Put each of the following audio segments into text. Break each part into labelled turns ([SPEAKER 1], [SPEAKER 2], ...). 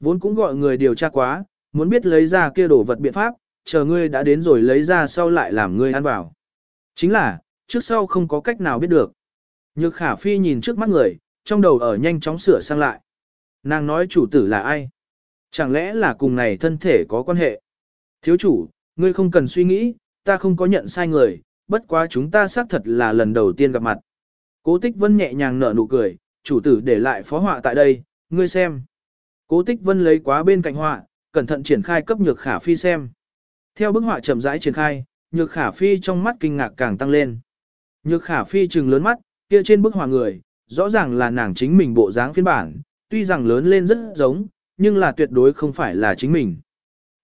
[SPEAKER 1] Vốn cũng gọi người điều tra quá, muốn biết lấy ra kia đồ vật biện pháp, chờ ngươi đã đến rồi lấy ra sau lại làm ngươi ăn vào. Chính là, trước sau không có cách nào biết được. Nhược khả phi nhìn trước mắt người, trong đầu ở nhanh chóng sửa sang lại. Nàng nói chủ tử là ai? Chẳng lẽ là cùng này thân thể có quan hệ? Thiếu chủ, ngươi không cần suy nghĩ, ta không có nhận sai người, bất quá chúng ta xác thật là lần đầu tiên gặp mặt. Cố tích vân nhẹ nhàng nở nụ cười, chủ tử để lại phó họa tại đây, ngươi xem. Cố tích vân lấy quá bên cạnh họa, cẩn thận triển khai cấp nhược khả phi xem. Theo bức họa chậm rãi triển khai, nhược khả phi trong mắt kinh ngạc càng tăng lên. Nhược khả phi trừng lớn mắt, kia trên bức họa người, rõ ràng là nàng chính mình bộ dáng phiên bản, tuy rằng lớn lên rất giống, nhưng là tuyệt đối không phải là chính mình.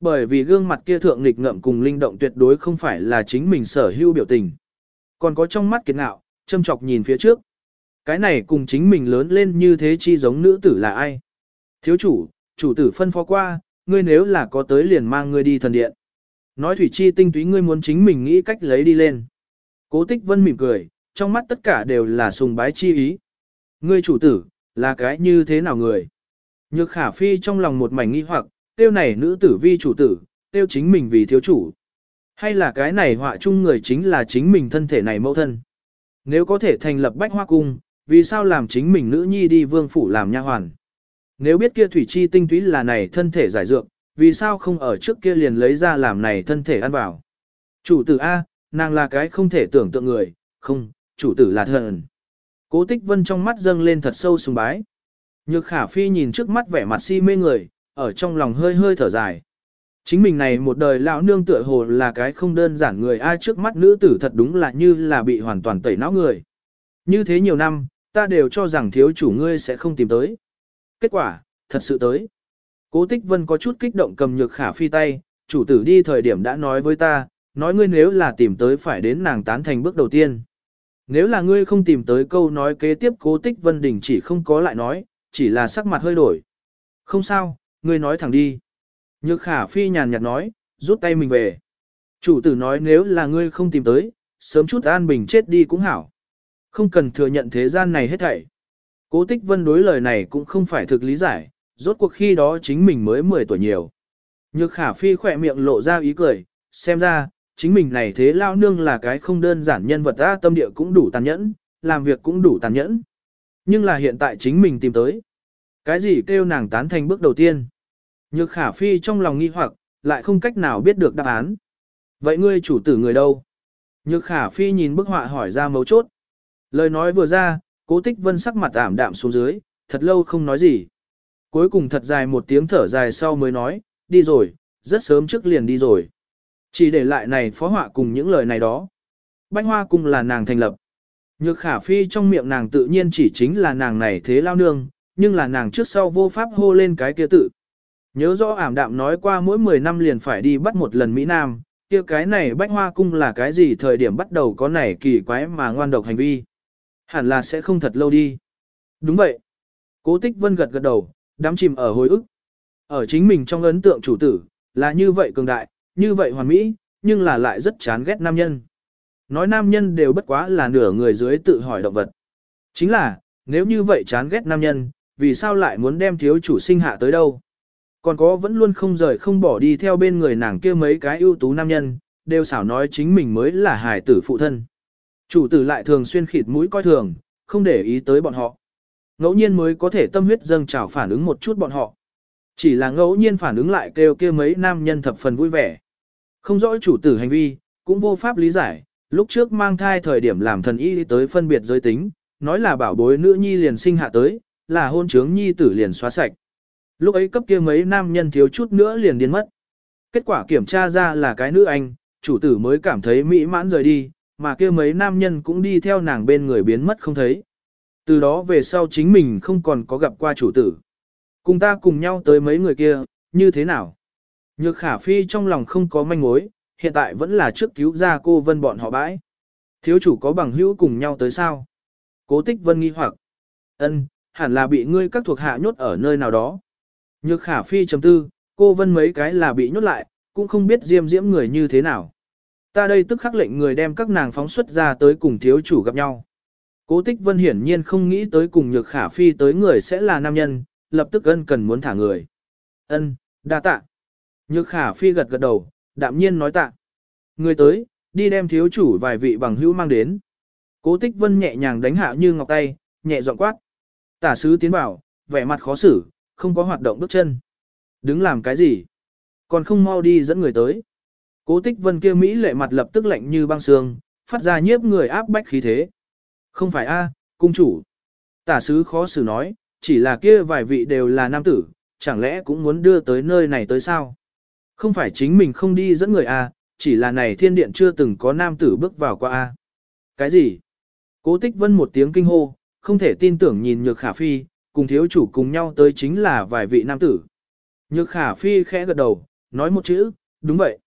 [SPEAKER 1] Bởi vì gương mặt kia thượng nghịch ngậm cùng linh động tuyệt đối không phải là chính mình sở hữu biểu tình. Còn có trong mắt kiệt ngạo, châm chọc nhìn phía trước. Cái này cùng chính mình lớn lên như thế chi giống nữ tử là ai? Thiếu chủ, chủ tử phân phó qua, ngươi nếu là có tới liền mang ngươi đi thần điện. Nói thủy chi tinh túy ngươi muốn chính mình nghĩ cách lấy đi lên. Cố tích vân mỉm cười, trong mắt tất cả đều là sùng bái chi ý. Ngươi chủ tử, là cái như thế nào người? Nhược khả phi trong lòng một mảnh nghi hoặc, tiêu này nữ tử vi chủ tử, tiêu chính mình vì thiếu chủ. Hay là cái này họa chung người chính là chính mình thân thể này mẫu thân. Nếu có thể thành lập bách hoa cung, vì sao làm chính mình nữ nhi đi vương phủ làm nha hoàn? Nếu biết kia thủy chi tinh túy là này thân thể giải dược, vì sao không ở trước kia liền lấy ra làm này thân thể ăn vào? Chủ tử A, nàng là cái không thể tưởng tượng người, không, chủ tử là thần. Cố tích vân trong mắt dâng lên thật sâu sùng bái. Nhược khả phi nhìn trước mắt vẻ mặt si mê người, ở trong lòng hơi hơi thở dài. Chính mình này một đời lão nương tựa hồ là cái không đơn giản người ai trước mắt nữ tử thật đúng là như là bị hoàn toàn tẩy não người. Như thế nhiều năm, ta đều cho rằng thiếu chủ ngươi sẽ không tìm tới. Kết quả, thật sự tới. Cố tích vân có chút kích động cầm nhược khả phi tay, chủ tử đi thời điểm đã nói với ta, nói ngươi nếu là tìm tới phải đến nàng tán thành bước đầu tiên. Nếu là ngươi không tìm tới câu nói kế tiếp cố tích vân đình chỉ không có lại nói, chỉ là sắc mặt hơi đổi. Không sao, ngươi nói thẳng đi. Nhược khả phi nhàn nhạt nói, rút tay mình về. Chủ tử nói nếu là ngươi không tìm tới, sớm chút an bình chết đi cũng hảo. Không cần thừa nhận thế gian này hết thảy. Cố tích vân đối lời này cũng không phải thực lý giải, rốt cuộc khi đó chính mình mới 10 tuổi nhiều. Nhược khả phi khỏe miệng lộ ra ý cười, xem ra, chính mình này thế lao nương là cái không đơn giản nhân vật ta tâm địa cũng đủ tàn nhẫn, làm việc cũng đủ tàn nhẫn. Nhưng là hiện tại chính mình tìm tới. Cái gì kêu nàng tán thành bước đầu tiên? Nhược khả phi trong lòng nghi hoặc, lại không cách nào biết được đáp án. Vậy ngươi chủ tử người đâu? Nhược khả phi nhìn bức họa hỏi ra mấu chốt. Lời nói vừa ra, cố tích vân sắc mặt ảm đạm xuống dưới, thật lâu không nói gì. Cuối cùng thật dài một tiếng thở dài sau mới nói, đi rồi, rất sớm trước liền đi rồi. Chỉ để lại này phó họa cùng những lời này đó. Bánh hoa cung là nàng thành lập. Nhược khả phi trong miệng nàng tự nhiên chỉ chính là nàng này thế lao nương, nhưng là nàng trước sau vô pháp hô lên cái kia tự. Nhớ rõ ảm đạm nói qua mỗi 10 năm liền phải đi bắt một lần Mỹ Nam, kia cái này bách hoa cung là cái gì thời điểm bắt đầu có này kỳ quái mà ngoan độc hành vi. Hẳn là sẽ không thật lâu đi. Đúng vậy. Cố tích vân gật gật đầu, đắm chìm ở hồi ức. Ở chính mình trong ấn tượng chủ tử, là như vậy cường đại, như vậy hoàn mỹ, nhưng là lại rất chán ghét nam nhân. Nói nam nhân đều bất quá là nửa người dưới tự hỏi động vật. Chính là, nếu như vậy chán ghét nam nhân, vì sao lại muốn đem thiếu chủ sinh hạ tới đâu? Còn có vẫn luôn không rời không bỏ đi theo bên người nàng kia mấy cái ưu tú nam nhân, đều xảo nói chính mình mới là hài tử phụ thân. Chủ tử lại thường xuyên khịt mũi coi thường, không để ý tới bọn họ. Ngẫu nhiên mới có thể tâm huyết dâng trào phản ứng một chút bọn họ. Chỉ là ngẫu nhiên phản ứng lại kêu kia mấy nam nhân thập phần vui vẻ. Không rõ chủ tử hành vi, cũng vô pháp lý giải, lúc trước mang thai thời điểm làm thần y tới phân biệt giới tính, nói là bảo bối nữ nhi liền sinh hạ tới, là hôn trướng nhi tử liền xóa sạch. Lúc ấy cấp kia mấy nam nhân thiếu chút nữa liền điên mất. Kết quả kiểm tra ra là cái nữ anh, chủ tử mới cảm thấy mỹ mãn rời đi, mà kia mấy nam nhân cũng đi theo nàng bên người biến mất không thấy. Từ đó về sau chính mình không còn có gặp qua chủ tử. Cùng ta cùng nhau tới mấy người kia, như thế nào? Nhược khả phi trong lòng không có manh mối, hiện tại vẫn là trước cứu ra cô vân bọn họ bãi. Thiếu chủ có bằng hữu cùng nhau tới sao? Cố tích vân nghi hoặc. ân hẳn là bị ngươi các thuộc hạ nhốt ở nơi nào đó. Nhược khả phi chấm tư, cô vân mấy cái là bị nhốt lại, cũng không biết diêm diễm người như thế nào. Ta đây tức khắc lệnh người đem các nàng phóng xuất ra tới cùng thiếu chủ gặp nhau. Cố tích vân hiển nhiên không nghĩ tới cùng nhược khả phi tới người sẽ là nam nhân, lập tức ân cần muốn thả người. Ân, đa tạ. Nhược khả phi gật gật đầu, đạm nhiên nói tạ. Người tới, đi đem thiếu chủ vài vị bằng hữu mang đến. Cố tích vân nhẹ nhàng đánh hạ như ngọc tay, nhẹ dọn quát. Tả sứ tiến vào, vẻ mặt khó xử, không có hoạt động bước chân. Đứng làm cái gì? Còn không mau đi dẫn người tới. Cố tích vân kia Mỹ lệ mặt lập tức lạnh như băng sương, phát ra nhiếp người áp bách khí thế. Không phải a, cung chủ. Tả sứ khó xử nói, chỉ là kia vài vị đều là nam tử, chẳng lẽ cũng muốn đưa tới nơi này tới sao? Không phải chính mình không đi dẫn người a, chỉ là này thiên điện chưa từng có nam tử bước vào qua a. Cái gì? Cố tích vân một tiếng kinh hô, không thể tin tưởng nhìn nhược khả phi, cùng thiếu chủ cùng nhau tới chính là vài vị nam tử. Nhược khả phi khẽ gật đầu, nói một chữ, đúng vậy.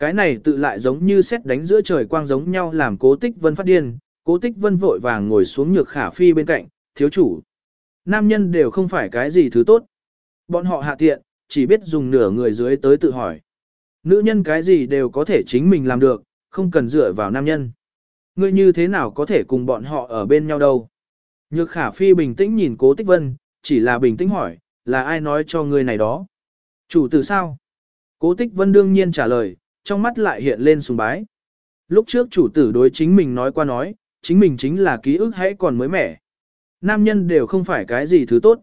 [SPEAKER 1] Cái này tự lại giống như xét đánh giữa trời quang giống nhau làm cố tích vân phát điên, cố tích vân vội vàng ngồi xuống nhược khả phi bên cạnh, thiếu chủ. Nam nhân đều không phải cái gì thứ tốt. Bọn họ hạ tiện, chỉ biết dùng nửa người dưới tới tự hỏi. Nữ nhân cái gì đều có thể chính mình làm được, không cần dựa vào nam nhân. Ngươi như thế nào có thể cùng bọn họ ở bên nhau đâu? Nhược khả phi bình tĩnh nhìn cố tích vân, chỉ là bình tĩnh hỏi, là ai nói cho ngươi này đó? Chủ tử sao? Cố tích vân đương nhiên trả lời, trong mắt lại hiện lên sùng bái. Lúc trước chủ tử đối chính mình nói qua nói, chính mình chính là ký ức hãy còn mới mẻ. Nam nhân đều không phải cái gì thứ tốt.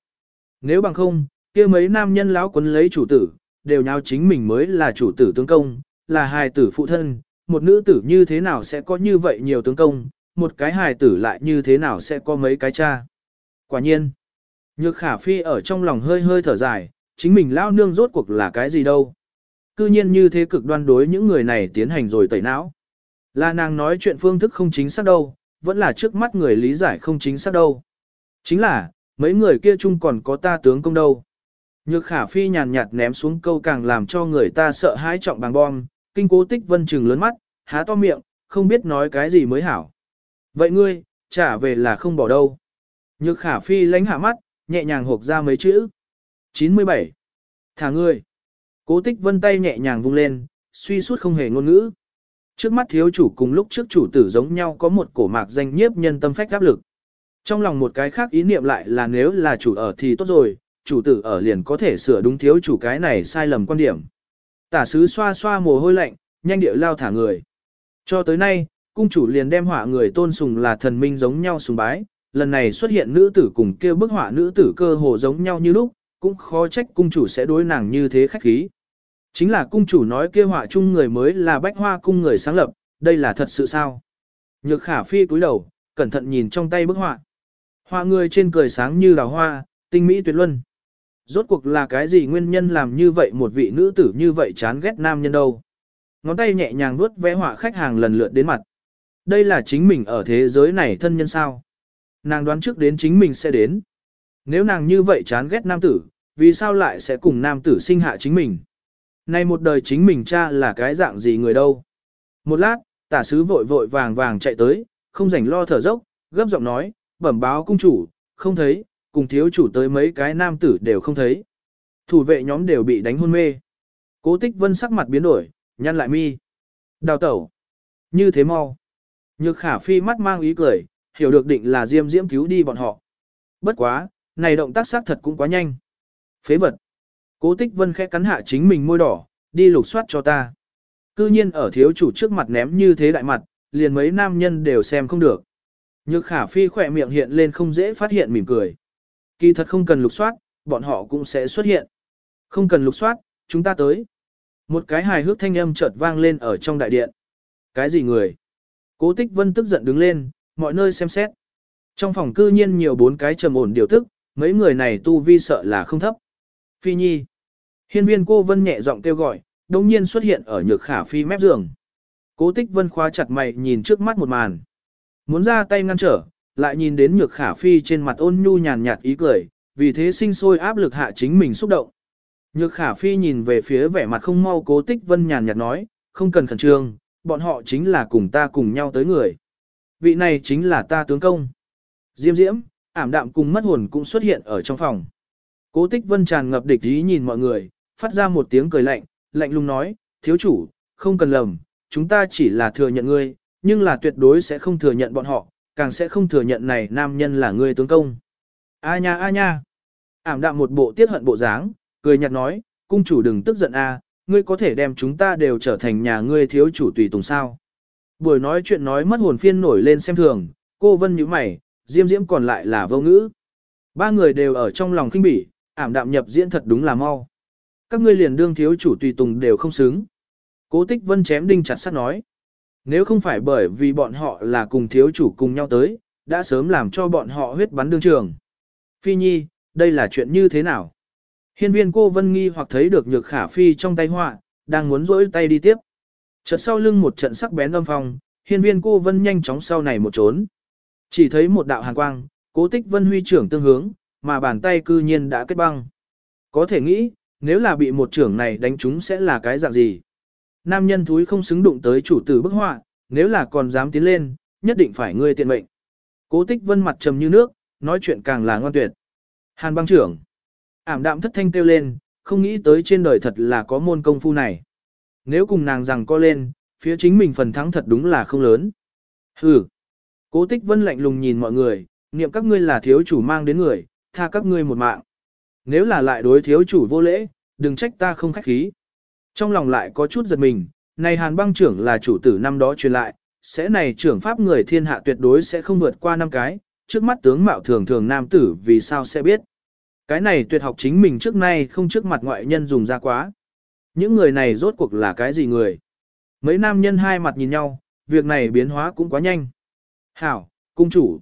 [SPEAKER 1] Nếu bằng không, kia mấy nam nhân lão quấn lấy chủ tử, đều nháo chính mình mới là chủ tử tướng công, là hài tử phụ thân, một nữ tử như thế nào sẽ có như vậy nhiều tướng công, một cái hài tử lại như thế nào sẽ có mấy cái cha. Quả nhiên, nhược khả phi ở trong lòng hơi hơi thở dài, chính mình lao nương rốt cuộc là cái gì đâu. Cư nhiên như thế cực đoan đối những người này tiến hành rồi tẩy não. Là nàng nói chuyện phương thức không chính xác đâu, vẫn là trước mắt người lý giải không chính xác đâu. Chính là, mấy người kia chung còn có ta tướng công đâu. Nhược khả phi nhàn nhạt ném xuống câu càng làm cho người ta sợ hãi trọng bằng bom, kinh cố tích vân trừng lớn mắt, há to miệng, không biết nói cái gì mới hảo. Vậy ngươi, trả về là không bỏ đâu. Nhược khả phi lánh hạ mắt, nhẹ nhàng hộp ra mấy chữ. 97. Thả ngươi. Cố tích vân tay nhẹ nhàng vung lên, suy suốt không hề ngôn ngữ. Trước mắt thiếu chủ cùng lúc trước chủ tử giống nhau có một cổ mạc danh nhiếp nhân tâm phách áp lực. Trong lòng một cái khác ý niệm lại là nếu là chủ ở thì tốt rồi, chủ tử ở liền có thể sửa đúng thiếu chủ cái này sai lầm quan điểm. Tả sứ xoa xoa mồ hôi lạnh, nhanh điệu lao thả người. Cho tới nay, cung chủ liền đem họa người tôn sùng là thần minh giống nhau sùng bái, lần này xuất hiện nữ tử cùng kêu bức họa nữ tử cơ hồ giống nhau như lúc, cũng khó trách cung chủ sẽ đối nàng như thế khách khí. Chính là cung chủ nói kia họa chung người mới là bách hoa cung người sáng lập, đây là thật sự sao? Nhược khả phi cúi đầu, cẩn thận nhìn trong tay bức họa. Họa người trên cười sáng như đào hoa, tinh mỹ tuyệt luân. Rốt cuộc là cái gì nguyên nhân làm như vậy một vị nữ tử như vậy chán ghét nam nhân đâu? Ngón tay nhẹ nhàng vuốt vẽ họa khách hàng lần lượt đến mặt. Đây là chính mình ở thế giới này thân nhân sao? Nàng đoán trước đến chính mình sẽ đến. Nếu nàng như vậy chán ghét nam tử, vì sao lại sẽ cùng nam tử sinh hạ chính mình? Này một đời chính mình cha là cái dạng gì người đâu? Một lát, tả sứ vội vội vàng vàng chạy tới, không rảnh lo thở dốc, gấp giọng nói, bẩm báo cung chủ, không thấy, cùng thiếu chủ tới mấy cái nam tử đều không thấy. Thủ vệ nhóm đều bị đánh hôn mê. Cố tích vân sắc mặt biến đổi, nhăn lại mi. Đào tẩu. Như thế mau. Nhược khả phi mắt mang ý cười, hiểu được định là diêm diễm cứu đi bọn họ. Bất quá, này động tác xác thật cũng quá nhanh. Phế vật. Cố tích vân khẽ cắn hạ chính mình môi đỏ, đi lục soát cho ta. Cư nhiên ở thiếu chủ trước mặt ném như thế đại mặt, liền mấy nam nhân đều xem không được. Nhược khả phi khỏe miệng hiện lên không dễ phát hiện mỉm cười. Kỳ thật không cần lục soát, bọn họ cũng sẽ xuất hiện. Không cần lục soát, chúng ta tới. Một cái hài hước thanh âm chợt vang lên ở trong đại điện. Cái gì người? Cố tích vân tức giận đứng lên, mọi nơi xem xét. Trong phòng cư nhiên nhiều bốn cái trầm ổn điều tức, mấy người này tu vi sợ là không thấp. Phi nhi. Hiên viên cô vân nhẹ giọng kêu gọi, đồng nhiên xuất hiện ở nhược khả phi mép giường. Cố tích vân khóa chặt mày nhìn trước mắt một màn. Muốn ra tay ngăn trở, lại nhìn đến nhược khả phi trên mặt ôn nhu nhàn nhạt ý cười, vì thế sinh sôi áp lực hạ chính mình xúc động. Nhược khả phi nhìn về phía vẻ mặt không mau cố tích vân nhàn nhạt nói, không cần khẩn trương, bọn họ chính là cùng ta cùng nhau tới người. Vị này chính là ta tướng công. Diêm diễm, ảm đạm cùng mất hồn cũng xuất hiện ở trong phòng. Cố tích vân tràn ngập địch ý nhìn mọi người, phát ra một tiếng cười lạnh, lạnh lùng nói, thiếu chủ, không cần lầm, chúng ta chỉ là thừa nhận ngươi, nhưng là tuyệt đối sẽ không thừa nhận bọn họ, càng sẽ không thừa nhận này nam nhân là ngươi tướng công. A nha a nha. Ảm đạm một bộ tiết hận bộ dáng, cười nhạt nói, cung chủ đừng tức giận a, ngươi có thể đem chúng ta đều trở thành nhà ngươi thiếu chủ tùy tùng sao. Buổi nói chuyện nói mất hồn phiên nổi lên xem thường, cô vân như mày, diêm diễm còn lại là vô ngữ. Ba người đều ở trong lòng kinh bỉ, ảm đạm nhập diễn thật đúng là mau. Các ngươi liền đương thiếu chủ tùy tùng đều không xứng. Cố tích vân chém đinh chặt sắt nói. Nếu không phải bởi vì bọn họ là cùng thiếu chủ cùng nhau tới, đã sớm làm cho bọn họ huyết bắn đương trường. Phi nhi, đây là chuyện như thế nào? Hiên viên cô vân nghi hoặc thấy được nhược khả phi trong tay họa, đang muốn rỗi tay đi tiếp. Chợt sau lưng một trận sắc bén âm phong, hiên viên cô vân nhanh chóng sau này một trốn. Chỉ thấy một đạo hàn quang, cố tích vân huy trưởng tương hướng, mà bàn tay cư nhiên đã kết băng. Có thể nghĩ, nếu là bị một trưởng này đánh chúng sẽ là cái dạng gì? Nam nhân thúi không xứng đụng tới chủ tử bức họa, nếu là còn dám tiến lên, nhất định phải ngươi tiện mệnh. Cố tích vân mặt trầm như nước, nói chuyện càng là ngoan tuyệt. Hàn băng trưởng. Ảm đạm thất thanh kêu lên, không nghĩ tới trên đời thật là có môn công phu này. Nếu cùng nàng rằng co lên, phía chính mình phần thắng thật đúng là không lớn. Hừ. Cố tích vân lạnh lùng nhìn mọi người, niệm các ngươi là thiếu chủ mang đến người, tha các ngươi một mạng. Nếu là lại đối thiếu chủ vô lễ, đừng trách ta không khách khí. Trong lòng lại có chút giật mình, này hàn băng trưởng là chủ tử năm đó truyền lại, sẽ này trưởng pháp người thiên hạ tuyệt đối sẽ không vượt qua năm cái, trước mắt tướng mạo thường thường nam tử vì sao sẽ biết. Cái này tuyệt học chính mình trước nay không trước mặt ngoại nhân dùng ra quá. Những người này rốt cuộc là cái gì người? Mấy nam nhân hai mặt nhìn nhau, việc này biến hóa cũng quá nhanh. Hảo, cung chủ.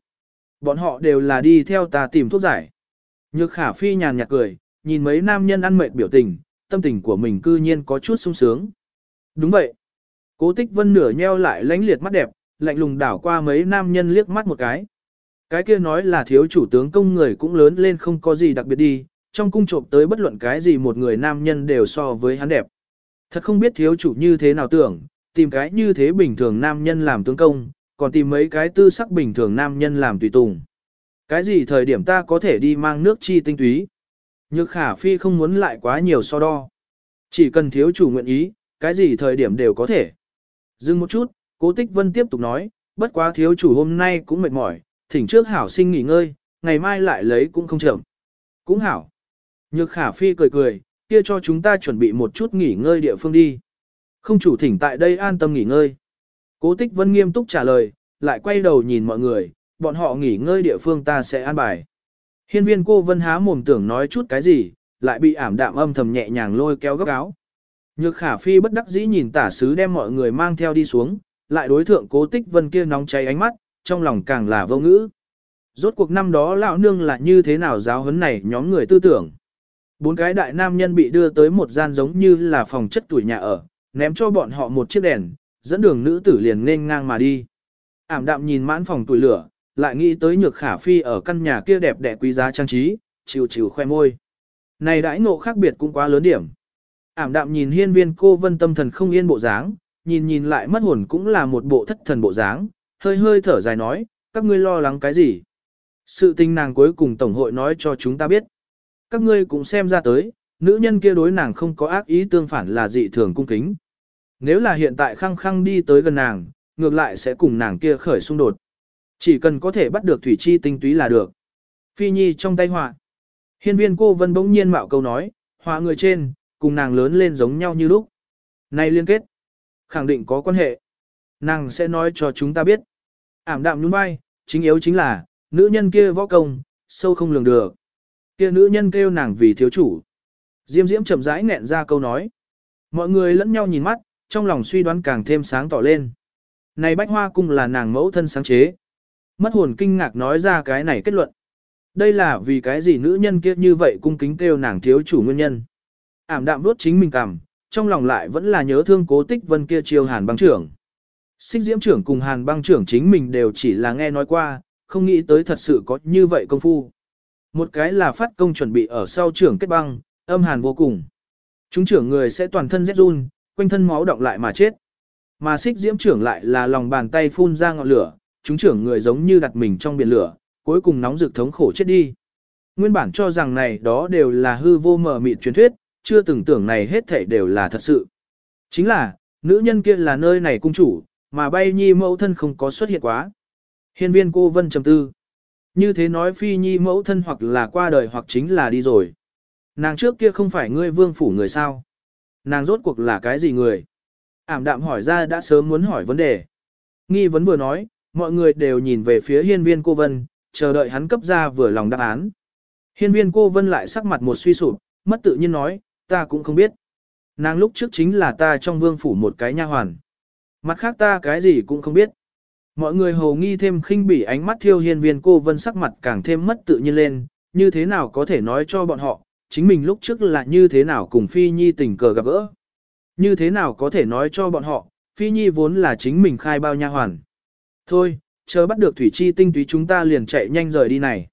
[SPEAKER 1] Bọn họ đều là đi theo ta tìm thuốc giải. Nhược khả phi nhàn nhạt cười, nhìn mấy nam nhân ăn mệt biểu tình, tâm tình của mình cư nhiên có chút sung sướng. Đúng vậy. Cố tích vân nửa nheo lại lánh liệt mắt đẹp, lạnh lùng đảo qua mấy nam nhân liếc mắt một cái. Cái kia nói là thiếu chủ tướng công người cũng lớn lên không có gì đặc biệt đi, trong cung trộm tới bất luận cái gì một người nam nhân đều so với hắn đẹp. Thật không biết thiếu chủ như thế nào tưởng, tìm cái như thế bình thường nam nhân làm tướng công, còn tìm mấy cái tư sắc bình thường nam nhân làm tùy tùng. Cái gì thời điểm ta có thể đi mang nước chi tinh túy? Nhược khả phi không muốn lại quá nhiều so đo. Chỉ cần thiếu chủ nguyện ý, cái gì thời điểm đều có thể. Dừng một chút, cố tích vân tiếp tục nói, bất quá thiếu chủ hôm nay cũng mệt mỏi, thỉnh trước hảo sinh nghỉ ngơi, ngày mai lại lấy cũng không chậm. Cũng hảo. Nhược khả phi cười cười, kia cho chúng ta chuẩn bị một chút nghỉ ngơi địa phương đi. Không chủ thỉnh tại đây an tâm nghỉ ngơi. Cố tích vân nghiêm túc trả lời, lại quay đầu nhìn mọi người, bọn họ nghỉ ngơi địa phương ta sẽ an bài. Hiên viên cô vân há mồm tưởng nói chút cái gì, lại bị ảm đạm âm thầm nhẹ nhàng lôi kéo gấp áo. Nhược khả phi bất đắc dĩ nhìn tả sứ đem mọi người mang theo đi xuống, lại đối thượng cố tích vân kia nóng cháy ánh mắt, trong lòng càng là vô ngữ. Rốt cuộc năm đó lão nương là như thế nào giáo huấn này nhóm người tư tưởng. Bốn cái đại nam nhân bị đưa tới một gian giống như là phòng chất tuổi nhà ở, ném cho bọn họ một chiếc đèn, dẫn đường nữ tử liền nên ngang mà đi. Ảm đạm nhìn mãn phòng tuổi lửa, lại nghĩ tới nhược khả phi ở căn nhà kia đẹp đẽ quý giá trang trí, chịu chịu khoe môi. Này đãi ngộ khác biệt cũng quá lớn điểm. Ảm đạm nhìn hiên viên cô vân tâm thần không yên bộ dáng, nhìn nhìn lại mất hồn cũng là một bộ thất thần bộ dáng, hơi hơi thở dài nói, các ngươi lo lắng cái gì? Sự tình nàng cuối cùng Tổng hội nói cho chúng ta biết. Các ngươi cũng xem ra tới, nữ nhân kia đối nàng không có ác ý tương phản là dị thường cung kính. Nếu là hiện tại khăng khăng đi tới gần nàng, ngược lại sẽ cùng nàng kia khởi xung đột. Chỉ cần có thể bắt được thủy chi tinh túy là được. Phi Nhi trong tay họa. Hiên viên cô vân bỗng nhiên mạo câu nói, họa người trên, cùng nàng lớn lên giống nhau như lúc. Này liên kết. Khẳng định có quan hệ. Nàng sẽ nói cho chúng ta biết. Ảm đạm nhún vai, chính yếu chính là, nữ nhân kia võ công, sâu không lường được. Kia nữ nhân kêu nàng vì thiếu chủ. Diêm diễm chậm rãi nghẹn ra câu nói. Mọi người lẫn nhau nhìn mắt, trong lòng suy đoán càng thêm sáng tỏ lên. Này bách hoa cung là nàng mẫu thân sáng chế. Mất hồn kinh ngạc nói ra cái này kết luận. Đây là vì cái gì nữ nhân kia như vậy cung kính kêu nàng thiếu chủ nguyên nhân. Ảm đạm đốt chính mình cảm, trong lòng lại vẫn là nhớ thương cố tích vân kia chiêu hàn băng trưởng. Xích diễm trưởng cùng hàn băng trưởng chính mình đều chỉ là nghe nói qua, không nghĩ tới thật sự có như vậy công phu. Một cái là phát công chuẩn bị ở sau trưởng kết băng, âm hàn vô cùng. Chúng trưởng người sẽ toàn thân rét run, quanh thân máu động lại mà chết. Mà xích diễm trưởng lại là lòng bàn tay phun ra ngọn lửa, chúng trưởng người giống như đặt mình trong biển lửa, cuối cùng nóng rực thống khổ chết đi. Nguyên bản cho rằng này đó đều là hư vô mờ mịt truyền thuyết, chưa từng tưởng này hết thảy đều là thật sự. Chính là, nữ nhân kia là nơi này cung chủ, mà bay nhi mẫu thân không có xuất hiện quá. Hiên viên cô vân trầm tư. Như thế nói phi nhi mẫu thân hoặc là qua đời hoặc chính là đi rồi. Nàng trước kia không phải ngươi vương phủ người sao? Nàng rốt cuộc là cái gì người? Ảm đạm hỏi ra đã sớm muốn hỏi vấn đề. Nghi vấn vừa nói, mọi người đều nhìn về phía hiên viên cô Vân, chờ đợi hắn cấp ra vừa lòng đáp án. Hiên viên cô Vân lại sắc mặt một suy sụp, mất tự nhiên nói, ta cũng không biết. Nàng lúc trước chính là ta trong vương phủ một cái nha hoàn. Mặt khác ta cái gì cũng không biết. Mọi người hầu nghi thêm khinh bỉ ánh mắt thiêu hiên viên cô Vân sắc mặt càng thêm mất tự nhiên lên, như thế nào có thể nói cho bọn họ, chính mình lúc trước là như thế nào cùng Phi Nhi tình cờ gặp gỡ. Như thế nào có thể nói cho bọn họ, Phi Nhi vốn là chính mình khai bao nha hoàn. Thôi, chờ bắt được thủy chi tinh túy chúng ta liền chạy nhanh rời đi này.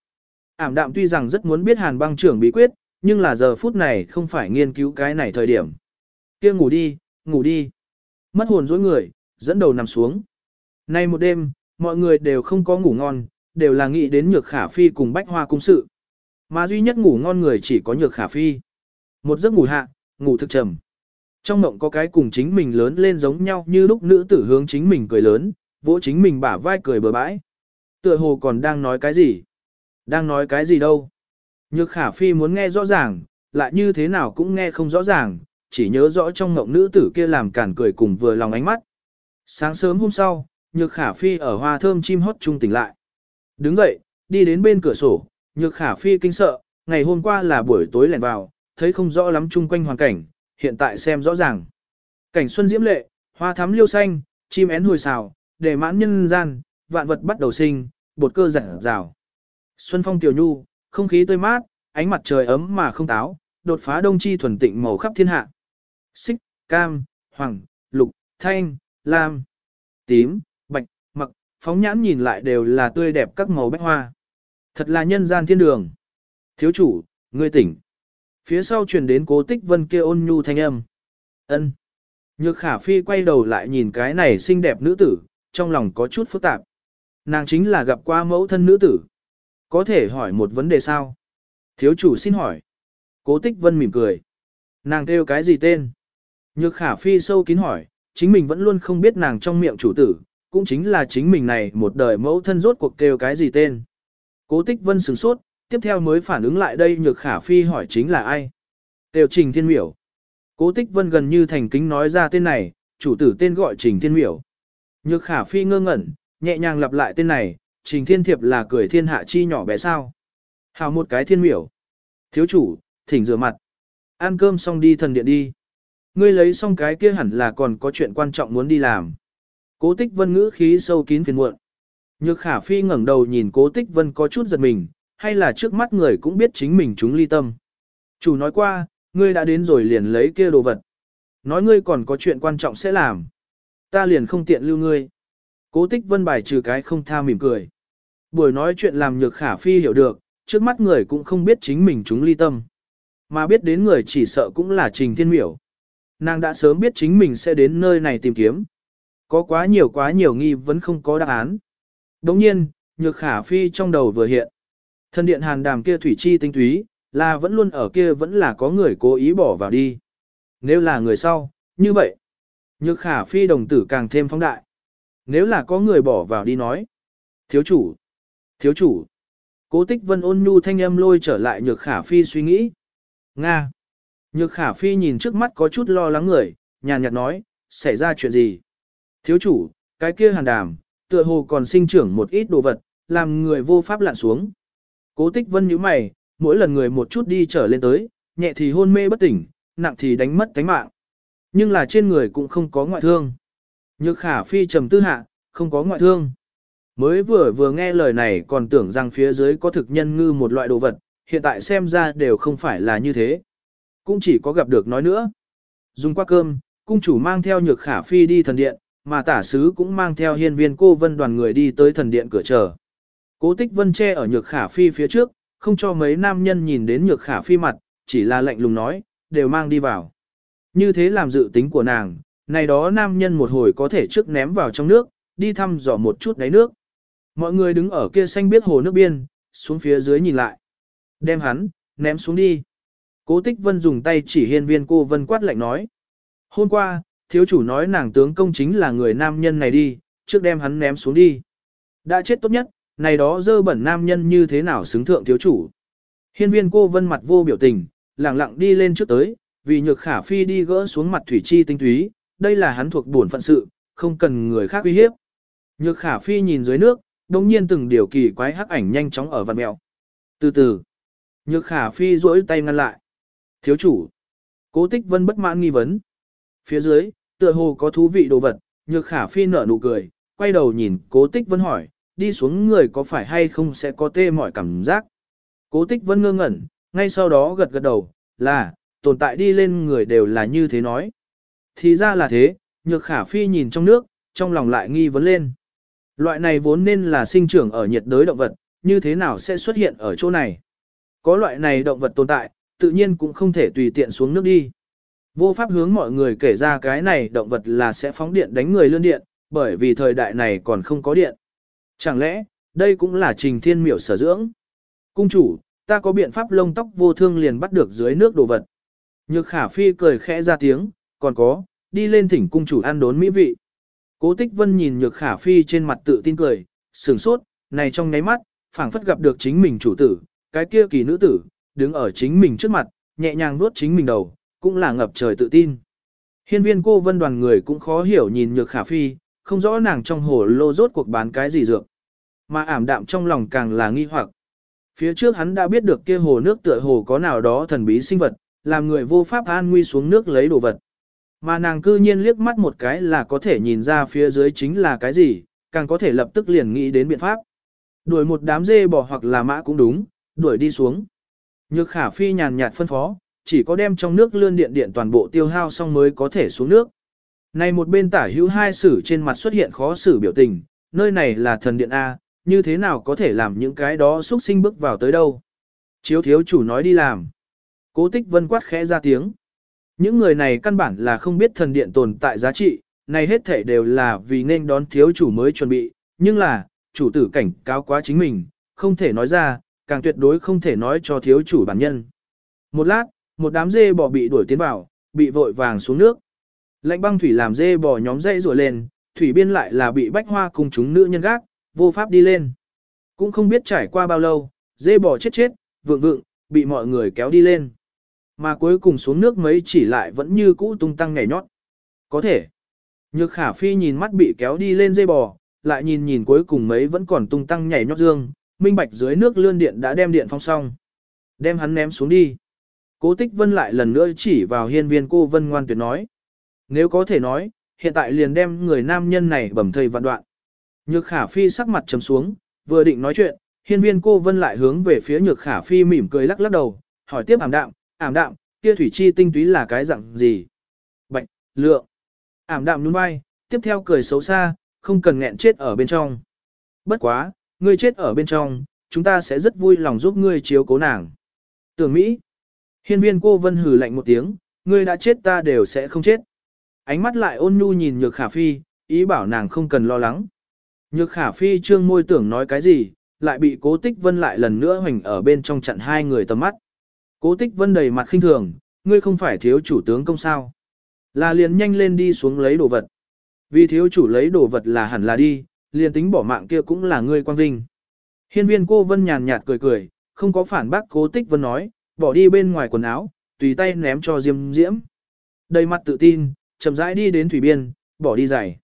[SPEAKER 1] Ảm đạm tuy rằng rất muốn biết hàn băng trưởng bí quyết, nhưng là giờ phút này không phải nghiên cứu cái này thời điểm. kia ngủ đi, ngủ đi. Mất hồn dối người, dẫn đầu nằm xuống. Nay một đêm, mọi người đều không có ngủ ngon, đều là nghĩ đến nhược khả phi cùng bách hoa cung sự. Mà duy nhất ngủ ngon người chỉ có nhược khả phi. Một giấc ngủ hạ, ngủ thực trầm. Trong mộng có cái cùng chính mình lớn lên giống nhau như lúc nữ tử hướng chính mình cười lớn, vỗ chính mình bả vai cười bừa bãi. Tựa hồ còn đang nói cái gì? Đang nói cái gì đâu? Nhược khả phi muốn nghe rõ ràng, lại như thế nào cũng nghe không rõ ràng, chỉ nhớ rõ trong mộng nữ tử kia làm cản cười cùng vừa lòng ánh mắt. Sáng sớm hôm sau, nhược khả phi ở hoa thơm chim hót trung tỉnh lại. Đứng dậy, đi đến bên cửa sổ, nhược khả phi kinh sợ, ngày hôm qua là buổi tối lẻn vào, thấy không rõ lắm chung quanh hoàn cảnh, hiện tại xem rõ ràng. Cảnh xuân diễm lệ, hoa thắm liêu xanh, chim én hồi xào, để mãn nhân gian, vạn vật bắt đầu sinh, bột cơ giả rào. Xuân phong tiểu nhu, không khí tươi mát, ánh mặt trời ấm mà không táo, đột phá đông chi thuần tịnh màu khắp thiên hạ. Xích, cam, hoàng, lục, thanh, lam, tím, bạch, mặc, phóng nhãn nhìn lại đều là tươi đẹp các màu bách hoa. Thật là nhân gian thiên đường. Thiếu chủ, ngươi tỉnh. Phía sau truyền đến cố tích vân kia ôn nhu thanh âm. ân Nhược khả phi quay đầu lại nhìn cái này xinh đẹp nữ tử, trong lòng có chút phức tạp. Nàng chính là gặp qua mẫu thân nữ tử. Có thể hỏi một vấn đề sao? Thiếu chủ xin hỏi. Cố tích vân mỉm cười. Nàng kêu cái gì tên? Nhược khả phi sâu kín hỏi, chính mình vẫn luôn không biết nàng trong miệng chủ tử, cũng chính là chính mình này một đời mẫu thân rốt cuộc kêu cái gì tên. Cố tích vân sửng sốt, tiếp theo mới phản ứng lại đây nhược khả phi hỏi chính là ai. Tiêu trình thiên miểu. Cố tích vân gần như thành kính nói ra tên này, chủ tử tên gọi trình thiên miểu. Nhược khả phi ngơ ngẩn, nhẹ nhàng lặp lại tên này, trình thiên thiệp là cười thiên hạ chi nhỏ bé sao. Hào một cái thiên miểu. Thiếu chủ, thỉnh rửa mặt. Ăn cơm xong đi thần điện đi. Ngươi lấy xong cái kia hẳn là còn có chuyện quan trọng muốn đi làm. Cố tích vân ngữ khí sâu kín phiền muộn. Nhược khả phi ngẩng đầu nhìn cố tích vân có chút giật mình, hay là trước mắt người cũng biết chính mình chúng ly tâm. Chủ nói qua, ngươi đã đến rồi liền lấy kia đồ vật. Nói ngươi còn có chuyện quan trọng sẽ làm. Ta liền không tiện lưu ngươi. Cố tích vân bài trừ cái không tha mỉm cười. Buổi nói chuyện làm nhược khả phi hiểu được, trước mắt người cũng không biết chính mình chúng ly tâm. Mà biết đến người chỉ sợ cũng là trình thiên miểu. Nàng đã sớm biết chính mình sẽ đến nơi này tìm kiếm. Có quá nhiều quá nhiều nghi vẫn không có đáp án. Đồng nhiên, nhược khả phi trong đầu vừa hiện. Thân điện hàn đàm kia thủy chi tinh túy, là vẫn luôn ở kia vẫn là có người cố ý bỏ vào đi. Nếu là người sau, như vậy. Nhược khả phi đồng tử càng thêm phóng đại. Nếu là có người bỏ vào đi nói. Thiếu chủ. Thiếu chủ. Cố tích vân ôn nhu thanh âm lôi trở lại nhược khả phi suy nghĩ. Nga. Nhược khả phi nhìn trước mắt có chút lo lắng người, nhàn nhạt nói, xảy ra chuyện gì? Thiếu chủ, cái kia hàn đàm, tựa hồ còn sinh trưởng một ít đồ vật, làm người vô pháp lặn xuống. Cố tích vân nhíu mày, mỗi lần người một chút đi trở lên tới, nhẹ thì hôn mê bất tỉnh, nặng thì đánh mất tánh mạng. Nhưng là trên người cũng không có ngoại thương. Nhược khả phi trầm tư hạ, không có ngoại thương. Mới vừa vừa nghe lời này còn tưởng rằng phía dưới có thực nhân ngư một loại đồ vật, hiện tại xem ra đều không phải là như thế. Cũng chỉ có gặp được nói nữa. Dùng qua cơm, cung chủ mang theo nhược khả phi đi thần điện, mà tả sứ cũng mang theo hiên viên cô vân đoàn người đi tới thần điện cửa chờ. Cố tích vân che ở nhược khả phi phía trước, không cho mấy nam nhân nhìn đến nhược khả phi mặt, chỉ là lạnh lùng nói, đều mang đi vào. Như thế làm dự tính của nàng, này đó nam nhân một hồi có thể trước ném vào trong nước, đi thăm dò một chút đáy nước. Mọi người đứng ở kia xanh biết hồ nước biên, xuống phía dưới nhìn lại. Đem hắn, ném xuống đi. Cố tích vân dùng tay chỉ hiên viên cô vân quát lạnh nói. Hôm qua, thiếu chủ nói nàng tướng công chính là người nam nhân này đi, trước đem hắn ném xuống đi. Đã chết tốt nhất, này đó dơ bẩn nam nhân như thế nào xứng thượng thiếu chủ. Hiên viên cô vân mặt vô biểu tình, lặng lặng đi lên trước tới, vì nhược khả phi đi gỡ xuống mặt thủy chi tinh túy, đây là hắn thuộc bổn phận sự, không cần người khác uy hiếp. Nhược khả phi nhìn dưới nước, đồng nhiên từng điều kỳ quái hắc ảnh nhanh chóng ở vạt mèo. Từ từ, nhược khả phi duỗi tay ngăn lại. Thiếu chủ, cố tích vân bất mãn nghi vấn. Phía dưới, tựa hồ có thú vị đồ vật, nhược khả phi nở nụ cười, quay đầu nhìn cố tích vân hỏi, đi xuống người có phải hay không sẽ có tê mọi cảm giác. Cố tích vân ngơ ngẩn, ngay sau đó gật gật đầu, là, tồn tại đi lên người đều là như thế nói. Thì ra là thế, nhược khả phi nhìn trong nước, trong lòng lại nghi vấn lên. Loại này vốn nên là sinh trưởng ở nhiệt đới động vật, như thế nào sẽ xuất hiện ở chỗ này? Có loại này động vật tồn tại, tự nhiên cũng không thể tùy tiện xuống nước đi. Vô pháp hướng mọi người kể ra cái này động vật là sẽ phóng điện đánh người lươn điện, bởi vì thời đại này còn không có điện. Chẳng lẽ, đây cũng là trình thiên miểu sở dưỡng? Cung chủ, ta có biện pháp lông tóc vô thương liền bắt được dưới nước đồ vật. Nhược khả phi cười khẽ ra tiếng, còn có, đi lên thỉnh cung chủ ăn đốn mỹ vị. Cố tích vân nhìn nhược khả phi trên mặt tự tin cười, sửng sốt, này trong nháy mắt, phảng phất gặp được chính mình chủ tử, cái kia kỳ nữ tử, đứng ở chính mình trước mặt, nhẹ nhàng nuốt chính mình đầu, cũng là ngập trời tự tin. Hiên viên cô vân đoàn người cũng khó hiểu nhìn nhược khả phi, không rõ nàng trong hồ lô rốt cuộc bán cái gì dược. Mà ảm đạm trong lòng càng là nghi hoặc. Phía trước hắn đã biết được kia hồ nước tựa hồ có nào đó thần bí sinh vật, làm người vô pháp an nguy xuống nước lấy đồ vật. Mà nàng cư nhiên liếc mắt một cái là có thể nhìn ra phía dưới chính là cái gì, càng có thể lập tức liền nghĩ đến biện pháp. Đuổi một đám dê bò hoặc là mã cũng đúng, đuổi đi xuống. Nhược khả phi nhàn nhạt phân phó, chỉ có đem trong nước lươn điện điện toàn bộ tiêu hao xong mới có thể xuống nước. Này một bên tả hữu hai sử trên mặt xuất hiện khó xử biểu tình, nơi này là thần điện A, như thế nào có thể làm những cái đó xuất sinh bước vào tới đâu. Chiếu thiếu chủ nói đi làm. Cố tích vân quát khẽ ra tiếng. Những người này căn bản là không biết thần điện tồn tại giá trị, này hết thể đều là vì nên đón thiếu chủ mới chuẩn bị, nhưng là, chủ tử cảnh cáo quá chính mình, không thể nói ra, càng tuyệt đối không thể nói cho thiếu chủ bản nhân. Một lát, một đám dê bò bị đuổi tiến vào, bị vội vàng xuống nước. Lạnh băng thủy làm dê bò nhóm dây rùa lên, thủy biên lại là bị bách hoa cùng chúng nữ nhân gác, vô pháp đi lên. Cũng không biết trải qua bao lâu, dê bò chết chết, vượng vượng, bị mọi người kéo đi lên. Mà cuối cùng xuống nước mấy chỉ lại vẫn như cũ tung tăng nhảy nhót. Có thể. Nhược khả phi nhìn mắt bị kéo đi lên dây bò, lại nhìn nhìn cuối cùng mấy vẫn còn tung tăng nhảy nhót dương, minh bạch dưới nước lươn điện đã đem điện phong xong. Đem hắn ném xuống đi. Cố tích vân lại lần nữa chỉ vào hiên viên cô vân ngoan tuyệt nói. Nếu có thể nói, hiện tại liền đem người nam nhân này bẩm thầy vạn đoạn. Nhược khả phi sắc mặt trầm xuống, vừa định nói chuyện, hiên viên cô vân lại hướng về phía nhược khả phi mỉm cười lắc lắc đầu, hỏi tiếp ảm đạm, ảm đạm, kia thủy chi tinh túy là cái dạng gì? Bạch, lượng. Ảm đạm nhún vai, tiếp theo cười xấu xa, không cần nghẹn chết ở bên trong. Bất quá, ngươi chết ở bên trong, chúng ta sẽ rất vui lòng giúp ngươi chiếu cố nàng. Tưởng Mỹ. Hiên viên cô vân hừ lạnh một tiếng, ngươi đã chết ta đều sẽ không chết. Ánh mắt lại ôn nhu nhìn nhược khả phi, ý bảo nàng không cần lo lắng. Nhược khả phi trương môi tưởng nói cái gì, lại bị cố tích vân lại lần nữa hoành ở bên trong chặn hai người tầm mắt. Cố tích vân đầy mặt khinh thường, ngươi không phải thiếu chủ tướng công sao. Là liền nhanh lên đi xuống lấy đồ vật. Vì thiếu chủ lấy đồ vật là hẳn là đi, liền tính bỏ mạng kia cũng là ngươi quang vinh. Hiên viên cô vân nhàn nhạt cười cười, không có phản bác cố tích vân nói, bỏ đi bên ngoài quần áo, tùy tay ném cho diêm diễm. Đầy mặt tự tin, chậm rãi đi đến thủy biên, bỏ đi giày.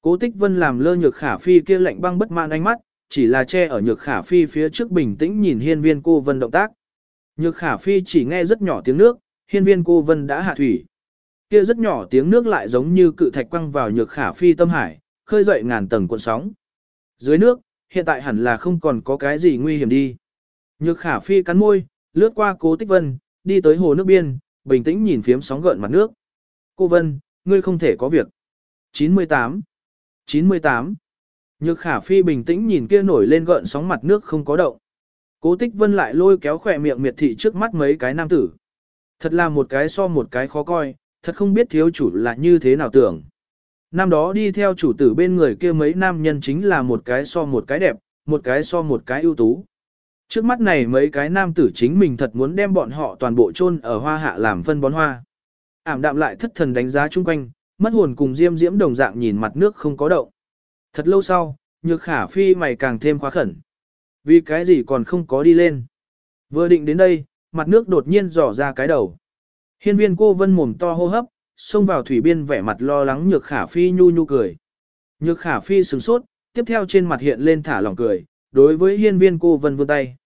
[SPEAKER 1] Cố tích vân làm lơ nhược khả phi kia lạnh băng bất mãn ánh mắt, chỉ là che ở nhược khả phi phía trước bình tĩnh nhìn hiên viên cô vân động tác. Nhược khả phi chỉ nghe rất nhỏ tiếng nước, hiên viên cô vân đã hạ thủy. Kia rất nhỏ tiếng nước lại giống như cự thạch quăng vào nhược khả phi tâm hải, khơi dậy ngàn tầng cuộn sóng. Dưới nước, hiện tại hẳn là không còn có cái gì nguy hiểm đi. Nhược khả phi cắn môi, lướt qua cố tích vân, đi tới hồ nước biên, bình tĩnh nhìn phiếm sóng gợn mặt nước. Cô Vân, ngươi không thể có việc. 98. 98. Nhược khả phi bình tĩnh nhìn kia nổi lên gợn sóng mặt nước không có động. Cố tích vân lại lôi kéo khỏe miệng miệt thị trước mắt mấy cái nam tử. Thật là một cái so một cái khó coi, thật không biết thiếu chủ là như thế nào tưởng. Năm đó đi theo chủ tử bên người kia mấy nam nhân chính là một cái so một cái đẹp, một cái so một cái ưu tú. Trước mắt này mấy cái nam tử chính mình thật muốn đem bọn họ toàn bộ chôn ở hoa hạ làm phân bón hoa. Ảm đạm lại thất thần đánh giá chung quanh, mất hồn cùng diêm diễm đồng dạng nhìn mặt nước không có động. Thật lâu sau, nhược khả phi mày càng thêm khóa khẩn. Vì cái gì còn không có đi lên. Vừa định đến đây, mặt nước đột nhiên dò ra cái đầu. Hiên viên cô vân mồm to hô hấp, xông vào thủy biên vẻ mặt lo lắng nhược khả phi nhu nhu cười. Nhược khả phi sửng sốt, tiếp theo trên mặt hiện lên thả lỏng cười, đối với hiên viên cô vân vươn tay.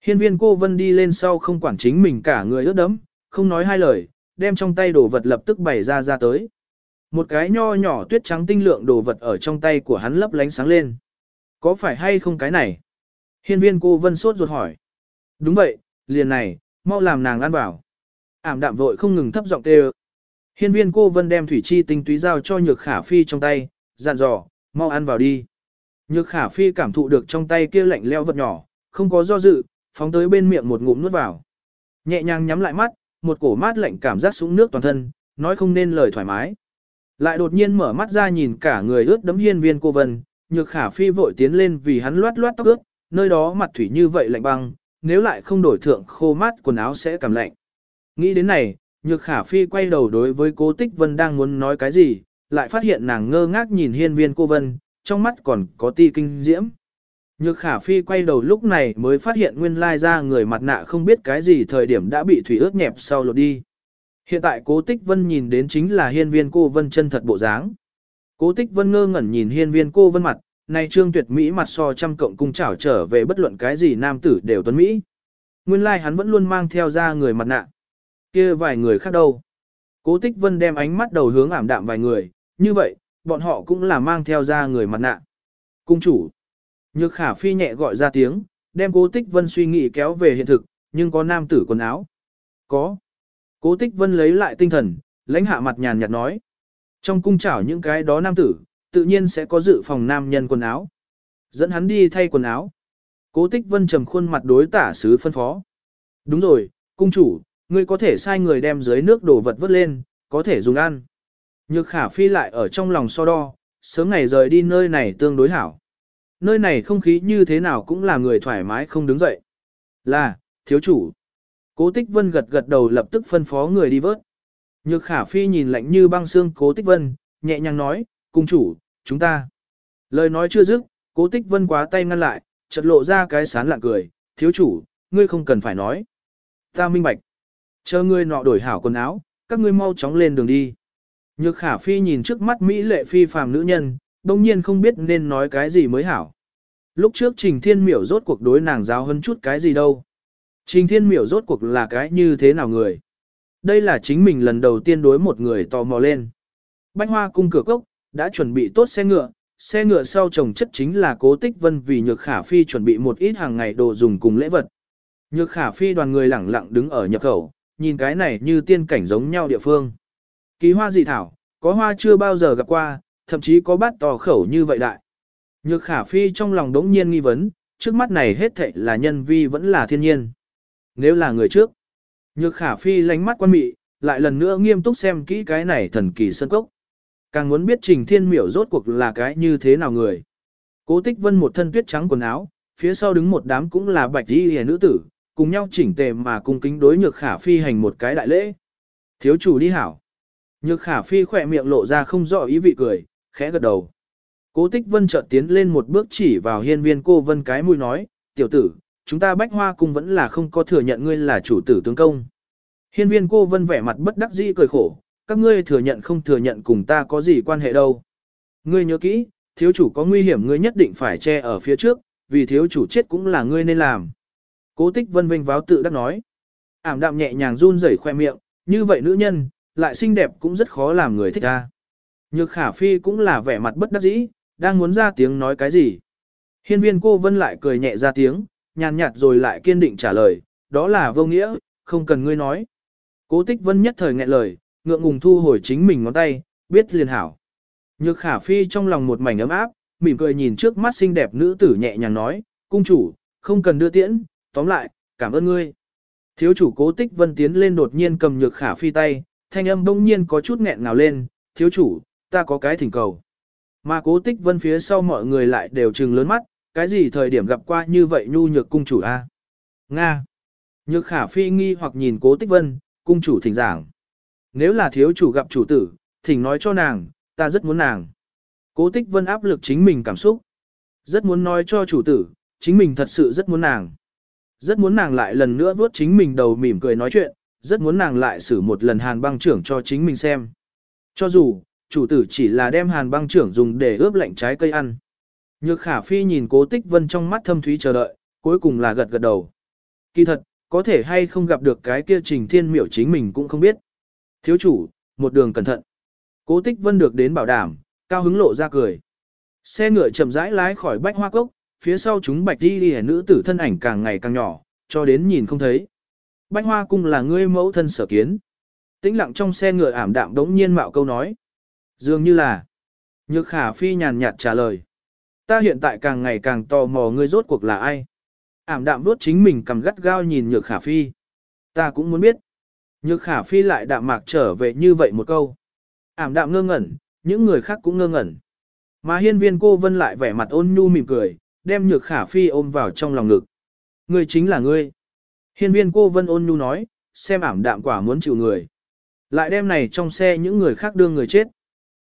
[SPEAKER 1] Hiên viên cô vân đi lên sau không quản chính mình cả người ướt đẫm, không nói hai lời, đem trong tay đồ vật lập tức bày ra ra tới. Một cái nho nhỏ tuyết trắng tinh lượng đồ vật ở trong tay của hắn lấp lánh sáng lên. Có phải hay không cái này? Hiên viên cô vân sốt ruột hỏi. Đúng vậy, liền này, mau làm nàng ăn bảo. Ảm đạm vội không ngừng thấp giọng kêu. Hiên viên cô vân đem thủy chi tinh túy giao cho nhược khả phi trong tay, dặn dò, mau ăn vào đi. Nhược khả phi cảm thụ được trong tay kia lạnh leo vật nhỏ, không có do dự, phóng tới bên miệng một ngụm nuốt vào. Nhẹ nhàng nhắm lại mắt, một cổ mát lạnh cảm giác súng nước toàn thân, nói không nên lời thoải mái. Lại đột nhiên mở mắt ra nhìn cả người ướt đấm hiên viên cô vân, nhược khả phi vội tiến lên vì hắn loát loát tóc ướt, nơi đó mặt thủy như vậy lạnh băng, nếu lại không đổi thượng khô mát quần áo sẽ cảm lạnh. Nghĩ đến này, nhược khả phi quay đầu đối với cố tích vân đang muốn nói cái gì, lại phát hiện nàng ngơ ngác nhìn hiên viên cô vân, trong mắt còn có ti kinh diễm. Nhược khả phi quay đầu lúc này mới phát hiện nguyên lai ra người mặt nạ không biết cái gì thời điểm đã bị thủy ướt nhẹp sau lột đi. Hiện tại cố tích vân nhìn đến chính là hiên viên cô vân chân thật bộ dáng. Cố tích vân ngơ ngẩn nhìn hiên viên cô vân mặt, nay trương tuyệt mỹ mặt so trăm cộng cung chảo trở về bất luận cái gì nam tử đều tuấn mỹ. Nguyên lai hắn vẫn luôn mang theo ra người mặt nạ. kia vài người khác đâu. Cố tích vân đem ánh mắt đầu hướng ảm đạm vài người, như vậy, bọn họ cũng là mang theo ra người mặt nạ. Cung chủ. Nhược khả phi nhẹ gọi ra tiếng, đem cố tích vân suy nghĩ kéo về hiện thực, nhưng có nam tử quần áo. Có. Cố tích vân lấy lại tinh thần, lãnh hạ mặt nhàn nhạt nói. Trong cung chảo những cái đó nam tử, tự nhiên sẽ có dự phòng nam nhân quần áo. Dẫn hắn đi thay quần áo. Cố tích vân trầm khuôn mặt đối tả sứ phân phó. Đúng rồi, cung chủ, ngươi có thể sai người đem dưới nước đổ vật vớt lên, có thể dùng ăn. Nhược khả phi lại ở trong lòng so đo, sớm ngày rời đi nơi này tương đối hảo. Nơi này không khí như thế nào cũng là người thoải mái không đứng dậy. Là, thiếu chủ. Cố tích vân gật gật đầu lập tức phân phó người đi vớt. Nhược khả phi nhìn lạnh như băng xương cố tích vân, nhẹ nhàng nói, cung chủ, chúng ta. Lời nói chưa dứt, cố tích vân quá tay ngăn lại, chợt lộ ra cái sán lạng cười, thiếu chủ, ngươi không cần phải nói. Ta minh bạch. Chờ ngươi nọ đổi hảo quần áo, các ngươi mau chóng lên đường đi. Nhược khả phi nhìn trước mắt Mỹ lệ phi phàm nữ nhân, đông nhiên không biết nên nói cái gì mới hảo. Lúc trước Trình Thiên Miểu rốt cuộc đối nàng giáo hơn chút cái gì đâu. Trình Thiên Miểu rốt cuộc là cái như thế nào người. Đây là chính mình lần đầu tiên đối một người tò mò lên. Bách hoa cung cửa cốc, đã chuẩn bị tốt xe ngựa, xe ngựa sau trồng chất chính là cố tích vân vì nhược khả phi chuẩn bị một ít hàng ngày đồ dùng cùng lễ vật. Nhược khả phi đoàn người lẳng lặng đứng ở nhập khẩu, nhìn cái này như tiên cảnh giống nhau địa phương. kỳ hoa dị thảo, có hoa chưa bao giờ gặp qua, thậm chí có bát to khẩu như vậy đại. Nhược khả phi trong lòng đống nhiên nghi vấn, trước mắt này hết thệ là nhân vi vẫn là thiên nhiên. Nếu là người trước, nhược khả phi lánh mắt quan mị, lại lần nữa nghiêm túc xem kỹ cái này thần kỳ sân cốc. Càng muốn biết trình thiên miểu rốt cuộc là cái như thế nào người. Cố tích vân một thân tuyết trắng quần áo, phía sau đứng một đám cũng là bạch y hề nữ tử, cùng nhau chỉnh tề mà cung kính đối nhược khả phi hành một cái đại lễ. Thiếu chủ đi hảo. Nhược khả phi khỏe miệng lộ ra không rõ ý vị cười, khẽ gật đầu. Cố tích vân chợt tiến lên một bước chỉ vào hiên viên cô vân cái mũi nói, tiểu tử, chúng ta bách hoa cung vẫn là không có thừa nhận ngươi là chủ tử tướng công. Hiên viên cô vân vẻ mặt bất đắc dĩ cười khổ, các ngươi thừa nhận không thừa nhận cùng ta có gì quan hệ đâu. Ngươi nhớ kỹ, thiếu chủ có nguy hiểm ngươi nhất định phải che ở phía trước, vì thiếu chủ chết cũng là ngươi nên làm. Cố tích vân vinh váo tự đắc nói. Ảm đạm nhẹ nhàng run rẩy khoe miệng, như vậy nữ nhân, lại xinh đẹp cũng rất khó làm người thích ta. Nhược khả phi cũng là vẻ mặt bất đắc dĩ, đang muốn ra tiếng nói cái gì. Hiên viên cô vân lại cười nhẹ ra tiếng, nhàn nhạt rồi lại kiên định trả lời, đó là vô nghĩa, không cần ngươi nói. Cố tích vân nhất thời nghẹn lời, ngượng ngùng thu hồi chính mình ngón tay, biết liền hảo. Nhược khả phi trong lòng một mảnh ấm áp, mỉm cười nhìn trước mắt xinh đẹp nữ tử nhẹ nhàng nói, cung chủ, không cần đưa tiễn, tóm lại, cảm ơn ngươi. Thiếu chủ cố tích vân tiến lên đột nhiên cầm nhược khả phi tay, thanh âm bỗng nhiên có chút nghẹn ngào lên, thiếu chủ, ta có cái thỉnh cầu. Mà cố tích vân phía sau mọi người lại đều trừng lớn mắt, cái gì thời điểm gặp qua như vậy nhu nhược cung chủ a? Nga. Nhược khả phi nghi hoặc nhìn cố tích vân, cung chủ thỉnh giảng. Nếu là thiếu chủ gặp chủ tử, thỉnh nói cho nàng, ta rất muốn nàng. Cố tích vân áp lực chính mình cảm xúc. Rất muốn nói cho chủ tử, chính mình thật sự rất muốn nàng. Rất muốn nàng lại lần nữa vuốt chính mình đầu mỉm cười nói chuyện, rất muốn nàng lại xử một lần hàn băng trưởng cho chính mình xem. Cho dù, chủ tử chỉ là đem hàn băng trưởng dùng để ướp lạnh trái cây ăn. Nhược khả phi nhìn cố tích vân trong mắt thâm thúy chờ đợi, cuối cùng là gật gật đầu. Kỳ thật, có thể hay không gặp được cái kia trình thiên miểu chính mình cũng không biết. Thiếu chủ, một đường cẩn thận. Cố tích vân được đến bảo đảm, cao hứng lộ ra cười. Xe ngựa chậm rãi lái khỏi bách hoa cốc, phía sau chúng bạch đi đi nữ tử thân ảnh càng ngày càng nhỏ, cho đến nhìn không thấy. Bách hoa cung là ngươi mẫu thân sở kiến. Tĩnh lặng trong xe ngựa ảm đạm đống nhiên mạo câu nói. Dường như là. Nhược khả phi nhàn nhạt trả lời. Ta hiện tại càng ngày càng tò mò ngươi rốt cuộc là ai. Ảm đạm đốt chính mình cầm gắt gao nhìn nhược khả phi. Ta cũng muốn biết. Nhược khả phi lại đạm mạc trở về như vậy một câu. Ảm đạm ngơ ngẩn, những người khác cũng ngơ ngẩn. Mà hiên viên cô vân lại vẻ mặt ôn nhu mỉm cười, đem nhược khả phi ôm vào trong lòng ngực. Ngươi chính là ngươi. Hiên viên cô vân ôn nhu nói, xem ảm đạm quả muốn chịu người. Lại đem này trong xe những người khác đưa người chết.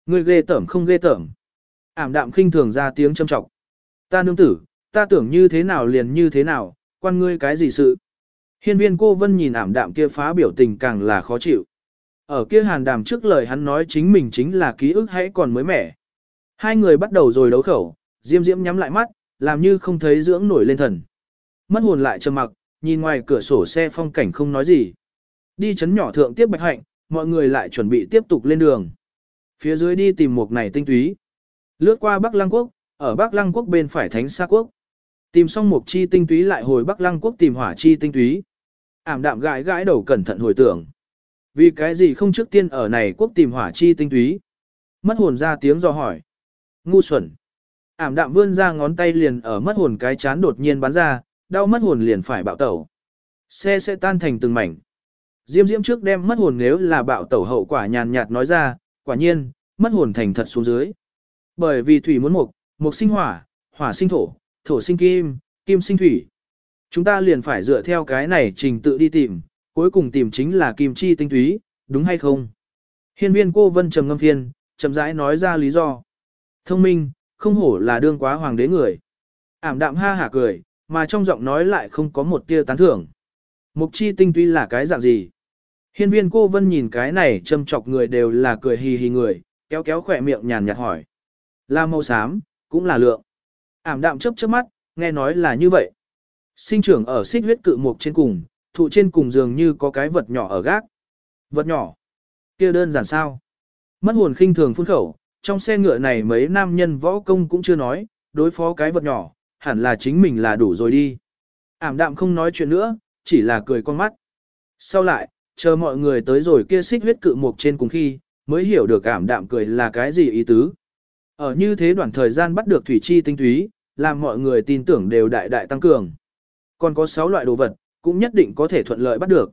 [SPEAKER 1] Ngươi ghê tởm không ghê tởm. Ảm đạm khinh thường ra tiếng châm trọng. Ta nương tử, ta tưởng như thế nào liền như thế nào, quan ngươi cái gì sự. Hiên viên cô vân nhìn ảm đạm kia phá biểu tình càng là khó chịu. Ở kia hàn đàm trước lời hắn nói chính mình chính là ký ức hãy còn mới mẻ. Hai người bắt đầu rồi đấu khẩu, diêm diễm nhắm lại mắt, làm như không thấy dưỡng nổi lên thần. Mất hồn lại trầm mặc, nhìn ngoài cửa sổ xe phong cảnh không nói gì. Đi chấn nhỏ thượng tiếp bạch hạnh, mọi người lại chuẩn bị tiếp tục lên đường. Phía dưới đi tìm một này tinh túy. Lướt qua Bắc Lăng Quốc, ở Bắc Lăng Quốc bên phải Thánh Sa Quốc. Tìm xong một chi tinh túy lại hồi Bắc Lăng Quốc tìm hỏa chi tinh túy. Ảm đạm gãi gãi đầu cẩn thận hồi tưởng. Vì cái gì không trước tiên ở này quốc tìm hỏa chi tinh túy? Mất hồn ra tiếng do hỏi. Ngu xuẩn. Ảm đạm vươn ra ngón tay liền ở mất hồn cái chán đột nhiên bắn ra, đau mất hồn liền phải bạo tẩu. Xe sẽ tan thành từng mảnh. Diêm diễm trước đem mất hồn nếu là bạo tẩu hậu quả nhàn nhạt nói ra, quả nhiên, mất hồn thành thật xuống dưới. Bởi vì thủy muốn mục, mục sinh hỏa, hỏa sinh thổ, thổ sinh kim, kim sinh thủy. Chúng ta liền phải dựa theo cái này trình tự đi tìm, cuối cùng tìm chính là kim chi tinh túy, đúng hay không? Hiên viên cô vân trầm ngâm phiên, chậm rãi nói ra lý do. Thông minh, không hổ là đương quá hoàng đế người. Ảm đạm ha hả cười, mà trong giọng nói lại không có một tia tán thưởng. Mục chi tinh túy là cái dạng gì? Hiên viên cô vân nhìn cái này châm chọc người đều là cười hì hì người, kéo kéo khỏe miệng nhàn nhạt hỏi. Là màu xám, cũng là lượng. Ảm đạm chớp chớp mắt, nghe nói là như vậy. Sinh trưởng ở xích huyết cự mục trên cùng, thụ trên cùng dường như có cái vật nhỏ ở gác. Vật nhỏ? kia đơn giản sao? Mất hồn khinh thường phun khẩu, trong xe ngựa này mấy nam nhân võ công cũng chưa nói, đối phó cái vật nhỏ, hẳn là chính mình là đủ rồi đi. Ảm đạm không nói chuyện nữa, chỉ là cười con mắt. Sau lại, chờ mọi người tới rồi kia xích huyết cự mục trên cùng khi, mới hiểu được ảm đạm cười là cái gì ý tứ. Ở như thế đoạn thời gian bắt được thủy chi tinh túy, làm mọi người tin tưởng đều đại đại tăng cường. Còn có 6 loại đồ vật, cũng nhất định có thể thuận lợi bắt được.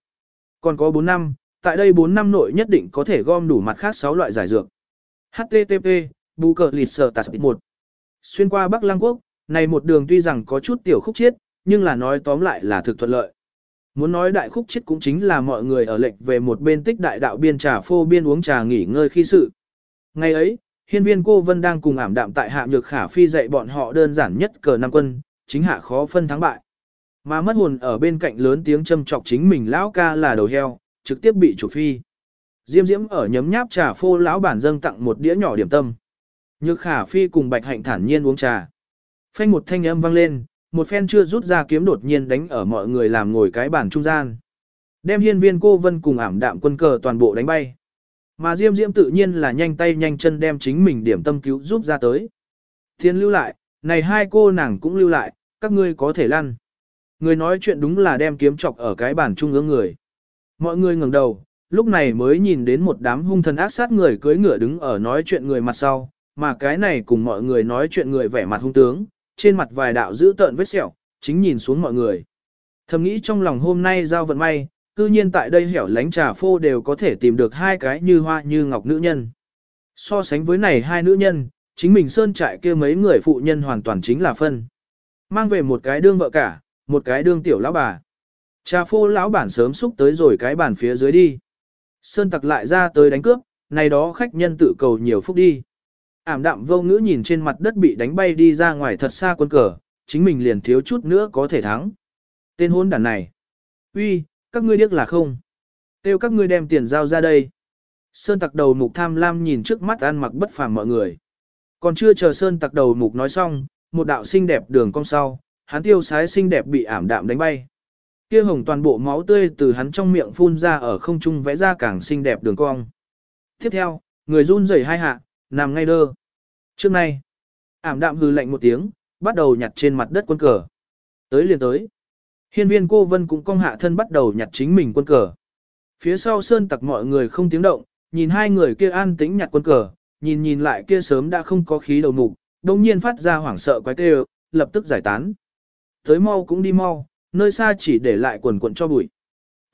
[SPEAKER 1] Còn có 4 năm, tại đây 4 năm nội nhất định có thể gom đủ mặt khác 6 loại giải dược. HTTP, bù cờ lịt sở tạt 1. Xuyên qua Bắc Lăng Quốc, này một đường tuy rằng có chút tiểu khúc chiết, nhưng là nói tóm lại là thực thuận lợi. Muốn nói đại khúc chiết cũng chính là mọi người ở lệnh về một bên tích đại đạo biên trà phô biên uống trà nghỉ ngơi khi sự. Ngày ấy, hiên viên cô Vân đang cùng ảm đạm tại hạ nhược khả phi dạy bọn họ đơn giản nhất cờ năm quân, chính hạ khó phân thắng bại. Mà mất hồn ở bên cạnh lớn tiếng châm chọc chính mình lão ca là đầu heo, trực tiếp bị chủ phi. Diêm diễm ở nhấm nháp trà phô lão bản dâng tặng một đĩa nhỏ điểm tâm. Nhược khả phi cùng bạch hạnh thản nhiên uống trà. Phanh một thanh âm vang lên, một phen chưa rút ra kiếm đột nhiên đánh ở mọi người làm ngồi cái bàn trung gian. Đem hiên viên cô vân cùng ảm đạm quân cờ toàn bộ đánh bay. Mà Diêm Diễm tự nhiên là nhanh tay nhanh chân đem chính mình điểm tâm cứu giúp ra tới. Thiên lưu lại, này hai cô nàng cũng lưu lại, các ngươi có thể lăn. Người nói chuyện đúng là đem kiếm chọc ở cái bàn trung ương người. Mọi người ngẩng đầu, lúc này mới nhìn đến một đám hung thần ác sát người cưỡi ngựa đứng ở nói chuyện người mặt sau, mà cái này cùng mọi người nói chuyện người vẻ mặt hung tướng, trên mặt vài đạo giữ tợn vết sẹo, chính nhìn xuống mọi người. Thầm nghĩ trong lòng hôm nay giao vận may, cư nhiên tại đây hẻo lánh trà phô đều có thể tìm được hai cái như hoa như ngọc nữ nhân. So sánh với này hai nữ nhân, chính mình sơn trại kia mấy người phụ nhân hoàn toàn chính là phân. Mang về một cái đương vợ cả, một cái đương tiểu lão bà. Trà phô lão bản sớm xúc tới rồi cái bàn phía dưới đi. Sơn tặc lại ra tới đánh cướp, này đó khách nhân tự cầu nhiều phúc đi. Ảm đạm vô ngữ nhìn trên mặt đất bị đánh bay đi ra ngoài thật xa quân cờ, chính mình liền thiếu chút nữa có thể thắng. Tên hôn đàn này. uy, các ngươi điếc là không. Tiêu các ngươi đem tiền giao ra đây. Sơn tặc đầu mục tham lam nhìn trước mắt ăn mặc bất phàm mọi người. Còn chưa chờ Sơn tặc đầu mục nói xong, một đạo xinh đẹp đường cong sau, hắn tiêu sái xinh đẹp bị ảm đạm đánh bay. Kia hồng toàn bộ máu tươi từ hắn trong miệng phun ra ở không trung vẽ ra càng xinh đẹp đường cong. Tiếp theo, người run rẩy hai hạ, nằm ngay đơ. Trước nay, ảm đạm hừ lạnh một tiếng, bắt đầu nhặt trên mặt đất quân cờ. Tới liền tới. Hiên viên cô vân cũng cong hạ thân bắt đầu nhặt chính mình quân cờ. Phía sau sơn tặc mọi người không tiếng động, nhìn hai người kia an tĩnh nhặt quân cờ, nhìn nhìn lại kia sớm đã không có khí đầu mục, đồng nhiên phát ra hoảng sợ quái kêu, lập tức giải tán. Tới mau cũng đi mau, nơi xa chỉ để lại quần quần cho bụi.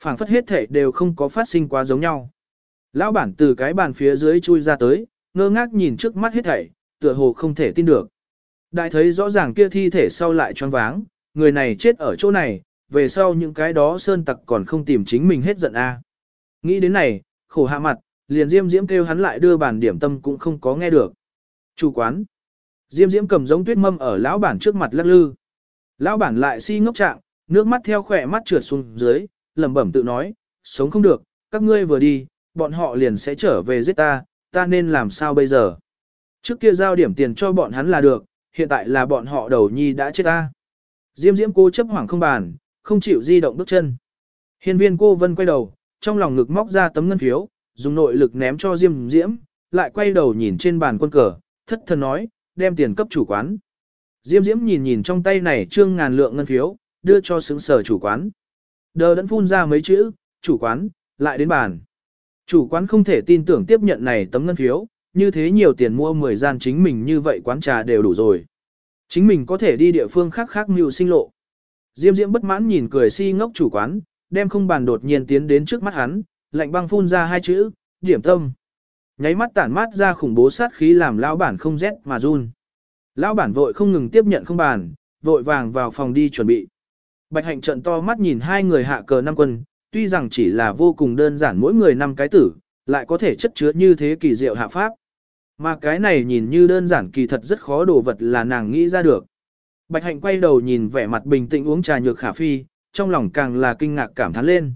[SPEAKER 1] phảng phất hết thể đều không có phát sinh quá giống nhau. Lão bản từ cái bàn phía dưới chui ra tới, ngơ ngác nhìn trước mắt hết thảy, tựa hồ không thể tin được. Đại thấy rõ ràng kia thi thể sau lại choáng váng, người này chết ở chỗ này, về sau những cái đó sơn tặc còn không tìm chính mình hết giận a. Nghĩ đến này, khổ hạ mặt, liền Diêm Diễm kêu hắn lại đưa bản điểm tâm cũng không có nghe được. Chủ quán. Diêm Diễm cầm giống tuyết mâm ở lão bản trước mặt lắc lư. Lão bản lại si ngốc trạng, nước mắt theo khỏe mắt trượt xuống dưới, lẩm bẩm tự nói, sống không được, các ngươi vừa đi, bọn họ liền sẽ trở về giết ta, ta nên làm sao bây giờ? Trước kia giao điểm tiền cho bọn hắn là được, hiện tại là bọn họ đầu nhi đã chết ta. Diêm Diễm cô chấp hoảng không bàn, không chịu di động bước chân. Hiên viên cô vân quay đầu, trong lòng ngực móc ra tấm ngân phiếu, dùng nội lực ném cho Diêm Diễm, lại quay đầu nhìn trên bàn quân cờ, thất thần nói, đem tiền cấp chủ quán. Diêm Diễm nhìn nhìn trong tay này trương ngàn lượng ngân phiếu, đưa cho xứng sở chủ quán. Đờ đẫn phun ra mấy chữ, chủ quán, lại đến bàn. Chủ quán không thể tin tưởng tiếp nhận này tấm ngân phiếu, như thế nhiều tiền mua 10 gian chính mình như vậy quán trà đều đủ rồi. Chính mình có thể đi địa phương khác khác mưu sinh lộ. Diêm Diễm bất mãn nhìn cười si ngốc chủ quán, đem không bàn đột nhiên tiến đến trước mắt hắn, lạnh băng phun ra hai chữ, điểm tâm. Nháy mắt tản mát ra khủng bố sát khí làm lão bản không rét mà run. Lão bản vội không ngừng tiếp nhận không bàn, vội vàng vào phòng đi chuẩn bị. Bạch hạnh trận to mắt nhìn hai người hạ cờ năm quân, tuy rằng chỉ là vô cùng đơn giản mỗi người năm cái tử, lại có thể chất chứa như thế kỳ diệu hạ pháp. Mà cái này nhìn như đơn giản kỳ thật rất khó đồ vật là nàng nghĩ ra được. Bạch hạnh quay đầu nhìn vẻ mặt bình tĩnh uống trà nhược khả phi, trong lòng càng là kinh ngạc cảm thán lên.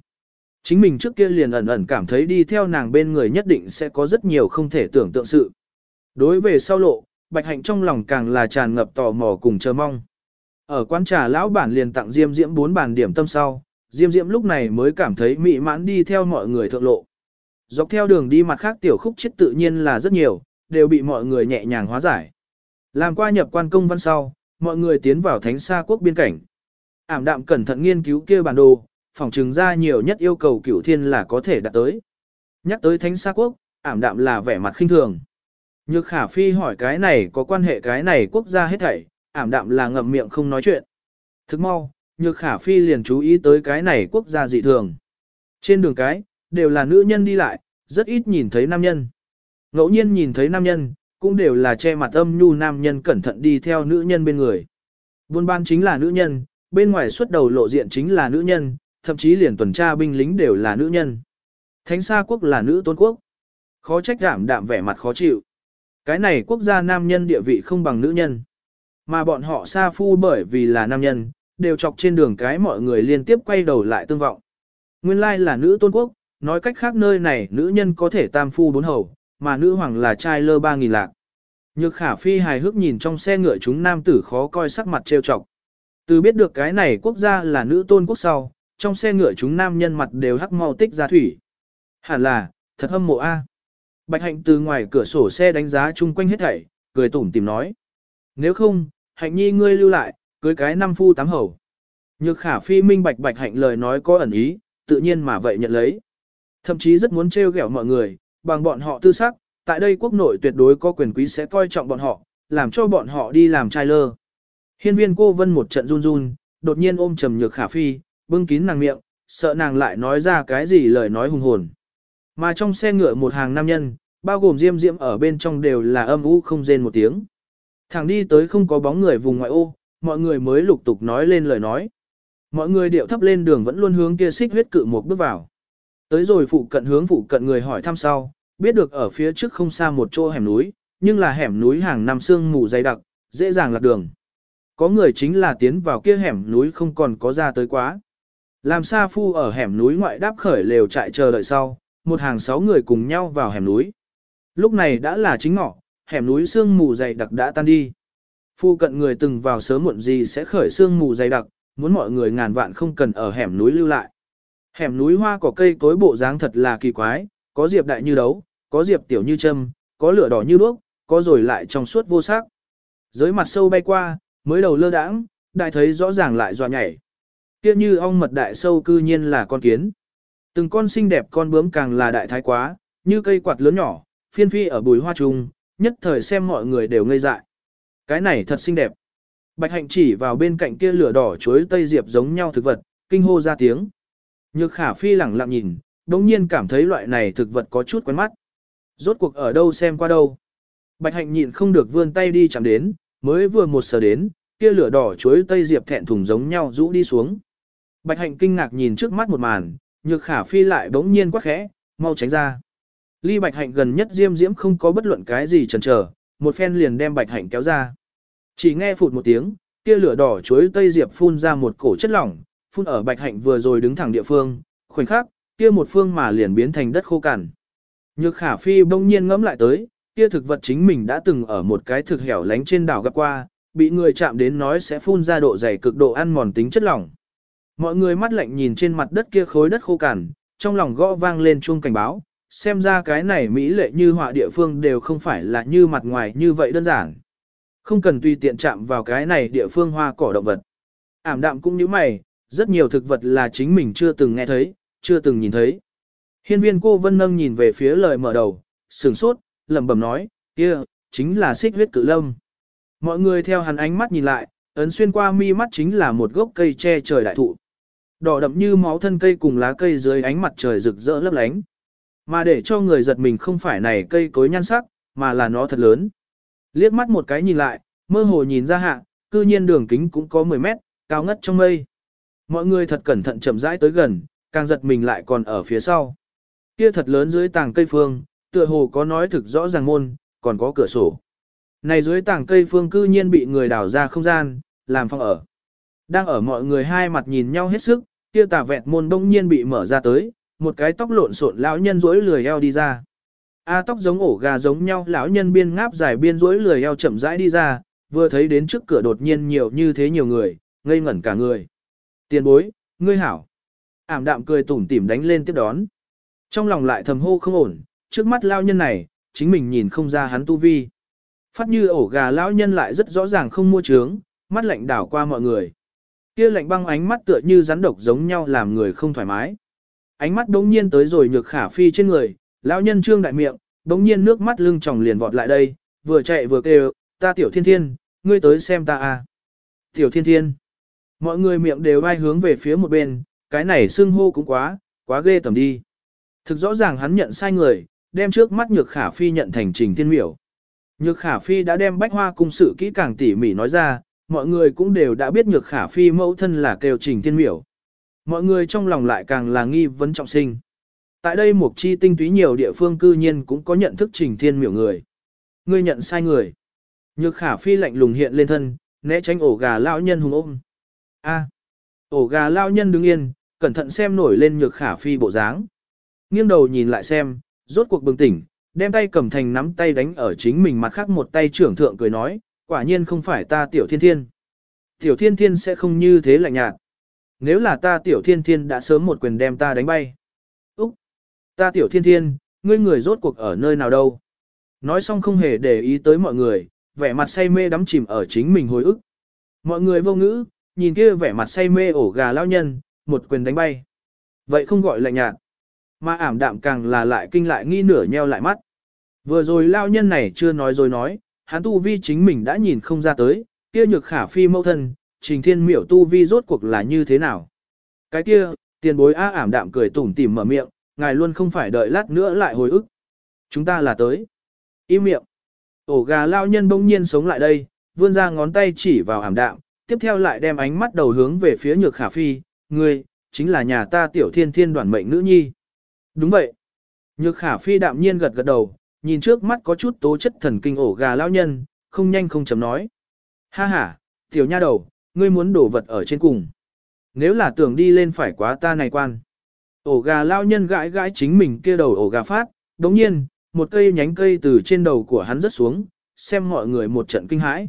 [SPEAKER 1] Chính mình trước kia liền ẩn ẩn cảm thấy đi theo nàng bên người nhất định sẽ có rất nhiều không thể tưởng tượng sự. Đối về sau lộ, bạch hạnh trong lòng càng là tràn ngập tò mò cùng chờ mong. Ở quán trà lão bản liền tặng Diêm Diễm bốn bàn điểm tâm sau, Diêm Diễm lúc này mới cảm thấy mị mãn đi theo mọi người thượng lộ. Dọc theo đường đi mặt khác tiểu khúc chết tự nhiên là rất nhiều, đều bị mọi người nhẹ nhàng hóa giải. Làm qua nhập quan công văn sau, mọi người tiến vào thánh xa quốc biên cảnh. Ảm đạm cẩn thận nghiên cứu kia bản đồ, phòng trừng ra nhiều nhất yêu cầu cửu thiên là có thể đạt tới. Nhắc tới thánh xa quốc, ảm đạm là vẻ mặt khinh thường. Nhược khả phi hỏi cái này có quan hệ cái này quốc gia hết thảy, ảm đạm là ngậm miệng không nói chuyện. Thức mau, nhược khả phi liền chú ý tới cái này quốc gia dị thường. Trên đường cái, đều là nữ nhân đi lại, rất ít nhìn thấy nam nhân. Ngẫu nhiên nhìn thấy nam nhân, cũng đều là che mặt âm nhu nam nhân cẩn thận đi theo nữ nhân bên người. Buôn ban chính là nữ nhân, bên ngoài xuất đầu lộ diện chính là nữ nhân, thậm chí liền tuần tra binh lính đều là nữ nhân. Thánh xa quốc là nữ tôn quốc. Khó trách đảm đạm vẻ mặt khó chịu. Cái này quốc gia nam nhân địa vị không bằng nữ nhân. Mà bọn họ xa phu bởi vì là nam nhân, đều chọc trên đường cái mọi người liên tiếp quay đầu lại tương vọng. Nguyên lai là nữ tôn quốc, nói cách khác nơi này nữ nhân có thể tam phu bốn hầu, mà nữ hoàng là trai lơ ba nghìn lạc. Nhược khả phi hài hước nhìn trong xe ngựa chúng nam tử khó coi sắc mặt trêu chọc. Từ biết được cái này quốc gia là nữ tôn quốc sau, trong xe ngựa chúng nam nhân mặt đều hắc mau tích ra thủy. Hẳn là, thật hâm mộ a. Bạch hạnh từ ngoài cửa sổ xe đánh giá chung quanh hết thảy, cười tủm tìm nói. Nếu không, hạnh nhi ngươi lưu lại, cưới cái năm phu tám hầu. Nhược khả phi minh bạch bạch hạnh lời nói có ẩn ý, tự nhiên mà vậy nhận lấy. Thậm chí rất muốn trêu ghẹo mọi người, bằng bọn họ tư sắc, tại đây quốc nội tuyệt đối có quyền quý sẽ coi trọng bọn họ, làm cho bọn họ đi làm trai lơ. Hiên viên cô vân một trận run run, đột nhiên ôm trầm nhược khả phi, bưng kín nàng miệng, sợ nàng lại nói ra cái gì lời nói hùng hồn. Mà trong xe ngựa một hàng nam nhân, bao gồm diêm diễm ở bên trong đều là âm u không rên một tiếng. Thẳng đi tới không có bóng người vùng ngoại ô, mọi người mới lục tục nói lên lời nói. Mọi người điệu thấp lên đường vẫn luôn hướng kia xích huyết cự một bước vào. Tới rồi phụ cận hướng phụ cận người hỏi thăm sau, biết được ở phía trước không xa một chỗ hẻm núi, nhưng là hẻm núi hàng năm sương mù dày đặc, dễ dàng lạc đường. có người chính là tiến vào kia hẻm núi không còn có ra tới quá. Làm Sa Phu ở hẻm núi ngoại đáp khởi lều trại chờ đợi sau, một hàng sáu người cùng nhau vào hẻm núi. Lúc này đã là chính ngọ, hẻm núi sương mù dày đặc đã tan đi. Phu cận người từng vào sớm muộn gì sẽ khởi sương mù dày đặc, muốn mọi người ngàn vạn không cần ở hẻm núi lưu lại. Hẻm núi hoa cỏ cây cối bộ dáng thật là kỳ quái, có diệp đại như đấu, có diệp tiểu như châm, có lửa đỏ như đuốc, có rồi lại trong suốt vô sắc. Dưới mặt sâu bay qua, mới đầu lơ đãng, đại thấy rõ ràng lại dọa nhảy. Kia như ong mật đại sâu cư nhiên là con kiến. Từng con xinh đẹp con bướm càng là đại thái quá, như cây quạt lớn nhỏ, phiên phi ở bùi hoa trùng, nhất thời xem mọi người đều ngây dại. Cái này thật xinh đẹp. Bạch hạnh chỉ vào bên cạnh kia lửa đỏ chuối tây diệp giống nhau thực vật, kinh hô ra tiếng. Nhược khả phi lẳng lặng nhìn, đồng nhiên cảm thấy loại này thực vật có chút quen mắt. Rốt cuộc ở đâu xem qua đâu. Bạch hạnh nhịn không được vươn tay đi chạm đến, mới vừa một sờ đến, kia lửa đỏ chuối tây diệp thẹn thùng giống nhau rũ đi xuống. Bạch hạnh kinh ngạc nhìn trước mắt một màn, nhược khả phi lại bỗng nhiên quắc khẽ, mau tránh ra. Ly bạch hạnh gần nhất diêm diễm không có bất luận cái gì chần chờ, một phen liền đem bạch hạnh kéo ra. Chỉ nghe phụt một tiếng, kia lửa đỏ chuối tây diệp phun ra một cổ chất lỏng, phun ở bạch hạnh vừa rồi đứng thẳng địa phương, khoảnh khắc, kia một phương mà liền biến thành đất khô cằn. Nhược khả phi bỗng nhiên ngẫm lại tới, kia thực vật chính mình đã từng ở một cái thực hẻo lánh trên đảo gặp qua, bị người chạm đến nói sẽ phun ra độ dày cực độ ăn mòn tính chất lỏng. Mọi người mắt lạnh nhìn trên mặt đất kia khối đất khô cằn, trong lòng gõ vang lên chuông cảnh báo, xem ra cái này mỹ lệ như họa địa phương đều không phải là như mặt ngoài như vậy đơn giản. Không cần tùy tiện chạm vào cái này địa phương hoa cỏ động vật. Ảm đạm cũng như mày, rất nhiều thực vật là chính mình chưa từng nghe thấy, chưa từng nhìn thấy. Hiên viên cô vân nâng nhìn về phía lời mở đầu, sửng sốt, lẩm bẩm nói, kia, chính là xích huyết cự lâm. Mọi người theo hắn ánh mắt nhìn lại, ấn xuyên qua mi mắt chính là một gốc cây che trời đại thụ. Đỏ đậm như máu thân cây cùng lá cây dưới ánh mặt trời rực rỡ lấp lánh. Mà để cho người giật mình không phải này cây cối nhan sắc, mà là nó thật lớn. Liếc mắt một cái nhìn lại, mơ hồ nhìn ra hạ, cư nhiên đường kính cũng có 10 mét, cao ngất trong mây. Mọi người thật cẩn thận chậm rãi tới gần, càng giật mình lại còn ở phía sau. Kia thật lớn dưới tàng cây phương, tựa hồ có nói thực rõ ràng môn, còn có cửa sổ. Này dưới tàng cây phương cư nhiên bị người đào ra không gian, làm phòng ở. Đang ở mọi người hai mặt nhìn nhau hết sức, kia tà vẹt môn đông nhiên bị mở ra tới, một cái tóc lộn xộn lão nhân rỗi lười eo đi ra. A tóc giống ổ gà giống nhau, lão nhân biên ngáp dài biên rỗi lười eo chậm rãi đi ra, vừa thấy đến trước cửa đột nhiên nhiều như thế nhiều người, ngây ngẩn cả người. Tiền bối, ngươi hảo. Ảm đạm cười tủm tỉm đánh lên tiếp đón. Trong lòng lại thầm hô không ổn, trước mắt lão nhân này, chính mình nhìn không ra hắn tu vi. Phát như ổ gà lão nhân lại rất rõ ràng không mua trướng, mắt lạnh đảo qua mọi người. Kia lạnh băng ánh mắt tựa như rắn độc giống nhau làm người không thoải mái. Ánh mắt đống nhiên tới rồi nhược khả phi trên người, lão nhân trương đại miệng, đống nhiên nước mắt lưng tròng liền vọt lại đây, vừa chạy vừa kêu, ta tiểu thiên thiên, ngươi tới xem ta à. Tiểu thiên thiên. Mọi người miệng đều ai hướng về phía một bên, cái này xưng hô cũng quá, quá ghê tầm đi. Thực rõ ràng hắn nhận sai người, đem trước mắt nhược khả phi nhận thành trình thiên miểu. Nhược khả phi đã đem bách hoa cung sự kỹ càng tỉ mỉ nói ra, mọi người cũng đều đã biết nhược khả phi mẫu thân là kêu trình thiên miểu. Mọi người trong lòng lại càng là nghi vấn trọng sinh. Tại đây một chi tinh túy nhiều địa phương cư nhiên cũng có nhận thức trình thiên miểu người. Ngươi nhận sai người. Nhược khả phi lạnh lùng hiện lên thân, né tránh ổ gà lao nhân hùng ôm. A. ổ gà lao nhân đứng yên, cẩn thận xem nổi lên nhược khả phi bộ dáng. Nghiêng đầu nhìn lại xem, rốt cuộc bừng tỉnh, đem tay cầm thành nắm tay đánh ở chính mình mặt khác một tay trưởng thượng cười nói, quả nhiên không phải ta tiểu thiên thiên. Tiểu thiên thiên sẽ không như thế lạnh nhạt. Nếu là ta tiểu thiên thiên đã sớm một quyền đem ta đánh bay. Úc! Ta tiểu thiên thiên, ngươi người rốt cuộc ở nơi nào đâu? Nói xong không hề để ý tới mọi người, vẻ mặt say mê đắm chìm ở chính mình hồi ức. Mọi người vô ngữ, nhìn kia vẻ mặt say mê ổ gà lao nhân, một quyền đánh bay. Vậy không gọi lạnh nhạt. Mà ảm đạm càng là lại kinh lại nghi nửa nheo lại mắt. Vừa rồi lao nhân này chưa nói rồi nói, hắn tu vi chính mình đã nhìn không ra tới, kia nhược khả phi mẫu thân, trình thiên miểu tu vi rốt cuộc là như thế nào. Cái kia, tiền bối á ảm đạm cười tủm tỉm mở miệng, ngài luôn không phải đợi lát nữa lại hồi ức. Chúng ta là tới. Im miệng. Ổ gà lao nhân bỗng nhiên sống lại đây, vươn ra ngón tay chỉ vào ảm đạm, tiếp theo lại đem ánh mắt đầu hướng về phía nhược khả phi, ngươi, chính là nhà ta tiểu thiên thiên đoàn mệnh nữ nhi. Đúng vậy. Nhược khả phi đạm nhiên gật gật đầu, nhìn trước mắt có chút tố chất thần kinh ổ gà lao nhân, không nhanh không chậm nói. Ha ha, Tiểu nha đầu, ngươi muốn đổ vật ở trên cùng. Nếu là tưởng đi lên phải quá ta này quan. Ổ gà lao nhân gãi gãi chính mình kia đầu ổ gà phát, đồng nhiên, một cây nhánh cây từ trên đầu của hắn rớt xuống, xem mọi người một trận kinh hãi.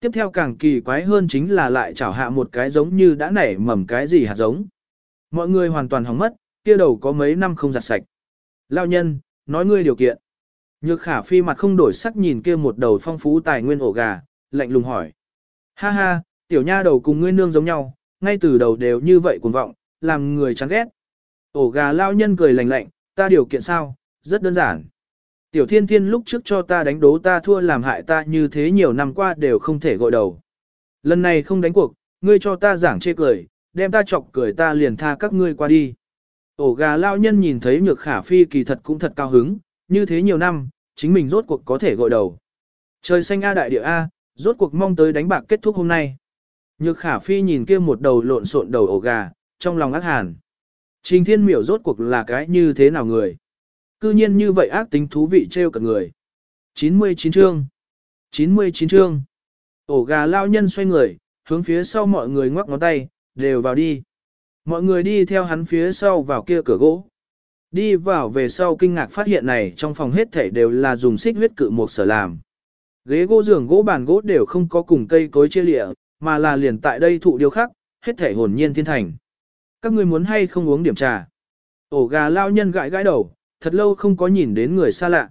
[SPEAKER 1] Tiếp theo càng kỳ quái hơn chính là lại chảo hạ một cái giống như đã nảy mầm cái gì hạt giống. Mọi người hoàn toàn hỏng mất, kia đầu có mấy năm không giặt sạch. Lao nhân, nói ngươi điều kiện. Nhược khả phi mặt không đổi sắc nhìn kia một đầu phong phú tài nguyên ổ gà, lạnh lùng hỏi. Ha ha, tiểu nha đầu cùng ngươi nương giống nhau, ngay từ đầu đều như vậy cuồng vọng, làm người chán ghét. Ổ gà lao nhân cười lạnh lạnh, ta điều kiện sao, rất đơn giản. Tiểu thiên thiên lúc trước cho ta đánh đố ta thua làm hại ta như thế nhiều năm qua đều không thể gội đầu. Lần này không đánh cuộc, ngươi cho ta giảng chê cười, đem ta chọc cười ta liền tha các ngươi qua đi. Ổ gà lao nhân nhìn thấy nhược khả phi kỳ thật cũng thật cao hứng, như thế nhiều năm, chính mình rốt cuộc có thể gội đầu. Trời xanh A đại địa A, rốt cuộc mong tới đánh bạc kết thúc hôm nay. Nhược khả phi nhìn kia một đầu lộn xộn đầu ổ gà, trong lòng ác hàn. Trình thiên miểu rốt cuộc là cái như thế nào người? Cư nhiên như vậy ác tính thú vị trêu cả người. 99 chương 99 chương Ổ gà lao nhân xoay người, hướng phía sau mọi người ngoắc ngón tay, đều vào đi. Mọi người đi theo hắn phía sau vào kia cửa gỗ. Đi vào về sau kinh ngạc phát hiện này trong phòng hết thảy đều là dùng xích huyết cự một sở làm. Ghế gỗ giường gỗ bàn gỗ đều không có cùng cây cối chia lịa, mà là liền tại đây thụ điều khác, hết thảy hồn nhiên thiên thành. Các ngươi muốn hay không uống điểm trà? Ổ gà lao nhân gãi gãi đầu, thật lâu không có nhìn đến người xa lạ.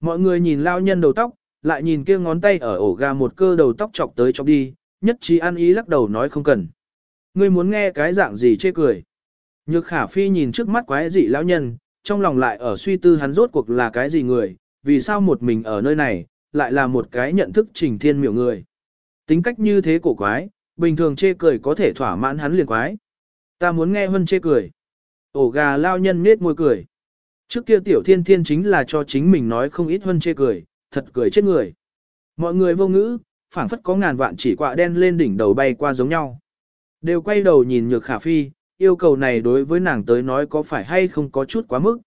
[SPEAKER 1] Mọi người nhìn lao nhân đầu tóc, lại nhìn kia ngón tay ở ổ gà một cơ đầu tóc chọc tới chọc đi, nhất trí ăn ý lắc đầu nói không cần. Ngươi muốn nghe cái dạng gì chê cười. Nhược khả phi nhìn trước mắt quái dị lão nhân, trong lòng lại ở suy tư hắn rốt cuộc là cái gì người, vì sao một mình ở nơi này, lại là một cái nhận thức trình thiên miểu người. Tính cách như thế cổ quái, bình thường chê cười có thể thỏa mãn hắn liền quái. Ta muốn nghe Vân chê cười. Ổ gà lao nhân nết môi cười. Trước kia tiểu thiên thiên chính là cho chính mình nói không ít Vân chê cười, thật cười chết người. Mọi người vô ngữ, phảng phất có ngàn vạn chỉ quạ đen lên đỉnh đầu bay qua giống nhau. Đều quay đầu nhìn nhược khả phi, yêu cầu này đối với nàng tới nói có phải hay không có chút quá mức.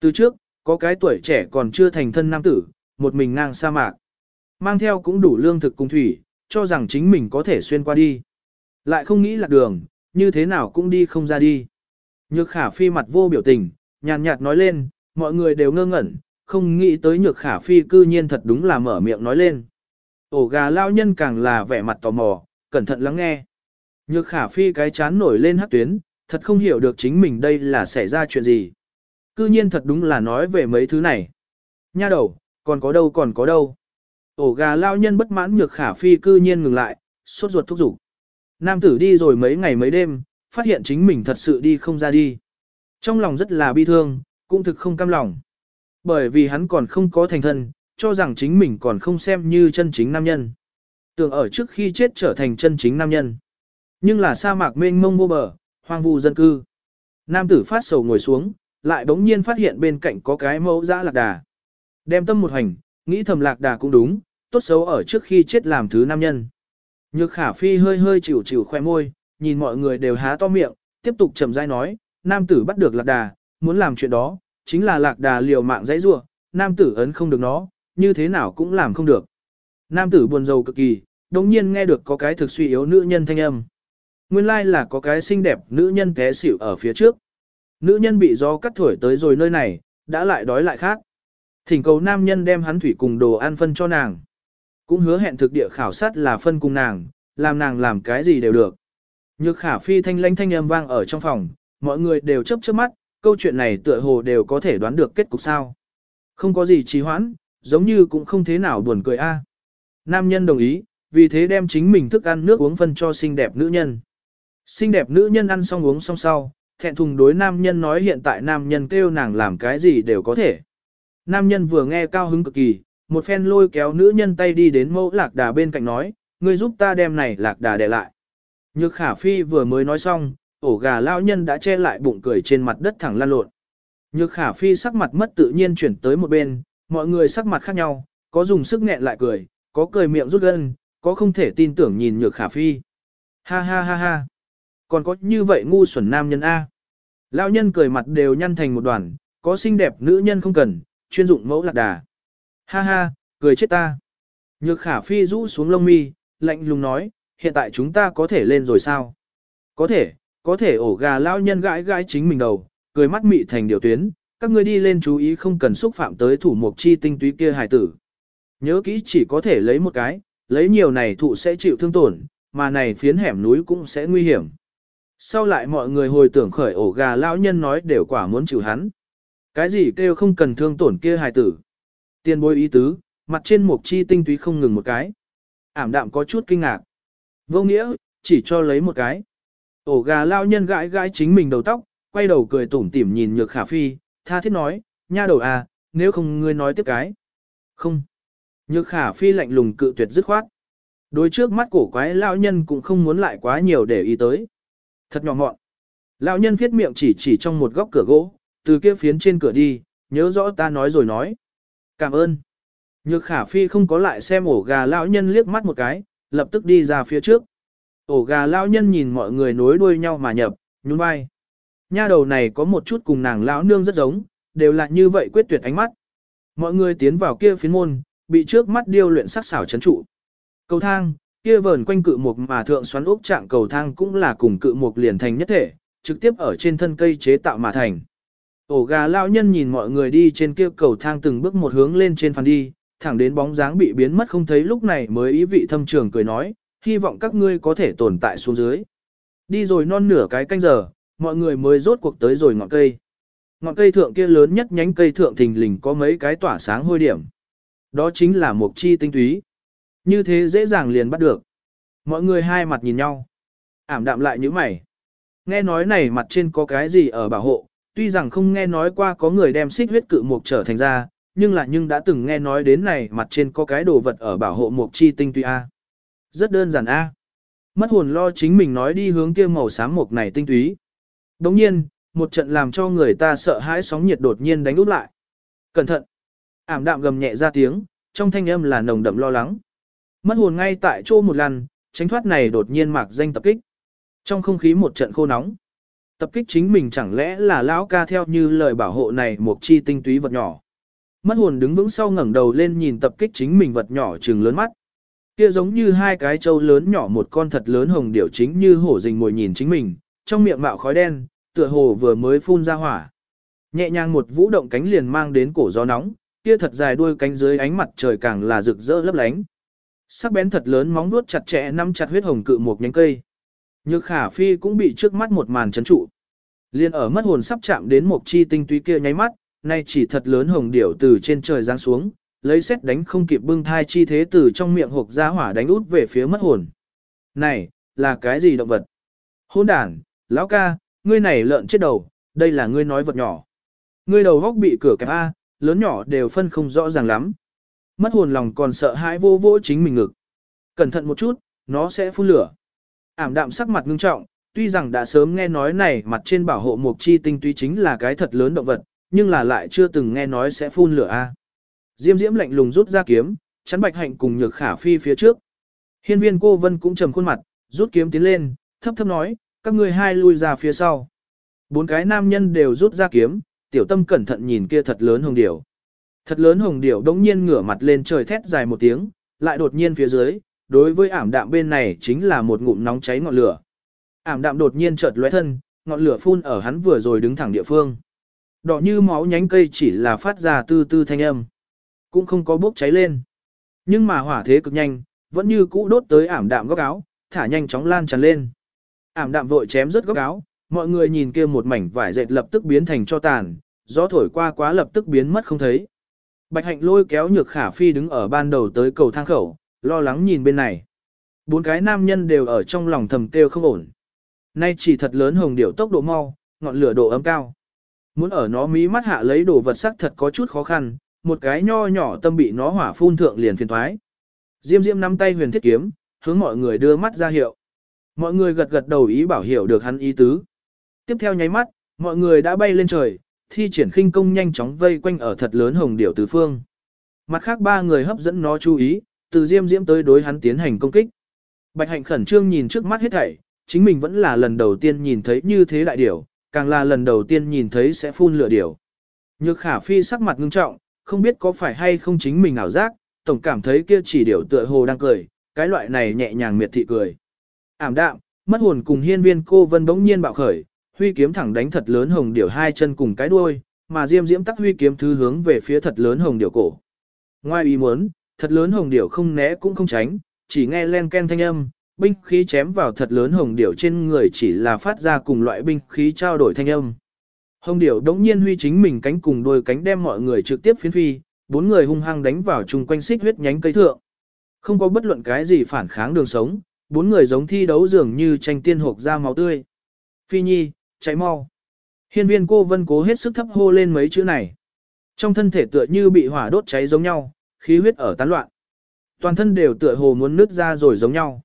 [SPEAKER 1] Từ trước, có cái tuổi trẻ còn chưa thành thân nam tử, một mình ngang sa mạc. Mang theo cũng đủ lương thực cùng thủy, cho rằng chính mình có thể xuyên qua đi. Lại không nghĩ là đường, như thế nào cũng đi không ra đi. Nhược khả phi mặt vô biểu tình, nhàn nhạt nói lên, mọi người đều ngơ ngẩn, không nghĩ tới nhược khả phi cư nhiên thật đúng là mở miệng nói lên. Ổ gà lao nhân càng là vẻ mặt tò mò, cẩn thận lắng nghe. Nhược khả phi cái chán nổi lên hắc tuyến, thật không hiểu được chính mình đây là xảy ra chuyện gì. Cư nhiên thật đúng là nói về mấy thứ này. Nha đầu, còn có đâu còn có đâu. Ổ gà lao nhân bất mãn nhược khả phi cư nhiên ngừng lại, sốt ruột thúc giục. Nam tử đi rồi mấy ngày mấy đêm, phát hiện chính mình thật sự đi không ra đi. Trong lòng rất là bi thương, cũng thực không cam lòng. Bởi vì hắn còn không có thành thân, cho rằng chính mình còn không xem như chân chính nam nhân. Tưởng ở trước khi chết trở thành chân chính nam nhân. Nhưng là sa mạc mênh mông vô bờ, hoang vu dân cư. Nam tử phát sầu ngồi xuống, lại bỗng nhiên phát hiện bên cạnh có cái mẫu dã lạc đà. Đem tâm một hành, nghĩ thầm lạc đà cũng đúng, tốt xấu ở trước khi chết làm thứ nam nhân. Nhược khả phi hơi hơi chịu chịu khoe môi, nhìn mọi người đều há to miệng, tiếp tục chậm rãi nói, nam tử bắt được lạc đà, muốn làm chuyện đó, chính là lạc đà liều mạng dãy rua, nam tử ấn không được nó, như thế nào cũng làm không được. Nam tử buồn rầu cực kỳ, đồng nhiên nghe được có cái thực suy yếu nữ nhân thanh âm. Nguyên lai là có cái xinh đẹp nữ nhân té xỉu ở phía trước. Nữ nhân bị gió cắt thổi tới rồi nơi này, đã lại đói lại khác. Thỉnh cầu nam nhân đem hắn thủy cùng đồ ăn phân cho nàng. Cũng hứa hẹn thực địa khảo sát là phân cùng nàng, làm nàng làm cái gì đều được. Nhược khả phi thanh lãnh thanh âm vang ở trong phòng, mọi người đều chấp chớp mắt, câu chuyện này tựa hồ đều có thể đoán được kết cục sao. Không có gì trì hoãn, giống như cũng không thế nào buồn cười a. Nam nhân đồng ý, vì thế đem chính mình thức ăn nước uống phân cho xinh đẹp nữ nhân. Xinh đẹp nữ nhân ăn xong uống xong sau, thẹn thùng đối nam nhân nói hiện tại nam nhân kêu nàng làm cái gì đều có thể. Nam nhân vừa nghe cao hứng cực kỳ, một phen lôi kéo nữ nhân tay đi đến mẫu lạc đà bên cạnh nói, ngươi giúp ta đem này lạc đà để lại. Nhược khả phi vừa mới nói xong, ổ gà lao nhân đã che lại bụng cười trên mặt đất thẳng lan lộn. Nhược khả phi sắc mặt mất tự nhiên chuyển tới một bên, mọi người sắc mặt khác nhau, có dùng sức nghẹn lại cười, có cười miệng rút gân, có không thể tin tưởng nhìn nhược khả phi. Ha ha ha ha. Còn có như vậy ngu xuẩn nam nhân A. Lão nhân cười mặt đều nhăn thành một đoàn, có xinh đẹp nữ nhân không cần, chuyên dụng mẫu lạc đà. Ha ha, cười chết ta. Nhược khả phi rũ xuống lông mi, lạnh lùng nói, hiện tại chúng ta có thể lên rồi sao? Có thể, có thể ổ gà lão nhân gãi gãi chính mình đầu, cười mắt mị thành điều tuyến, các ngươi đi lên chú ý không cần xúc phạm tới thủ mục chi tinh túy kia hài tử. Nhớ kỹ chỉ có thể lấy một cái, lấy nhiều này thụ sẽ chịu thương tổn, mà này phiến hẻm núi cũng sẽ nguy hiểm. Sau lại mọi người hồi tưởng khởi ổ gà lão nhân nói đều quả muốn chịu hắn. Cái gì kêu không cần thương tổn kia hài tử. Tiên bối ý tứ, mặt trên mục chi tinh túy không ngừng một cái. Ảm đạm có chút kinh ngạc. Vô nghĩa, chỉ cho lấy một cái. Ổ gà lão nhân gãi gãi chính mình đầu tóc, quay đầu cười tủm tỉm nhìn nhược khả phi, tha thiết nói, nha đầu à, nếu không ngươi nói tiếp cái. Không. Nhược khả phi lạnh lùng cự tuyệt dứt khoát. Đối trước mắt cổ quái lão nhân cũng không muốn lại quá nhiều để ý tới. Thật nhỏ mọn. Lão nhân viết miệng chỉ chỉ trong một góc cửa gỗ, từ kia phiến trên cửa đi, nhớ rõ ta nói rồi nói. Cảm ơn. Nhược khả phi không có lại xem ổ gà lão nhân liếc mắt một cái, lập tức đi ra phía trước. Ổ gà lão nhân nhìn mọi người nối đuôi nhau mà nhập, nhún vai. Nha đầu này có một chút cùng nàng lão nương rất giống, đều là như vậy quyết tuyệt ánh mắt. Mọi người tiến vào kia phiến môn, bị trước mắt điêu luyện sắc xảo chấn trụ. Cầu thang, kia vờn quanh cự mục mà thượng xoắn ốc trạng cầu thang cũng là cùng cự mục liền thành nhất thể, trực tiếp ở trên thân cây chế tạo mà thành. Ổ gà lão nhân nhìn mọi người đi trên kia cầu thang từng bước một hướng lên trên phàn đi, thẳng đến bóng dáng bị biến mất không thấy lúc này mới ý vị thâm trường cười nói, hy vọng các ngươi có thể tồn tại xuống dưới. Đi rồi non nửa cái canh giờ, mọi người mới rốt cuộc tới rồi ngọn cây. Ngọn cây thượng kia lớn nhất nhánh cây thượng thình lình có mấy cái tỏa sáng hôi điểm. Đó chính là một chi tinh túy. Như thế dễ dàng liền bắt được. Mọi người hai mặt nhìn nhau. Ảm đạm lại như mày. Nghe nói này mặt trên có cái gì ở bảo hộ, tuy rằng không nghe nói qua có người đem xích huyết cự mục trở thành ra, nhưng là nhưng đã từng nghe nói đến này mặt trên có cái đồ vật ở bảo hộ mục chi tinh túy A. Rất đơn giản A. Mất hồn lo chính mình nói đi hướng kia màu xám mục này tinh túy. Đồng nhiên, một trận làm cho người ta sợ hãi sóng nhiệt đột nhiên đánh út lại. Cẩn thận! Ảm đạm gầm nhẹ ra tiếng, trong thanh âm là nồng đậm lo lắng. Mất hồn ngay tại chỗ một lần, tránh thoát này đột nhiên mạc danh tập kích. Trong không khí một trận khô nóng. Tập kích chính mình chẳng lẽ là lão ca theo như lời bảo hộ này một chi tinh túy vật nhỏ. Mất hồn đứng vững sau ngẩng đầu lên nhìn tập kích chính mình vật nhỏ trừng lớn mắt. Kia giống như hai cái trâu lớn nhỏ một con thật lớn hồng điểu chính như hổ rình ngồi nhìn chính mình, trong miệng mạo khói đen, tựa hồ vừa mới phun ra hỏa. Nhẹ nhàng một vũ động cánh liền mang đến cổ gió nóng, kia thật dài đuôi cánh dưới ánh mặt trời càng là rực rỡ lấp lánh. Sắc bén thật lớn móng vuốt chặt chẽ nắm chặt huyết hồng cự một nhánh cây. Nhược khả phi cũng bị trước mắt một màn chấn trụ. Liên ở mất hồn sắp chạm đến một chi tinh túy kia nháy mắt, nay chỉ thật lớn hồng điểu từ trên trời giáng xuống, lấy xét đánh không kịp bưng thai chi thế từ trong miệng hộp ra hỏa đánh út về phía mất hồn. Này, là cái gì động vật? Hôn đàn, lão ca, ngươi này lợn chết đầu, đây là ngươi nói vật nhỏ. Ngươi đầu góc bị cửa kẹp A, lớn nhỏ đều phân không rõ ràng lắm. Mất hồn lòng còn sợ hãi vô vô chính mình ngực. Cẩn thận một chút, nó sẽ phun lửa. Ảm đạm sắc mặt ngưng trọng, tuy rằng đã sớm nghe nói này mặt trên bảo hộ mục chi tinh túy chính là cái thật lớn động vật, nhưng là lại chưa từng nghe nói sẽ phun lửa a. Diêm diễm lạnh lùng rút ra kiếm, chắn bạch hạnh cùng nhược khả phi phía trước. Hiên viên cô vân cũng trầm khuôn mặt, rút kiếm tiến lên, thấp thấp nói, các ngươi hai lui ra phía sau. Bốn cái nam nhân đều rút ra kiếm, tiểu tâm cẩn thận nhìn kia thật lớn hồng điểu. Thật lớn hồng điểu đống nhiên ngửa mặt lên trời thét dài một tiếng, lại đột nhiên phía dưới, đối với ảm đạm bên này chính là một ngụm nóng cháy ngọn lửa. Ảm đạm đột nhiên chợt lóe thân, ngọn lửa phun ở hắn vừa rồi đứng thẳng địa phương. Đỏ như máu nhánh cây chỉ là phát ra tư tư thanh âm, cũng không có bốc cháy lên. Nhưng mà hỏa thế cực nhanh, vẫn như cũ đốt tới ảm đạm góc áo, thả nhanh chóng lan tràn lên. Ảm đạm vội chém rớt góc áo, mọi người nhìn kia một mảnh vải dệt lập tức biến thành cho tàn, gió thổi qua quá lập tức biến mất không thấy. Bạch hạnh lôi kéo nhược khả phi đứng ở ban đầu tới cầu thang khẩu, lo lắng nhìn bên này. Bốn cái nam nhân đều ở trong lòng thầm kêu không ổn. Nay chỉ thật lớn hồng điểu tốc độ mau, ngọn lửa độ ấm cao. Muốn ở nó mí mắt hạ lấy đồ vật sắc thật có chút khó khăn, một cái nho nhỏ tâm bị nó hỏa phun thượng liền phiền thoái. Diêm diêm nắm tay huyền thiết kiếm, hướng mọi người đưa mắt ra hiệu. Mọi người gật gật đầu ý bảo hiểu được hắn ý tứ. Tiếp theo nháy mắt, mọi người đã bay lên trời, thi triển khinh công nhanh chóng vây quanh ở thật lớn hồng điểu tứ phương. Mặt khác ba người hấp dẫn nó chú ý, từ diêm diễm tới đối hắn tiến hành công kích. Bạch hạnh khẩn trương nhìn trước mắt hết thảy, chính mình vẫn là lần đầu tiên nhìn thấy như thế đại điểu, càng là lần đầu tiên nhìn thấy sẽ phun lửa điểu. Nhược khả phi sắc mặt ngưng trọng, không biết có phải hay không chính mình ảo giác, tổng cảm thấy kia chỉ điểu tựa hồ đang cười, cái loại này nhẹ nhàng miệt thị cười. Ảm đạm, mất hồn cùng hiên viên cô vân bỗng nhiên bạo khởi, huy kiếm thẳng đánh thật lớn hồng điểu hai chân cùng cái đuôi, mà diêm diễm tắc huy kiếm thứ hướng về phía thật lớn hồng điểu cổ. Ngoài ý muốn, thật lớn hồng điểu không né cũng không tránh, chỉ nghe len ken thanh âm, binh khí chém vào thật lớn hồng điểu trên người chỉ là phát ra cùng loại binh khí trao đổi thanh âm. Hồng điểu đống nhiên huy chính mình cánh cùng đôi cánh đem mọi người trực tiếp phiến phi, bốn người hung hăng đánh vào chung quanh xích huyết nhánh cây thượng. Không có bất luận cái gì phản kháng đường sống, bốn người giống thi đấu dường như tranh tiên hộp ra máu tươi. Phi nhi, cháy mau. Hiên viên cô vân cố hết sức thấp hô lên mấy chữ này. Trong thân thể tựa như bị hỏa đốt cháy giống nhau, khí huyết ở tán loạn. Toàn thân đều tựa hồ muốn nứt ra rồi giống nhau.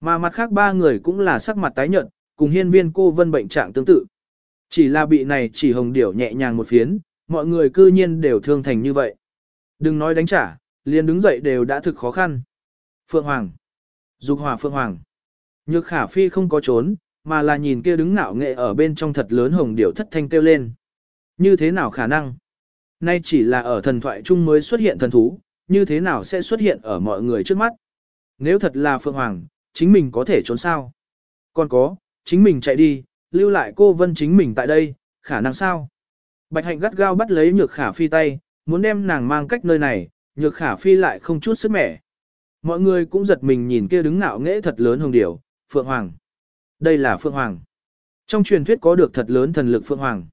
[SPEAKER 1] Mà mặt khác ba người cũng là sắc mặt tái nhợt, cùng hiên viên cô vân bệnh trạng tương tự. Chỉ là bị này chỉ hồng điểu nhẹ nhàng một phiến, mọi người cư nhiên đều thương thành như vậy. Đừng nói đánh trả, liền đứng dậy đều đã thực khó khăn. Phượng Hoàng. Dục hỏa Phượng Hoàng. Nhược khả phi không có trốn, mà là nhìn kia đứng ngạo nghệ ở bên trong thật lớn hồng điểu thất thanh kêu lên. Như thế nào khả năng? Nay chỉ là ở thần thoại chung mới xuất hiện thần thú, như thế nào sẽ xuất hiện ở mọi người trước mắt? Nếu thật là Phượng Hoàng, chính mình có thể trốn sao? Còn có, chính mình chạy đi, lưu lại cô Vân chính mình tại đây, khả năng sao? Bạch hạnh gắt gao bắt lấy nhược khả phi tay, muốn đem nàng mang cách nơi này, nhược khả phi lại không chút sức mẻ. Mọi người cũng giật mình nhìn kia đứng ngạo nghễ thật lớn hồng điểu, Phượng Hoàng. Đây là Phượng Hoàng. Trong truyền thuyết có được thật lớn thần lực Phượng Hoàng.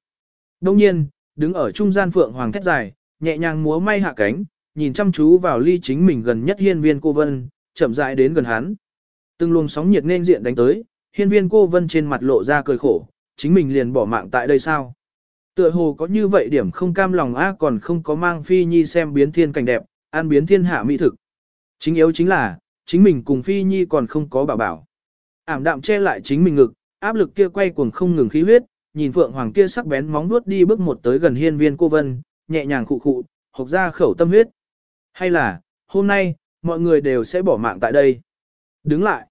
[SPEAKER 1] Đông nhiên, đứng ở trung gian Phượng Hoàng thét dài, nhẹ nhàng múa may hạ cánh, nhìn chăm chú vào ly chính mình gần nhất hiên viên cô vân, chậm rãi đến gần hắn. Từng luồng sóng nhiệt nên diện đánh tới, hiên viên cô vân trên mặt lộ ra cười khổ, chính mình liền bỏ mạng tại đây sao? Tựa hồ có như vậy điểm không cam lòng a còn không có mang phi nhi xem biến thiên cảnh đẹp, an biến thiên hạ mỹ thực. Chính yếu chính là, chính mình cùng phi nhi còn không có bảo bảo. Ảm đạm che lại chính mình ngực, áp lực kia quay cuồng không ngừng khí huyết, nhìn phượng hoàng kia sắc bén móng vuốt đi bước một tới gần hiên viên cô vân, nhẹ nhàng khụ khụ, hộc ra khẩu tâm huyết. Hay là, hôm nay, mọi người đều sẽ bỏ mạng tại đây. Đứng lại.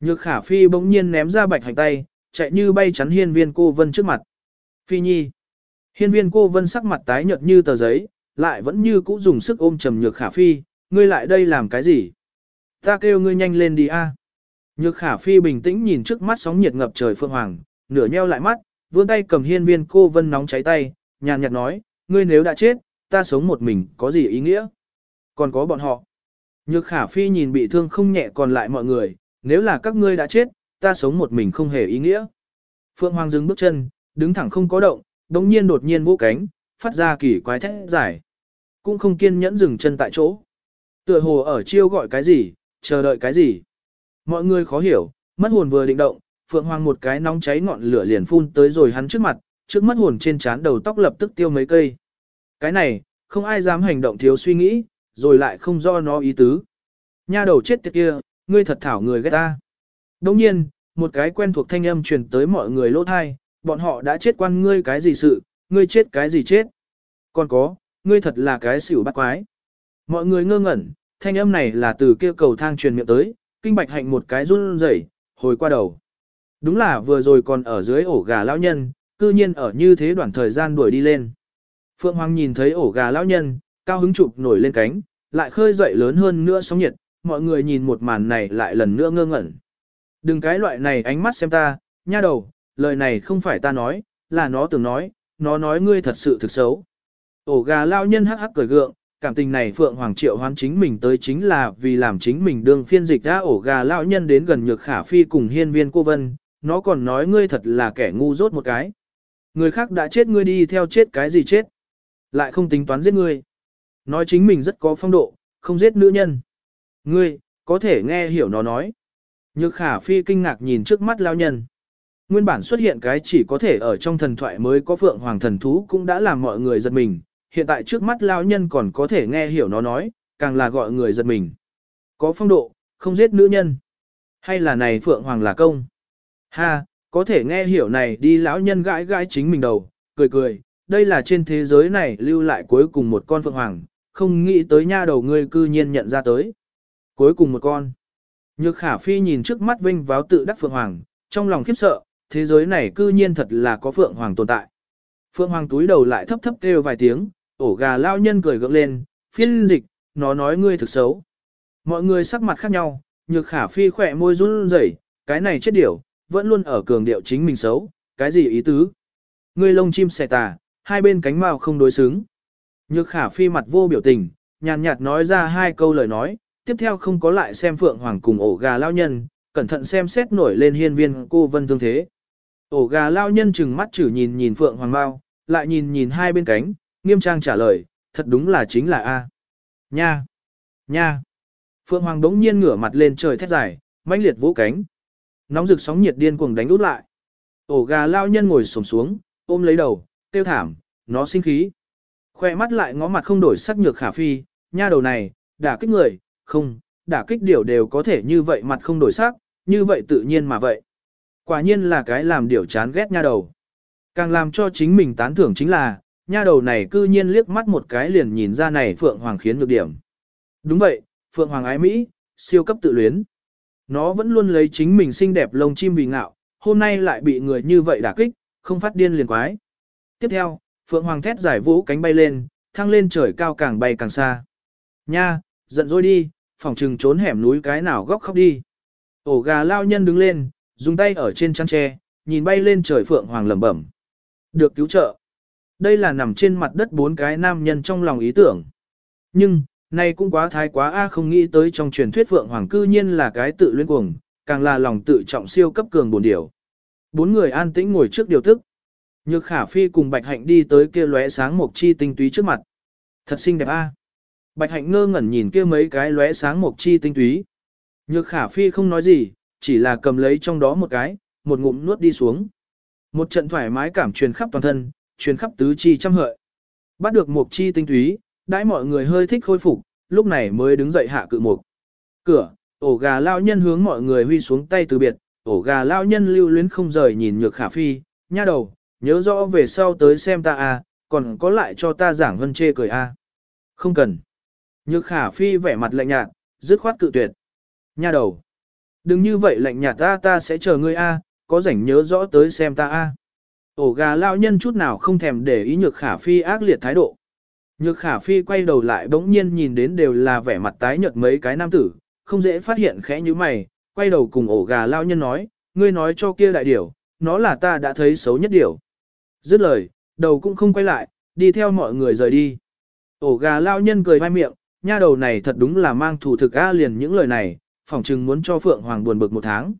[SPEAKER 1] Nhược khả phi bỗng nhiên ném ra bạch hành tay, chạy như bay chắn hiên viên cô vân trước mặt. Phi nhi. Hiên viên cô vân sắc mặt tái nhợt như tờ giấy, lại vẫn như cũ dùng sức ôm trầm nhược khả phi, ngươi lại đây làm cái gì? Ta kêu ngươi nhanh lên đi a. Nhược khả phi bình tĩnh nhìn trước mắt sóng nhiệt ngập trời phương hoàng, nửa nheo lại mắt, vươn tay cầm hiên viên cô vân nóng cháy tay, nhàn nhạt nói, ngươi nếu đã chết, ta sống một mình có gì ý nghĩa? Còn có bọn họ. Nhược khả phi nhìn bị thương không nhẹ còn lại mọi người, nếu là các ngươi đã chết, ta sống một mình không hề ý nghĩa. Phượng Hoàng dừng bước chân, đứng thẳng không có động, đồng nhiên đột nhiên vỗ cánh, phát ra kỳ quái thét giải. Cũng không kiên nhẫn dừng chân tại chỗ. Tựa hồ ở chiêu gọi cái gì, chờ đợi cái gì. Mọi người khó hiểu, mất hồn vừa định động, Phượng Hoàng một cái nóng cháy ngọn lửa liền phun tới rồi hắn trước mặt, trước mất hồn trên trán đầu tóc lập tức tiêu mấy cây. Cái này, không ai dám hành động thiếu suy nghĩ, rồi lại không do nó ý tứ. Nha đầu chết tiệt kia, ngươi thật thảo người ghét ta. Đồng nhiên, một cái quen thuộc thanh âm truyền tới mọi người lỗ thai, bọn họ đã chết quan ngươi cái gì sự, ngươi chết cái gì chết. Còn có, ngươi thật là cái xỉu bắt quái. Mọi người ngơ ngẩn, thanh âm này là từ kia cầu thang truyền miệng tới, kinh bạch hạnh một cái run rẩy, hồi qua đầu. Đúng là vừa rồi còn ở dưới ổ gà lão nhân, cư nhiên ở như thế đoạn thời gian đuổi đi lên. Phượng Hoàng nhìn thấy ổ gà lão nhân, cao hứng chụp nổi lên cánh, lại khơi dậy lớn hơn nữa sóng nhiệt, mọi người nhìn một màn này lại lần nữa ngơ ngẩn. Đừng cái loại này ánh mắt xem ta, nha đầu, lời này không phải ta nói, là nó từng nói, nó nói ngươi thật sự thực xấu. Ổ gà lao nhân hắc hắc cười gượng, cảm tình này Phượng Hoàng Triệu hoán chính mình tới chính là vì làm chính mình đương phiên dịch đã ổ gà lão nhân đến gần nhược khả phi cùng hiên viên cô vân, nó còn nói ngươi thật là kẻ ngu dốt một cái. Người khác đã chết ngươi đi theo chết cái gì chết. Lại không tính toán giết ngươi. Nói chính mình rất có phong độ, không giết nữ nhân. Ngươi, có thể nghe hiểu nó nói. Nhược khả phi kinh ngạc nhìn trước mắt lao nhân. Nguyên bản xuất hiện cái chỉ có thể ở trong thần thoại mới có phượng hoàng thần thú cũng đã làm mọi người giật mình. Hiện tại trước mắt lao nhân còn có thể nghe hiểu nó nói, càng là gọi người giật mình. Có phong độ, không giết nữ nhân. Hay là này phượng hoàng là công? Ha, có thể nghe hiểu này đi lão nhân gãi gãi chính mình đầu, cười cười, đây là trên thế giới này lưu lại cuối cùng một con phượng hoàng, không nghĩ tới nha đầu ngươi cư nhiên nhận ra tới. Cuối cùng một con. Nhược khả phi nhìn trước mắt vinh váo tự đắc phượng hoàng, trong lòng khiếp sợ, thế giới này cư nhiên thật là có phượng hoàng tồn tại. Phượng hoàng túi đầu lại thấp thấp kêu vài tiếng, ổ gà lao nhân cười gượng lên, phiên dịch, nó nói ngươi thực xấu. Mọi người sắc mặt khác nhau, nhược khả phi khỏe môi run rẩy, cái này chết điểu, vẫn luôn ở cường điệu chính mình xấu, cái gì ý tứ? Ngươi lông chim xẻ tà, hai bên cánh mao không đối xứng. Nhược khả phi mặt vô biểu tình, nhàn nhạt nói ra hai câu lời nói, tiếp theo không có lại xem Phượng Hoàng cùng ổ gà lao nhân, cẩn thận xem xét nổi lên hiên viên cô vân thương thế. Ổ gà lao nhân chừng mắt chử nhìn nhìn Phượng Hoàng Mao, lại nhìn nhìn hai bên cánh, nghiêm trang trả lời, thật đúng là chính là A. Nha! Nha! Phượng Hoàng đống nhiên ngửa mặt lên trời thét dài, mãnh liệt vỗ cánh. Nóng rực sóng nhiệt điên cuồng đánh út lại. Ổ gà lao nhân ngồi xổm xuống, ôm lấy đầu, tiêu thảm, nó sinh khí. Khoe mắt lại ngó mặt không đổi sắc nhược khả phi, nha đầu này, đả kích người, không, đả kích điều đều có thể như vậy mặt không đổi sắc, như vậy tự nhiên mà vậy. Quả nhiên là cái làm điều chán ghét nha đầu. Càng làm cho chính mình tán thưởng chính là, nha đầu này cư nhiên liếc mắt một cái liền nhìn ra này Phượng Hoàng khiến nhược điểm. Đúng vậy, Phượng Hoàng ái Mỹ, siêu cấp tự luyến. Nó vẫn luôn lấy chính mình xinh đẹp lông chim vì ngạo, hôm nay lại bị người như vậy đả kích, không phát điên liền quái. Tiếp theo, Phượng Hoàng thét giải vũ cánh bay lên, thăng lên trời cao càng bay càng xa. Nha, giận dỗi đi, phòng trừng trốn hẻm núi cái nào góc khóc đi. Ổ gà lao nhân đứng lên, dùng tay ở trên chăn tre, nhìn bay lên trời Phượng Hoàng lẩm bẩm. Được cứu trợ. Đây là nằm trên mặt đất bốn cái nam nhân trong lòng ý tưởng. Nhưng, này cũng quá thái quá a không nghĩ tới trong truyền thuyết vượng Hoàng cư nhiên là cái tự luyến cuồng, càng là lòng tự trọng siêu cấp cường bổn điểu. Bốn người an tĩnh ngồi trước điều tức. Nhược khả phi cùng Bạch Hạnh đi tới kia lóe sáng một chi tinh túy trước mặt. Thật xinh đẹp a. Bạch Hạnh ngơ ngẩn nhìn kia mấy cái lóe sáng một chi tinh túy. Nhược khả phi không nói gì, chỉ là cầm lấy trong đó một cái, một ngụm nuốt đi xuống. Một trận thoải mái cảm truyền khắp toàn thân, truyền khắp tứ chi trăm hợi. Bắt được một chi tinh túy, đãi mọi người hơi thích khôi phục, lúc này mới đứng dậy hạ cự mục. Cửa, ổ gà lao nhân hướng mọi người huy xuống tay từ biệt, ổ gà lao nhân lưu luyến không rời nhìn nhược khả phi, nha đầu, nhớ rõ về sau tới xem ta a, còn có lại cho ta giảng vân chê cười a. Không cần. Nhược khả phi vẻ mặt lạnh nhạt, dứt khoát cự tuyệt. Nha đầu. Đừng như vậy lạnh nhạt ta ta sẽ chờ ngươi a, có rảnh nhớ rõ tới xem ta a. Ổ gà lao nhân chút nào không thèm để ý nhược khả phi ác liệt thái độ. Nhược khả phi quay đầu lại bỗng nhiên nhìn đến đều là vẻ mặt tái nhợt mấy cái nam tử, không dễ phát hiện khẽ như mày, quay đầu cùng ổ gà lao nhân nói, ngươi nói cho kia đại điểu, nó là ta đã thấy xấu nhất điểu. Dứt lời, đầu cũng không quay lại, đi theo mọi người rời đi. Ổ gà lao nhân cười vai miệng, nha đầu này thật đúng là mang thủ thực A liền những lời này, phỏng chừng muốn cho Phượng Hoàng buồn bực một tháng.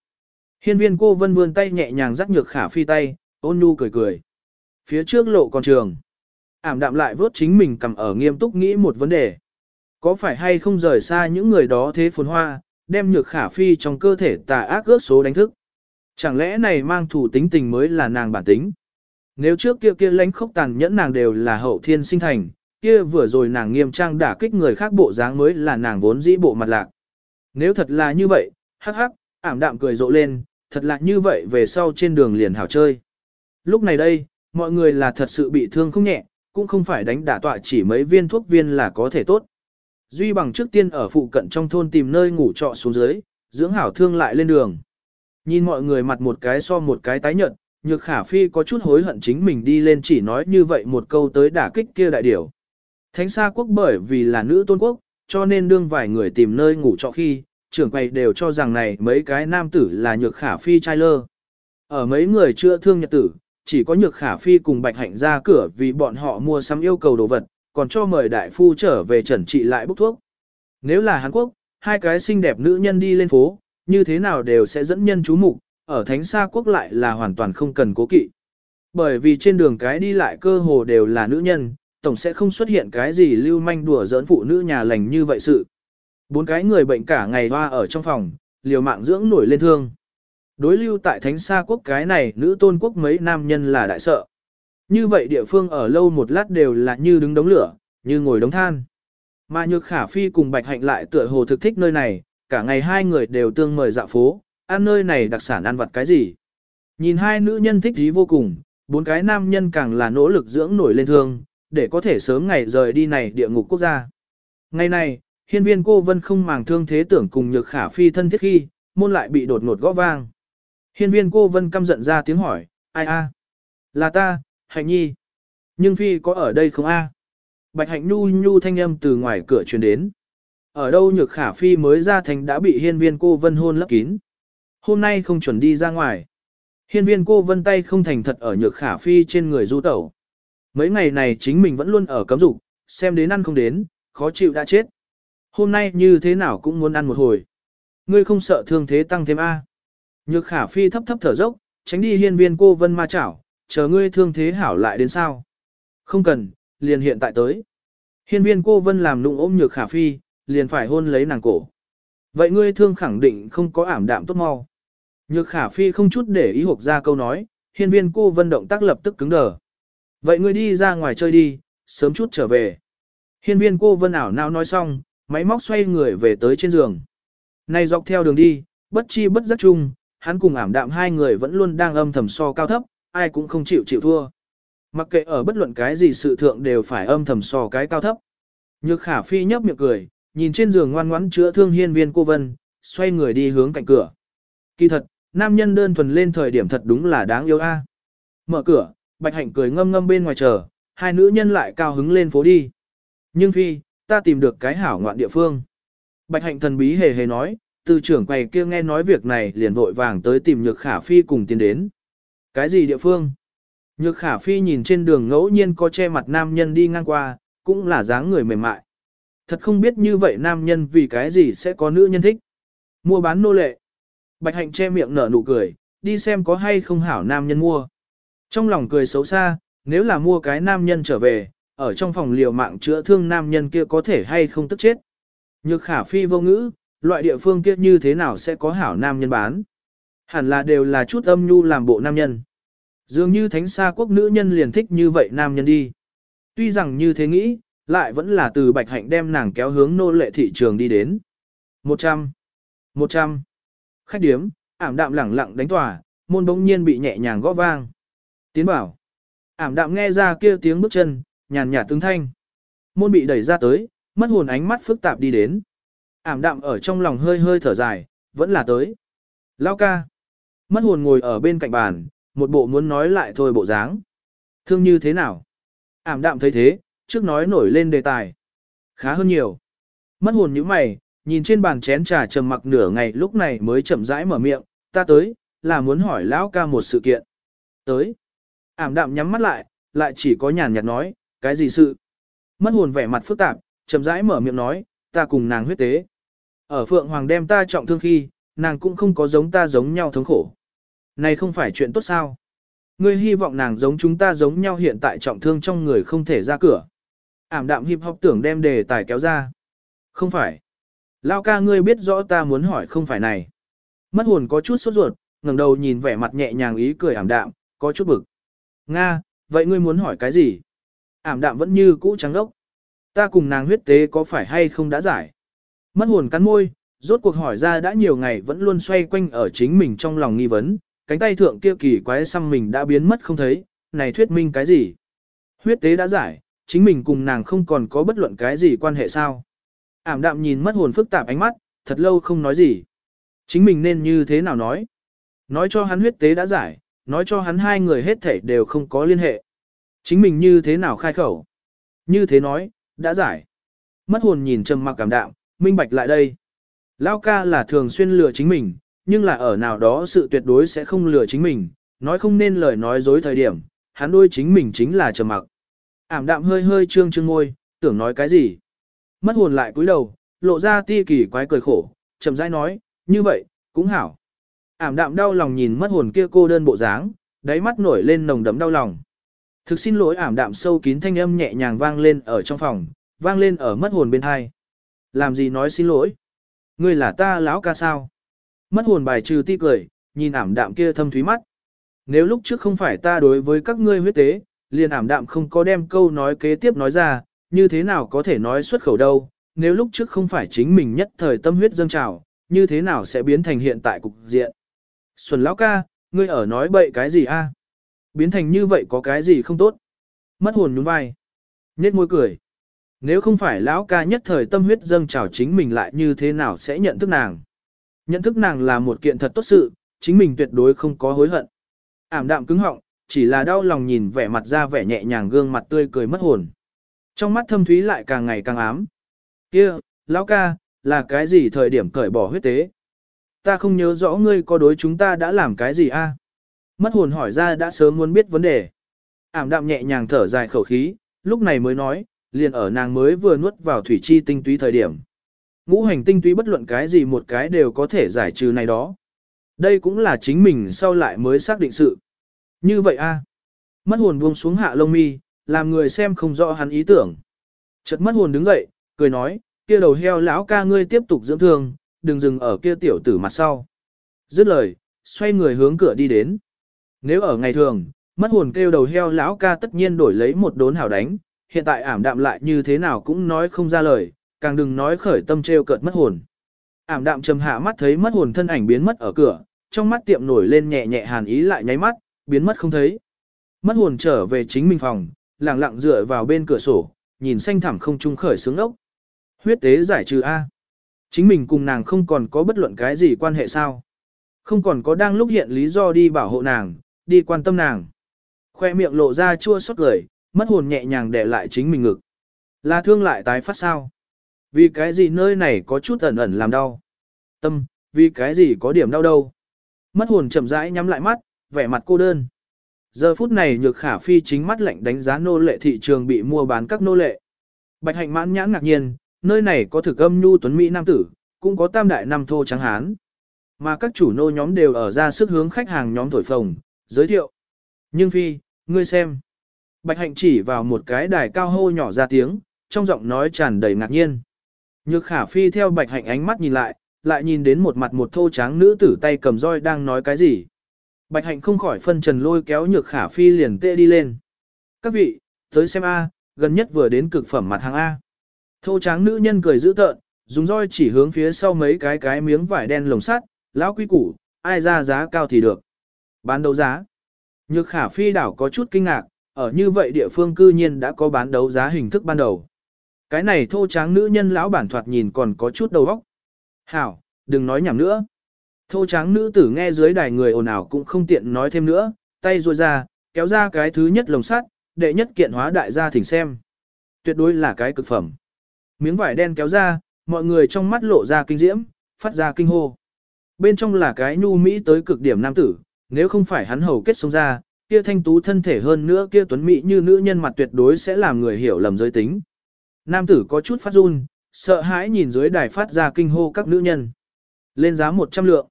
[SPEAKER 1] Hiên viên cô vân vươn tay nhẹ nhàng dắt nhược khả phi tay, ôn nhu cười cười. Phía trước lộ con trường. Ảm đạm lại vớt chính mình cầm ở nghiêm túc nghĩ một vấn đề. Có phải hay không rời xa những người đó thế phồn hoa, đem nhược khả phi trong cơ thể tà ác ước số đánh thức. Chẳng lẽ này mang thủ tính tình mới là nàng bản tính? Nếu trước kia kia lãnh khốc tàn nhẫn nàng đều là hậu thiên sinh thành, kia vừa rồi nàng nghiêm trang đả kích người khác bộ dáng mới là nàng vốn dĩ bộ mặt lạc. Nếu thật là như vậy, hắc hắc, ảm đạm cười rộ lên, thật là như vậy về sau trên đường liền hảo chơi. Lúc này đây, mọi người là thật sự bị thương không nhẹ, cũng không phải đánh đả tọa chỉ mấy viên thuốc viên là có thể tốt. Duy bằng trước tiên ở phụ cận trong thôn tìm nơi ngủ trọ xuống dưới, dưỡng hảo thương lại lên đường. Nhìn mọi người mặt một cái so một cái tái nhợt, nhược khả phi có chút hối hận chính mình đi lên chỉ nói như vậy một câu tới đả kích kia đại điểu. Thánh xa quốc bởi vì là nữ tôn quốc, cho nên đương vài người tìm nơi ngủ trọ khi, trưởng quầy đều cho rằng này mấy cái nam tử là nhược khả phi trai lơ. Ở mấy người chưa thương nhật tử, chỉ có nhược khả phi cùng bạch hạnh ra cửa vì bọn họ mua sắm yêu cầu đồ vật, còn cho mời đại phu trở về trần trị lại bốc thuốc. Nếu là Hàn Quốc, hai cái xinh đẹp nữ nhân đi lên phố, như thế nào đều sẽ dẫn nhân chú mục, ở thánh xa quốc lại là hoàn toàn không cần cố kỵ. Bởi vì trên đường cái đi lại cơ hồ đều là nữ nhân, tổng sẽ không xuất hiện cái gì lưu manh đùa giỡn phụ nữ nhà lành như vậy sự. Bốn cái người bệnh cả ngày hoa ở trong phòng, liều mạng dưỡng nổi lên thương. Đối lưu tại thánh xa quốc cái này nữ tôn quốc mấy nam nhân là đại sợ. Như vậy địa phương ở lâu một lát đều là như đứng đống lửa, như ngồi đống than. Mà nhược khả phi cùng bạch hạnh lại tựa hồ thực thích nơi này, cả ngày hai người đều tương mời dạo phố, ăn nơi này đặc sản ăn vặt cái gì. Nhìn hai nữ nhân thích dí vô cùng, bốn cái nam nhân càng là nỗ lực dưỡng nổi lên thương, để có thể sớm ngày rời đi này địa ngục quốc gia. Ngày này, hiên viên cô vân không màng thương thế tưởng cùng nhược khả phi thân thiết khi, môn lại bị đột ngột gõ vang. Hiên viên cô vân căm giận ra tiếng hỏi, ai a? Là ta, hạnh nhi. Nhưng phi có ở đây không a? Bạch hạnh nhu nhu thanh âm từ ngoài cửa truyền đến. Ở đâu nhược khả phi mới ra thành đã bị hiên viên cô vân hôn lấp kín. Hôm nay không chuẩn đi ra ngoài. Hiên viên cô vân tay không thành thật ở nhược khả phi trên người du tẩu. Mấy ngày này chính mình vẫn luôn ở cấm dục, xem đến ăn không đến, khó chịu đã chết. Hôm nay như thế nào cũng muốn ăn một hồi. Ngươi không sợ thương thế tăng thêm A. Nhược khả phi thấp thấp thở dốc, tránh đi hiên viên cô vân ma chảo, chờ ngươi thương thế hảo lại đến sao. Không cần, liền hiện tại tới. Hiên viên cô vân làm nụng ôm nhược khả phi, liền phải hôn lấy nàng cổ. Vậy ngươi thương khẳng định không có ảm đạm tốt mau. Nhược khả phi không chút để ý hộp ra câu nói, hiên viên cô vân động tác lập tức cứng đờ. Vậy ngươi đi ra ngoài chơi đi, sớm chút trở về. Hiên viên cô vân ảo nào nói xong, máy móc xoay người về tới trên giường. Này dọc theo đường đi, bất chi bất giác chung, hắn cùng ảm đạm hai người vẫn luôn đang âm thầm so cao thấp, ai cũng không chịu chịu thua. Mặc kệ ở bất luận cái gì sự thượng đều phải âm thầm so cái cao thấp. Nhược khả phi nhấp miệng cười, nhìn trên giường ngoan ngoãn chữa thương hiên viên cô vân, xoay người đi hướng cạnh cửa. Kỳ thật, nam nhân đơn thuần lên thời điểm thật đúng là đáng yêu a. À. Mở cửa, bạch hạnh cười ngâm ngâm bên ngoài chờ, hai nữ nhân lại cao hứng lên phố đi. Nhưng phi, ta tìm được cái hảo ngoạn địa phương. Bạch hạnh thần bí hề hề nói, từ trưởng quầy kia nghe nói việc này liền vội vàng tới tìm nhược khả phi cùng tiến đến. Cái gì địa phương? Nhược khả phi nhìn trên đường ngẫu nhiên có che mặt nam nhân đi ngang qua, cũng là dáng người mềm mại. Thật không biết như vậy nam nhân vì cái gì sẽ có nữ nhân thích. Mua bán nô lệ. Bạch hạnh che miệng nở nụ cười, đi xem có hay không hảo nam nhân mua. Trong lòng cười xấu xa, nếu là mua cái nam nhân trở về, ở trong phòng liều mạng chữa thương nam nhân kia có thể hay không tức chết. Nhược khả phi vô ngữ, loại địa phương kia như thế nào sẽ có hảo nam nhân bán. Hẳn là đều là chút âm nhu làm bộ nam nhân. Dường như thánh xa quốc nữ nhân liền thích như vậy nam nhân đi. Tuy rằng như thế nghĩ, lại vẫn là từ bạch hạnh đem nàng kéo hướng nô lệ thị trường đi đến. 100. 100. Khách điếm, ảm đạm lẳng lặng đánh tòa, môn bỗng nhiên bị nhẹ nhàng gõ vang. Tiến bảo. Ảm đạm nghe ra kia tiếng bước chân, nhàn nhạt tướng thanh. Môn bị đẩy ra tới, mất hồn ánh mắt phức tạp đi đến. Ảm đạm ở trong lòng hơi hơi thở dài, vẫn là tới. Lao ca. Mất hồn ngồi ở bên cạnh bàn, một bộ muốn nói lại thôi bộ dáng. Thương như thế nào? Ảm đạm thấy thế, trước nói nổi lên đề tài. Khá hơn nhiều. Mất hồn như mày, nhìn trên bàn chén trà trầm mặc nửa ngày lúc này mới chậm rãi mở miệng, ta tới, là muốn hỏi lão ca một sự kiện. Tới. Ảm đạm nhắm mắt lại, lại chỉ có nhàn nhạt nói, cái gì sự? Mất hồn vẻ mặt phức tạp, chậm rãi mở miệng nói, ta cùng nàng huyết tế. Ở Phượng Hoàng đem ta trọng thương khi, nàng cũng không có giống ta giống nhau thống khổ. Này không phải chuyện tốt sao? Ngươi hy vọng nàng giống chúng ta giống nhau hiện tại trọng thương trong người không thể ra cửa. Ảm đạm hiệp học tưởng đem đề tài kéo ra. Không phải. Lao ca ngươi biết rõ ta muốn hỏi không phải này. Mất hồn có chút sốt ruột, ngẩng đầu nhìn vẻ mặt nhẹ nhàng ý cười ảm đạm, có chút bực. Nga, vậy ngươi muốn hỏi cái gì? Ảm đạm vẫn như cũ trắng đốc. Ta cùng nàng huyết tế có phải hay không đã giải? Mất hồn cắn môi, rốt cuộc hỏi ra đã nhiều ngày vẫn luôn xoay quanh ở chính mình trong lòng nghi vấn, cánh tay thượng kia kỳ quái xăm mình đã biến mất không thấy, này thuyết minh cái gì? Huyết tế đã giải, chính mình cùng nàng không còn có bất luận cái gì quan hệ sao? Ảm đạm nhìn mất hồn phức tạp ánh mắt, thật lâu không nói gì. Chính mình nên như thế nào nói? Nói cho hắn huyết tế đã giải, nói cho hắn hai người hết thảy đều không có liên hệ. Chính mình như thế nào khai khẩu? Như thế nói, đã giải. Mất hồn nhìn trầm mặc cảm đạm, minh bạch lại đây. Lao ca là thường xuyên lừa chính mình, nhưng là ở nào đó sự tuyệt đối sẽ không lừa chính mình, nói không nên lời nói dối thời điểm, hắn đôi chính mình chính là trầm mặc. Ảm đạm hơi hơi trương trương ngôi, tưởng nói cái gì. Mất hồn lại cúi đầu, lộ ra ti kỳ quái cười khổ, chậm rãi nói, như vậy, cũng hảo. Ảm đạm đau lòng nhìn mất hồn kia cô đơn bộ dáng, đáy mắt nổi lên nồng đấm đau lòng. Thực xin lỗi ảm đạm sâu kín thanh âm nhẹ nhàng vang lên ở trong phòng, vang lên ở mất hồn bên hai. Làm gì nói xin lỗi? Ngươi là ta lão ca sao? Mất hồn bài trừ ti cười, nhìn ảm đạm kia thâm thúy mắt. Nếu lúc trước không phải ta đối với các ngươi huyết tế, liền ảm đạm không có đem câu nói kế tiếp nói ra, như thế nào có thể nói xuất khẩu đâu, nếu lúc trước không phải chính mình nhất thời tâm huyết dâng trào, như thế nào sẽ biến thành hiện tại cục diện. Xuân lão ca, ngươi ở nói bậy cái gì a? Biến thành như vậy có cái gì không tốt? Mất hồn nhún vai. Nét môi cười. Nếu không phải lão ca nhất thời tâm huyết dâng trào chính mình lại như thế nào sẽ nhận thức nàng? Nhận thức nàng là một kiện thật tốt sự, chính mình tuyệt đối không có hối hận. Ảm đạm cứng họng, chỉ là đau lòng nhìn vẻ mặt ra vẻ nhẹ nhàng gương mặt tươi cười mất hồn. Trong mắt thâm thúy lại càng ngày càng ám. Kia, lão ca, là cái gì thời điểm cởi bỏ huyết tế? ta không nhớ rõ ngươi có đối chúng ta đã làm cái gì a? Mất hồn hỏi ra đã sớm muốn biết vấn đề. Ảm đạm nhẹ nhàng thở dài khẩu khí, lúc này mới nói, liền ở nàng mới vừa nuốt vào thủy chi tinh túy thời điểm. Ngũ hành tinh túy bất luận cái gì một cái đều có thể giải trừ này đó. Đây cũng là chính mình sau lại mới xác định sự. Như vậy a Mất hồn buông xuống hạ lông mi, làm người xem không rõ hắn ý tưởng. Chợt mất hồn đứng dậy, cười nói, kia đầu heo lão ca ngươi tiếp tục dưỡng thương, đừng dừng ở kia tiểu tử mặt sau. Dứt lời, xoay người hướng cửa đi đến. Nếu ở ngày thường, mất hồn kêu đầu heo lão ca tất nhiên đổi lấy một đốn hảo đánh, hiện tại ảm đạm lại như thế nào cũng nói không ra lời, càng đừng nói khởi tâm treo cợt mất hồn. Ảm đạm trầm hạ mắt thấy mất hồn thân ảnh biến mất ở cửa, trong mắt tiệm nổi lên nhẹ nhẹ hàn ý lại nháy mắt, biến mất không thấy. Mất hồn trở về chính mình phòng, lặng lặng dựa vào bên cửa sổ, nhìn xanh thẳm không trung khởi sướng ốc. Huyết tế giải trừ A. Chính mình cùng nàng không còn có bất luận cái gì quan hệ sao. Không còn có đang lúc hiện lý do đi bảo hộ nàng, đi quan tâm nàng. Khoe miệng lộ ra chua xót cười, mất hồn nhẹ nhàng để lại chính mình ngực. Là thương lại tái phát sao? Vì cái gì nơi này có chút ẩn ẩn làm đau? Tâm, vì cái gì có điểm đau đâu? Mất hồn chậm rãi nhắm lại mắt, vẻ mặt cô đơn. Giờ phút này nhược khả phi chính mắt lạnh đánh giá nô lệ thị trường bị mua bán các nô lệ. Bạch hạnh mãn nhãn ngạc nhiên, nơi này có thực âm nhu tuấn Mỹ nam tử, cũng có tam đại nam thô trắng hán. Mà các chủ nô nhóm đều ở ra sức hướng khách hàng nhóm thổi phồng, giới thiệu. Nhưng phi, ngươi xem. Bạch hạnh chỉ vào một cái đài cao hô nhỏ ra tiếng, trong giọng nói tràn đầy ngạc nhiên. Nhược khả phi theo bạch hạnh ánh mắt nhìn lại, lại nhìn đến một mặt một thô tráng nữ tử tay cầm roi đang nói cái gì. Bạch hạnh không khỏi phân trần lôi kéo nhược khả phi liền tê đi lên. Các vị, tới xem A, gần nhất vừa đến cực phẩm mặt hàng A. Thô tráng nữ nhân cười dữ tợn, dùng roi chỉ hướng phía sau mấy cái cái miếng vải đen lồng sắt, lão quý củ, ai ra giá cao thì được. Bán đấu giá. Nhược khả phi đảo có chút kinh ngạc, ở như vậy địa phương cư nhiên đã có bán đấu giá hình thức ban đầu. Cái này thô tráng nữ nhân lão bản thoạt nhìn còn có chút đầu óc. Hảo, đừng nói nhảm nữa. Thô tráng nữ tử nghe dưới đài người ồn ào cũng không tiện nói thêm nữa, tay ruôi ra, kéo ra cái thứ nhất lồng sắt, đệ nhất kiện hóa đại gia thỉnh xem. Tuyệt đối là cái cực phẩm. Miếng vải đen kéo ra, mọi người trong mắt lộ ra kinh diễm, phát ra kinh hô. Bên trong là cái nhu mỹ tới cực điểm nam tử, nếu không phải hắn hầu kết sống ra, kia thanh tú thân thể hơn nữa kia tuấn mỹ như nữ nhân mặt tuyệt đối sẽ làm người hiểu lầm giới tính. Nam tử có chút phát run, sợ hãi nhìn dưới đài phát ra kinh hô các nữ nhân. Lên giá 100 lượng.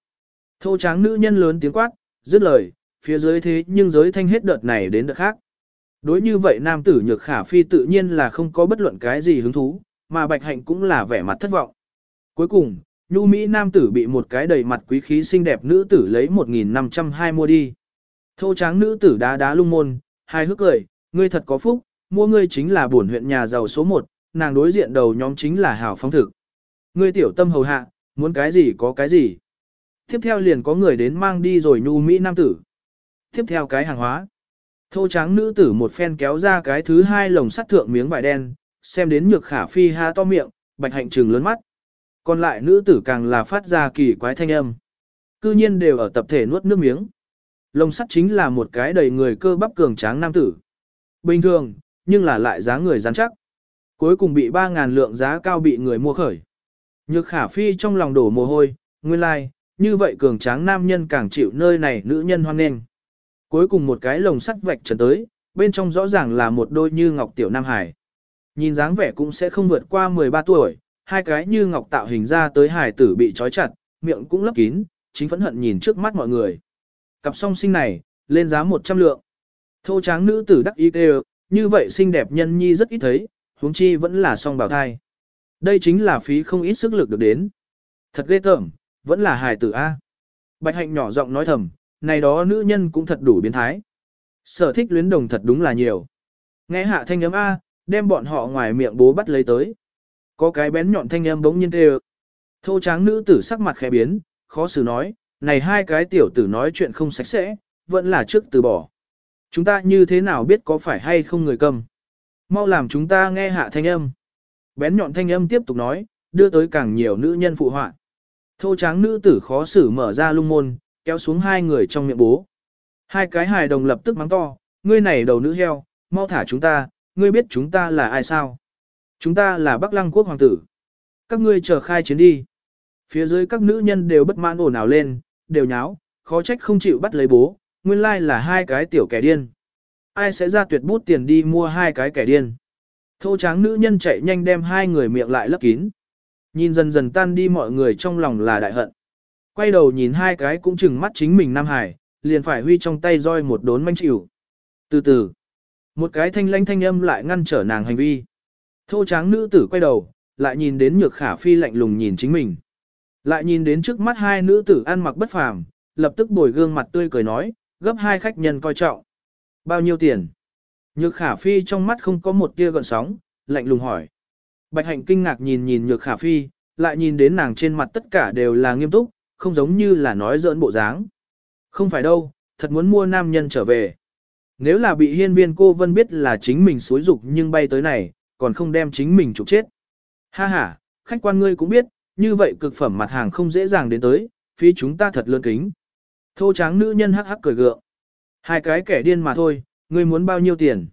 [SPEAKER 1] Thô tráng nữ nhân lớn tiếng quát, dứt lời, phía dưới thế nhưng giới thanh hết đợt này đến đợt khác. Đối như vậy nam tử nhược khả phi tự nhiên là không có bất luận cái gì hứng thú, mà bạch hạnh cũng là vẻ mặt thất vọng. Cuối cùng, nhu Mỹ nam tử bị một cái đầy mặt quý khí xinh đẹp nữ tử lấy 1.520 mua đi. Thô tráng nữ tử đá đá lung môn, hai hước cười, ngươi thật có phúc, mua ngươi chính là bổn huyện nhà giàu số 1, nàng đối diện đầu nhóm chính là hảo phong thực. Ngươi tiểu tâm hầu hạ, muốn cái gì có cái gì. Tiếp theo liền có người đến mang đi rồi nhu Mỹ nam tử. Tiếp theo cái hàng hóa. Thô tráng nữ tử một phen kéo ra cái thứ hai lồng sắt thượng miếng vải đen, xem đến nhược khả phi ha to miệng, bạch hạnh trừng lớn mắt. Còn lại nữ tử càng là phát ra kỳ quái thanh âm. Cư nhiên đều ở tập thể nuốt nước miếng. Lồng sắt chính là một cái đầy người cơ bắp cường tráng nam tử. Bình thường, nhưng là lại giá người rắn chắc. Cuối cùng bị 3.000 lượng giá cao bị người mua khởi. Nhược khả phi trong lòng đổ mồ hôi, nguyên lai, like, như vậy cường tráng nam nhân càng chịu nơi này nữ nhân hoan nghênh. Cuối cùng một cái lồng sắt vạch trần tới, bên trong rõ ràng là một đôi như ngọc tiểu nam hải. Nhìn dáng vẻ cũng sẽ không vượt qua 13 tuổi, hai cái như ngọc tạo hình ra tới hải tử bị trói chặt, miệng cũng lấp kín, chính phẫn hận nhìn trước mắt mọi người. Cặp song sinh này, lên giá 100 lượng. Thô tráng nữ tử đắc ý kêu, như vậy xinh đẹp nhân nhi rất ít thấy, huống chi vẫn là song bào thai. Đây chính là phí không ít sức lực được đến. Thật ghê tởm, vẫn là hài tử A. Bạch hạnh nhỏ giọng nói thầm, này đó nữ nhân cũng thật đủ biến thái. Sở thích luyến đồng thật đúng là nhiều. Nghe hạ thanh âm A, đem bọn họ ngoài miệng bố bắt lấy tới. Có cái bén nhọn thanh âm bỗng nhiên kêu. Thô tráng nữ tử sắc mặt khẽ biến, khó xử nói, này hai cái tiểu tử nói chuyện không sạch sẽ, vẫn là trước từ bỏ. Chúng ta như thế nào biết có phải hay không người cầm. Mau làm chúng ta nghe hạ thanh âm. Bén nhọn thanh âm tiếp tục nói, đưa tới càng nhiều nữ nhân phụ họa. Thô tráng nữ tử khó xử mở ra lung môn, kéo xuống hai người trong miệng bố. Hai cái hài đồng lập tức mắng to, ngươi này đầu nữ heo, mau thả chúng ta, ngươi biết chúng ta là ai sao? Chúng ta là Bắc Lăng quốc hoàng tử. Các ngươi chờ khai chiến đi. Phía dưới các nữ nhân đều bất mãn ồn ào lên, đều nháo, khó trách không chịu bắt lấy bố, nguyên lai là hai cái tiểu kẻ điên. Ai sẽ ra tuyệt bút tiền đi mua hai cái kẻ điên. Thô tráng nữ nhân chạy nhanh đem hai người miệng lại lấp kín. Nhìn dần dần tan đi mọi người trong lòng là đại hận. Quay đầu nhìn hai cái cũng chừng mắt chính mình Nam Hải, liền phải huy trong tay roi một đốn manh chịu. Từ từ, một cái thanh lanh thanh âm lại ngăn trở nàng hành vi. Thô tráng nữ tử quay đầu, lại nhìn đến nhược khả phi lạnh lùng nhìn chính mình. Lại nhìn đến trước mắt hai nữ tử ăn mặc bất phàm, lập tức bồi gương mặt tươi cười nói, gấp hai khách nhân coi trọng. Bao nhiêu tiền? Nhược khả phi trong mắt không có một tia gợn sóng, lạnh lùng hỏi. Bạch hạnh kinh ngạc nhìn nhìn nhược khả phi, lại nhìn đến nàng trên mặt tất cả đều là nghiêm túc, không giống như là nói giỡn bộ dáng. Không phải đâu, thật muốn mua nam nhân trở về. Nếu là bị hiên viên cô vân biết là chính mình xối dục nhưng bay tới này, còn không đem chính mình trục chết. Ha ha, khách quan ngươi cũng biết, như vậy cực phẩm mặt hàng không dễ dàng đến tới, phí chúng ta thật lươn kính. Thô tráng nữ nhân hắc hắc cười gượng. Hai cái kẻ điên mà thôi, ngươi muốn bao nhiêu tiền?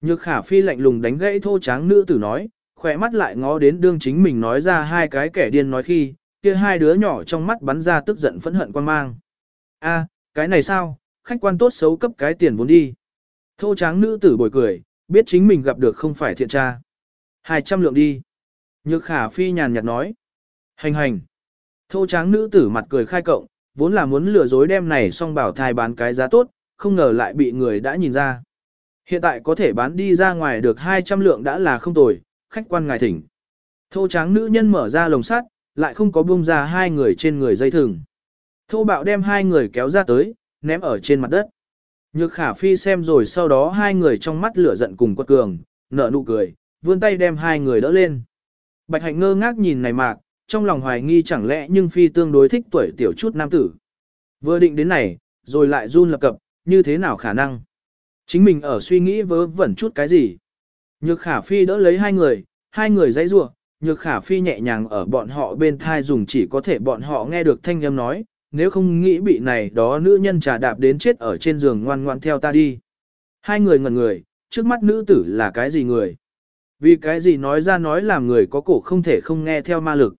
[SPEAKER 1] Nhược khả phi lạnh lùng đánh gãy thô tráng nữ tử nói, khỏe mắt lại ngó đến đương chính mình nói ra hai cái kẻ điên nói khi, kia hai đứa nhỏ trong mắt bắn ra tức giận phẫn hận quan mang. A, cái này sao, khách quan tốt xấu cấp cái tiền vốn đi. Thô tráng nữ tử bồi cười, biết chính mình gặp được không phải thiện tra. Hai trăm lượng đi. Nhược khả phi nhàn nhạt nói. Hành hành. Thô tráng nữ tử mặt cười khai cộng, vốn là muốn lừa dối đem này xong bảo thai bán cái giá tốt, không ngờ lại bị người đã nhìn ra. Hiện tại có thể bán đi ra ngoài được 200 lượng đã là không tồi, khách quan ngài thỉnh. Thô tráng nữ nhân mở ra lồng sắt, lại không có bung ra hai người trên người dây thừng. Thô bạo đem hai người kéo ra tới, ném ở trên mặt đất. Nhược khả phi xem rồi sau đó hai người trong mắt lửa giận cùng quật cường, nở nụ cười, vươn tay đem hai người đỡ lên. Bạch hạnh ngơ ngác nhìn này mạc, trong lòng hoài nghi chẳng lẽ nhưng phi tương đối thích tuổi tiểu chút nam tử. Vừa định đến này, rồi lại run lập cập, như thế nào khả năng? Chính mình ở suy nghĩ vớ vẩn chút cái gì? Nhược khả phi đỡ lấy hai người, hai người dãy rua, nhược khả phi nhẹ nhàng ở bọn họ bên thai dùng chỉ có thể bọn họ nghe được thanh âm nói, nếu không nghĩ bị này đó nữ nhân trà đạp đến chết ở trên giường ngoan ngoan theo ta đi. Hai người ngẩn người, trước mắt nữ tử là cái gì người? Vì cái gì nói ra nói làm người có cổ không thể không nghe theo ma lực.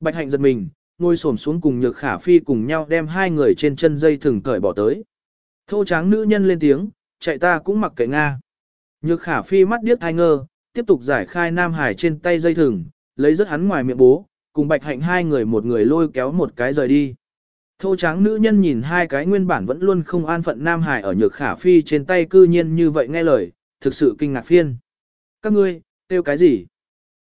[SPEAKER 1] Bạch hạnh giật mình, ngồi xổm xuống cùng nhược khả phi cùng nhau đem hai người trên chân dây thừng cởi bỏ tới. Thô tráng nữ nhân lên tiếng, chạy ta cũng mặc kệ Nga. Nhược khả phi mắt điếc thai ngơ, tiếp tục giải khai Nam Hải trên tay dây thừng, lấy rất hắn ngoài miệng bố, cùng bạch hạnh hai người một người lôi kéo một cái rời đi. Thô tráng nữ nhân nhìn hai cái nguyên bản vẫn luôn không an phận Nam Hải ở nhược khả phi trên tay cư nhiên như vậy nghe lời, thực sự kinh ngạc phiên. Các ngươi, tiêu cái gì?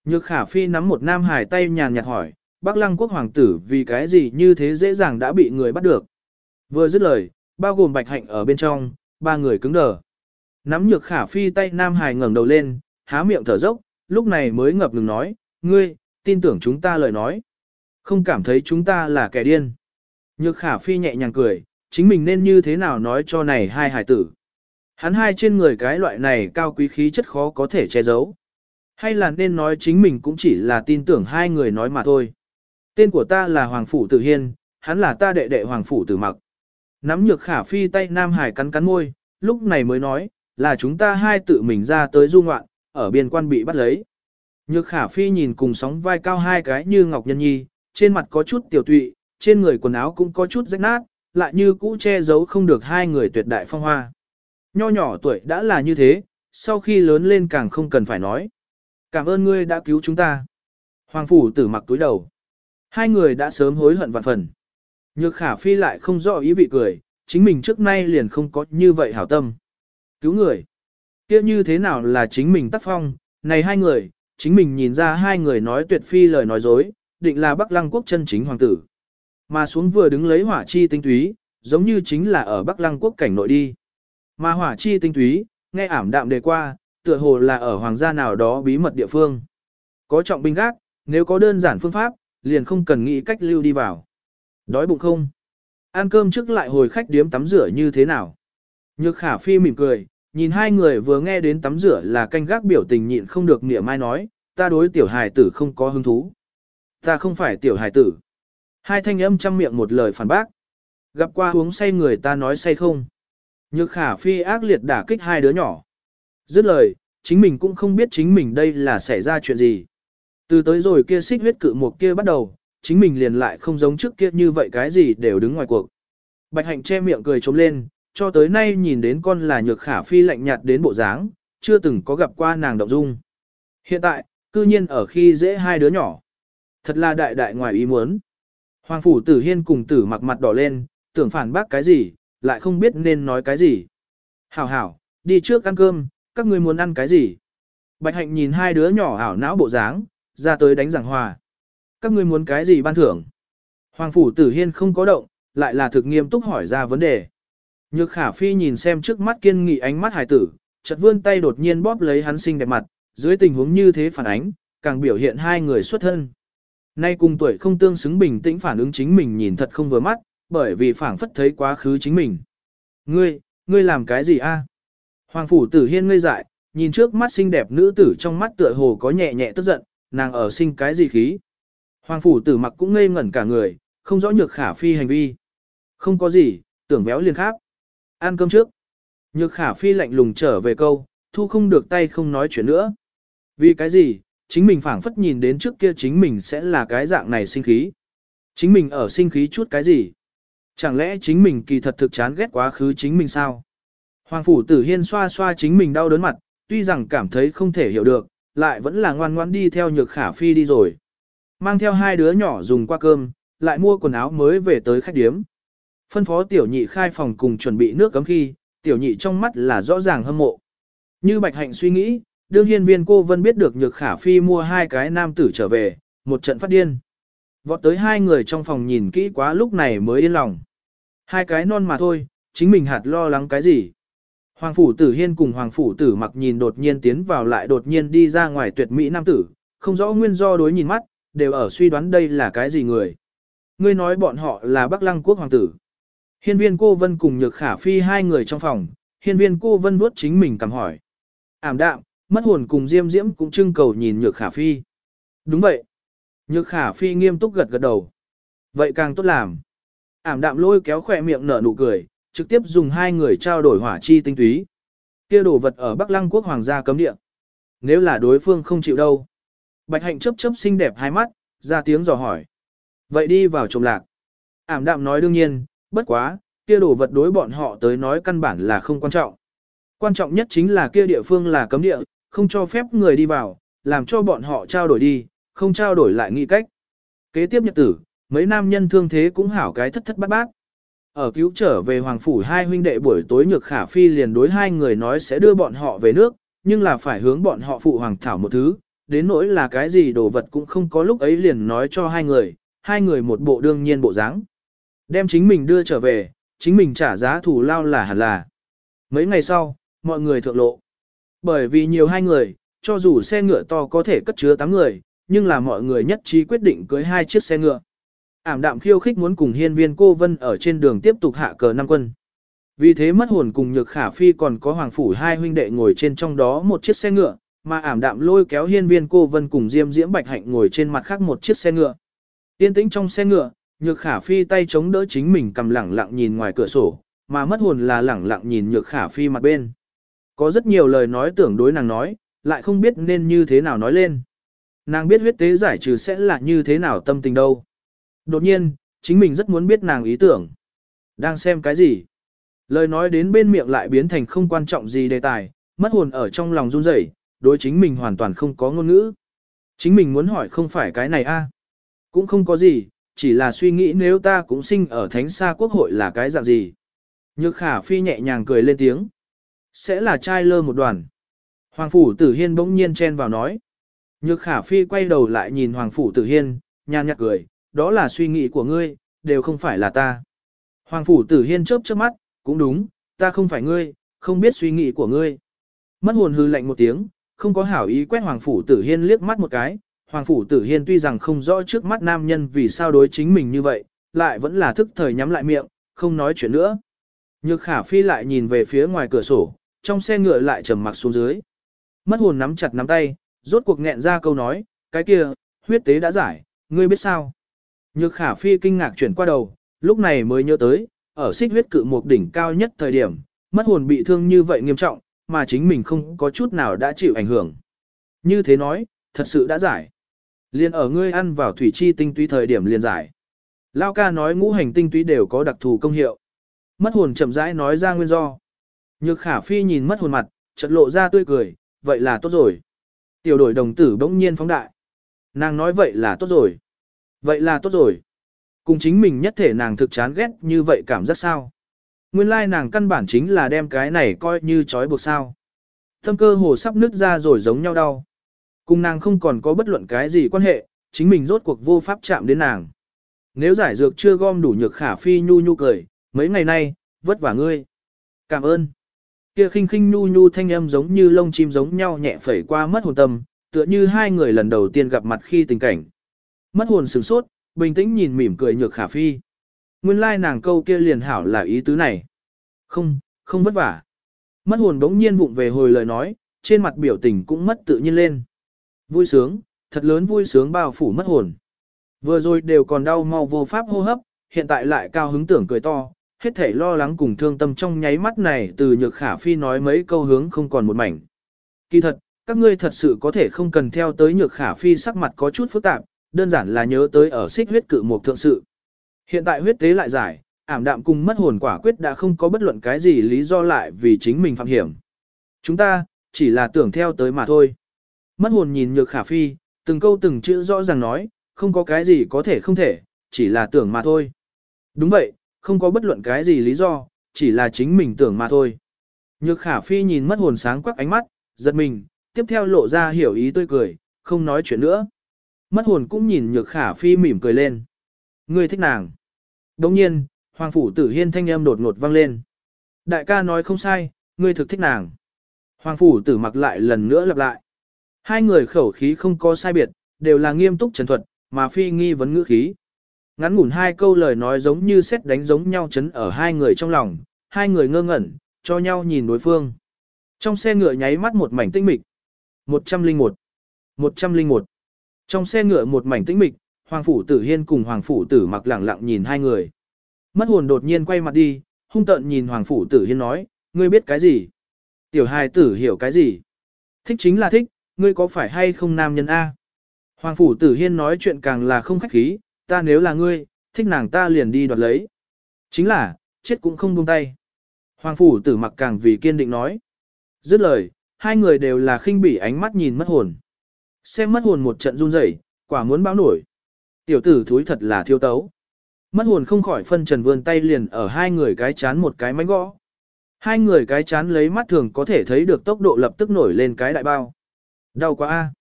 [SPEAKER 1] Nhược khả phi nắm một Nam Hải tay nhàn nhạt hỏi, Bắc Lăng quốc hoàng tử vì cái gì như thế dễ dàng đã bị người bắt được. Vừa dứt lời, bao gồm bạch hạnh ở bên trong, ba người cứng đờ. Nắm nhược khả phi tay Nam Hải ngẩng đầu lên, há miệng thở dốc, lúc này mới ngập ngừng nói, ngươi, tin tưởng chúng ta lời nói. Không cảm thấy chúng ta là kẻ điên. Nhược khả phi nhẹ nhàng cười, chính mình nên như thế nào nói cho này hai hải tử. Hắn hai trên người cái loại này cao quý khí chất khó có thể che giấu. Hay là nên nói chính mình cũng chỉ là tin tưởng hai người nói mà thôi. Tên của ta là Hoàng Phủ Tử Hiên, hắn là ta đệ đệ Hoàng Phủ Tử Mặc. Nắm nhược khả phi tay Nam Hải cắn cắn môi, lúc này mới nói, là chúng ta hai tự mình ra tới du ngoạn, ở biên quan bị bắt lấy. Nhược khả phi nhìn cùng sóng vai cao hai cái như ngọc nhân nhi, trên mặt có chút tiểu tụy, trên người quần áo cũng có chút rách nát, lại như cũ che giấu không được hai người tuyệt đại phong hoa. Nho nhỏ tuổi đã là như thế, sau khi lớn lên càng không cần phải nói. Cảm ơn ngươi đã cứu chúng ta. Hoàng phủ tử mặc túi đầu. Hai người đã sớm hối hận vạn phần. Nhược khả phi lại không rõ ý vị cười, chính mình trước nay liền không có như vậy hảo tâm. Cứu người. kia như thế nào là chính mình tác phong, này hai người, chính mình nhìn ra hai người nói tuyệt phi lời nói dối, định là Bắc Lăng quốc chân chính hoàng tử. Mà xuống vừa đứng lấy hỏa chi tinh túy, giống như chính là ở Bắc Lăng quốc cảnh nội đi. Mà hỏa chi tinh túy, nghe ảm đạm đề qua, tựa hồ là ở hoàng gia nào đó bí mật địa phương. Có trọng binh gác, nếu có đơn giản phương pháp, liền không cần nghĩ cách lưu đi vào. Đói bụng không? Ăn cơm trước lại hồi khách điếm tắm rửa như thế nào? Nhược khả phi mỉm cười, nhìn hai người vừa nghe đến tắm rửa là canh gác biểu tình nhịn không được niệm mai nói, ta đối tiểu hài tử không có hứng thú. Ta không phải tiểu hài tử. Hai thanh âm chăm miệng một lời phản bác. Gặp qua uống say người ta nói say không. Nhược khả phi ác liệt đả kích hai đứa nhỏ. Dứt lời, chính mình cũng không biết chính mình đây là xảy ra chuyện gì. Từ tới rồi kia xích huyết cự một kia bắt đầu, chính mình liền lại không giống trước kia như vậy cái gì đều đứng ngoài cuộc. Bạch hạnh che miệng cười trống lên, cho tới nay nhìn đến con là nhược khả phi lạnh nhạt đến bộ dáng, chưa từng có gặp qua nàng động dung. Hiện tại, cư nhiên ở khi dễ hai đứa nhỏ. Thật là đại đại ngoài ý muốn. Hoàng phủ tử hiên cùng tử mặc mặt đỏ lên, tưởng phản bác cái gì, lại không biết nên nói cái gì. Hảo hảo, đi trước ăn cơm, các ngươi muốn ăn cái gì? Bạch hạnh nhìn hai đứa nhỏ ảo não bộ dáng, ra tới đánh giảng hòa. Các ngươi muốn cái gì ban thưởng? Hoàng phủ tử hiên không có động, lại là thực nghiêm túc hỏi ra vấn đề. Nhược khả phi nhìn xem trước mắt kiên nghị ánh mắt hải tử, chợt vươn tay đột nhiên bóp lấy hắn xinh đẹp mặt, dưới tình huống như thế phản ánh, càng biểu hiện hai người xuất thân. Nay cùng tuổi không tương xứng bình tĩnh phản ứng chính mình nhìn thật không vừa mắt, bởi vì phảng phất thấy quá khứ chính mình. Ngươi, ngươi làm cái gì a? Hoàng phủ tử hiên ngây dại, nhìn trước mắt xinh đẹp nữ tử trong mắt tựa hồ có nhẹ nhẹ tức giận, nàng ở sinh cái gì khí. Hoàng phủ tử mặc cũng ngây ngẩn cả người, không rõ nhược khả phi hành vi. Không có gì, tưởng véo liền khác. Ăn cơm trước. Nhược khả phi lạnh lùng trở về câu, thu không được tay không nói chuyện nữa. Vì cái gì, chính mình phảng phất nhìn đến trước kia chính mình sẽ là cái dạng này sinh khí. Chính mình ở sinh khí chút cái gì? Chẳng lẽ chính mình kỳ thật thực chán ghét quá khứ chính mình sao? Hoàng phủ tử hiên xoa xoa chính mình đau đớn mặt, tuy rằng cảm thấy không thể hiểu được, lại vẫn là ngoan ngoãn đi theo nhược khả phi đi rồi. Mang theo hai đứa nhỏ dùng qua cơm, lại mua quần áo mới về tới khách điếm. Phân phó tiểu nhị khai phòng cùng chuẩn bị nước cấm khi, tiểu nhị trong mắt là rõ ràng hâm mộ. Như Bạch Hạnh suy nghĩ, đương hiên viên cô vân biết được nhược khả phi mua hai cái nam tử trở về, một trận phát điên. Vọt tới hai người trong phòng nhìn kỹ quá lúc này mới yên lòng. Hai cái non mà thôi, chính mình hạt lo lắng cái gì. Hoàng phủ tử hiên cùng hoàng phủ tử mặc nhìn đột nhiên tiến vào lại đột nhiên đi ra ngoài tuyệt mỹ nam tử, không rõ nguyên do đối nhìn mắt, đều ở suy đoán đây là cái gì người. Ngươi nói bọn họ là Bắc Lăng quốc hoàng tử. Hiên viên cô vân cùng nhược khả phi hai người trong phòng, hiên viên cô vân vuốt chính mình cầm hỏi. Ảm đạm, mất hồn cùng diêm diễm cũng trưng cầu nhìn nhược khả phi. Đúng vậy. Nhược khả phi nghiêm túc gật gật đầu. Vậy càng tốt làm. Ảm đạm lôi kéo khỏe miệng nở nụ cười, trực tiếp dùng hai người trao đổi hỏa chi tinh túy. Kia đồ vật ở Bắc Lăng quốc hoàng gia cấm địa. Nếu là đối phương không chịu đâu. Bạch hạnh chớp chớp xinh đẹp hai mắt, ra tiếng dò hỏi. Vậy đi vào trộm lạc. Ảm đạm nói đương nhiên, bất quá, kia đồ vật đối bọn họ tới nói căn bản là không quan trọng. Quan trọng nhất chính là kia địa phương là cấm địa, không cho phép người đi vào, làm cho bọn họ trao đổi đi, không trao đổi lại nghĩ cách. Kế tiếp nhật tử, mấy nam nhân thương thế cũng hảo cái thất thất bát bát. Ở cứu trở về Hoàng Phủ hai huynh đệ buổi tối nhược khả phi liền đối hai người nói sẽ đưa bọn họ về nước, nhưng là phải hướng bọn họ phụ Hoàng Thảo một thứ, đến nỗi là cái gì đồ vật cũng không có lúc ấy liền nói cho hai người, hai người một bộ đương nhiên bộ dáng. Đem chính mình đưa trở về, chính mình trả giá thủ lao là hẳn là. Mấy ngày sau, mọi người thượng lộ. Bởi vì nhiều hai người, cho dù xe ngựa to có thể cất chứa 8 người, nhưng là mọi người nhất trí quyết định cưới hai chiếc xe ngựa. Ảm đạm khiêu khích muốn cùng hiên viên cô vân ở trên đường tiếp tục hạ cờ năm quân. Vì thế mất hồn cùng nhược khả phi còn có hoàng phủ hai huynh đệ ngồi trên trong đó một chiếc xe ngựa, mà ảm đạm lôi kéo hiên viên cô vân cùng diêm diễm bạch hạnh ngồi trên mặt khác một chiếc xe ngựa. Yên tĩnh trong xe ngựa, nhược khả phi tay chống đỡ chính mình cầm lẳng lặng nhìn ngoài cửa sổ, mà mất hồn là lẳng lặng nhìn nhược khả phi mặt bên. Có rất nhiều lời nói tưởng đối nàng nói, lại không biết nên như thế nào nói lên. Nàng biết huyết tế giải trừ sẽ là như thế nào tâm tình đâu. Đột nhiên, chính mình rất muốn biết nàng ý tưởng. Đang xem cái gì? Lời nói đến bên miệng lại biến thành không quan trọng gì đề tài, mất hồn ở trong lòng run rẩy, đối chính mình hoàn toàn không có ngôn ngữ. Chính mình muốn hỏi không phải cái này a, Cũng không có gì, chỉ là suy nghĩ nếu ta cũng sinh ở thánh xa quốc hội là cái dạng gì. Nhược khả phi nhẹ nhàng cười lên tiếng. Sẽ là trai lơ một đoàn. Hoàng phủ tử hiên bỗng nhiên chen vào nói. Nhược khả phi quay đầu lại nhìn hoàng phủ tử hiên, nhàn nhạt cười, đó là suy nghĩ của ngươi, đều không phải là ta. Hoàng phủ tử hiên chớp chớp mắt, cũng đúng, ta không phải ngươi, không biết suy nghĩ của ngươi. Mất hồn hư lạnh một tiếng, không có hảo ý quét hoàng phủ tử hiên liếc mắt một cái. Hoàng phủ tử hiên tuy rằng không rõ trước mắt nam nhân vì sao đối chính mình như vậy, lại vẫn là thức thời nhắm lại miệng, không nói chuyện nữa. Nhược khả phi lại nhìn về phía ngoài cửa sổ, trong xe ngựa lại trầm mặc xuống dưới. Mất hồn nắm chặt nắm tay, rốt cuộc nghẹn ra câu nói, cái kia, huyết tế đã giải, ngươi biết sao? Nhược khả phi kinh ngạc chuyển qua đầu, lúc này mới nhớ tới, ở xích huyết cự một đỉnh cao nhất thời điểm, mất hồn bị thương như vậy nghiêm trọng, mà chính mình không có chút nào đã chịu ảnh hưởng. Như thế nói, thật sự đã giải. Liên ở ngươi ăn vào thủy chi tinh túy thời điểm liền giải. Lao ca nói ngũ hành tinh túy đều có đặc thù công hiệu. Mất hồn chậm rãi nói ra nguyên do. Nhược khả phi nhìn mất hồn mặt, chợt lộ ra tươi cười, vậy là tốt rồi. Tiểu đổi đồng tử bỗng nhiên phóng đại. Nàng nói vậy là tốt rồi. Vậy là tốt rồi. Cùng chính mình nhất thể nàng thực chán ghét như vậy cảm giác sao. Nguyên lai nàng căn bản chính là đem cái này coi như trói buộc sao. Tâm cơ hồ sắp nứt ra rồi giống nhau đau. Cùng nàng không còn có bất luận cái gì quan hệ, chính mình rốt cuộc vô pháp chạm đến nàng. Nếu giải dược chưa gom đủ nhược khả phi nhu nhu cười, mấy ngày nay, vất vả ngươi. Cảm ơn. Kia khinh khinh nhu nhu thanh âm giống như lông chim giống nhau nhẹ phẩy qua mất hồn tâm, tựa như hai người lần đầu tiên gặp mặt khi tình cảnh. Mất hồn sửng sốt, bình tĩnh nhìn mỉm cười nhược khả phi. Nguyên lai like nàng câu kia liền hảo là ý tứ này. Không, không vất vả. Mất hồn đống nhiên vụng về hồi lời nói, trên mặt biểu tình cũng mất tự nhiên lên. Vui sướng, thật lớn vui sướng bao phủ mất hồn. Vừa rồi đều còn đau mau vô pháp hô hấp, hiện tại lại cao hứng tưởng cười to, hết thảy lo lắng cùng thương tâm trong nháy mắt này từ nhược khả phi nói mấy câu hướng không còn một mảnh. Kỳ thật, các ngươi thật sự có thể không cần theo tới nhược khả phi sắc mặt có chút phức tạp, đơn giản là nhớ tới ở xích huyết cự một thượng sự. Hiện tại huyết tế lại giải, ảm đạm cùng mất hồn quả quyết đã không có bất luận cái gì lý do lại vì chính mình phạm hiểm. Chúng ta, chỉ là tưởng theo tới mà thôi. Mất hồn nhìn nhược khả phi, từng câu từng chữ rõ ràng nói, không có cái gì có thể không thể, chỉ là tưởng mà thôi. Đúng vậy, không có bất luận cái gì lý do, chỉ là chính mình tưởng mà thôi. Nhược khả phi nhìn mất hồn sáng quắc ánh mắt, giật mình, tiếp theo lộ ra hiểu ý tươi cười, không nói chuyện nữa. Mất hồn cũng nhìn nhược khả phi mỉm cười lên. Ngươi thích nàng. Đồng nhiên, hoàng phủ tử hiên thanh âm đột ngột vang lên. Đại ca nói không sai, ngươi thực thích nàng. Hoàng phủ tử mặc lại lần nữa lặp lại. Hai người khẩu khí không có sai biệt, đều là nghiêm túc trần thuật, mà phi nghi vấn ngữ khí. Ngắn ngủn hai câu lời nói giống như xét đánh giống nhau chấn ở hai người trong lòng, hai người ngơ ngẩn, cho nhau nhìn đối phương. Trong xe ngựa nháy mắt một mảnh tinh mịch. 101. 101. Trong xe ngựa một mảnh tĩnh mịch, Hoàng Phủ Tử Hiên cùng Hoàng Phủ Tử mặc lẳng lặng nhìn hai người. Mất hồn đột nhiên quay mặt đi, hung tợn nhìn Hoàng Phủ Tử Hiên nói, ngươi biết cái gì? Tiểu hài tử hiểu cái gì? Thích chính là thích, ngươi có phải hay không nam nhân A? Hoàng Phủ Tử Hiên nói chuyện càng là không khách khí, ta nếu là ngươi, thích nàng ta liền đi đoạt lấy. Chính là, chết cũng không buông tay. Hoàng Phủ Tử mặc càng vì kiên định nói. Dứt lời, hai người đều là khinh bỉ ánh mắt nhìn mất hồn. Xem mất hồn một trận run rẩy, quả muốn báo nổi. Tiểu tử thúi thật là thiêu tấu. Mất hồn không khỏi phân trần vươn tay liền ở hai người cái chán một cái mánh gõ. Hai người cái chán lấy mắt thường có thể thấy được tốc độ lập tức nổi lên cái đại bao. Đau quá a.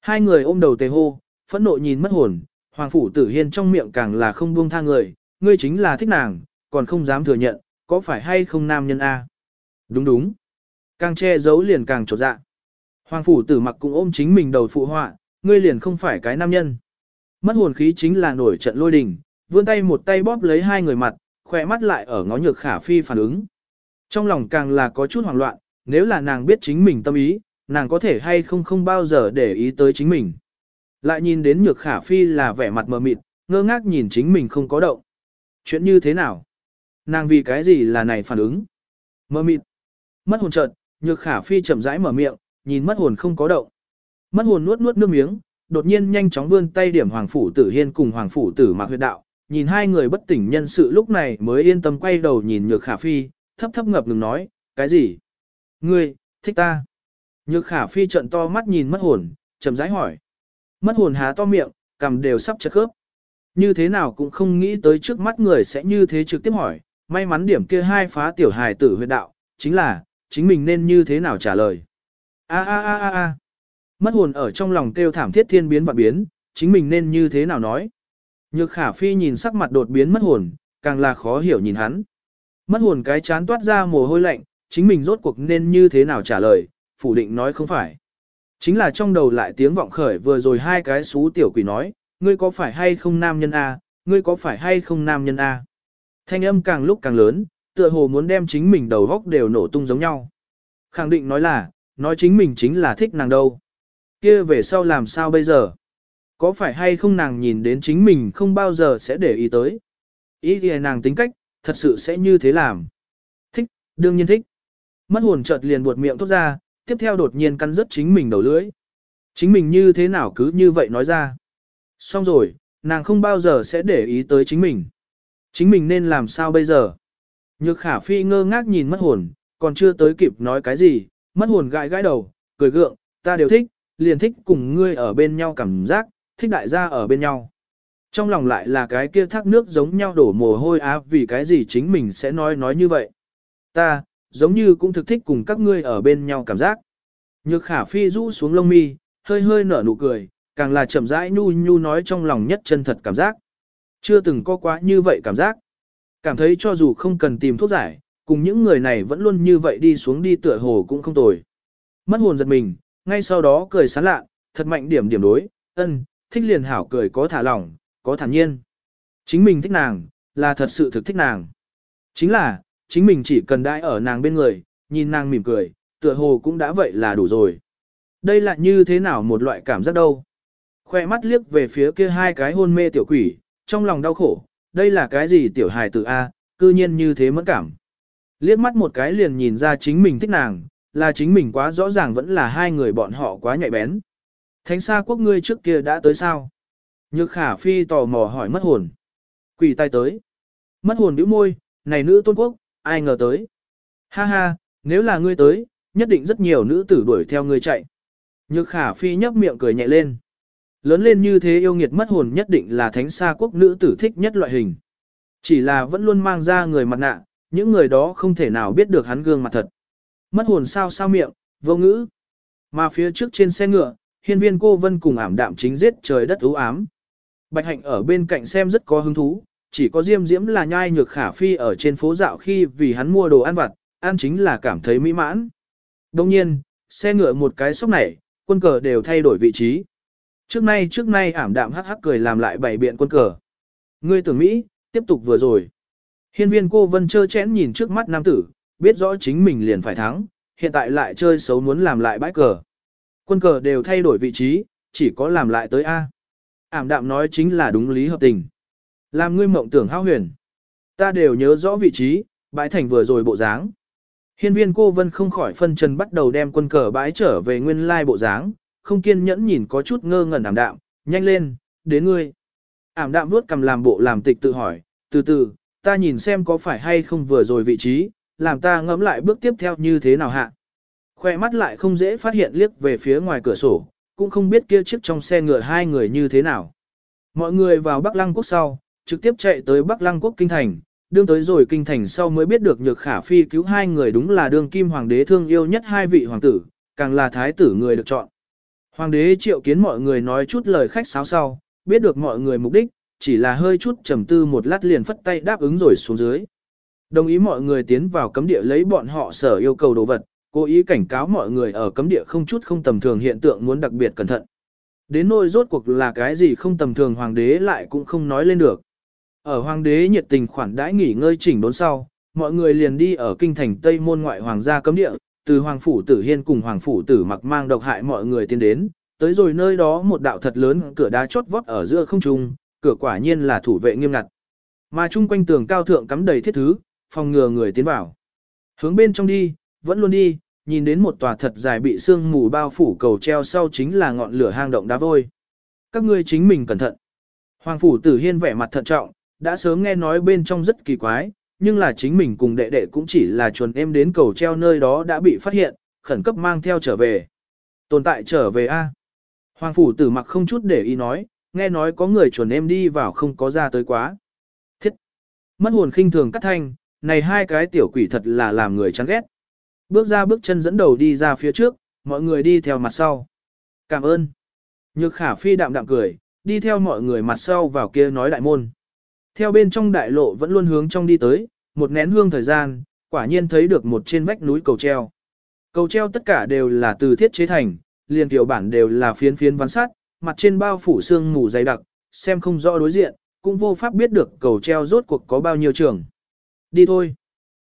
[SPEAKER 1] Hai người ôm đầu tề hô, phẫn nộ nhìn mất hồn, Hoàng phủ tử hiên trong miệng càng là không buông tha người, ngươi chính là thích nàng, còn không dám thừa nhận, có phải hay không nam nhân a? Đúng đúng. Càng che giấu liền càng trột dạ. Hoàng phủ tử mặc cũng ôm chính mình đầu phụ họa, ngươi liền không phải cái nam nhân. Mất hồn khí chính là nổi trận lôi đình, vươn tay một tay bóp lấy hai người mặt, khỏe mắt lại ở ngó nhược khả phi phản ứng. Trong lòng càng là có chút hoảng loạn, nếu là nàng biết chính mình tâm ý, nàng có thể hay không không bao giờ để ý tới chính mình. Lại nhìn đến nhược khả phi là vẻ mặt mờ mịt, ngơ ngác nhìn chính mình không có động. Chuyện như thế nào? Nàng vì cái gì là này phản ứng? Mờ mịt. Mất hồn trận, nhược khả phi chậm rãi mở miệng, nhìn mất hồn không có động. Mất hồn nuốt nuốt nước miếng, đột nhiên nhanh chóng vươn tay điểm Hoàng Phủ Tử Hiên cùng Hoàng Phủ Tử Mạc huyệt đạo, nhìn hai người bất tỉnh nhân sự lúc này mới yên tâm quay đầu nhìn Nhược Khả Phi, thấp thấp ngập ngừng nói, cái gì? Ngươi, thích ta? Nhược Khả Phi trận to mắt nhìn mất hồn, chậm rãi hỏi. Mất hồn há to miệng, cầm đều sắp chật khớp. Như thế nào cũng không nghĩ tới trước mắt người sẽ như thế trực tiếp hỏi, may mắn điểm kia hai phá tiểu hài tử huyệt đạo, chính là, chính mình nên như thế nào trả lời. A a a a a. Mất hồn ở trong lòng kêu thảm thiết thiên biến và biến, chính mình nên như thế nào nói. Nhược khả phi nhìn sắc mặt đột biến mất hồn, càng là khó hiểu nhìn hắn. Mất hồn cái chán toát ra mồ hôi lạnh, chính mình rốt cuộc nên như thế nào trả lời, phủ định nói không phải. Chính là trong đầu lại tiếng vọng khởi vừa rồi hai cái xú tiểu quỷ nói, ngươi có phải hay không nam nhân A, ngươi có phải hay không nam nhân A. Thanh âm càng lúc càng lớn, tựa hồ muốn đem chính mình đầu góc đều nổ tung giống nhau. Khẳng định nói là, nói chính mình chính là thích nàng đâu. Kia về sau làm sao bây giờ? Có phải hay không nàng nhìn đến chính mình không bao giờ sẽ để ý tới? Ý thì nàng tính cách, thật sự sẽ như thế làm. Thích, đương nhiên thích. Mất hồn chợt liền buột miệng tốt ra, tiếp theo đột nhiên cắn rứt chính mình đầu lưỡi. Chính mình như thế nào cứ như vậy nói ra. Xong rồi, nàng không bao giờ sẽ để ý tới chính mình. Chính mình nên làm sao bây giờ? Nhược khả phi ngơ ngác nhìn mất hồn, còn chưa tới kịp nói cái gì, mất hồn gãi gãi đầu, cười gượng, ta đều thích, liền thích cùng ngươi ở bên nhau cảm giác, thích đại gia ở bên nhau. Trong lòng lại là cái kia thác nước giống nhau đổ mồ hôi á vì cái gì chính mình sẽ nói nói như vậy. Ta, giống như cũng thực thích cùng các ngươi ở bên nhau cảm giác. Nhược khả phi rũ xuống lông mi, hơi hơi nở nụ cười, càng là chậm rãi nhu nhu nói trong lòng nhất chân thật cảm giác. Chưa từng có quá như vậy cảm giác. Cảm thấy cho dù không cần tìm thuốc giải, cùng những người này vẫn luôn như vậy đi xuống đi tựa hồ cũng không tồi. Mất hồn giật mình, ngay sau đó cười sán lạ, thật mạnh điểm điểm đối, ân, thích liền hảo cười có thả lỏng, có thản nhiên. Chính mình thích nàng, là thật sự thực thích nàng. Chính là, chính mình chỉ cần đãi ở nàng bên người, nhìn nàng mỉm cười, tựa hồ cũng đã vậy là đủ rồi. Đây là như thế nào một loại cảm giác đâu? Khoe mắt liếc về phía kia hai cái hôn mê tiểu quỷ, trong lòng đau khổ, đây là cái gì tiểu hài tử A, cư nhiên như thế mẫn cảm. Liếc mắt một cái liền nhìn ra chính mình thích nàng, là chính mình quá rõ ràng vẫn là hai người bọn họ quá nhạy bén. Thánh xa quốc ngươi trước kia đã tới sao? Nhược khả phi tò mò hỏi mất hồn. Quỷ tay tới. Mất hồn bĩu môi, này nữ tôn quốc, ai ngờ tới. Ha ha, nếu là ngươi tới, nhất định rất nhiều nữ tử đuổi theo ngươi chạy. Nhược khả phi nhấp miệng cười nhẹ lên. Lớn lên như thế yêu nghiệt mất hồn nhất định là thánh xa quốc nữ tử thích nhất loại hình. Chỉ là vẫn luôn mang ra người mặt nạ, những người đó không thể nào biết được hắn gương mặt thật. Mất hồn sao sao miệng, vô ngữ. Mà phía trước trên xe ngựa, hiên viên cô vân cùng ảm đạm chính giết trời đất ưu ám. Bạch hạnh ở bên cạnh xem rất có hứng thú, chỉ có diêm diễm là nhai nhược khả phi ở trên phố dạo khi vì hắn mua đồ ăn vặt, ăn chính là cảm thấy mỹ mãn. Đồng nhiên, xe ngựa một cái sốc này, quân cờ đều thay đổi vị trí. Trước nay trước nay ảm đạm hắc hắc cười làm lại bảy biện quân cờ. Ngươi tưởng Mỹ, tiếp tục vừa rồi. Hiên viên cô vân chơ chẽn nhìn trước mắt nam tử, biết rõ chính mình liền phải thắng, hiện tại lại chơi xấu muốn làm lại bãi cờ. Quân cờ đều thay đổi vị trí, chỉ có làm lại tới A. Ảm đạm nói chính là đúng lý hợp tình. Làm ngươi mộng tưởng hao huyền. Ta đều nhớ rõ vị trí, bãi thành vừa rồi bộ dáng. Hiên viên cô vân không khỏi phân trần bắt đầu đem quân cờ bãi trở về nguyên lai bộ dáng, không kiên nhẫn nhìn có chút ngơ ngẩn ảm đạm, nhanh lên, đến ngươi. Ảm đạm vuốt cầm làm bộ làm tịch tự hỏi, từ từ, ta nhìn xem có phải hay không vừa rồi vị trí, làm ta ngẫm lại bước tiếp theo như thế nào hạ. Khoe mắt lại không dễ phát hiện liếc về phía ngoài cửa sổ, cũng không biết kia chiếc trong xe ngựa hai người như thế nào. Mọi người vào Bắc Lăng Quốc sau, trực tiếp chạy tới Bắc Lăng Quốc Kinh Thành, đương tới rồi Kinh Thành sau mới biết được nhược khả phi cứu hai người đúng là đương kim hoàng đế thương yêu nhất hai vị hoàng tử, càng là thái tử người được chọn. Hoàng đế triệu kiến mọi người nói chút lời khách sáo sau, biết được mọi người mục đích, chỉ là hơi chút trầm tư một lát liền phất tay đáp ứng rồi xuống dưới. Đồng ý mọi người tiến vào cấm địa lấy bọn họ sở yêu cầu đồ vật, cố ý cảnh cáo mọi người ở cấm địa không chút không tầm thường hiện tượng muốn đặc biệt cẩn thận. Đến nỗi rốt cuộc là cái gì không tầm thường hoàng đế lại cũng không nói lên được. Ở hoàng đế nhiệt tình khoản đãi nghỉ ngơi chỉnh đốn sau, mọi người liền đi ở kinh thành Tây môn ngoại hoàng gia cấm địa, từ hoàng phủ tử hiên cùng hoàng phủ tử mặc mang độc hại mọi người tiến đến, tới rồi nơi đó một đạo thật lớn cửa đá chốt vót ở giữa không trung, cửa quả nhiên là thủ vệ nghiêm ngặt. Mà chung quanh tường cao thượng cắm đầy thiết thứ, phòng ngừa người tiến vào. Hướng bên trong đi, vẫn luôn đi, nhìn đến một tòa thật dài bị sương mù bao phủ cầu treo sau chính là ngọn lửa hang động đá vôi. Các ngươi chính mình cẩn thận. Hoàng phủ tử hiên vẻ mặt thận trọng, đã sớm nghe nói bên trong rất kỳ quái, nhưng là chính mình cùng đệ đệ cũng chỉ là chuồn em đến cầu treo nơi đó đã bị phát hiện, khẩn cấp mang theo trở về. Tồn tại trở về A. Hoàng phủ tử mặc không chút để ý nói, nghe nói có người chuẩn em đi vào không có ra tới quá. Thiết! Mất hồn khinh thường cắt thanh, này hai cái tiểu quỷ thật là làm người chán ghét. Bước ra bước chân dẫn đầu đi ra phía trước, mọi người đi theo mặt sau. Cảm ơn. Nhược khả phi đạm đạm cười, đi theo mọi người mặt sau vào kia nói đại môn. Theo bên trong đại lộ vẫn luôn hướng trong đi tới, một nén hương thời gian, quả nhiên thấy được một trên vách núi cầu treo. Cầu treo tất cả đều là từ thiết chế thành, liền tiểu bản đều là phiến phiến ván sát, mặt trên bao phủ xương mù dày đặc, xem không rõ đối diện, cũng vô pháp biết được cầu treo rốt cuộc có bao nhiêu trường. Đi thôi.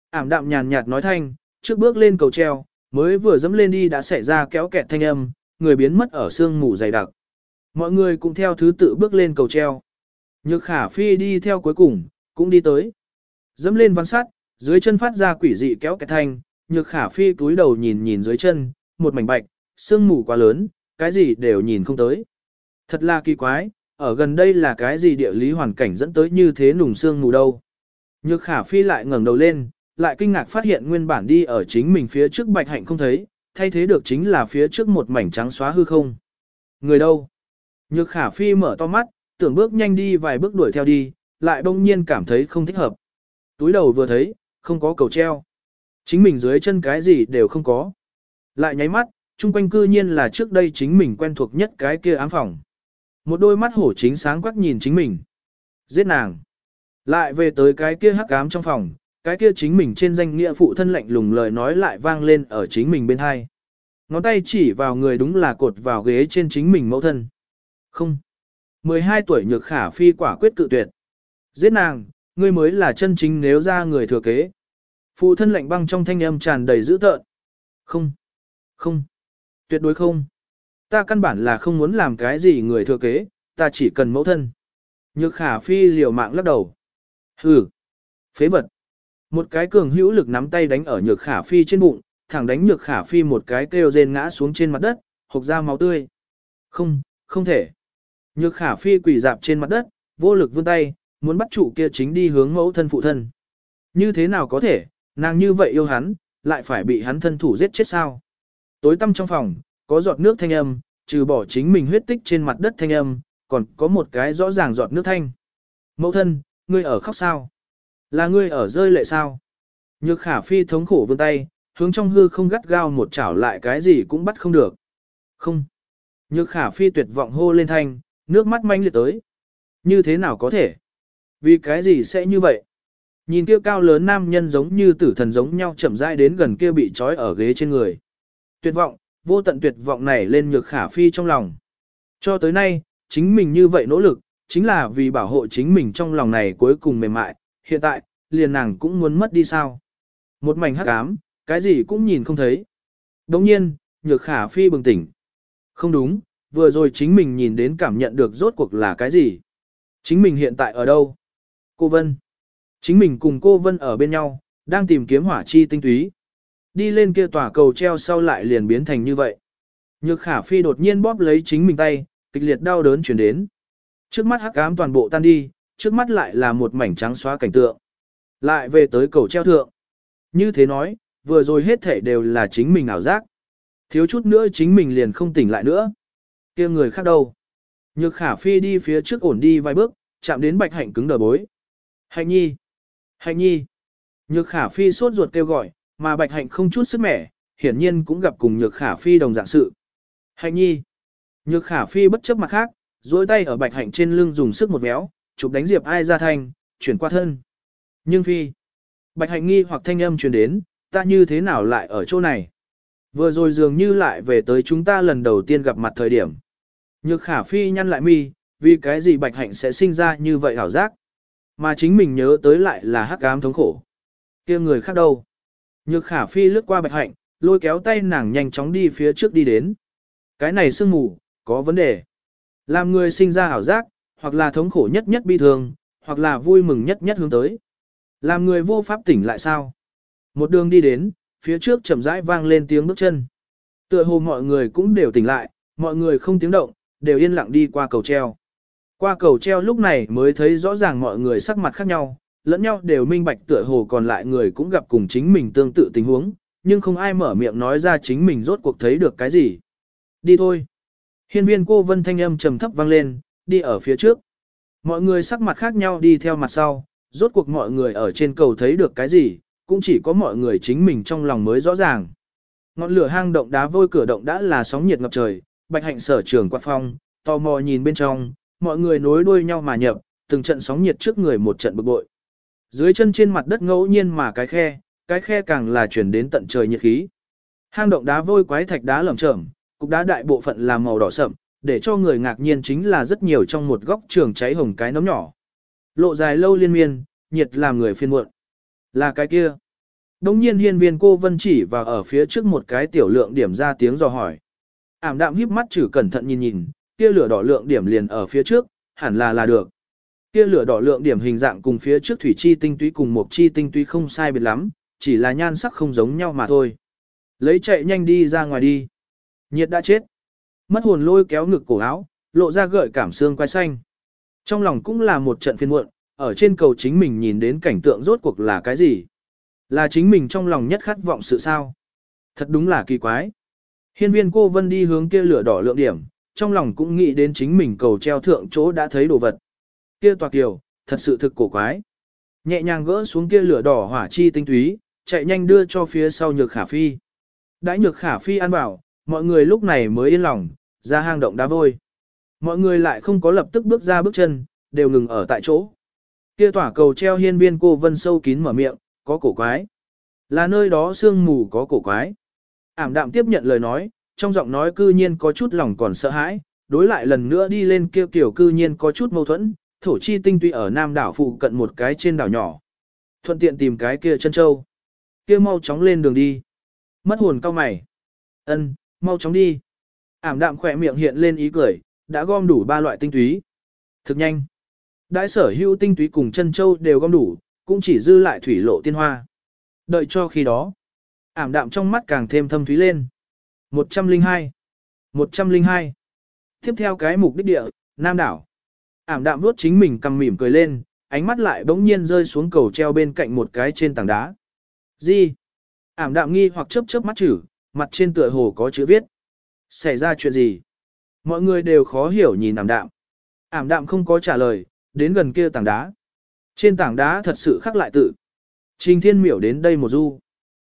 [SPEAKER 1] Ảm đạm nhàn nhạt nói thanh, trước bước lên cầu treo, mới vừa dẫm lên đi đã xảy ra kéo kẹt thanh âm, người biến mất ở xương mù dày đặc. Mọi người cũng theo thứ tự bước lên cầu treo. Nhược khả phi đi theo cuối cùng, cũng đi tới. Dẫm lên văn sát, dưới chân phát ra quỷ dị kéo kẹt thanh, nhược khả phi túi đầu nhìn nhìn dưới chân, một mảnh bạch, xương mù quá lớn, cái gì đều nhìn không tới. Thật là kỳ quái, ở gần đây là cái gì địa lý hoàn cảnh dẫn tới như thế nùng xương mù đâu. Nhược khả phi lại ngẩng đầu lên, lại kinh ngạc phát hiện nguyên bản đi ở chính mình phía trước bạch hạnh không thấy, thay thế được chính là phía trước một mảnh trắng xóa hư không. Người đâu? Nhược khả phi mở to mắt, tưởng bước nhanh đi vài bước đuổi theo đi, lại bỗng nhiên cảm thấy không thích hợp. Túi đầu vừa thấy, không có cầu treo. Chính mình dưới chân cái gì đều không có. Lại nháy mắt, chung quanh cư nhiên là trước đây chính mình quen thuộc nhất cái kia ám phòng. Một đôi mắt hổ chính sáng quắc nhìn chính mình. Giết nàng. Lại về tới cái kia hắc ám trong phòng, cái kia chính mình trên danh nghĩa phụ thân lạnh lùng lời nói lại vang lên ở chính mình bên hai. Ngón tay chỉ vào người đúng là cột vào ghế trên chính mình mẫu thân. Không. 12 tuổi nhược khả phi quả quyết cự tuyệt. Giết nàng, ngươi mới là chân chính nếu ra người thừa kế. Phụ thân lạnh băng trong thanh âm tràn đầy dữ tợn. Không. Không. Tuyệt đối không. Ta căn bản là không muốn làm cái gì người thừa kế, ta chỉ cần mẫu thân. Nhược khả phi liều mạng lắc đầu. Hừ. Phế vật. Một cái cường hữu lực nắm tay đánh ở nhược khả phi trên bụng, thẳng đánh nhược khả phi một cái kêu rên ngã xuống trên mặt đất, hộc ra máu tươi. Không, không thể. Nhược khả phi quỳ dạp trên mặt đất, vô lực vươn tay, muốn bắt trụ kia chính đi hướng mẫu thân phụ thân. Như thế nào có thể, nàng như vậy yêu hắn, lại phải bị hắn thân thủ giết chết sao? Tối tăm trong phòng, có giọt nước thanh âm, trừ bỏ chính mình huyết tích trên mặt đất thanh âm, còn có một cái rõ ràng giọt nước thanh. Mẫu thân, ngươi ở khóc sao? Là ngươi ở rơi lệ sao? Nhược khả phi thống khổ vươn tay, hướng trong hư không gắt gao một chảo lại cái gì cũng bắt không được. Không. Nhược khả phi tuyệt vọng hô lên thanh, nước mắt manh liệt tới. Như thế nào có thể? Vì cái gì sẽ như vậy? Nhìn kia cao lớn nam nhân giống như tử thần giống nhau chậm rãi đến gần kia bị trói ở ghế trên người. Tuyệt vọng, vô tận tuyệt vọng này lên nhược khả phi trong lòng. Cho tới nay, chính mình như vậy nỗ lực, chính là vì bảo hộ chính mình trong lòng này cuối cùng mềm mại, hiện tại, liền nàng cũng muốn mất đi sao. Một mảnh hắc ám, cái gì cũng nhìn không thấy. Đồng nhiên, nhược khả phi bừng tỉnh. Không đúng, vừa rồi chính mình nhìn đến cảm nhận được rốt cuộc là cái gì. Chính mình hiện tại ở đâu? Cô Vân. Chính mình cùng cô Vân ở bên nhau, đang tìm kiếm hỏa chi tinh túy. Đi lên kia tòa cầu treo sau lại liền biến thành như vậy. Nhược khả phi đột nhiên bóp lấy chính mình tay, kịch liệt đau đớn chuyển đến. Trước mắt hắc ám toàn bộ tan đi, trước mắt lại là một mảnh trắng xóa cảnh tượng. Lại về tới cầu treo thượng. Như thế nói, vừa rồi hết thể đều là chính mình ảo giác. Thiếu chút nữa chính mình liền không tỉnh lại nữa. kia người khác đâu? Nhược khả phi đi phía trước ổn đi vài bước, chạm đến bạch hạnh cứng đờ bối. Hạnh nhi! Hạnh nhi! Nhược khả phi sốt ruột kêu gọi, mà bạch hạnh không chút sức mẻ, hiển nhiên cũng gặp cùng nhược khả phi đồng dạng sự. Hạnh nhi! Nhược khả phi bất chấp mặt khác, duỗi tay ở bạch hạnh trên lưng dùng sức một véo, chụp đánh diệp ai ra thanh, chuyển qua thân. Nhưng phi! Bạch hạnh nghi hoặc thanh âm truyền đến, ta như thế nào lại ở chỗ này? Vừa rồi dường như lại về tới chúng ta lần đầu tiên gặp mặt thời điểm. Nhược khả phi nhăn lại mi, vì cái gì bạch hạnh sẽ sinh ra như vậy hảo giác. Mà chính mình nhớ tới lại là hắc ám thống khổ. kia người khác đâu? Nhược khả phi lướt qua bạch hạnh, lôi kéo tay nàng nhanh chóng đi phía trước đi đến. Cái này sương mù, có vấn đề. Làm người sinh ra hảo giác, hoặc là thống khổ nhất nhất bi thường hoặc là vui mừng nhất nhất hướng tới. Làm người vô pháp tỉnh lại sao? Một đường đi đến, phía trước chậm rãi vang lên tiếng bước chân. Tựa hồ mọi người cũng đều tỉnh lại, mọi người không tiếng động, đều yên lặng đi qua cầu treo. Qua cầu treo lúc này mới thấy rõ ràng mọi người sắc mặt khác nhau, lẫn nhau đều minh bạch tựa hồ còn lại người cũng gặp cùng chính mình tương tự tình huống, nhưng không ai mở miệng nói ra chính mình rốt cuộc thấy được cái gì. Đi thôi. Hiên viên cô vân thanh âm trầm thấp vang lên, đi ở phía trước. Mọi người sắc mặt khác nhau đi theo mặt sau, rốt cuộc mọi người ở trên cầu thấy được cái gì, cũng chỉ có mọi người chính mình trong lòng mới rõ ràng. Ngọn lửa hang động đá vôi cửa động đã là sóng nhiệt ngập trời, bạch hạnh sở trường quạt phong, tò mò nhìn bên trong, mọi người nối đuôi nhau mà nhập, từng trận sóng nhiệt trước người một trận bực bội. Dưới chân trên mặt đất ngẫu nhiên mà cái khe, cái khe càng là chuyển đến tận trời nhiệt khí. Hang động đá vôi quái thạch đá lởm chởm, cục đá đại bộ phận là màu đỏ sậm, để cho người ngạc nhiên chính là rất nhiều trong một góc trường cháy hồng cái nấm nhỏ. Lộ dài lâu liên miên, nhiệt làm người phiền muộn. Là cái kia. Đông nhiên hiên viên cô vân chỉ và ở phía trước một cái tiểu lượng điểm ra tiếng dò hỏi. Ảm đạm híp mắt chử cẩn thận nhìn nhìn, kia lửa đỏ lượng điểm liền ở phía trước, hẳn là là được. Kia lửa đỏ lượng điểm hình dạng cùng phía trước thủy chi tinh túy cùng một chi tinh túy không sai biệt lắm, chỉ là nhan sắc không giống nhau mà thôi. Lấy chạy nhanh đi ra ngoài đi. Nhiệt đã chết. Mất hồn lôi kéo ngực cổ áo, lộ ra gợi cảm xương quai xanh. Trong lòng cũng là một trận phiền muộn, ở trên cầu chính mình nhìn đến cảnh tượng rốt cuộc là cái gì? Là chính mình trong lòng nhất khát vọng sự sao? Thật đúng là kỳ quái. Hiên viên cô vân đi hướng kia lửa đỏ lượng điểm, trong lòng cũng nghĩ đến chính mình cầu treo thượng chỗ đã thấy đồ vật. Kia tòa kiều, thật sự thực cổ quái. Nhẹ nhàng gỡ xuống kia lửa đỏ hỏa chi tinh túy, chạy nhanh đưa cho phía sau nhược khả phi. Đãi nhược khả phi ăn bảo, mọi người lúc này mới yên lòng, ra hang động đá vôi. Mọi người lại không có lập tức bước ra bước chân, đều ngừng ở tại chỗ. Kia tỏa cầu treo hiên viên cô vân sâu kín mở miệng, có cổ quái. Là nơi đó sương mù có cổ quái. Ảm đạm tiếp nhận lời nói, trong giọng nói cư nhiên có chút lòng còn sợ hãi, đối lại lần nữa đi lên kia kiểu cư nhiên có chút mâu thuẫn, thổ chi tinh tuy ở nam đảo phụ cận một cái trên đảo nhỏ. Thuận tiện tìm cái kia chân châu. Kia mau chóng lên đường đi. Mất hồn cao mày. ân mau chóng đi. Ảm đạm khỏe miệng hiện lên ý cười, đã gom đủ ba loại tinh túy. Thực nhanh. Đại sở hữu tinh túy cùng chân châu đều gom đủ, cũng chỉ dư lại thủy lộ tiên hoa. Đợi cho khi đó, ảm đạm trong mắt càng thêm thâm thúy lên. 102. 102. Tiếp theo cái mục đích địa, Nam đảo. Ảm đạm vuốt chính mình cằm mỉm cười lên, ánh mắt lại bỗng nhiên rơi xuống cầu treo bên cạnh một cái trên tảng đá. Gì? Ảm đạm nghi hoặc chớp chớp mắt chữ, mặt trên tựa hồ có chữ viết. Xảy ra chuyện gì? Mọi người đều khó hiểu nhìn ảm đạm. Ảm đạm không có trả lời, đến gần kia tảng đá. Trên tảng đá thật sự khắc lại tự. Trình thiên miểu đến đây một du.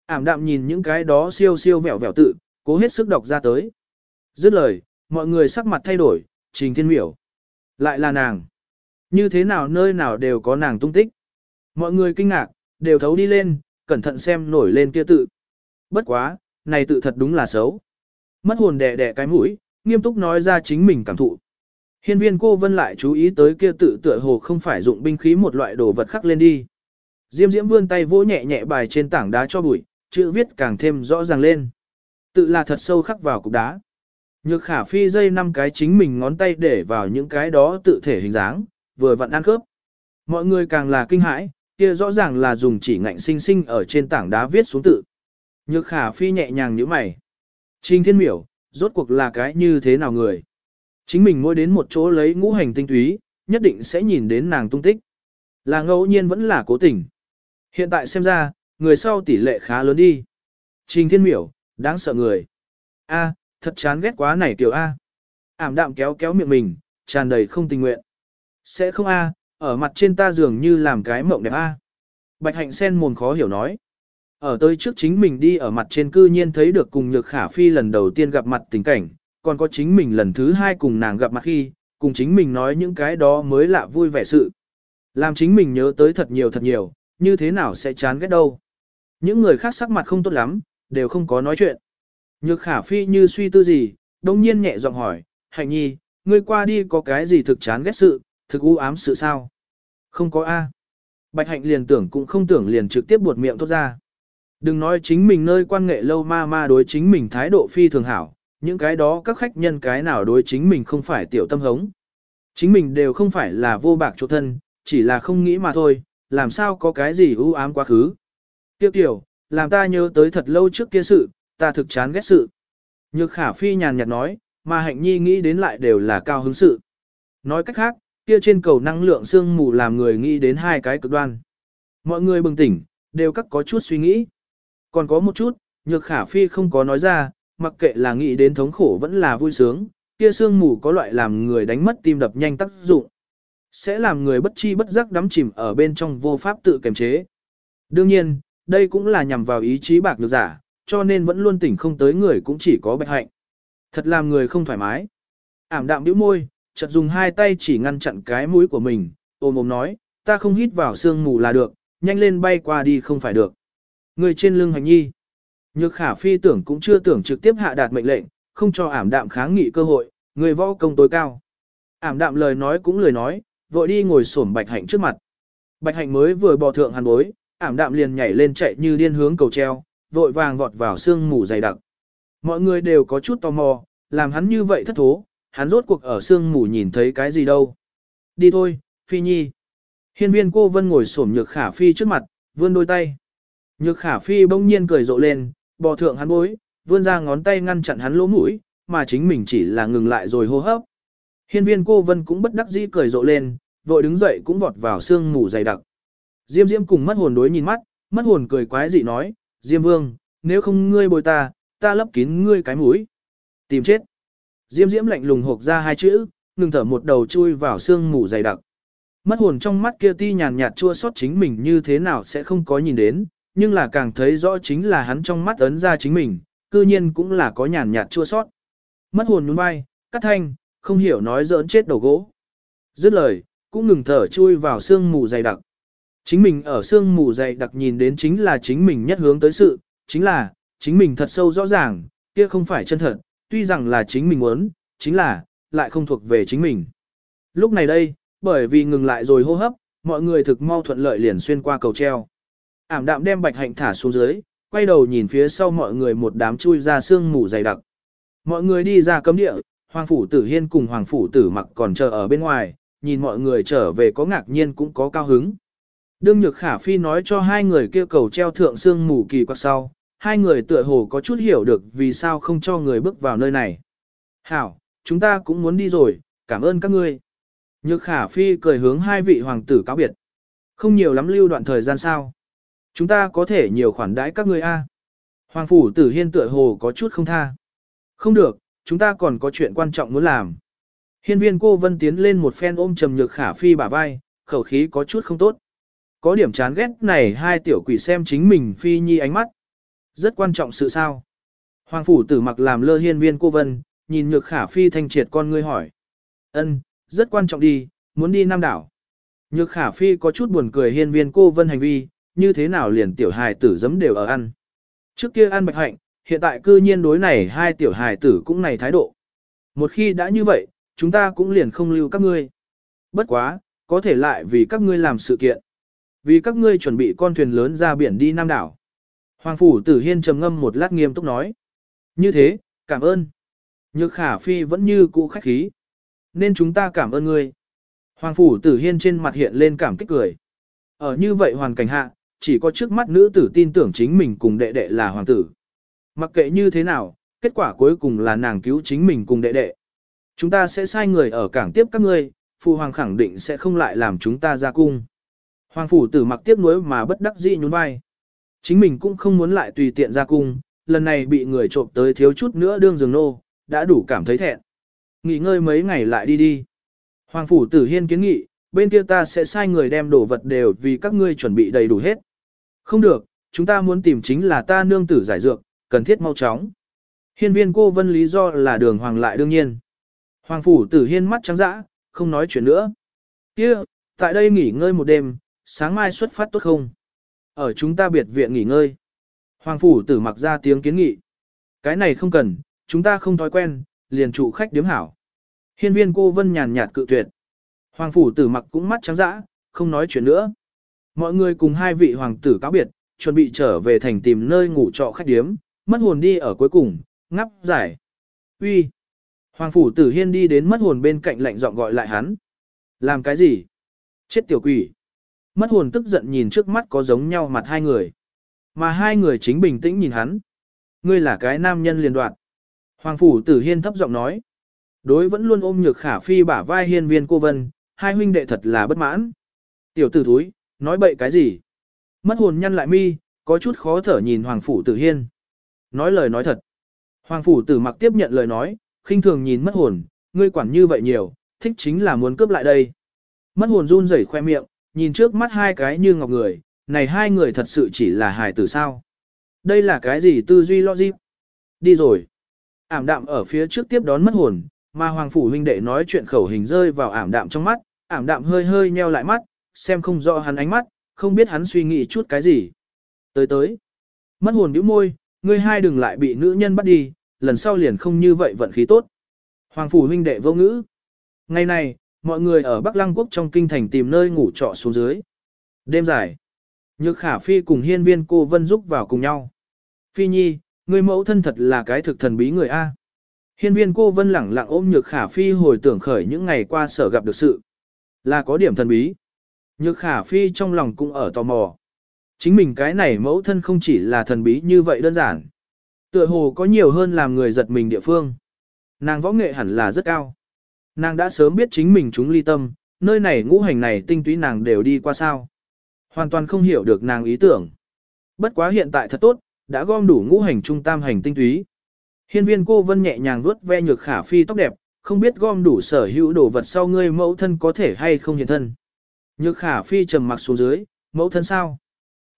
[SPEAKER 1] Ảm đạm nhìn những cái đó siêu siêu vẹo vẹo tự, cố hết sức đọc ra tới. Dứt lời, mọi người sắc mặt thay đổi, trình thiên miểu. Lại là nàng. Như thế nào nơi nào đều có nàng tung tích. Mọi người kinh ngạc, đều thấu đi lên, cẩn thận xem nổi lên kia tự. Bất quá, này tự thật đúng là xấu. Mất hồn đẻ đẻ cái mũi, nghiêm túc nói ra chính mình cảm thụ. Hiên viên cô vân lại chú ý tới kia tự tựa hồ không phải dụng binh khí một loại đồ vật khắc lên đi. Diêm diễm vươn tay vỗ nhẹ nhẹ bài trên tảng đá cho bụi, chữ viết càng thêm rõ ràng lên. Tự là thật sâu khắc vào cục đá. Nhược khả phi dây năm cái chính mình ngón tay để vào những cái đó tự thể hình dáng, vừa vặn ăn khớp. Mọi người càng là kinh hãi, kia rõ ràng là dùng chỉ ngạnh sinh sinh ở trên tảng đá viết xuống tự. Nhược khả phi nhẹ nhàng như mày. Trình thiên miểu, rốt cuộc là cái như thế nào người? Chính mình ngồi đến một chỗ lấy ngũ hành tinh túy, nhất định sẽ nhìn đến nàng tung tích. Là ngẫu nhiên vẫn là cố tình. Hiện tại xem ra, người sau tỷ lệ khá lớn đi. Trình thiên miểu, đáng sợ người. A, thật chán ghét quá này tiểu A. Ảm đạm kéo kéo miệng mình, tràn đầy không tình nguyện. Sẽ không A, ở mặt trên ta dường như làm cái mộng đẹp A. Bạch hạnh sen mồm khó hiểu nói. Ở tới trước chính mình đi ở mặt trên cư nhiên thấy được cùng nhược khả phi lần đầu tiên gặp mặt tình cảnh, còn có chính mình lần thứ hai cùng nàng gặp mặt khi, cùng chính mình nói những cái đó mới lạ vui vẻ sự. Làm chính mình nhớ tới thật nhiều thật nhiều, như thế nào sẽ chán ghét đâu. Những người khác sắc mặt không tốt lắm, đều không có nói chuyện. Nhược khả phi như suy tư gì, đông nhiên nhẹ giọng hỏi, hạnh nhi, ngươi qua đi có cái gì thực chán ghét sự, thực u ám sự sao? Không có A. Bạch hạnh liền tưởng cũng không tưởng liền trực tiếp buột miệng thốt ra. Đừng nói chính mình nơi quan nghệ lâu ma ma đối chính mình thái độ phi thường hảo, những cái đó các khách nhân cái nào đối chính mình không phải tiểu tâm hống. Chính mình đều không phải là vô bạc chỗ thân, chỉ là không nghĩ mà thôi, làm sao có cái gì u ám quá khứ. Tiêu tiểu, làm ta nhớ tới thật lâu trước kia sự, ta thực chán ghét sự. Nhược khả phi nhàn nhạt nói, mà hạnh nhi nghĩ đến lại đều là cao hứng sự. Nói cách khác, kia trên cầu năng lượng sương mù làm người nghĩ đến hai cái cực đoan. Mọi người bừng tỉnh, đều các có chút suy nghĩ. Còn có một chút, nhược khả phi không có nói ra, mặc kệ là nghĩ đến thống khổ vẫn là vui sướng, kia sương mù có loại làm người đánh mất tim đập nhanh tác dụng. Sẽ làm người bất chi bất giác đắm chìm ở bên trong vô pháp tự kiềm chế. Đương nhiên, đây cũng là nhằm vào ý chí bạc nhược giả, cho nên vẫn luôn tỉnh không tới người cũng chỉ có bạch hạnh. Thật làm người không thoải mái. Ảm đạm bĩu môi, chợt dùng hai tay chỉ ngăn chặn cái mũi của mình, ôm ôm nói, ta không hít vào sương mù là được, nhanh lên bay qua đi không phải được. Người trên lưng hành nhi. Nhược khả phi tưởng cũng chưa tưởng trực tiếp hạ đạt mệnh lệnh, không cho ảm đạm kháng nghị cơ hội, người võ công tối cao. Ảm đạm lời nói cũng lời nói, vội đi ngồi xổm bạch hạnh trước mặt. Bạch hạnh mới vừa bò thượng hàn bối, ảm đạm liền nhảy lên chạy như điên hướng cầu treo, vội vàng vọt vào sương mù dày đặc. Mọi người đều có chút tò mò, làm hắn như vậy thất thố, hắn rốt cuộc ở sương mù nhìn thấy cái gì đâu. Đi thôi, Phi Nhi. Hiên viên cô vân ngồi xổm nhược khả Phi trước mặt, vươn đôi tay. Nhược khả Phi bỗng nhiên cười rộ lên, bò thượng hắn bối, vươn ra ngón tay ngăn chặn hắn lỗ mũi, mà chính mình chỉ là ngừng lại rồi hô hấp. Hiên viên cô vân cũng bất đắc dĩ cười rộ lên, vội đứng dậy cũng vọt vào sương mù dày đặc. Diêm diêm cùng mất hồn đối nhìn mắt, mất hồn cười quái dị nói, Diêm Vương, nếu không ngươi bồi ta, ta lấp kín ngươi cái mũi. Tìm chết. Diêm Diễm lạnh lùng hộp ra hai chữ, ngừng thở một đầu chui vào xương mù dày đặc. Mất hồn trong mắt kia ti nhàn nhạt chua xót chính mình như thế nào sẽ không có nhìn đến, nhưng là càng thấy rõ chính là hắn trong mắt ấn ra chính mình, cư nhiên cũng là có nhàn nhạt chua xót. Mất hồn nhún vai, cắt thanh, không hiểu nói giỡn chết đầu gỗ. Dứt lời, cũng ngừng thở chui vào xương mù dày đặc. Chính mình ở sương mù dày đặc nhìn đến chính là chính mình nhất hướng tới sự, chính là, chính mình thật sâu rõ ràng, kia không phải chân thật, tuy rằng là chính mình muốn, chính là, lại không thuộc về chính mình. Lúc này đây, bởi vì ngừng lại rồi hô hấp, mọi người thực mau thuận lợi liền xuyên qua cầu treo. Ảm đạm đem bạch hạnh thả xuống dưới, quay đầu nhìn phía sau mọi người một đám chui ra sương mù dày đặc. Mọi người đi ra cấm địa, Hoàng Phủ Tử Hiên cùng Hoàng Phủ Tử mặc còn chờ ở bên ngoài, nhìn mọi người trở về có ngạc nhiên cũng có cao hứng. Đương Nhược Khả Phi nói cho hai người kia cầu treo thượng xương mù kỳ quặc sau, hai người tựa hồ có chút hiểu được vì sao không cho người bước vào nơi này. Hảo, chúng ta cũng muốn đi rồi, cảm ơn các ngươi. Nhược Khả Phi cười hướng hai vị hoàng tử cáo biệt. Không nhiều lắm lưu đoạn thời gian sao. Chúng ta có thể nhiều khoản đãi các ngươi a. Hoàng Phủ Tử Hiên tựa hồ có chút không tha. Không được, chúng ta còn có chuyện quan trọng muốn làm. Hiên viên cô vân tiến lên một phen ôm trầm nhược khả phi bả vai, khẩu khí có chút không tốt. Có điểm chán ghét này hai tiểu quỷ xem chính mình phi nhi ánh mắt. Rất quan trọng sự sao. Hoàng phủ tử mặc làm lơ hiên viên cô vân, nhìn nhược khả phi thanh triệt con ngươi hỏi. ân rất quan trọng đi, muốn đi Nam đảo. Nhược khả phi có chút buồn cười hiên viên cô vân hành vi, như thế nào liền tiểu hài tử giấm đều ở ăn. Trước kia ăn bạch hạnh, hiện tại cư nhiên đối này hai tiểu hài tử cũng này thái độ. Một khi đã như vậy, chúng ta cũng liền không lưu các ngươi. Bất quá, có thể lại vì các ngươi làm sự kiện. Vì các ngươi chuẩn bị con thuyền lớn ra biển đi Nam đảo. Hoàng phủ tử hiên trầm ngâm một lát nghiêm túc nói. Như thế, cảm ơn. Nhược khả phi vẫn như cũ khách khí. Nên chúng ta cảm ơn ngươi. Hoàng phủ tử hiên trên mặt hiện lên cảm kích cười. Ở như vậy hoàn cảnh hạ, chỉ có trước mắt nữ tử tin tưởng chính mình cùng đệ đệ là hoàng tử. Mặc kệ như thế nào, kết quả cuối cùng là nàng cứu chính mình cùng đệ đệ. Chúng ta sẽ sai người ở cảng tiếp các ngươi, phụ hoàng khẳng định sẽ không lại làm chúng ta ra cung. Hoàng phủ tử mặc tiếp nuối mà bất đắc dĩ nhún vai. Chính mình cũng không muốn lại tùy tiện ra cung, lần này bị người trộm tới thiếu chút nữa đương giường nô, đã đủ cảm thấy thẹn. Nghỉ ngơi mấy ngày lại đi đi. Hoàng phủ tử hiên kiến nghị, bên kia ta sẽ sai người đem đồ vật đều vì các ngươi chuẩn bị đầy đủ hết. Không được, chúng ta muốn tìm chính là ta nương tử giải dược, cần thiết mau chóng. Hiên viên cô vân lý do là đường hoàng lại đương nhiên. Hoàng phủ tử hiên mắt trắng dã, không nói chuyện nữa. Kia, tại đây nghỉ ngơi một đêm, sáng mai xuất phát tốt không? Ở chúng ta biệt viện nghỉ ngơi. Hoàng phủ tử mặc ra tiếng kiến nghị. Cái này không cần, chúng ta không thói quen, liền trụ khách điếm hảo. Hiên viên cô vân nhàn nhạt cự tuyệt. Hoàng phủ tử mặc cũng mắt trắng dã, không nói chuyện nữa. Mọi người cùng hai vị hoàng tử cáo biệt, chuẩn bị trở về thành tìm nơi ngủ trọ khách điếm, mất hồn đi ở cuối cùng, ngắp giải. Uy. Hoàng phủ tử hiên đi đến mất hồn bên cạnh lạnh giọng gọi lại hắn. Làm cái gì? Chết tiểu quỷ. Mất hồn tức giận nhìn trước mắt có giống nhau mặt hai người. Mà hai người chính bình tĩnh nhìn hắn. Ngươi là cái nam nhân liền đoạn. Hoàng phủ tử hiên thấp giọng nói. Đối vẫn luôn ôm nhược khả phi bả vai hiên viên cô vân, hai huynh đệ thật là bất mãn. Tiểu tử thúi, nói bậy cái gì? Mất hồn nhăn lại mi, có chút khó thở nhìn Hoàng phủ tử hiên. Nói lời nói thật. Hoàng phủ tử mặc tiếp nhận lời nói, khinh thường nhìn mất hồn, ngươi quản như vậy nhiều, thích chính là muốn cướp lại đây. Mất hồn run rẩy khoe miệng, nhìn trước mắt hai cái như ngọc người, này hai người thật sự chỉ là hài tử sao. Đây là cái gì tư duy logic? Đi rồi. Ảm đạm ở phía trước tiếp đón mất hồn, mà hoàng phủ huynh đệ nói chuyện khẩu hình rơi vào ảm đạm trong mắt, ảm đạm hơi hơi nheo lại mắt, xem không rõ hắn ánh mắt, không biết hắn suy nghĩ chút cái gì. Tới tới. Mất hồn bĩu môi, ngươi hai đừng lại bị nữ nhân bắt đi, lần sau liền không như vậy vận khí tốt. Hoàng phủ huynh đệ vô ngữ. Ngày này, mọi người ở Bắc Lăng Quốc trong kinh thành tìm nơi ngủ trọ xuống dưới. Đêm dài, Nhược Khả Phi cùng hiên viên cô Vân giúp vào cùng nhau. Phi Nhi, người mẫu thân thật là cái thực thần bí người A. Hiên viên cô Vân lẳng lặng ôm Nhược Khả Phi hồi tưởng khởi những ngày qua sở gặp được sự. Là có điểm thần bí. Nhược Khả Phi trong lòng cũng ở tò mò. Chính mình cái này mẫu thân không chỉ là thần bí như vậy đơn giản. Tựa hồ có nhiều hơn làm người giật mình địa phương. Nàng võ nghệ hẳn là rất cao. Nàng đã sớm biết chính mình chúng ly tâm, nơi này ngũ hành này tinh túy nàng đều đi qua sao. Hoàn toàn không hiểu được nàng ý tưởng. Bất quá hiện tại thật tốt, đã gom đủ ngũ hành trung tam hành tinh túy. Hiên viên cô vân nhẹ nhàng vuốt ve nhược khả phi tóc đẹp, không biết gom đủ sở hữu đồ vật sau ngươi mẫu thân có thể hay không hiện thân. Nhược khả phi trầm mặc xuống dưới, mẫu thân sao?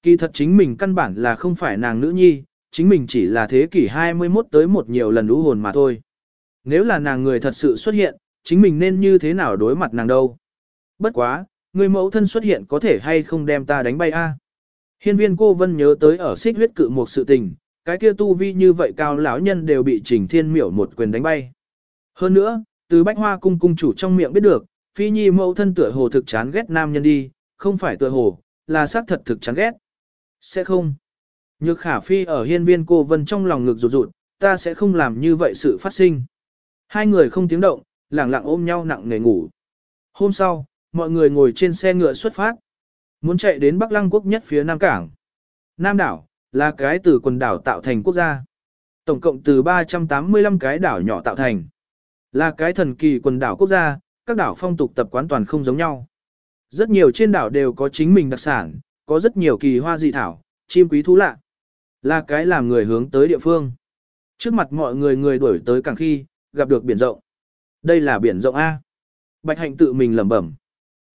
[SPEAKER 1] Kỳ thật chính mình căn bản là không phải nàng nữ nhi, chính mình chỉ là thế kỷ 21 tới một nhiều lần lũ hồn mà thôi. Nếu là nàng người thật sự xuất hiện, chính mình nên như thế nào đối mặt nàng đâu? Bất quá, người mẫu thân xuất hiện có thể hay không đem ta đánh bay a? Hiên viên cô vân nhớ tới ở xích huyết cự một sự tình, cái kia tu vi như vậy cao lão nhân đều bị trình thiên miểu một quyền đánh bay. Hơn nữa, từ bách hoa cung cung chủ trong miệng biết được, phi nhi mẫu thân tựa hồ thực chán ghét nam nhân đi, không phải tựa hồ, là xác thật thực chán ghét. Sẽ không. Nhược khả phi ở hiên viên cô vân trong lòng ngực rụt rụt, ta sẽ không làm như vậy sự phát sinh. Hai người không tiếng động, lặng lặng ôm nhau nặng nề ngủ. Hôm sau, mọi người ngồi trên xe ngựa xuất phát. Muốn chạy đến Bắc Lăng quốc nhất phía Nam Cảng. Nam đảo, là cái từ quần đảo tạo thành quốc gia. Tổng cộng từ 385 cái đảo nhỏ tạo thành. Là cái thần kỳ quần đảo quốc gia, các đảo phong tục tập quán toàn không giống nhau. Rất nhiều trên đảo đều có chính mình đặc sản, có rất nhiều kỳ hoa dị thảo, chim quý thú lạ. Là cái làm người hướng tới địa phương. Trước mặt mọi người người đuổi tới càng khi, gặp được biển rộng. Đây là biển rộng A. Bạch hạnh tự mình lẩm bẩm.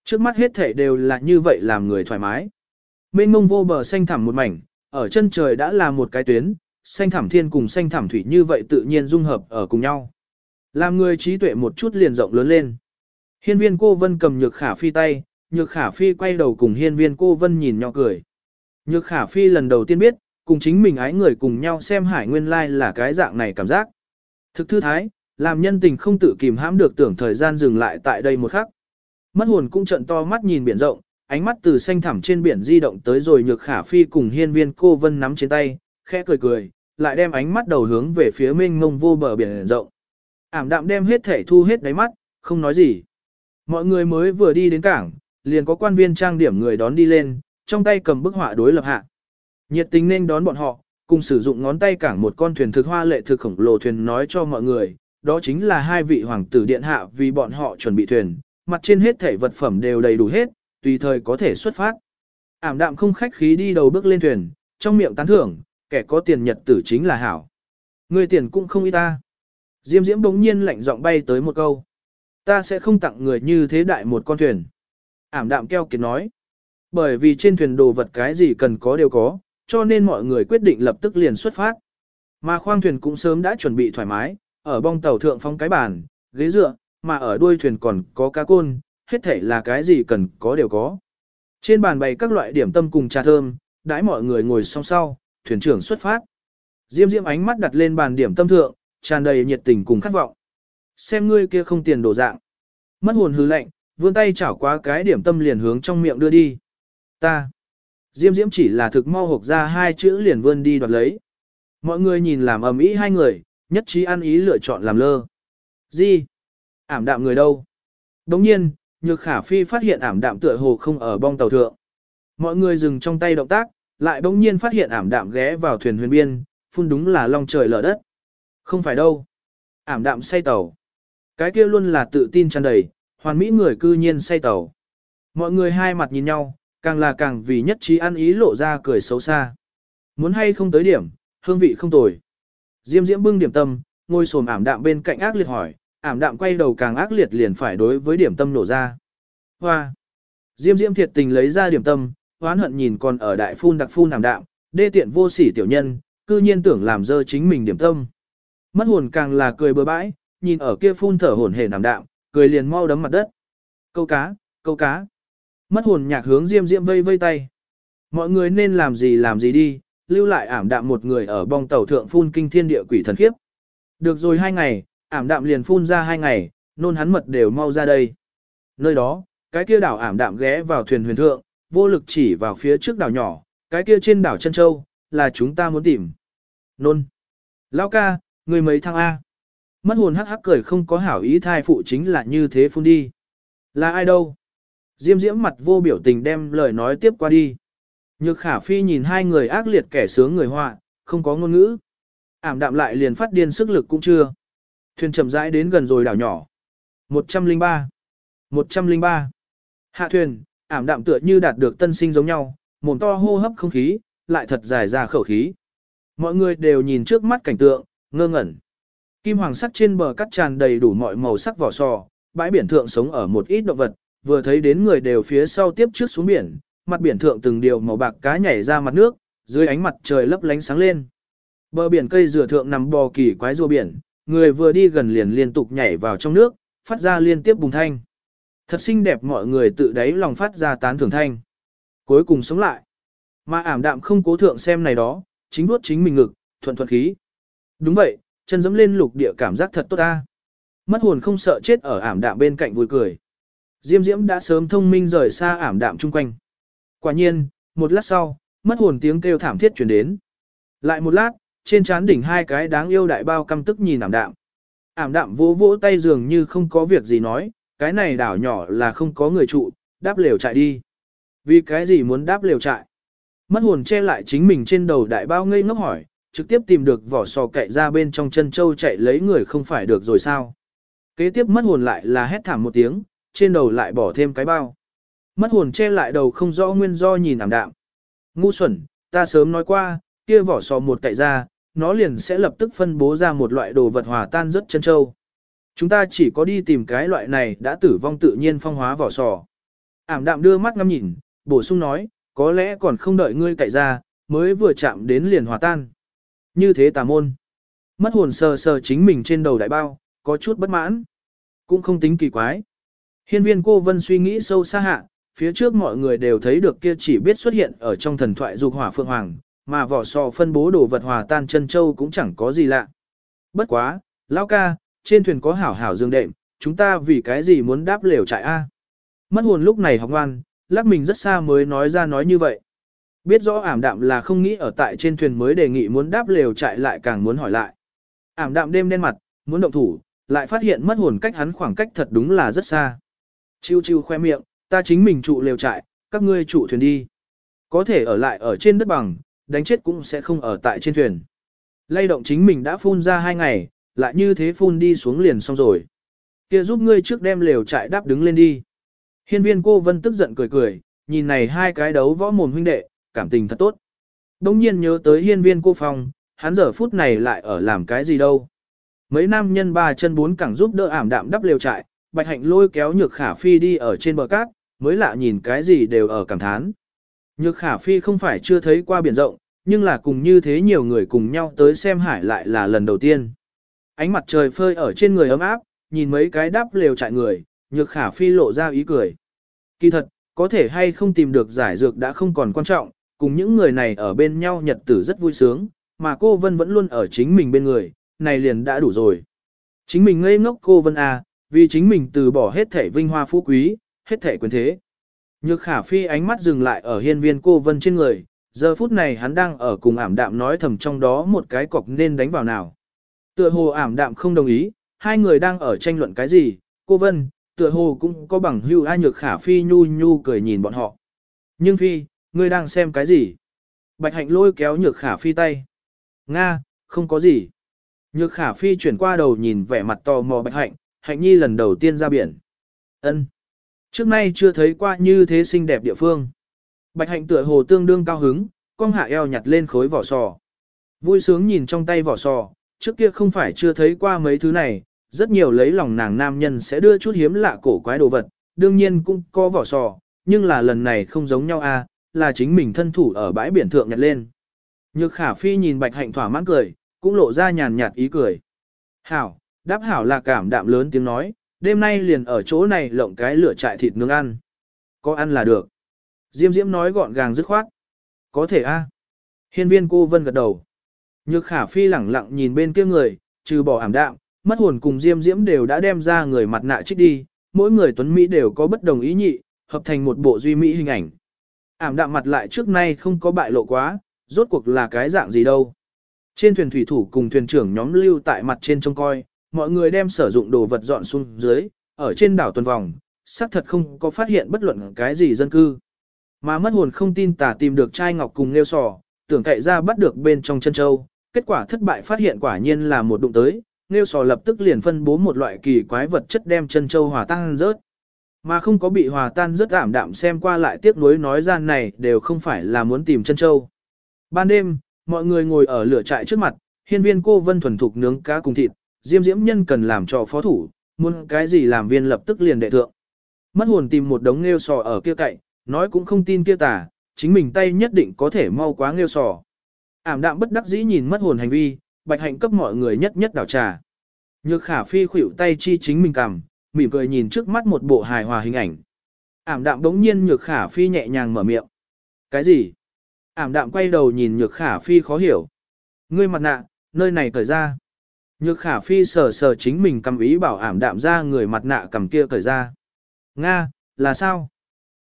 [SPEAKER 1] Trước mắt hết thể đều là như vậy làm người thoải mái. Mênh mông vô bờ xanh thẳm một mảnh, ở chân trời đã là một cái tuyến, xanh thẳm thiên cùng xanh thẳm thủy như vậy tự nhiên dung hợp ở cùng nhau. Làm người trí tuệ một chút liền rộng lớn lên. Hiên viên cô vân cầm nhược khả phi tay, nhược khả phi quay đầu cùng hiên viên cô vân nhìn nhỏ cười. Nhược khả phi lần đầu tiên biết, cùng chính mình ái người cùng nhau xem hải nguyên lai là cái dạng này cảm giác. Thực thư thái, làm nhân tình không tự kìm hãm được tưởng thời gian dừng lại tại đây một khắc. Mất hồn cũng trận to mắt nhìn biển rộng, ánh mắt từ xanh thẳm trên biển di động tới rồi nhược khả phi cùng hiên viên cô vân nắm trên tay, khẽ cười cười, lại đem ánh mắt đầu hướng về phía mênh mông vô bờ biển rộng. Ảm đạm đem hết thể thu hết đáy mắt, không nói gì. Mọi người mới vừa đi đến cảng, liền có quan viên trang điểm người đón đi lên, trong tay cầm bức họa đối lập hạ. Nhiệt tình nên đón bọn họ, cùng sử dụng ngón tay cảng một con thuyền thực hoa lệ thực khổng lồ thuyền nói cho mọi người, đó chính là hai vị hoàng tử điện hạ vì bọn họ chuẩn bị thuyền, mặt trên hết thể vật phẩm đều đầy đủ hết, tùy thời có thể xuất phát. Ảm đạm không khách khí đi đầu bước lên thuyền, trong miệng tán thưởng, kẻ có tiền nhật tử chính là hảo. Người tiền cũng không y ta. Diêm diễm bỗng nhiên lạnh giọng bay tới một câu. Ta sẽ không tặng người như thế đại một con thuyền. Ảm đạm keo kiệt nói. Bởi vì trên thuyền đồ vật cái gì cần có đều có, cho nên mọi người quyết định lập tức liền xuất phát. Mà khoang thuyền cũng sớm đã chuẩn bị thoải mái, ở bong tàu thượng phong cái bàn, ghế dựa, mà ở đuôi thuyền còn có cá côn, hết thể là cái gì cần có đều có. Trên bàn bày các loại điểm tâm cùng trà thơm, đãi mọi người ngồi song sau, thuyền trưởng xuất phát. Diêm diêm ánh mắt đặt lên bàn điểm tâm thượng, tràn đầy nhiệt tình cùng khát vọng. Xem ngươi kia không tiền đổ dạng. Mất hồn hư lạnh, vươn tay chảo qua cái điểm tâm liền hướng trong miệng đưa đi. Ta. Diêm diễm chỉ là thực mau hộp ra hai chữ liền vươn đi đoạt lấy. Mọi người nhìn làm ầm ĩ hai người, nhất trí ăn ý lựa chọn làm lơ. Gì? Ảm đạm người đâu? Đồng nhiên, nhược khả phi phát hiện ảm đạm tựa hồ không ở bong tàu thượng. Mọi người dừng trong tay động tác, lại bỗng nhiên phát hiện ảm đạm ghé vào thuyền huyền biên, phun đúng là long trời lở đất. Không phải đâu. Ảm đạm say tàu. Cái kia luôn là tự tin tràn đầy, hoàn mỹ người cư nhiên say tàu. Mọi người hai mặt nhìn nhau, càng là càng vì nhất trí ăn ý lộ ra cười xấu xa. Muốn hay không tới điểm, hương vị không tồi. Diêm diễm bưng điểm tâm, ngồi xổm ảm đạm bên cạnh ác liệt hỏi, ảm đạm quay đầu càng ác liệt liền phải đối với điểm tâm nổ ra. Hoa! Diêm diễm thiệt tình lấy ra điểm tâm, oán hận nhìn còn ở đại phun đặc phun ảm đạm, đê tiện vô sỉ tiểu nhân, cư nhiên tưởng làm dơ chính mình điểm tâm. Mất hồn càng là cười bừa bãi, nhìn ở kia phun thở hổn hển ảm đạm, cười liền mau đấm mặt đất. Câu cá, câu cá. Mất hồn nhạc hướng diêm diễm vây vây tay. Mọi người nên làm gì làm gì đi, lưu lại ảm đạm một người ở bong tàu thượng phun kinh thiên địa quỷ thần khiếp. Được rồi hai ngày, ảm đạm liền phun ra hai ngày, nôn hắn mật đều mau ra đây. Nơi đó, cái kia đảo ảm đạm ghé vào thuyền huyền thượng, vô lực chỉ vào phía trước đảo nhỏ, cái kia trên đảo chân châu, là chúng ta muốn tìm. Nôn. Lao ca, người mấy thằng A. Mất hồn hắc hắc cười không có hảo ý thai phụ chính là như thế phun đi. Là ai đâu? Diêm diễm mặt vô biểu tình đem lời nói tiếp qua đi. Nhược khả phi nhìn hai người ác liệt kẻ sướng người họa, không có ngôn ngữ. Ảm đạm lại liền phát điên sức lực cũng chưa. Thuyền chậm rãi đến gần rồi đảo nhỏ. 103. 103. Hạ thuyền, ảm đạm tựa như đạt được tân sinh giống nhau, mồm to hô hấp không khí, lại thật dài ra khẩu khí. Mọi người đều nhìn trước mắt cảnh tượng, ngơ ngẩn. Kim hoàng sắc trên bờ cắt tràn đầy đủ mọi màu sắc vỏ sò, bãi biển thượng sống ở một ít động vật, vừa thấy đến người đều phía sau tiếp trước xuống biển, mặt biển thượng từng điều màu bạc cá nhảy ra mặt nước, dưới ánh mặt trời lấp lánh sáng lên. Bờ biển cây dừa thượng nằm bò kỳ quái rùa biển, người vừa đi gần liền liên tục nhảy vào trong nước, phát ra liên tiếp bùng thanh. Thật xinh đẹp mọi người tự đáy lòng phát ra tán thưởng thanh. Cuối cùng sống lại. Mà ảm đạm không cố thượng xem này đó, chính đuốt chính mình ngực, thuận thuận khí. Đúng vậy, chân dẫm lên lục địa cảm giác thật tốt ta. Mất hồn không sợ chết ở ảm đạm bên cạnh vui cười. Diêm diễm đã sớm thông minh rời xa ảm đạm chung quanh. Quả nhiên, một lát sau, mất hồn tiếng kêu thảm thiết chuyển đến. Lại một lát, trên trán đỉnh hai cái đáng yêu đại bao căm tức nhìn ảm đạm. Ảm đạm vỗ vỗ tay dường như không có việc gì nói, cái này đảo nhỏ là không có người trụ, đáp lều chạy đi. Vì cái gì muốn đáp lều chạy? Mất hồn che lại chính mình trên đầu đại bao ngây ngốc hỏi, trực tiếp tìm được vỏ sò cậy ra bên trong chân châu chạy lấy người không phải được rồi sao? Kế tiếp mất hồn lại là hét thảm một tiếng, trên đầu lại bỏ thêm cái bao. Mất hồn che lại đầu không rõ nguyên do nhìn ảm đạm. Ngu xuẩn, ta sớm nói qua, kia vỏ sò một cậy ra, nó liền sẽ lập tức phân bố ra một loại đồ vật hòa tan rất chân châu. Chúng ta chỉ có đi tìm cái loại này đã tử vong tự nhiên phong hóa vỏ sò. Ảm đạm đưa mắt ngắm nhìn, bổ sung nói, có lẽ còn không đợi ngươi cậy ra, mới vừa chạm đến liền hòa tan. Như thế tà môn. Mất hồn sờ sờ chính mình trên đầu đại bao, có chút bất mãn. Cũng không tính kỳ quái. Hiên viên cô vân suy nghĩ sâu xa hạ, phía trước mọi người đều thấy được kia chỉ biết xuất hiện ở trong thần thoại dục hỏa phượng hoàng, mà vỏ sò phân bố đồ vật hòa tan chân châu cũng chẳng có gì lạ. Bất quá, lão ca, trên thuyền có hảo hảo dương đệm, chúng ta vì cái gì muốn đáp lều trại A. Mất hồn lúc này học ngoan, lắc mình rất xa mới nói ra nói như vậy. Biết rõ ảm đạm là không nghĩ ở tại trên thuyền mới đề nghị muốn đáp lều trại lại càng muốn hỏi lại. Ảm đạm đêm đen mặt, muốn động thủ, lại phát hiện mất hồn cách hắn khoảng cách thật đúng là rất xa. Chiêu chiêu khoe miệng, ta chính mình trụ lều trại, các ngươi trụ thuyền đi. Có thể ở lại ở trên đất bằng, đánh chết cũng sẽ không ở tại trên thuyền. Lay động chính mình đã phun ra hai ngày, lại như thế phun đi xuống liền xong rồi. Kia giúp ngươi trước đem lều trại đáp đứng lên đi. Hiên viên cô vân tức giận cười cười, nhìn này hai cái đấu võ mồm huynh đệ, cảm tình thật tốt. Đông nhiên nhớ tới hiên viên cô phong, hắn giờ phút này lại ở làm cái gì đâu. Mấy nam nhân ba chân bốn cẳng giúp đỡ ảm đạm đắp lều trại, bạch hạnh lôi kéo nhược khả phi đi ở trên bờ cát, mới lạ nhìn cái gì đều ở cảm thán. Nhược khả phi không phải chưa thấy qua biển rộng, nhưng là cùng như thế nhiều người cùng nhau tới xem hải lại là lần đầu tiên. Ánh mặt trời phơi ở trên người ấm áp, nhìn mấy cái đắp lều chạy người, nhược khả phi lộ ra ý cười. Kỳ thật, có thể hay không tìm được giải dược đã không còn quan trọng, cùng những người này ở bên nhau nhật tử rất vui sướng, mà cô Vân vẫn luôn ở chính mình bên người, này liền đã đủ rồi. Chính mình ngây ngốc cô Vân à, vì chính mình từ bỏ hết thể vinh hoa phú quý, hết thể quyền thế. Nhược khả phi ánh mắt dừng lại ở hiên viên cô Vân trên người, giờ phút này hắn đang ở cùng ảm đạm nói thầm trong đó một cái cọc nên đánh vào nào. Tựa hồ ảm đạm không đồng ý, hai người đang ở tranh luận cái gì, cô Vân, tựa hồ cũng có bằng hưu ai nhược khả phi nhu nhu cười nhìn bọn họ. Nhưng phi, ngươi đang xem cái gì? Bạch hạnh lôi kéo nhược khả phi tay. Nga, không có gì. Nhược khả phi chuyển qua đầu nhìn vẻ mặt tò mò bạch hạnh, hạnh nhi lần đầu tiên ra biển. ân Trước nay chưa thấy qua như thế xinh đẹp địa phương. Bạch hạnh tựa hồ tương đương cao hứng, cong hạ eo nhặt lên khối vỏ sò. Vui sướng nhìn trong tay vỏ sò, trước kia không phải chưa thấy qua mấy thứ này, rất nhiều lấy lòng nàng nam nhân sẽ đưa chút hiếm lạ cổ quái đồ vật, đương nhiên cũng có vỏ sò, nhưng là lần này không giống nhau a, à, là chính mình thân thủ ở bãi biển thượng nhặt lên. Nhược khả phi nhìn bạch hạnh thỏa mãn cười, cũng lộ ra nhàn nhạt ý cười. Hảo, đáp hảo là cảm đạm lớn tiếng nói, đêm nay liền ở chỗ này lộng cái lửa trại thịt nướng ăn. Có ăn là được. Diêm diễm nói gọn gàng dứt khoát. Có thể a. Hiên viên cô vân gật đầu. Nhược khả phi lẳng lặng nhìn bên kia người, trừ bỏ ảm đạm, mất hồn cùng diêm diễm đều đã đem ra người mặt nạ trích đi, mỗi người tuấn Mỹ đều có bất đồng ý nhị, hợp thành một bộ duy Mỹ hình ảnh. Ảm đạm mặt lại trước nay không có bại lộ quá, rốt cuộc là cái dạng gì đâu. Trên thuyền thủy thủ cùng thuyền trưởng nhóm lưu tại mặt trên trông coi, mọi người đem sử dụng đồ vật dọn xuống dưới, ở trên đảo tuần vòng, xác thật không có phát hiện bất luận cái gì dân cư. Mà mất hồn không tin tà tìm được trai ngọc cùng nêu sò, tưởng cậy ra bắt được bên trong chân châu, kết quả thất bại phát hiện quả nhiên là một đụng tới, nêu sò lập tức liền phân bố một loại kỳ quái vật chất đem chân châu hòa tan rớt. Mà không có bị hòa tan rất ảm đạm xem qua lại tiếc nuối nói ra này đều không phải là muốn tìm chân châu. Ban đêm, mọi người ngồi ở lửa trại trước mặt, hiên viên cô vân thuần thục nướng cá cùng thịt, diêm diễm nhân cần làm cho phó thủ, muốn cái gì làm viên lập tức liền đệ thượng. Mất hồn tìm một đống nghêu sò ở kia cạnh, nói cũng không tin kia tà, chính mình tay nhất định có thể mau quá nghêu sò. Ảm đạm bất đắc dĩ nhìn mất hồn hành vi, bạch hạnh cấp mọi người nhất nhất đảo trà. Nhược khả phi khuỷu tay chi chính mình cầm, mỉm cười nhìn trước mắt một bộ hài hòa hình ảnh. Ảm đạm đống nhiên nhược khả phi nhẹ nhàng mở miệng. Cái gì? Ảm đạm quay đầu nhìn nhược khả phi khó hiểu. Ngươi mặt nạ, nơi này cởi ra. Nhược khả phi sờ sờ chính mình cầm ý bảo ảm đạm ra người mặt nạ cầm kia cởi ra. Nga, là sao?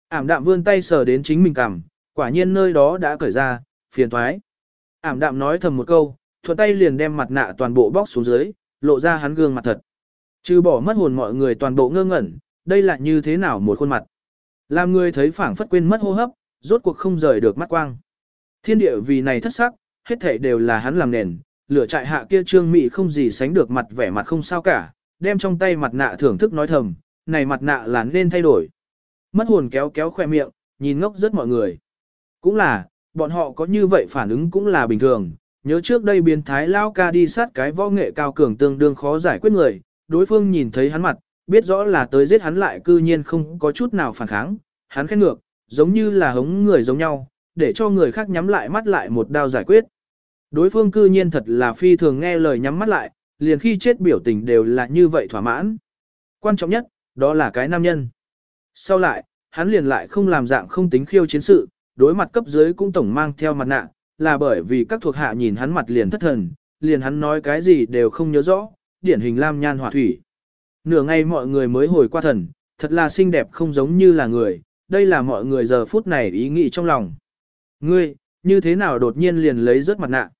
[SPEAKER 1] Ảm đạm vươn tay sờ đến chính mình cầm, quả nhiên nơi đó đã cởi ra, phiền thoái. Ảm đạm nói thầm một câu, thuận tay liền đem mặt nạ toàn bộ bóc xuống dưới, lộ ra hắn gương mặt thật. Trừ bỏ mất hồn mọi người toàn bộ ngơ ngẩn, đây là như thế nào một khuôn mặt. Làm người thấy phảng phất quên mất hô hấp, rốt cuộc không rời được mắt quang. Thiên địa vì này thất sắc, hết thảy đều là hắn làm nền, lửa trại hạ kia trương mị không gì sánh được mặt vẻ mặt không sao cả, đem trong tay mặt nạ thưởng thức nói thầm, này mặt nạ là nên thay đổi. Mất hồn kéo kéo khoe miệng, nhìn ngốc rất mọi người. Cũng là, bọn họ có như vậy phản ứng cũng là bình thường, nhớ trước đây biến thái lao ca đi sát cái võ nghệ cao cường tương đương khó giải quyết người, đối phương nhìn thấy hắn mặt, biết rõ là tới giết hắn lại cư nhiên không có chút nào phản kháng, hắn khét ngược, giống như là hống người giống nhau, để cho người khác nhắm lại mắt lại một đao giải quyết. Đối phương cư nhiên thật là phi thường nghe lời nhắm mắt lại, liền khi chết biểu tình đều là như vậy thỏa mãn. Quan trọng nhất, đó là cái nam nhân. Sau lại, hắn liền lại không làm dạng không tính khiêu chiến sự, đối mặt cấp dưới cũng tổng mang theo mặt nạ, là bởi vì các thuộc hạ nhìn hắn mặt liền thất thần, liền hắn nói cái gì đều không nhớ rõ, điển hình lam nhan hỏa thủy. Nửa ngày mọi người mới hồi qua thần, thật là xinh đẹp không giống như là người, đây là mọi người giờ phút này ý nghĩ trong lòng. Ngươi, như thế nào đột nhiên liền lấy rớt mặt nạ?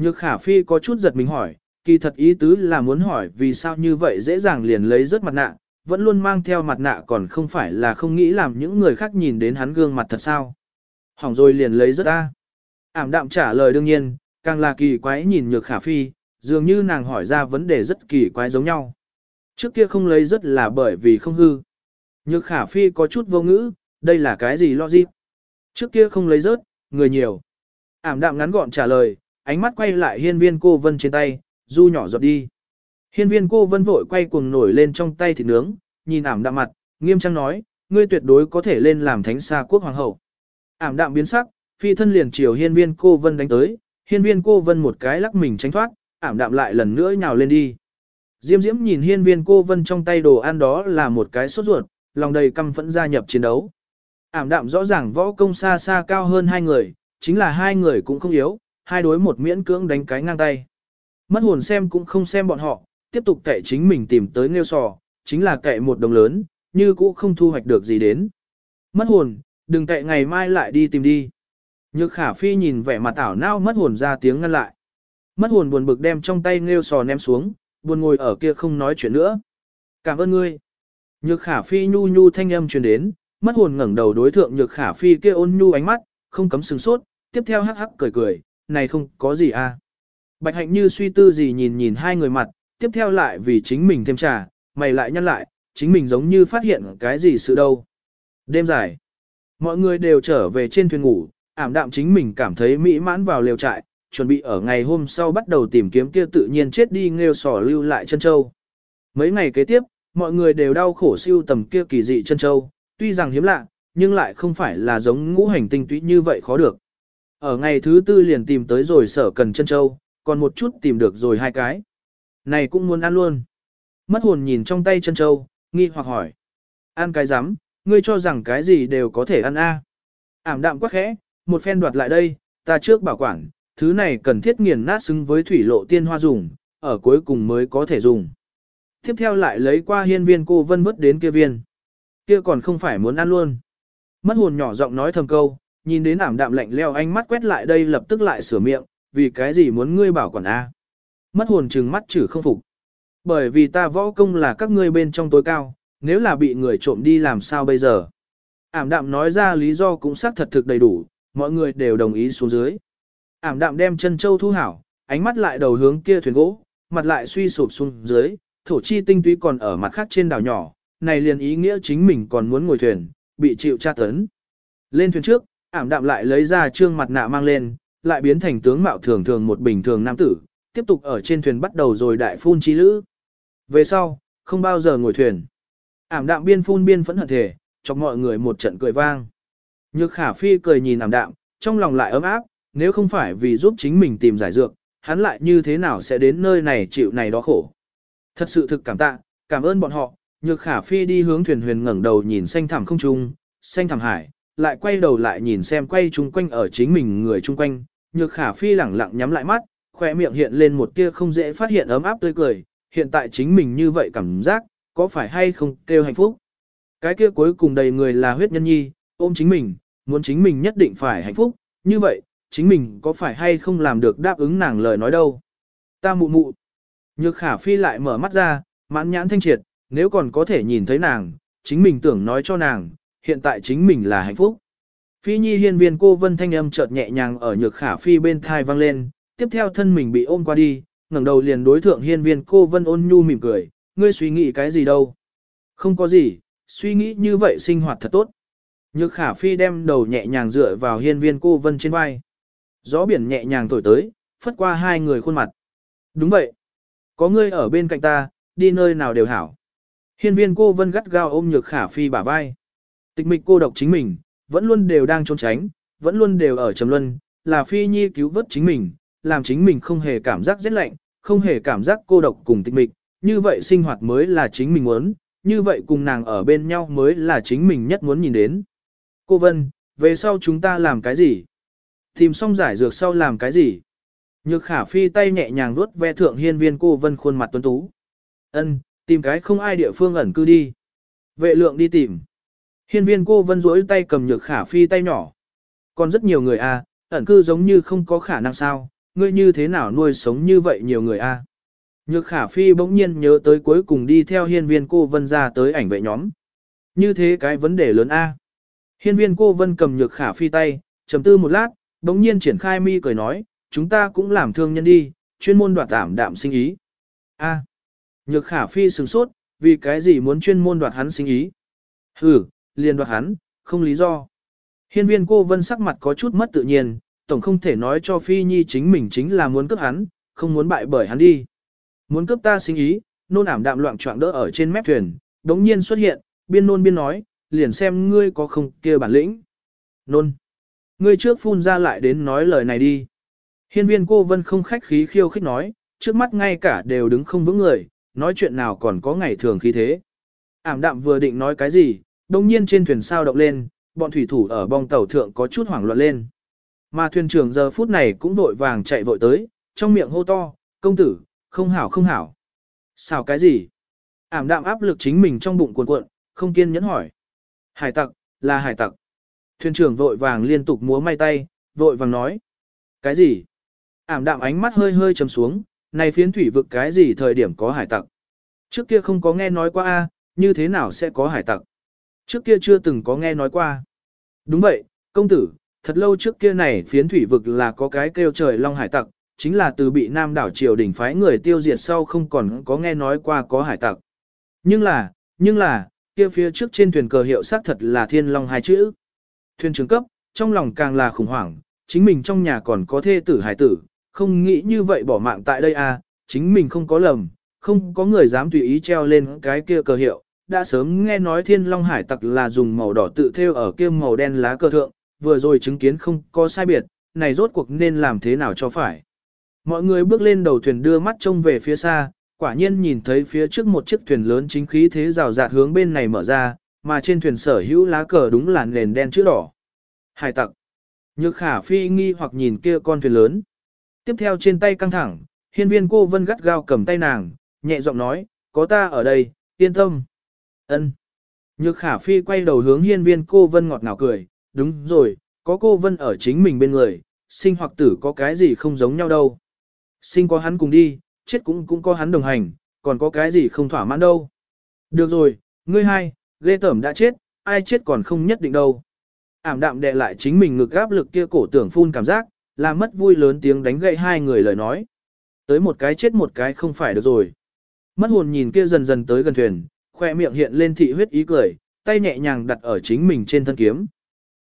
[SPEAKER 1] Nhược khả phi có chút giật mình hỏi, kỳ thật ý tứ là muốn hỏi vì sao như vậy dễ dàng liền lấy rớt mặt nạ, vẫn luôn mang theo mặt nạ còn không phải là không nghĩ làm những người khác nhìn đến hắn gương mặt thật sao. Hỏng rồi liền lấy rớt ta. Ảm đạm trả lời đương nhiên, càng là kỳ quái nhìn nhược khả phi, dường như nàng hỏi ra vấn đề rất kỳ quái giống nhau. Trước kia không lấy rất là bởi vì không hư. Nhược khả phi có chút vô ngữ, đây là cái gì lo gì? Trước kia không lấy rớt, người nhiều. Ảm đạm ngắn gọn trả lời, ánh mắt quay lại hiên viên cô vân trên tay, du nhỏ giọt đi. Hiên viên cô vân vội quay cuồng nổi lên trong tay thịt nướng, nhìn ảm đạm mặt, nghiêm trang nói, ngươi tuyệt đối có thể lên làm thánh xa quốc hoàng hậu. Ảm đạm biến sắc, phi thân liền chiều hiên viên cô vân đánh tới, hiên viên cô vân một cái lắc mình tránh thoát, ảm đạm lại lần nữa nhào lên đi. Diêm diễm nhìn hiên viên cô vân trong tay đồ ăn đó là một cái sốt ruột, lòng đầy căm phẫn gia nhập chiến đấu. Ảm đạm rõ ràng võ công xa xa cao hơn hai người, chính là hai người cũng không yếu, hai đối một miễn cưỡng đánh cái ngang tay. Mất hồn xem cũng không xem bọn họ, tiếp tục cậy chính mình tìm tới nêu sò, chính là cậy một đồng lớn, như cũ không thu hoạch được gì đến. Mất hồn, đừng cậy ngày mai lại đi tìm đi. Nhược khả phi nhìn vẻ mặt ảo nao mất hồn ra tiếng ngăn lại. Mất hồn buồn bực đem trong tay nêu sò ném xuống, buồn ngồi ở kia không nói chuyện nữa. Cảm ơn ngươi. Nhược khả phi nhu nhu thanh âm truyền đến, mất hồn ngẩng đầu đối thượng nhược khả phi kia ôn nhu ánh mắt, không cấm sừng sốt, tiếp theo hắc hắc cười cười, này không có gì à. Bạch hạnh như suy tư gì nhìn nhìn hai người mặt, tiếp theo lại vì chính mình thêm trà, mày lại nhăn lại, chính mình giống như phát hiện cái gì sự đâu. Đêm dài, mọi người đều trở về trên thuyền ngủ, ảm đạm chính mình cảm thấy mỹ mãn vào lều trại, chuẩn bị ở ngày hôm sau bắt đầu tìm kiếm kia tự nhiên chết đi nghêu sỏ lưu lại chân châu. Mấy ngày kế tiếp, mọi người đều đau khổ siêu tầm kia kỳ dị chân châu, tuy rằng hiếm lạ, nhưng lại không phải là giống ngũ hành tinh túy như vậy khó được. Ở ngày thứ tư liền tìm tới rồi sở cần chân châu, còn một chút tìm được rồi hai cái. Này cũng muốn ăn luôn. Mất hồn nhìn trong tay chân châu, nghi hoặc hỏi. Ăn cái rắm ngươi cho rằng cái gì đều có thể ăn a Ảm đạm quá khẽ, một phen đoạt lại đây, ta trước bảo quản, thứ này cần thiết nghiền nát xứng với thủy lộ tiên hoa dùng, ở cuối cùng mới có thể dùng. Tiếp theo lại lấy qua hiên viên cô vân vứt đến kia viên. Kia còn không phải muốn ăn luôn. Mất hồn nhỏ giọng nói thầm câu, nhìn đến ảm đạm lạnh leo ánh mắt quét lại đây lập tức lại sửa miệng, vì cái gì muốn ngươi bảo quản A. Mất hồn trừng mắt chử không phục. Bởi vì ta võ công là các ngươi bên trong tối cao, nếu là bị người trộm đi làm sao bây giờ. Ảm đạm nói ra lý do cũng xác thật thực đầy đủ, mọi người đều đồng ý xuống dưới. Ảm đạm đem chân châu thu hảo, ánh mắt lại đầu hướng kia thuyền gỗ, mặt lại suy sụp xuống dưới, thổ chi tinh túy còn ở mặt khác trên đảo nhỏ, này liền ý nghĩa chính mình còn muốn ngồi thuyền, bị chịu tra tấn. Lên thuyền trước, ảm đạm lại lấy ra trương mặt nạ mang lên, lại biến thành tướng mạo thường thường một bình thường nam tử, tiếp tục ở trên thuyền bắt đầu rồi đại phun chi lữ. Về sau, không bao giờ ngồi thuyền. Ảm đạm biên phun biên phẫn hận thể, cho mọi người một trận cười vang. Nhược khả phi cười nhìn ảm đạm, trong lòng lại ấm áp, nếu không phải vì giúp chính mình tìm giải dược, hắn lại như thế nào sẽ đến nơi này chịu này đó khổ. Thật sự thực cảm tạ, cảm ơn bọn họ, nhược khả phi đi hướng thuyền huyền ngẩng đầu nhìn xanh thẳm không trung, xanh thẳm hải, lại quay đầu lại nhìn xem quay chung quanh ở chính mình người chung quanh, nhược khả phi lẳng lặng nhắm lại mắt, khoe miệng hiện lên một tia không dễ phát hiện ấm áp tươi cười, hiện tại chính mình như vậy cảm giác, có phải hay không kêu hạnh phúc. Cái kia cuối cùng đầy người là huyết nhân nhi, ôm chính mình, muốn chính mình nhất định phải hạnh phúc, như vậy, chính mình có phải hay không làm được đáp ứng nàng lời nói đâu. Ta mụ mụ. Nhược khả phi lại mở mắt ra, mãn nhãn thanh triệt, nếu còn có thể nhìn thấy nàng, chính mình tưởng nói cho nàng, hiện tại chính mình là hạnh phúc. Phi nhi hiên viên cô vân thanh âm chợt nhẹ nhàng ở nhược khả phi bên thai vang lên, tiếp theo thân mình bị ôm qua đi, ngẩng đầu liền đối thượng hiên viên cô vân ôn nhu mỉm cười, ngươi suy nghĩ cái gì đâu. Không có gì, suy nghĩ như vậy sinh hoạt thật tốt. Nhược khả phi đem đầu nhẹ nhàng dựa vào hiên viên cô vân trên vai. Gió biển nhẹ nhàng thổi tới, phất qua hai người khuôn mặt. Đúng vậy. Có ngươi ở bên cạnh ta, đi nơi nào đều hảo. Hiên viên cô vân gắt gao ôm nhược khả phi bả vai. Tịch mịch cô độc chính mình, vẫn luôn đều đang trốn tránh, vẫn luôn đều ở trầm luân, là phi nhi cứu vớt chính mình, làm chính mình không hề cảm giác rét lạnh, không hề cảm giác cô độc cùng tịch mịch, như vậy sinh hoạt mới là chính mình muốn, như vậy cùng nàng ở bên nhau mới là chính mình nhất muốn nhìn đến. Cô Vân, về sau chúng ta làm cái gì? Tìm xong giải dược sau làm cái gì? Nhược khả phi tay nhẹ nhàng vuốt ve thượng hiên viên cô Vân khuôn mặt tuấn tú. Ân, tìm cái không ai địa phương ẩn cư đi. Vệ lượng đi tìm. Hiên viên cô Vân duỗi tay cầm nhược khả phi tay nhỏ. Còn rất nhiều người a, à, ẩn cư giống như không có khả năng sao, ngươi như thế nào nuôi sống như vậy nhiều người a? À? Nhược khả phi bỗng nhiên nhớ tới cuối cùng đi theo hiên viên cô Vân ra tới ảnh vệ nhóm. Như thế cái vấn đề lớn a. Hiên viên cô Vân cầm nhược khả phi tay, trầm tư một lát, bỗng nhiên triển khai mi cười nói, chúng ta cũng làm thương nhân đi, chuyên môn đoạt tạm đạm sinh ý. A. Nhược khả phi sừng sốt, vì cái gì muốn chuyên môn đoạt hắn sinh ý? Ừ, liền đoạt hắn, không lý do. Hiên viên cô Vân sắc mặt có chút mất tự nhiên, tổng không thể nói cho phi nhi chính mình chính là muốn cướp hắn, không muốn bại bởi hắn đi. Muốn cướp ta sinh ý, nôn ảm đạm loạn trọng đỡ ở trên mép thuyền, đống nhiên xuất hiện, biên nôn biên nói, liền xem ngươi có không kia bản lĩnh. Nôn. Ngươi trước phun ra lại đến nói lời này đi. Hiên viên cô vân không khách khí khiêu khích nói, trước mắt ngay cả đều đứng không vững người, nói chuyện nào còn có ngày thường khí thế. Ảm đạm vừa định nói cái gì, đồng nhiên trên thuyền sao động lên, bọn thủy thủ ở bong tàu thượng có chút hoảng loạn lên. Mà thuyền trưởng giờ phút này cũng vội vàng chạy vội tới, trong miệng hô to, công tử, không hảo không hảo. xào cái gì? Ảm đạm áp lực chính mình trong bụng cuộn cuộn, không kiên nhẫn hỏi. Hải tặc, là hải tặc. Thuyền trưởng vội vàng liên tục múa may tay, vội vàng nói. Cái gì? Ảm đạm ánh mắt hơi hơi chấm xuống, này phiến thủy vực cái gì thời điểm có hải tặc? Trước kia không có nghe nói qua a, như thế nào sẽ có hải tặc? Trước kia chưa từng có nghe nói qua. Đúng vậy, công tử, thật lâu trước kia này phiến thủy vực là có cái kêu trời long hải tặc, chính là từ bị Nam đảo triều đỉnh phái người tiêu diệt sau không còn có nghe nói qua có hải tặc. Nhưng là, nhưng là, kia phía trước trên thuyền cờ hiệu xác thật là thiên long hai chữ. Thuyền trưởng cấp, trong lòng càng là khủng hoảng, chính mình trong nhà còn có thê tử hải tử, không nghĩ như vậy bỏ mạng tại đây à, chính mình không có lầm, không có người dám tùy ý treo lên cái kia cờ hiệu. Đã sớm nghe nói thiên long hải tặc là dùng màu đỏ tự thêu ở kia màu đen lá cờ thượng, vừa rồi chứng kiến không có sai biệt, này rốt cuộc nên làm thế nào cho phải. Mọi người bước lên đầu thuyền đưa mắt trông về phía xa, quả nhiên nhìn thấy phía trước một chiếc thuyền lớn chính khí thế rào rạt hướng bên này mở ra, mà trên thuyền sở hữu lá cờ đúng là nền đen chữ đỏ. Hải tặc. Nhược khả phi nghi hoặc nhìn kia con thuyền lớn. Tiếp theo trên tay căng thẳng, hiên viên cô vân gắt gao cầm tay nàng, nhẹ giọng nói, có ta ở đây, yên tâm ân Nhược khả phi quay đầu hướng hiên viên cô vân ngọt ngào cười, đúng rồi, có cô vân ở chính mình bên người, sinh hoặc tử có cái gì không giống nhau đâu. Sinh có hắn cùng đi, chết cũng cũng có hắn đồng hành, còn có cái gì không thỏa mãn đâu. Được rồi, ngươi hai, ghê tởm đã chết, ai chết còn không nhất định đâu. Ảm đạm đè lại chính mình ngực áp lực kia cổ tưởng phun cảm giác, làm mất vui lớn tiếng đánh gậy hai người lời nói. Tới một cái chết một cái không phải được rồi. Mất hồn nhìn kia dần dần tới gần thuyền, khoe miệng hiện lên thị huyết ý cười, tay nhẹ nhàng đặt ở chính mình trên thân kiếm.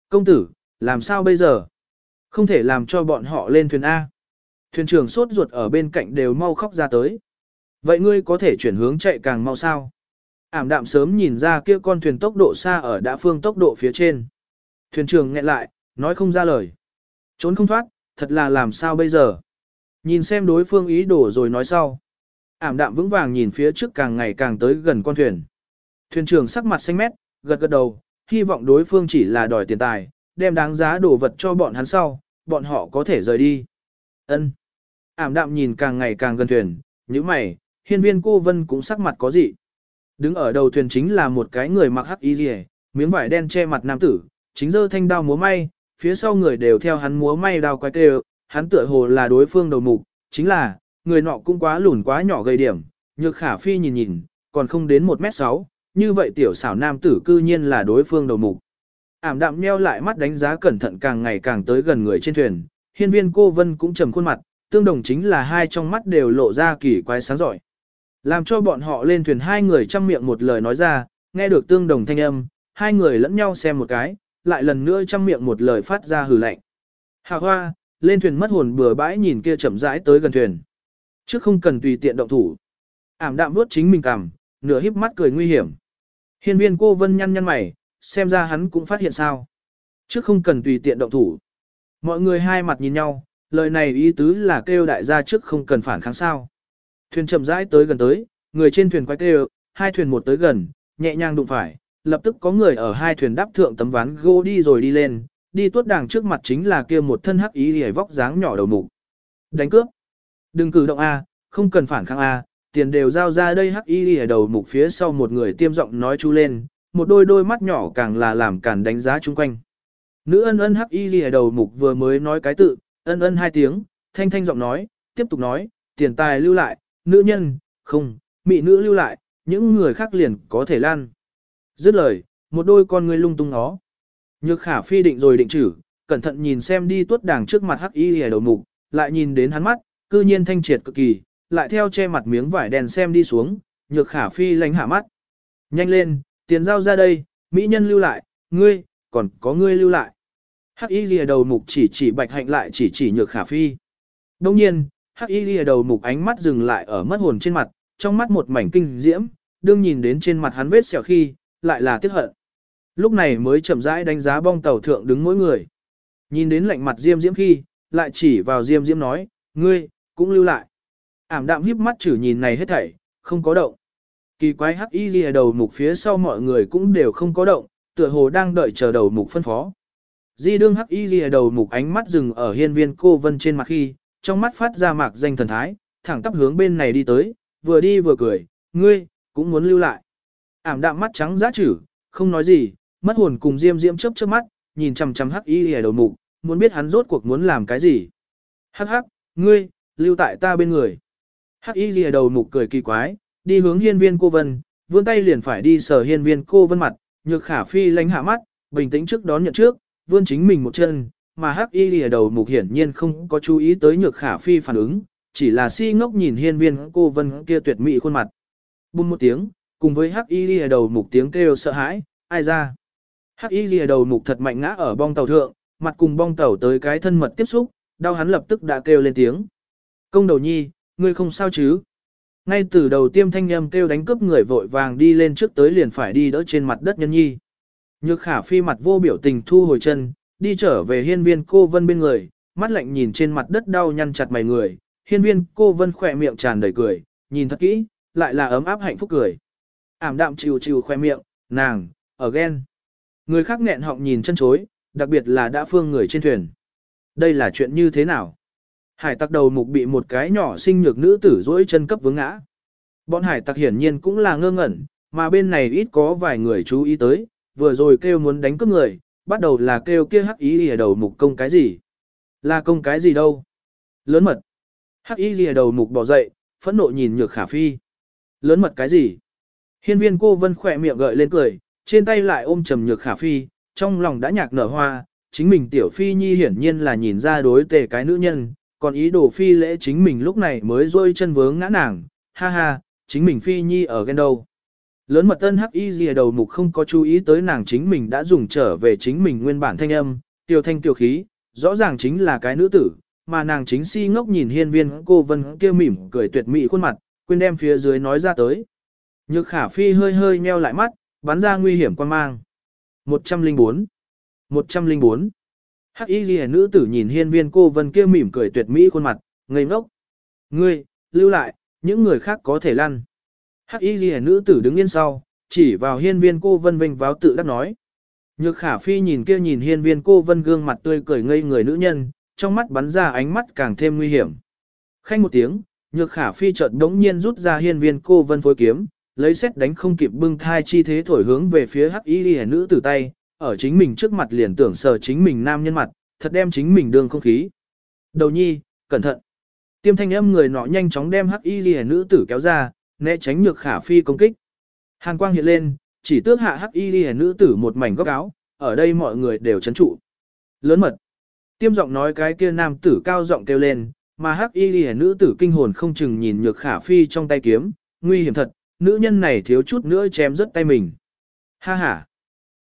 [SPEAKER 1] Công tử, làm sao bây giờ? Không thể làm cho bọn họ lên thuyền A. Thuyền trưởng sốt ruột ở bên cạnh đều mau khóc ra tới. Vậy ngươi có thể chuyển hướng chạy càng mau sao? Ảm đạm sớm nhìn ra kia con thuyền tốc độ xa ở đã phương tốc độ phía trên. Thuyền trưởng nghẹn lại, nói không ra lời. Trốn không thoát, thật là làm sao bây giờ? Nhìn xem đối phương ý đồ rồi nói sau. Ảm đạm vững vàng nhìn phía trước càng ngày càng tới gần con thuyền. Thuyền trưởng sắc mặt xanh mét, gật gật đầu, hy vọng đối phương chỉ là đòi tiền tài, đem đáng giá đồ vật cho bọn hắn sau, bọn họ có thể rời đi. Ân. Ảm đạm nhìn càng ngày càng gần thuyền, như mày, hiên viên cô vân cũng sắc mặt có gì. Đứng ở đầu thuyền chính là một cái người mặc hắc y rìa, miếng vải đen che mặt nam tử, chính giơ thanh đao múa may, phía sau người đều theo hắn múa may đao quái kêu, hắn tựa hồ là đối phương đầu mục, chính là, người nọ cũng quá lùn quá nhỏ gây điểm, nhược khả phi nhìn nhìn, còn không đến 1m6, như vậy tiểu xảo nam tử cư nhiên là đối phương đầu mục. Ảm đạm nheo lại mắt đánh giá cẩn thận càng ngày càng tới gần người trên thuyền, hiên viên cô vân cũng trầm khuôn mặt, tương đồng chính là hai trong mắt đều lộ ra kỳ quái sáng giỏi. Làm cho bọn họ lên thuyền hai người chăm miệng một lời nói ra, nghe được tương đồng thanh âm, hai người lẫn nhau xem một cái, lại lần nữa chăm miệng một lời phát ra hừ lạnh. Hạ hoa, lên thuyền mất hồn bừa bãi nhìn kia chậm rãi tới gần thuyền chứ không cần tùy tiện động thủ. Ảm đạm vuốt chính mình cằm, nửa híp mắt cười nguy hiểm. Hiên viên cô vân nhăn nhăn mày, xem ra hắn cũng phát hiện sao. Chứ không cần tùy tiện động thủ. Mọi người hai mặt nhìn nhau, lời này ý tứ là kêu đại gia trước không cần phản kháng sao. Thuyền chậm rãi tới gần tới, người trên thuyền quay kêu, hai thuyền một tới gần, nhẹ nhàng đụng phải, lập tức có người ở hai thuyền đáp thượng tấm ván gỗ đi rồi đi lên, đi tuốt đàng trước mặt chính là kia một thân hắc ý hề vóc dáng nhỏ đầu mục. Đánh cướp. Đừng cử động A, không cần phản kháng A, tiền đều giao ra đây hắc y ở đầu mục phía sau một người tiêm giọng nói chú lên, một đôi đôi mắt nhỏ càng là làm càng đánh giá chung quanh. Nữ ân ân hắc y ở đầu mục vừa mới nói cái tự, ân ân hai tiếng, thanh thanh giọng nói, tiếp tục nói, tiền tài lưu lại, nữ nhân, không, mị nữ lưu lại, những người khác liền có thể lan. Dứt lời, một đôi con người lung tung nó. Nhược khả phi định rồi định chử, cẩn thận nhìn xem đi tuốt đảng trước mặt hắc y hề đầu mục, lại nhìn đến hắn mắt, cư nhiên thanh triệt cực kỳ, lại theo che mặt miếng vải đèn xem đi xuống, nhược khả phi lánh hạ mắt. Nhanh lên, tiền giao ra đây, mỹ nhân lưu lại, ngươi, còn có ngươi lưu lại. Hắc y lìa đầu mục chỉ chỉ bạch hạnh lại chỉ chỉ nhược khả phi. Đông nhiên, hắc y lìa đầu mục ánh mắt dừng lại ở mất hồn trên mặt, trong mắt một mảnh kinh diễm, đương nhìn đến trên mặt hắn vết sẹo khi, lại là tiếc hận. Lúc này mới chậm rãi đánh giá bong tàu thượng đứng mỗi người. Nhìn đến lạnh mặt diêm diễm khi, lại chỉ vào diêm diễm nói, ngươi, cũng lưu lại. Ảm đạm híp mắt chử nhìn này hết thảy, không có động. Kỳ quái hắc y ghi đầu mục phía sau mọi người cũng đều không có động, tựa hồ đang đợi chờ đầu mục phân phó. Di đương hắc y ghi đầu mục ánh mắt dừng ở hiên viên cô vân trên mặt khi, trong mắt phát ra mạc danh thần thái, thẳng tắp hướng bên này đi tới, vừa đi vừa cười, ngươi, cũng muốn lưu lại. Ảm đạm mắt trắng giá chử, không nói gì, mất hồn cùng diêm diễm chớp chớp mắt, nhìn chằm chằm hắc y lìa đầu mục, muốn biết hắn rốt cuộc muốn làm cái gì. Hắc hắc, ngươi, lưu tại ta bên người. Hắc y lìa đầu mục cười kỳ quái, đi hướng hiên viên cô vân, vươn tay liền phải đi sờ hiên viên cô vân mặt, nhược khả phi lánh hạ mắt, bình tĩnh trước đón nhận trước, vươn chính mình một chân, mà hắc y lìa đầu mục hiển nhiên không có chú ý tới nhược khả phi phản ứng, chỉ là si ngốc nhìn hiên viên cô vân kia tuyệt mỹ khuôn mặt. Bùm một tiếng, cùng với hắc y lìa đầu mục tiếng kêu sợ hãi, ai ra. Hắc y lìa đầu mục thật mạnh ngã ở bong tàu thượng, mặt cùng bong tàu tới cái thân mật tiếp xúc, đau hắn lập tức đã kêu lên tiếng. Công đầu nhi, ngươi không sao chứ? Ngay từ đầu tiêm thanh âm kêu đánh cướp người vội vàng đi lên trước tới liền phải đi đỡ trên mặt đất nhân nhi. Nhược khả phi mặt vô biểu tình thu hồi chân, đi trở về hiên viên cô vân bên người, mắt lạnh nhìn trên mặt đất đau nhăn chặt mày người, hiên viên cô vân khỏe miệng tràn đầy cười, nhìn thật kỹ, lại là ấm áp hạnh phúc cười. Ảm đạm chiều chiều khoe miệng, nàng, ở ghen. Người khác nghẹn họng nhìn chân chối, đặc biệt là đã phương người trên thuyền. Đây là chuyện như thế nào? Hải tặc đầu mục bị một cái nhỏ sinh nhược nữ tử dỗi chân cấp vướng ngã. Bọn hải tặc hiển nhiên cũng là ngơ ngẩn, mà bên này ít có vài người chú ý tới, vừa rồi kêu muốn đánh cướp người, bắt đầu là kêu kia hắc ý ở đầu mục công cái gì. Là công cái gì đâu? Lớn mật. Hắc ý ở đầu mục bỏ dậy, phẫn nộ nhìn nhược khả phi. Lớn mật cái gì? Hiên viên cô vân khỏe miệng gợi lên cười, trên tay lại ôm trầm nhược khả phi, trong lòng đã nhạc nở hoa, chính mình tiểu phi nhi hiển nhiên là nhìn ra đối tề cái nữ nhân, còn ý đồ phi lễ chính mình lúc này mới rôi chân vướng ngã nàng, ha ha, chính mình phi nhi ở ghen đâu. Lớn mật tân hắc y gì đầu mục không có chú ý tới nàng chính mình đã dùng trở về chính mình nguyên bản thanh âm, tiểu thanh tiểu khí, rõ ràng chính là cái nữ tử, mà nàng chính si ngốc nhìn hiên viên cô vân kia mỉm cười tuyệt mỹ khuôn mặt, quên đem phía dưới nói ra tới. Nhược khả phi hơi hơi nheo lại mắt, bắn ra nguy hiểm quan mang. 104 104 Hắc y ghi nữ tử nhìn hiên viên cô vân kia mỉm cười tuyệt mỹ khuôn mặt, ngây ngốc. Ngươi, lưu lại, những người khác có thể lăn. Hắc y ghi nữ tử đứng yên sau, chỉ vào hiên viên cô vân vinh váo tự đắc nói. Nhược khả phi nhìn kia nhìn hiên viên cô vân gương mặt tươi cười ngây người nữ nhân, trong mắt bắn ra ánh mắt càng thêm nguy hiểm. Khanh một tiếng, nhược khả phi chợt đống nhiên rút ra hiên viên cô vân phối kiếm, lấy xét đánh không kịp bưng thai chi thế thổi hướng về phía hắc y ghi nữ tử tay, ở chính mình trước mặt liền tưởng sờ chính mình nam nhân mặt, thật đem chính mình đương không khí. Đầu nhi, cẩn thận. Tiêm thanh âm người nọ nhanh chóng đem hắc y ghi nữ tử kéo ra, né tránh nhược khả phi công kích. Hàn quang hiện lên, chỉ tước hạ hắc y ghi nữ tử một mảnh góc áo, ở đây mọi người đều chấn trụ. Lớn mật. Tiêm giọng nói cái kia nam tử cao giọng kêu lên, mà hắc y ghi nữ tử kinh hồn không chừng nhìn nhược khả phi trong tay kiếm, nguy hiểm thật, nữ nhân này thiếu chút nữa chém rớt tay mình. Ha ha.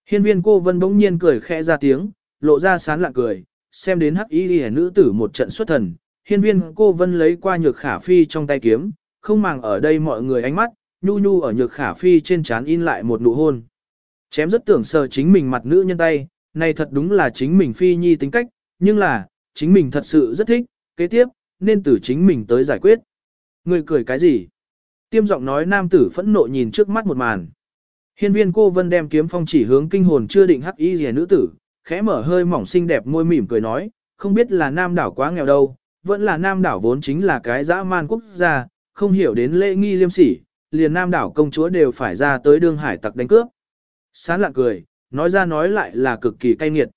[SPEAKER 1] Hiên viên cô vân bỗng nhiên cười khẽ ra tiếng, lộ ra sán lạ cười, xem đến hắc y hẻ nữ tử một trận xuất thần. Hiên viên cô vân lấy qua nhược khả phi trong tay kiếm, không màng ở đây mọi người ánh mắt, nhu nhu ở nhược khả phi trên trán in lại một nụ hôn. Chém rất tưởng sờ chính mình mặt nữ nhân tay, này thật đúng là chính mình phi nhi tính cách, nhưng là, chính mình thật sự rất thích, kế tiếp, nên từ chính mình tới giải quyết. Người cười cái gì? Tiêm giọng nói nam tử phẫn nộ nhìn trước mắt một màn. Hiên viên cô vân đem kiếm phong chỉ hướng kinh hồn chưa định hắc y rìa nữ tử, khẽ mở hơi mỏng xinh đẹp môi mỉm cười nói, không biết là nam đảo quá nghèo đâu, vẫn là nam đảo vốn chính là cái dã man quốc gia, không hiểu đến lễ nghi liêm sỉ, liền nam đảo công chúa đều phải ra tới đương hải tặc đánh cướp. Sán lạ cười, nói ra nói lại là cực kỳ cay nghiệt.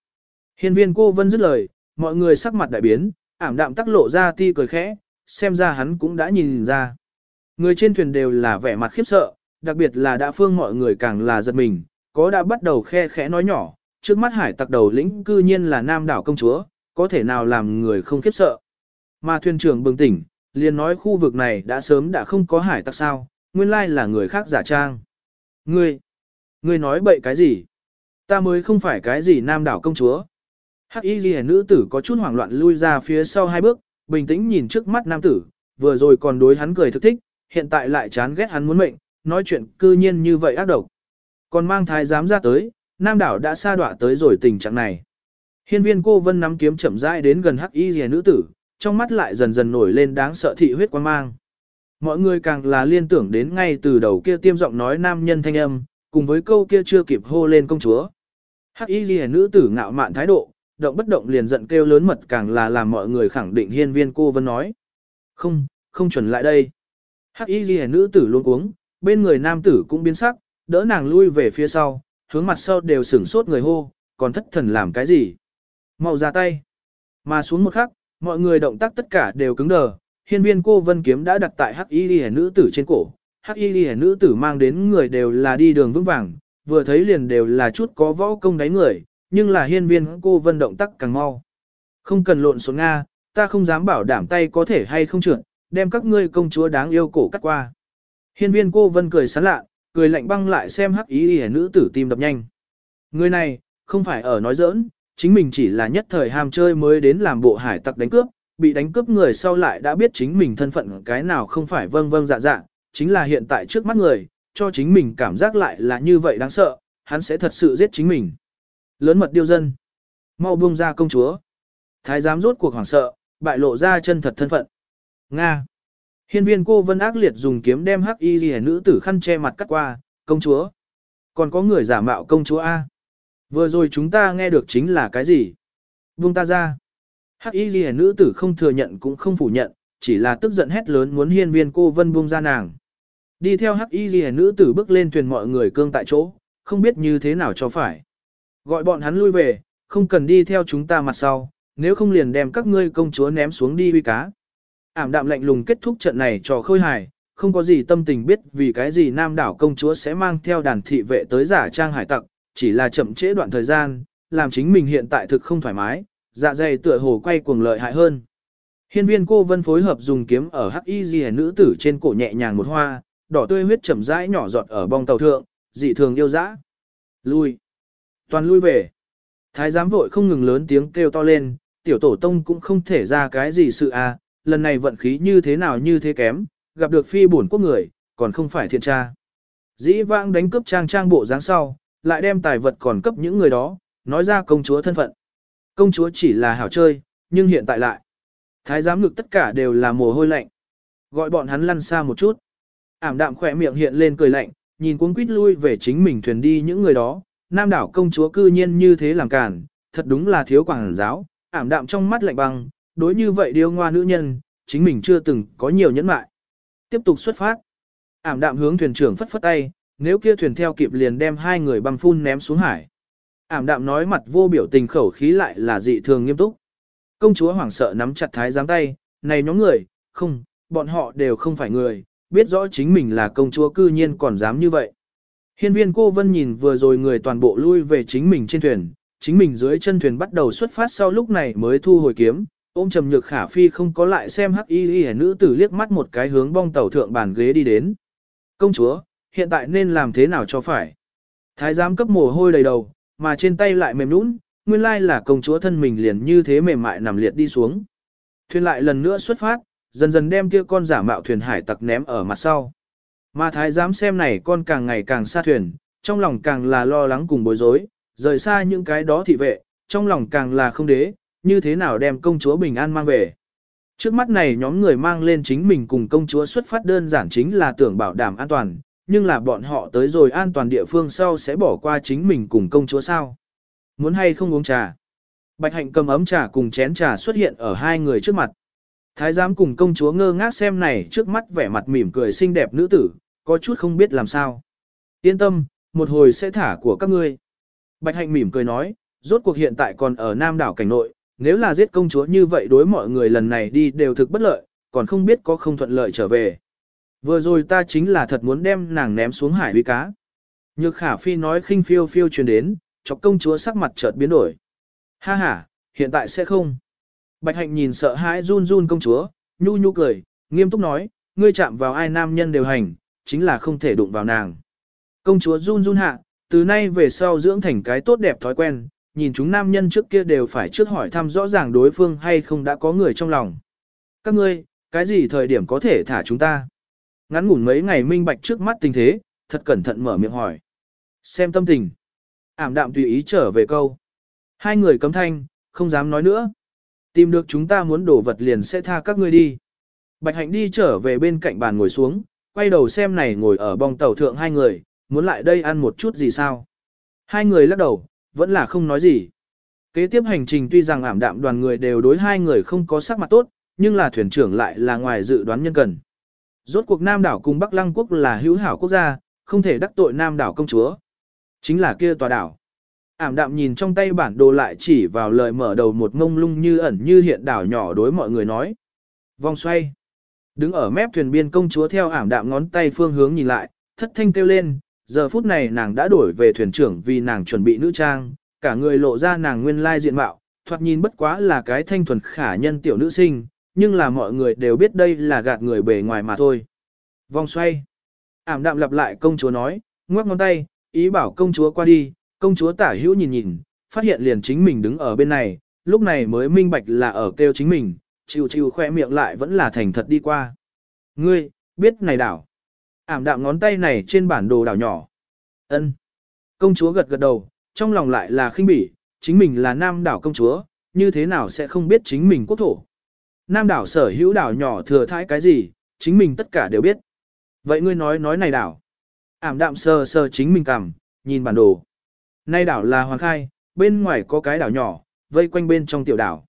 [SPEAKER 1] Hiên viên cô vân dứt lời, mọi người sắc mặt đại biến, ảm đạm tắc lộ ra ti cười khẽ, xem ra hắn cũng đã nhìn ra. Người trên thuyền đều là vẻ mặt khiếp sợ, đặc biệt là đã phương mọi người càng là giật mình, có đã bắt đầu khe khẽ nói nhỏ, trước mắt hải tặc đầu lĩnh cư nhiên là nam đảo công chúa, có thể nào làm người không khiếp sợ. Mà thuyền trưởng bừng tỉnh, liền nói khu vực này đã sớm đã không có hải tặc sao, nguyên lai là người khác giả trang. Ngươi, ngươi nói bậy cái gì? Ta mới không phải cái gì nam đảo công chúa. Hắc y ghi nữ tử có chút hoảng loạn lui ra phía sau hai bước, bình tĩnh nhìn trước mắt nam tử, vừa rồi còn đối hắn cười thực thích, hiện tại lại chán ghét hắn muốn mệnh, nói chuyện cư nhiên như vậy ác độc. Còn mang thái giám ra tới, nam đảo đã xa đọa tới rồi tình trạng này. Hiên viên cô vân nắm kiếm chậm rãi đến gần hắc y rìa nữ tử, trong mắt lại dần dần nổi lên đáng sợ thị huyết quan mang. Mọi người càng là liên tưởng đến ngay từ đầu kia tiêm giọng nói nam nhân thanh âm, cùng với câu kia chưa kịp hô lên công chúa. Hắc y rìa nữ tử ngạo mạn thái độ, động bất động liền giận kêu lớn mật càng là làm mọi người khẳng định hiên viên cô vân nói. Không, không chuẩn lại đây. Hắc y rìa nữ tử luôn cuống, bên người nam tử cũng biến sắc, đỡ nàng lui về phía sau, hướng mặt sau đều sửng sốt người hô, còn thất thần làm cái gì. Mau ra tay. Mà xuống một khắc, mọi người động tác tất cả đều cứng đờ, hiên viên cô vân kiếm đã đặt tại hắc y ghi nữ tử trên cổ. Hắc y ghi nữ tử mang đến người đều là đi đường vững vàng, vừa thấy liền đều là chút có võ công đáy người, nhưng là hiên viên cô vân động tác càng mau. Không cần lộn xộn Nga, ta không dám bảo đảm tay có thể hay không trượt, đem các ngươi công chúa đáng yêu cổ cắt qua. Hiên viên cô vân cười sán lạ, cười lạnh băng lại xem hắc ý hề nữ tử tim đập nhanh. Người này, không phải ở nói giỡn, chính mình chỉ là nhất thời ham chơi mới đến làm bộ hải tặc đánh cướp, bị đánh cướp người sau lại đã biết chính mình thân phận cái nào không phải vâng vâng dạ dạ, chính là hiện tại trước mắt người, cho chính mình cảm giác lại là như vậy đáng sợ, hắn sẽ thật sự giết chính mình. Lớn mật điêu dân, mau buông ra công chúa. Thái giám rốt cuộc hoảng sợ, bại lộ ra chân thật thân phận. Nga. Hiên viên cô vân ác liệt dùng kiếm đem hắc y ghi nữ tử khăn che mặt cắt qua, công chúa. Còn có người giả mạo công chúa A. Vừa rồi chúng ta nghe được chính là cái gì? Buông ta ra. Hắc y ghi nữ tử không thừa nhận cũng không phủ nhận, chỉ là tức giận hét lớn muốn hiên viên cô vân buông ra nàng. Đi theo hắc y ghi nữ tử bước lên thuyền mọi người cương tại chỗ, không biết như thế nào cho phải. Gọi bọn hắn lui về, không cần đi theo chúng ta mặt sau, nếu không liền đem các ngươi công chúa ném xuống đi huy cá. Ảm đạm lạnh lùng kết thúc trận này cho khôi hài, không có gì tâm tình biết vì cái gì nam đảo công chúa sẽ mang theo đàn thị vệ tới giả trang hải tặc, chỉ là chậm trễ đoạn thời gian, làm chính mình hiện tại thực không thoải mái, dạ dày tựa hồ quay cuồng lợi hại hơn. Hiên viên cô vân phối hợp dùng kiếm ở hắc y ghi nữ tử trên cổ nhẹ nhàng một hoa, đỏ tươi huyết chậm rãi nhỏ giọt ở bong tàu thượng, dị thường yêu dã. Lui. Toàn lui về. Thái giám vội không ngừng lớn tiếng kêu to lên, tiểu tổ tông cũng không thể ra cái gì sự à, lần này vận khí như thế nào như thế kém, gặp được phi bổn quốc người, còn không phải thiện tra. Dĩ vãng đánh cướp trang trang bộ dáng sau, lại đem tài vật còn cấp những người đó, nói ra công chúa thân phận. Công chúa chỉ là hảo chơi, nhưng hiện tại lại. Thái giám ngực tất cả đều là mồ hôi lạnh. Gọi bọn hắn lăn xa một chút. Ảm đạm khỏe miệng hiện lên cười lạnh, nhìn cuống quýt lui về chính mình thuyền đi những người đó. Nam đảo công chúa cư nhiên như thế làm cản, thật đúng là thiếu quảng giáo. Ảm đạm trong mắt lạnh băng, đối như vậy điêu ngoa nữ nhân, chính mình chưa từng có nhiều nhẫn mại. Tiếp tục xuất phát. Ảm đạm hướng thuyền trưởng phất phất tay, nếu kia thuyền theo kịp liền đem hai người băm phun ném xuống hải. Ảm đạm nói mặt vô biểu tình khẩu khí lại là dị thường nghiêm túc. Công chúa hoảng sợ nắm chặt thái giám tay, này nhóm người, không, bọn họ đều không phải người, biết rõ chính mình là công chúa cư nhiên còn dám như vậy. Hiên viên cô vân nhìn vừa rồi người toàn bộ lui về chính mình trên thuyền, chính mình dưới chân thuyền bắt đầu xuất phát sau lúc này mới thu hồi kiếm, ôm trầm nhược khả phi không có lại xem hắc y y nữ tử liếc mắt một cái hướng bong tàu thượng bàn ghế đi đến. Công chúa, hiện tại nên làm thế nào cho phải? Thái giám cấp mồ hôi đầy đầu, mà trên tay lại mềm nũng, nguyên lai là công chúa thân mình liền như thế mềm mại nằm liệt đi xuống. Thuyền lại lần nữa xuất phát, dần dần đem kia con giả mạo thuyền hải tặc ném ở mặt sau. Mà thái giám xem này con càng ngày càng xa thuyền, trong lòng càng là lo lắng cùng bối rối, rời xa những cái đó thị vệ, trong lòng càng là không đế, như thế nào đem công chúa bình an mang về. Trước mắt này nhóm người mang lên chính mình cùng công chúa xuất phát đơn giản chính là tưởng bảo đảm an toàn, nhưng là bọn họ tới rồi an toàn địa phương sau sẽ bỏ qua chính mình cùng công chúa sao. Muốn hay không uống trà? Bạch hạnh cầm ấm trà cùng chén trà xuất hiện ở hai người trước mặt. Thái giám cùng công chúa ngơ ngác xem này trước mắt vẻ mặt mỉm cười xinh đẹp nữ tử, có chút không biết làm sao. Yên tâm, một hồi sẽ thả của các ngươi. Bạch hạnh mỉm cười nói, rốt cuộc hiện tại còn ở Nam đảo cảnh nội, nếu là giết công chúa như vậy đối mọi người lần này đi đều thực bất lợi, còn không biết có không thuận lợi trở về. Vừa rồi ta chính là thật muốn đem nàng ném xuống hải huy cá. Nhược khả phi nói khinh phiêu phiêu truyền đến, chọc công chúa sắc mặt chợt biến đổi. Ha ha, hiện tại sẽ không. Bạch hạnh nhìn sợ hãi run run công chúa, nhu nhu cười, nghiêm túc nói, ngươi chạm vào ai nam nhân đều hành, chính là không thể đụng vào nàng. Công chúa run run hạ, từ nay về sau dưỡng thành cái tốt đẹp thói quen, nhìn chúng nam nhân trước kia đều phải trước hỏi thăm rõ ràng đối phương hay không đã có người trong lòng. Các ngươi, cái gì thời điểm có thể thả chúng ta? Ngắn ngủn mấy ngày minh bạch trước mắt tình thế, thật cẩn thận mở miệng hỏi. Xem tâm tình. Ảm đạm tùy ý trở về câu. Hai người cấm thanh, không dám nói nữa. Tìm được chúng ta muốn đổ vật liền sẽ tha các ngươi đi. Bạch hạnh đi trở về bên cạnh bàn ngồi xuống, quay đầu xem này ngồi ở bong tàu thượng hai người, muốn lại đây ăn một chút gì sao. Hai người lắc đầu, vẫn là không nói gì. Kế tiếp hành trình tuy rằng ảm đạm đoàn người đều đối hai người không có sắc mặt tốt, nhưng là thuyền trưởng lại là ngoài dự đoán nhân cần. Rốt cuộc Nam đảo cùng Bắc Lăng quốc là hữu hảo quốc gia, không thể đắc tội Nam đảo công chúa. Chính là kia tòa đảo. Ảm đạm nhìn trong tay bản đồ lại chỉ vào lời mở đầu một ngông lung như ẩn như hiện đảo nhỏ đối mọi người nói. Vòng xoay. Đứng ở mép thuyền biên công chúa theo ảm đạm ngón tay phương hướng nhìn lại, thất thanh kêu lên, giờ phút này nàng đã đổi về thuyền trưởng vì nàng chuẩn bị nữ trang, cả người lộ ra nàng nguyên lai diện mạo, thoạt nhìn bất quá là cái thanh thuần khả nhân tiểu nữ sinh, nhưng là mọi người đều biết đây là gạt người bề ngoài mà thôi. Vòng xoay. Ảm đạm lặp lại công chúa nói, ngoắc ngón tay, ý bảo công chúa qua đi, công chúa tả hữu nhìn nhìn, phát hiện liền chính mình đứng ở bên này, lúc này mới minh bạch là ở kêu chính mình, chịu chịu khoe miệng lại vẫn là thành thật đi qua. Ngươi, biết này đảo. Ảm đạm ngón tay này trên bản đồ đảo nhỏ. ân Công chúa gật gật đầu, trong lòng lại là khinh bỉ, chính mình là nam đảo công chúa, như thế nào sẽ không biết chính mình quốc thổ. Nam đảo sở hữu đảo nhỏ thừa thãi cái gì, chính mình tất cả đều biết. Vậy ngươi nói nói này đảo. Ảm đạm sờ sờ chính mình cằm, nhìn bản đồ. Nay đảo là Hoàng Khai, bên ngoài có cái đảo nhỏ, vây quanh bên trong tiểu đảo.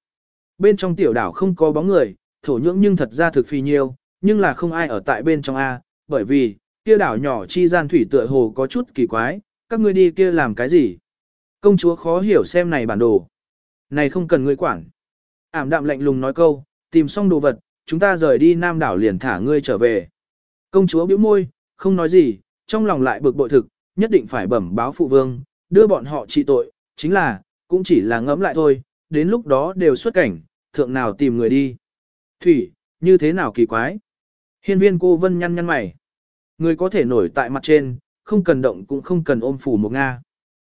[SPEAKER 1] Bên trong tiểu đảo không có bóng người, thổ nhưỡng nhưng thật ra thực phi nhiêu, nhưng là không ai ở tại bên trong A, bởi vì, kia đảo nhỏ chi gian thủy tựa hồ có chút kỳ quái, các ngươi đi kia làm cái gì? Công chúa khó hiểu xem này bản đồ. Này không cần ngươi quản. Ảm đạm lạnh lùng nói câu, tìm xong đồ vật, chúng ta rời đi nam đảo liền thả ngươi trở về. Công chúa bĩu môi, không nói gì, trong lòng lại bực bội thực, nhất định phải bẩm báo phụ vương, đưa bọn họ trị tội, chính là, cũng chỉ là ngẫm lại thôi, đến lúc đó đều xuất cảnh, thượng nào tìm người đi. Thủy, như thế nào kỳ quái? Hiên viên cô vân nhăn nhăn mày. Người có thể nổi tại mặt trên, không cần động cũng không cần ôm phủ một Nga.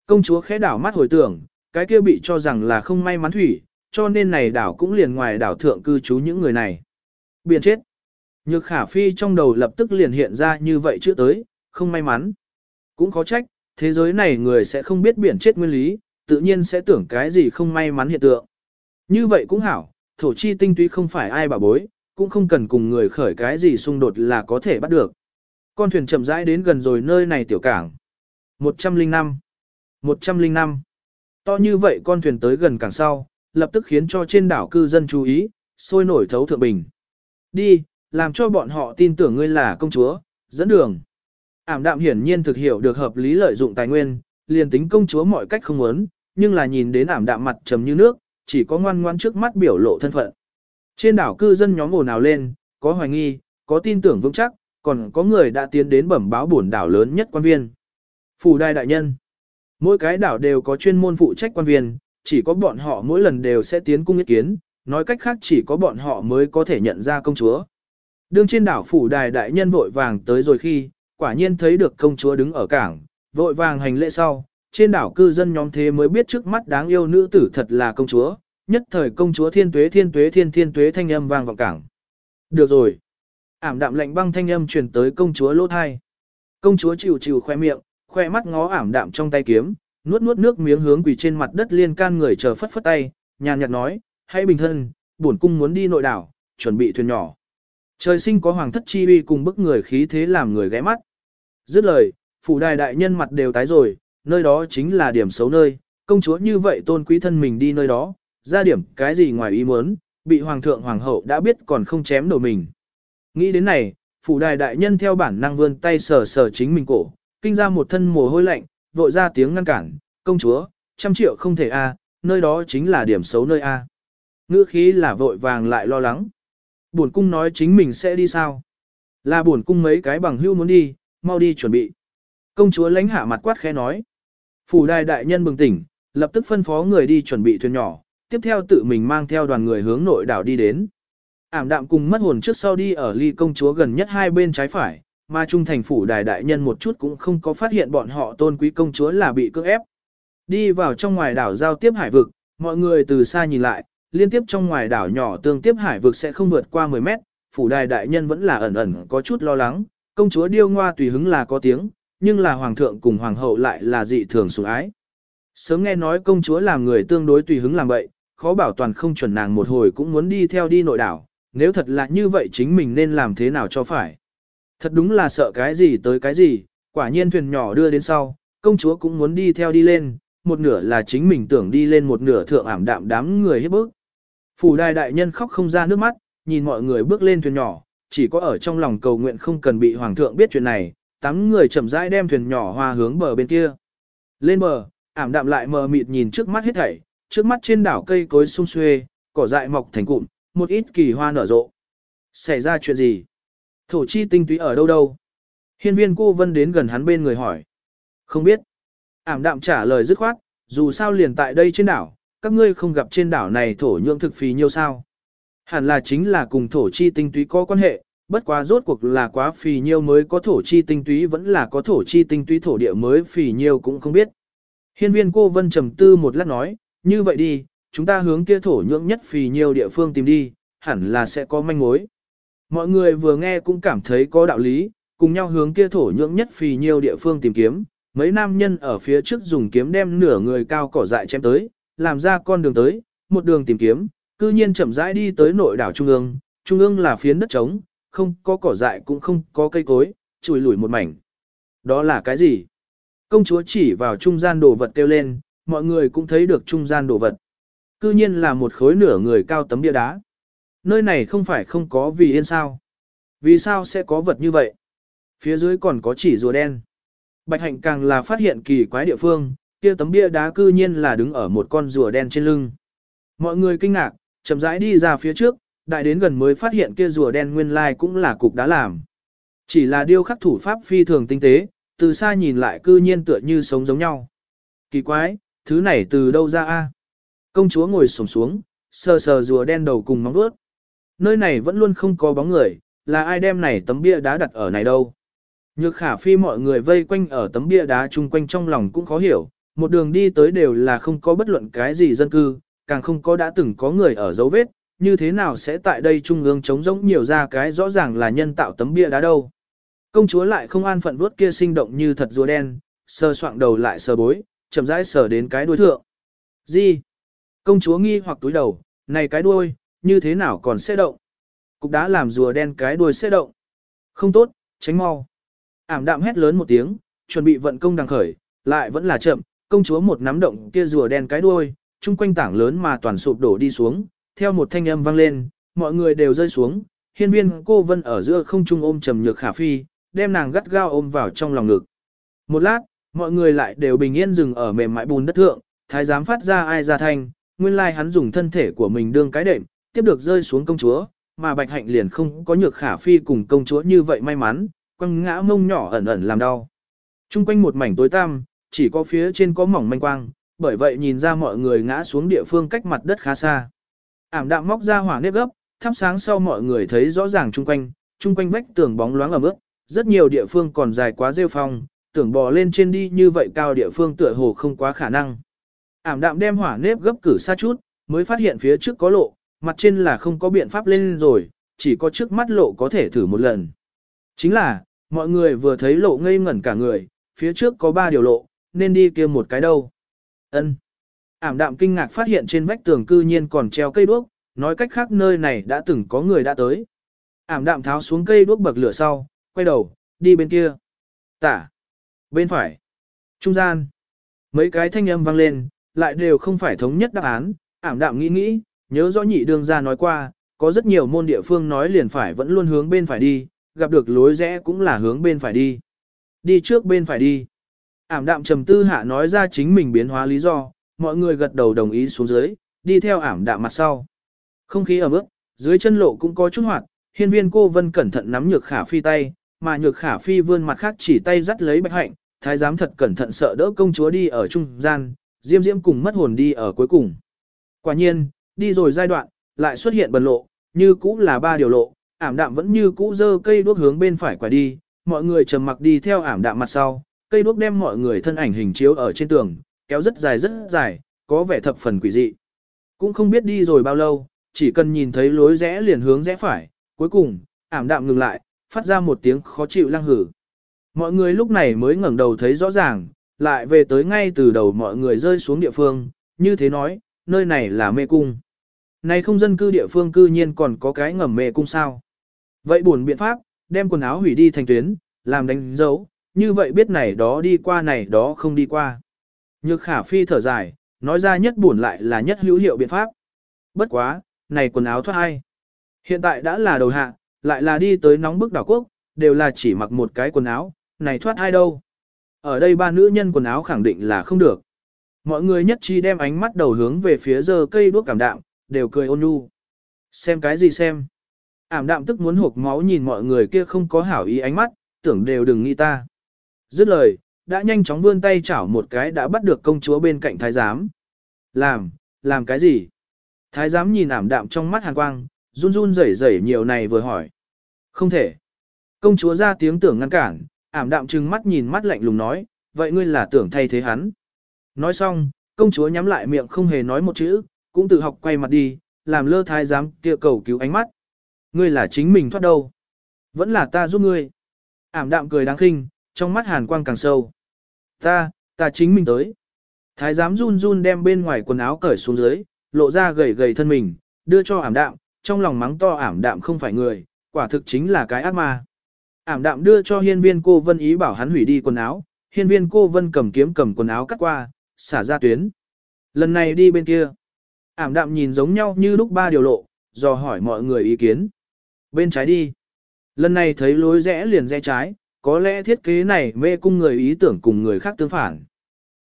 [SPEAKER 1] Công chúa khẽ đảo mắt hồi tưởng, cái kia bị cho rằng là không may mắn thủy, cho nên này đảo cũng liền ngoài đảo thượng cư trú những người này. Biển chết. Nhược khả phi trong đầu lập tức liền hiện ra như vậy chưa tới, không may mắn. Cũng khó trách, thế giới này người sẽ không biết biển chết nguyên lý, tự nhiên sẽ tưởng cái gì không may mắn hiện tượng. Như vậy cũng hảo, thổ chi tinh túy không phải ai bảo bối, cũng không cần cùng người khởi cái gì xung đột là có thể bắt được. Con thuyền chậm rãi đến gần rồi nơi này tiểu cảng. 105 105 To như vậy con thuyền tới gần cảng sau, lập tức khiến cho trên đảo cư dân chú ý, sôi nổi thấu thượng bình. Đi, làm cho bọn họ tin tưởng ngươi là công chúa, dẫn đường. Ảm đạm hiển nhiên thực hiểu được hợp lý lợi dụng tài nguyên, liền tính công chúa mọi cách không muốn, nhưng là nhìn đến ảm đạm mặt trầm như nước, chỉ có ngoan ngoan trước mắt biểu lộ thân phận. Trên đảo cư dân nhóm ồn ào lên, có hoài nghi, có tin tưởng vững chắc, còn có người đã tiến đến bẩm báo bổn đảo lớn nhất quan viên. Phủ đài đại nhân. Mỗi cái đảo đều có chuyên môn phụ trách quan viên, chỉ có bọn họ mỗi lần đều sẽ tiến cung ý kiến, nói cách khác chỉ có bọn họ mới có thể nhận ra công chúa. Đương trên đảo phủ đài đại nhân vội vàng tới rồi khi, quả nhiên thấy được công chúa đứng ở cảng, vội vàng hành lễ sau, trên đảo cư dân nhóm thế mới biết trước mắt đáng yêu nữ tử thật là công chúa, nhất thời công chúa thiên tuế thiên tuế thiên thiên tuế thanh âm vang vọng cảng. Được rồi. Ảm đạm lạnh băng thanh âm truyền tới công chúa lỗ thai. Công chúa chịu chịu khoe miệng, khoe mắt ngó ảm đạm trong tay kiếm, nuốt nuốt nước miếng hướng quỳ trên mặt đất liên can người chờ phất phất tay, nhàn nhạt nói, hãy bình thân, bổn cung muốn đi nội đảo, chuẩn bị thuyền nhỏ. Trời sinh có hoàng thất chi uy cùng bức người khí thế làm người ghé mắt. Dứt lời, phủ đài đại nhân mặt đều tái rồi, nơi đó chính là điểm xấu nơi, công chúa như vậy tôn quý thân mình đi nơi đó, ra điểm cái gì ngoài ý muốn, bị hoàng thượng hoàng hậu đã biết còn không chém đầu mình. Nghĩ đến này, phủ đài đại nhân theo bản năng vươn tay sờ sờ chính mình cổ, kinh ra một thân mồ hôi lạnh, vội ra tiếng ngăn cản, công chúa, trăm triệu không thể a, nơi đó chính là điểm xấu nơi a. Ngữ khí là vội vàng lại lo lắng. Bổn cung nói chính mình sẽ đi sao? Là bổn cung mấy cái bằng hưu muốn đi, mau đi chuẩn bị. Công chúa lãnh hạ mặt quát khẽ nói. Phủ đài đại nhân bừng tỉnh, lập tức phân phó người đi chuẩn bị thuyền nhỏ, tiếp theo tự mình mang theo đoàn người hướng nội đảo đi đến. Ảm đạm cùng mất hồn trước sau đi ở ly công chúa gần nhất hai bên trái phải, mà trung thành phủ đài đại nhân một chút cũng không có phát hiện bọn họ tôn quý công chúa là bị cưỡng ép. Đi vào trong ngoài đảo giao tiếp hải vực, mọi người từ xa nhìn lại, liên tiếp trong ngoài đảo nhỏ tương tiếp hải vực sẽ không vượt qua 10 mét, phủ đài đại nhân vẫn là ẩn ẩn có chút lo lắng, công chúa điêu ngoa tùy hứng là có tiếng, nhưng là hoàng thượng cùng hoàng hậu lại là dị thường sủng ái. Sớm nghe nói công chúa làm người tương đối tùy hứng làm vậy, khó bảo toàn không chuẩn nàng một hồi cũng muốn đi theo đi nội đảo, nếu thật là như vậy chính mình nên làm thế nào cho phải. Thật đúng là sợ cái gì tới cái gì, quả nhiên thuyền nhỏ đưa đến sau, công chúa cũng muốn đi theo đi lên, một nửa là chính mình tưởng đi lên một nửa thượng ảm đạm đám người hết bước. Phủ đài đại nhân khóc không ra nước mắt, nhìn mọi người bước lên thuyền nhỏ, chỉ có ở trong lòng cầu nguyện không cần bị hoàng thượng biết chuyện này, tám người chậm rãi đem thuyền nhỏ hoa hướng bờ bên kia. Lên bờ, ảm đạm lại mờ mịt nhìn trước mắt hết thảy, trước mắt trên đảo cây cối sung xuê, cỏ dại mọc thành cụm, một ít kỳ hoa nở rộ. Xảy ra chuyện gì? Thổ chi tinh túy ở đâu đâu? Hiên viên cô vân đến gần hắn bên người hỏi. Không biết. Ảm đạm trả lời dứt khoát, dù sao liền tại đây trên đảo, các ngươi không gặp trên đảo này thổ nhượng thực phí nhiều sao. Hẳn là chính là cùng thổ chi tinh túy có quan hệ, bất quá rốt cuộc là quá phì nhiêu mới có thổ chi tinh túy vẫn là có thổ chi tinh túy thổ địa mới phì nhiêu cũng không biết. Hiên viên cô vân trầm tư một lát nói, như vậy đi, chúng ta hướng kia thổ nhưỡng nhất phì nhiều địa phương tìm đi, hẳn là sẽ có manh mối. Mọi người vừa nghe cũng cảm thấy có đạo lý, cùng nhau hướng kia thổ nhưỡng nhất phì nhiều địa phương tìm kiếm, mấy nam nhân ở phía trước dùng kiếm đem nửa người cao cỏ dại chém tới, làm ra con đường tới, một đường tìm kiếm, cư nhiên chậm rãi đi tới nội đảo Trung ương, Trung ương là phiến đất trống, không có cỏ dại cũng không có cây cối, chùi lủi một mảnh. Đó là cái gì? Công chúa chỉ vào trung gian đồ vật kêu lên, mọi người cũng thấy được trung gian đồ vật. Cư nhiên là một khối nửa người cao tấm bia đá. Nơi này không phải không có vì yên sao. Vì sao sẽ có vật như vậy? Phía dưới còn có chỉ rùa đen. Bạch hạnh càng là phát hiện kỳ quái địa phương, kia tấm bia đá cư nhiên là đứng ở một con rùa đen trên lưng. Mọi người kinh ngạc, chậm rãi đi ra phía trước, đại đến gần mới phát hiện kia rùa đen nguyên lai cũng là cục đá làm. Chỉ là điêu khắc thủ pháp phi thường tinh tế, từ xa nhìn lại cư nhiên tựa như sống giống nhau. Kỳ quái, thứ này từ đâu ra a? Công chúa ngồi xổm xuống, sờ sờ rùa đen đầu cùng móng vuốt. nơi này vẫn luôn không có bóng người, là ai đem này tấm bia đá đặt ở này đâu. Nhược khả phi mọi người vây quanh ở tấm bia đá chung quanh trong lòng cũng khó hiểu, một đường đi tới đều là không có bất luận cái gì dân cư, càng không có đã từng có người ở dấu vết, như thế nào sẽ tại đây trung ương trống rỗng nhiều ra cái rõ ràng là nhân tạo tấm bia đá đâu. Công chúa lại không an phận vuốt kia sinh động như thật rùa đen, sờ soạng đầu lại sờ bối, chậm rãi sờ đến cái đuôi thượng. Gì? Công chúa nghi hoặc túi đầu, này cái đuôi, như thế nào còn sẽ động? Cục đá làm rùa đen cái đuôi sẽ động. Không tốt, tránh mau. Ảm đạm hét lớn một tiếng, chuẩn bị vận công đằng khởi, lại vẫn là chậm, công chúa một nắm động kia rùa đen cái đuôi, chung quanh tảng lớn mà toàn sụp đổ đi xuống, theo một thanh âm vang lên, mọi người đều rơi xuống, hiên viên cô vân ở giữa không trung ôm trầm nhược khả phi, đem nàng gắt gao ôm vào trong lòng ngực. Một lát, mọi người lại đều bình yên dừng ở mềm mại bùn đất thượng, thái giám phát ra ai ra thanh, nguyên lai hắn dùng thân thể của mình đương cái đệm, tiếp được rơi xuống công chúa, mà bạch hạnh liền không có nhược khả phi cùng công chúa như vậy may mắn, quăng ngã mông nhỏ ẩn ẩn làm đau. Trung quanh một mảnh tối tăm, chỉ có phía trên có mỏng manh quang, bởi vậy nhìn ra mọi người ngã xuống địa phương cách mặt đất khá xa. Ảm đạm móc ra hỏa nếp gấp, thắp sáng sau mọi người thấy rõ ràng chung quanh, chung quanh vách tường bóng loáng ở mức, rất nhiều địa phương còn dài quá rêu phong, tưởng bò lên trên đi như vậy cao địa phương tựa hồ không quá khả năng. Ảm đạm đem hỏa nếp gấp cử xa chút, mới phát hiện phía trước có lộ, mặt trên là không có biện pháp lên rồi, chỉ có trước mắt lộ có thể thử một lần. Chính là, mọi người vừa thấy lộ ngây ngẩn cả người, phía trước có ba điều lộ, nên đi kia một cái đâu. Ân. Ảm đạm kinh ngạc phát hiện trên vách tường cư nhiên còn treo cây đuốc, nói cách khác nơi này đã từng có người đã tới. Ảm đạm tháo xuống cây đuốc bậc lửa sau, quay đầu, đi bên kia. Tả. Bên phải. Trung gian. Mấy cái thanh âm vang lên, lại đều không phải thống nhất đáp án, ảm đạm nghĩ nghĩ, nhớ rõ nhị đương gia nói qua, có rất nhiều môn địa phương nói liền phải vẫn luôn hướng bên phải đi, gặp được lối rẽ cũng là hướng bên phải đi. Đi trước bên phải đi. Ảm đạm trầm tư hạ nói ra chính mình biến hóa lý do, mọi người gật đầu đồng ý xuống dưới, đi theo ảm đạm mặt sau. Không khí ở bước dưới chân lộ cũng có chút hoạt, hiên viên cô vân cẩn thận nắm nhược khả phi tay, mà nhược khả phi vươn mặt khác chỉ tay dắt lấy bạch hạnh, thái giám thật cẩn thận sợ đỡ công chúa đi ở trung gian, diêm Diễm cùng mất hồn đi ở cuối cùng. Quả nhiên, đi rồi giai đoạn, lại xuất hiện bần lộ, như cũ là ba điều lộ, ảm đạm vẫn như cũ dơ cây đuốc hướng bên phải quả đi, mọi người trầm mặc đi theo ảm đạm mặt sau, cây đuốc đem mọi người thân ảnh hình chiếu ở trên tường, kéo rất dài rất dài, có vẻ thập phần quỷ dị. Cũng không biết đi rồi bao lâu, chỉ cần nhìn thấy lối rẽ liền hướng rẽ phải, cuối cùng, ảm đạm ngừng lại, phát ra một tiếng khó chịu lăng hử. Mọi người lúc này mới ngẩng đầu thấy rõ ràng, lại về tới ngay từ đầu mọi người rơi xuống địa phương, như thế nói, nơi này là mê cung. Này không dân cư địa phương cư nhiên còn có cái ngầm mê cung sao. Vậy buồn biện pháp, đem quần áo hủy đi thành tuyến, làm đánh dấu, như vậy biết này đó đi qua này đó không đi qua. Nhược khả phi thở dài, nói ra nhất buồn lại là nhất hữu hiệu biện pháp. Bất quá, này quần áo thoát ai. Hiện tại đã là đầu hạ, lại là đi tới nóng bức đảo quốc, đều là chỉ mặc một cái quần áo, này thoát ai đâu. Ở đây ba nữ nhân quần áo khẳng định là không được. Mọi người nhất trí đem ánh mắt đầu hướng về phía giờ cây đuốc cảm đạm, đều cười ôn nhu. Xem cái gì xem? Ảm đạm tức muốn hộp máu nhìn mọi người kia không có hảo ý ánh mắt, tưởng đều đừng nghĩ ta. Dứt lời, đã nhanh chóng vươn tay chảo một cái đã bắt được công chúa bên cạnh thái giám. Làm, làm cái gì? Thái giám nhìn ảm đạm trong mắt hàn quang, run run rẩy rẩy nhiều này vừa hỏi. Không thể. Công chúa ra tiếng tưởng ngăn cản, ảm đạm trừng mắt nhìn mắt lạnh lùng nói, vậy ngươi là tưởng thay thế hắn. Nói xong, công chúa nhắm lại miệng không hề nói một chữ, cũng tự học quay mặt đi, làm lơ thái giám kia cầu cứu ánh mắt. Ngươi là chính mình thoát đâu. Vẫn là ta giúp ngươi. Ảm đạm cười đáng khinh, trong mắt hàn quang càng sâu. Ta, ta chính mình tới. Thái giám run run đem bên ngoài quần áo cởi xuống dưới, lộ ra gầy gầy thân mình, đưa cho ảm đạm, trong lòng mắng to ảm đạm không phải người, quả thực chính là cái ác ma. Ảm đạm đưa cho hiên viên cô vân ý bảo hắn hủy đi quần áo, hiên viên cô vân cầm kiếm cầm quần áo cắt qua, xả ra tuyến. Lần này đi bên kia. Ảm đạm nhìn giống nhau như lúc ba điều lộ, dò hỏi mọi người ý kiến. Bên trái đi. Lần này thấy lối rẽ liền rẽ trái, có lẽ thiết kế này mê cung người ý tưởng cùng người khác tương phản.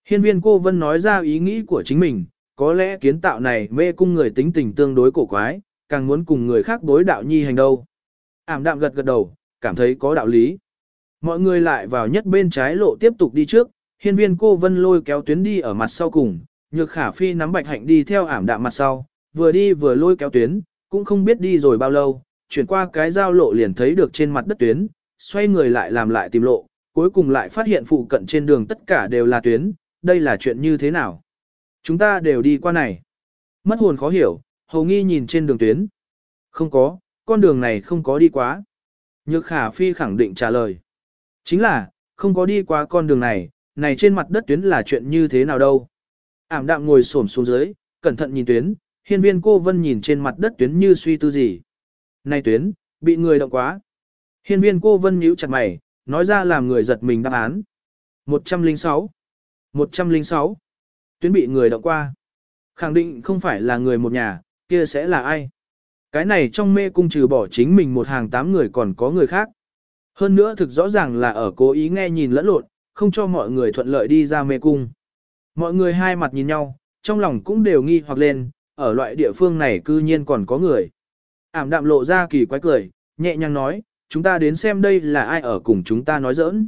[SPEAKER 1] Hiên viên cô vân nói ra ý nghĩ của chính mình, có lẽ kiến tạo này mê cung người tính tình tương đối cổ quái, càng muốn cùng người khác đối đạo nhi hành đâu. Ảm đạm gật gật đầu, cảm thấy có đạo lý. Mọi người lại vào nhất bên trái lộ tiếp tục đi trước, hiên viên cô vân lôi kéo tuyến đi ở mặt sau cùng, nhược khả phi nắm bạch hạnh đi theo ảm đạm mặt sau, vừa đi vừa lôi kéo tuyến, cũng không biết đi rồi bao lâu, chuyển qua cái giao lộ liền thấy được trên mặt đất tuyến, xoay người lại làm lại tìm lộ, cuối cùng lại phát hiện phụ cận trên đường tất cả đều là tuyến, đây là chuyện như thế nào? Chúng ta đều đi qua này. Mất hồn khó hiểu, hầu nghi nhìn trên đường tuyến. Không có, con đường này không có đi quá. Nhược khả phi khẳng định trả lời. Chính là, không có đi qua con đường này, này trên mặt đất tuyến là chuyện như thế nào đâu. Ảm đạm ngồi xổm xuống dưới, cẩn thận nhìn tuyến, hiên viên cô vân nhìn trên mặt đất tuyến như suy tư gì. Này tuyến, bị người động quá. Hiên viên cô vân nhíu chặt mày, nói ra làm người giật mình đáp án. 106 106 Tuyến bị người động qua. Khẳng định không phải là người một nhà, kia sẽ là ai. Cái này trong mê cung trừ bỏ chính mình một hàng tám người còn có người khác. Hơn nữa thực rõ ràng là ở cố ý nghe nhìn lẫn lộn, không cho mọi người thuận lợi đi ra mê cung. Mọi người hai mặt nhìn nhau, trong lòng cũng đều nghi hoặc lên, ở loại địa phương này cư nhiên còn có người. Ảm đạm lộ ra kỳ quái cười, nhẹ nhàng nói, chúng ta đến xem đây là ai ở cùng chúng ta nói giỡn.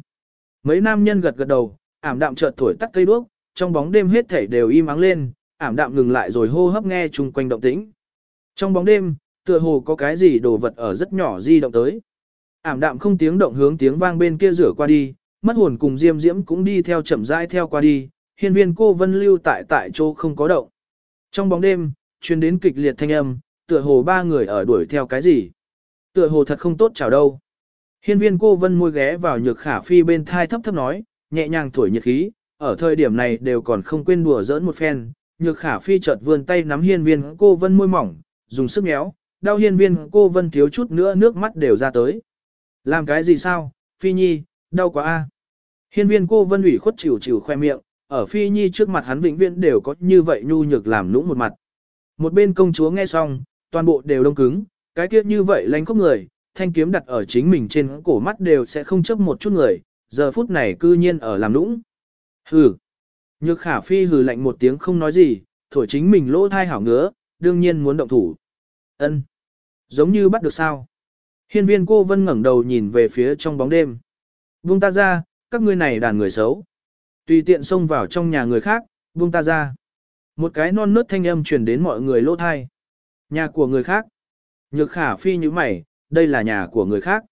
[SPEAKER 1] Mấy nam nhân gật gật đầu, ảm đạm chợt thổi tắt cây đuốc, trong bóng đêm hết thảy đều im ắng lên, ảm đạm ngừng lại rồi hô hấp nghe chung quanh động tĩnh. Trong bóng đêm, tựa hồ có cái gì đồ vật ở rất nhỏ di động tới. Ảm đạm không tiếng động hướng tiếng vang bên kia rửa qua đi, mất hồn cùng Diêm Diễm cũng đi theo chậm rãi theo qua đi, hiên viên cô vân lưu tại tại chỗ không có động. Trong bóng đêm, truyền đến kịch liệt thanh âm, tựa hồ ba người ở đuổi theo cái gì. Tựa hồ thật không tốt chào đâu. Hiên viên cô vân môi ghé vào nhược khả phi bên thai thấp thấp nói, nhẹ nhàng thổi nhiệt khí, ở thời điểm này đều còn không quên đùa giỡn một phen. Nhược khả phi chợt vươn tay nắm hiên viên cô vân môi mỏng, dùng sức méo, đau hiên viên cô vân thiếu chút nữa nước mắt đều ra tới. Làm cái gì sao, phi nhi, đau quá a. Hiên viên cô vân ủy khuất chịu chịu khoe miệng, ở phi nhi trước mặt hắn vĩnh viễn đều có như vậy nhu nhược làm nũng một mặt. Một bên công chúa nghe xong, toàn bộ đều đông cứng, cái kiếp như vậy lánh khóc người, thanh kiếm đặt ở chính mình trên cổ mắt đều sẽ không chấp một chút người, giờ phút này cư nhiên ở làm nũng. Hừ. Nhược khả phi hừ lạnh một tiếng không nói gì, thổi chính mình lỗ thai hảo ngứa, đương nhiên muốn động thủ. Ân, Giống như bắt được sao. Hiên viên cô vân ngẩng đầu nhìn về phía trong bóng đêm. Buông ta ra, các ngươi này đàn người xấu. Tùy tiện xông vào trong nhà người khác, buông ta ra. Một cái non nớt thanh âm truyền đến mọi người lỗ thai. Nhà của người khác. Nhược khả phi như mày, đây là nhà của người khác.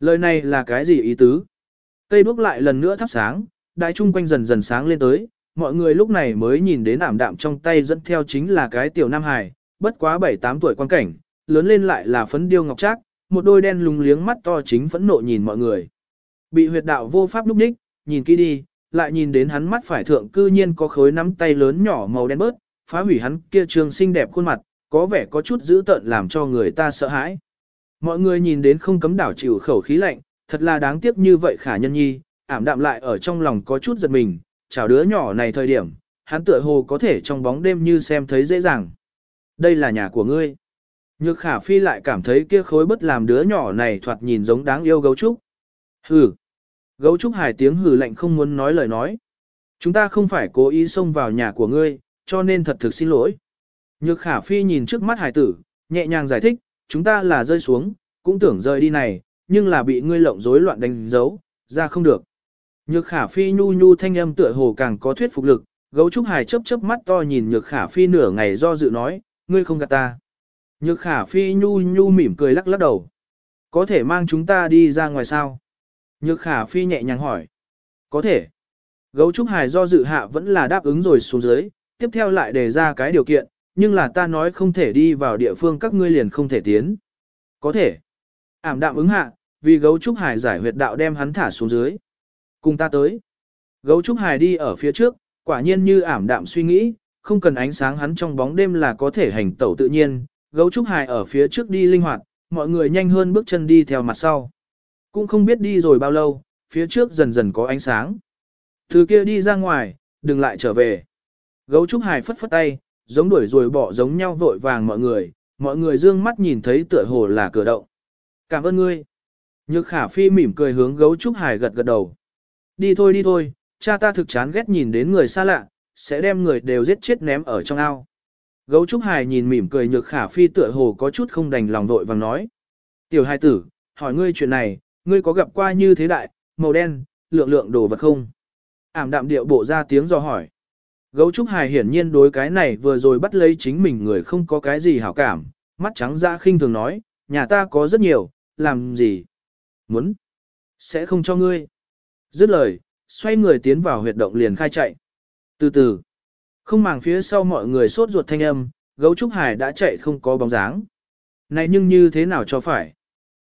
[SPEAKER 1] Lời này là cái gì ý tứ? Cây bước lại lần nữa thắp sáng, đại trung quanh dần dần sáng lên tới, mọi người lúc này mới nhìn đến ảm đạm trong tay dẫn theo chính là cái tiểu nam hài, bất quá 7-8 tuổi quan cảnh, lớn lên lại là phấn điêu ngọc trác, một đôi đen lùng liếng mắt to chính phẫn nộ nhìn mọi người. Bị huyệt đạo vô pháp lúc đích, nhìn kỹ đi, lại nhìn đến hắn mắt phải thượng cư nhiên có khối nắm tay lớn nhỏ màu đen bớt, phá hủy hắn kia trường xinh đẹp khuôn mặt, có vẻ có chút dữ tợn làm cho người ta sợ hãi. Mọi người nhìn đến không cấm đảo chịu khẩu khí lạnh, thật là đáng tiếc như vậy khả nhân nhi, ảm đạm lại ở trong lòng có chút giật mình, chào đứa nhỏ này thời điểm, hắn tựa hồ có thể trong bóng đêm như xem thấy dễ dàng. Đây là nhà của ngươi. Nhược khả phi lại cảm thấy kia khối bất làm đứa nhỏ này thoạt nhìn giống đáng yêu gấu trúc. Hừ. Gấu trúc hài tiếng hừ lạnh không muốn nói lời nói. Chúng ta không phải cố ý xông vào nhà của ngươi, cho nên thật thực xin lỗi. Nhược khả phi nhìn trước mắt hải tử, nhẹ nhàng giải thích, chúng ta là rơi xuống, cũng tưởng rơi đi này, nhưng là bị ngươi lộng rối loạn đánh dấu, ra không được. Nhược khả phi nhu nhu thanh âm tựa hồ càng có thuyết phục lực, gấu trúc hài chớp chớp mắt to nhìn nhược khả phi nửa ngày do dự nói, ngươi không gạt ta. Nhược khả phi nhu nhu mỉm cười lắc lắc đầu. Có thể mang chúng ta đi ra ngoài sao? Nhược khả phi nhẹ nhàng hỏi. Có thể. Gấu trúc hài do dự hạ vẫn là đáp ứng rồi xuống dưới, tiếp theo lại đề ra cái điều kiện, nhưng là ta nói không thể đi vào địa phương các ngươi liền không thể tiến. Có thể. Ảm đạm ứng hạ, vì gấu trúc hải giải huyệt đạo đem hắn thả xuống dưới. Cùng ta tới. Gấu trúc hải đi ở phía trước, quả nhiên như ảm đạm suy nghĩ, không cần ánh sáng hắn trong bóng đêm là có thể hành tẩu tự nhiên. Gấu trúc hải ở phía trước đi linh hoạt, mọi người nhanh hơn bước chân đi theo mặt sau. Cũng không biết đi rồi bao lâu, phía trước dần dần có ánh sáng. Từ kia đi ra ngoài, đừng lại trở về. Gấu trúc hải phất phất tay, giống đuổi rồi bỏ giống nhau vội vàng mọi người, mọi người dương mắt nhìn thấy tựa hồ là cửa động. Cảm ơn ngươi. Nhược khả phi mỉm cười hướng gấu trúc hải gật gật đầu. Đi thôi đi thôi, cha ta thực chán ghét nhìn đến người xa lạ, sẽ đem người đều giết chết ném ở trong ao. Gấu trúc hải nhìn mỉm cười nhược khả phi tựa hồ có chút không đành lòng vội vàng nói. Tiểu hài tử, hỏi ngươi chuyện này, ngươi có gặp qua như thế đại, màu đen, lượng lượng đồ vật không? Ảm đạm điệu bộ ra tiếng do hỏi. Gấu trúc Hải hiển nhiên đối cái này vừa rồi bắt lấy chính mình người không có cái gì hảo cảm, mắt trắng ra khinh thường nói, nhà ta có rất nhiều, làm gì? Muốn? Sẽ không cho ngươi. Dứt lời, xoay người tiến vào huyệt động liền khai chạy. Từ từ, không màng phía sau mọi người sốt ruột thanh âm, gấu trúc hải đã chạy không có bóng dáng. Này nhưng như thế nào cho phải?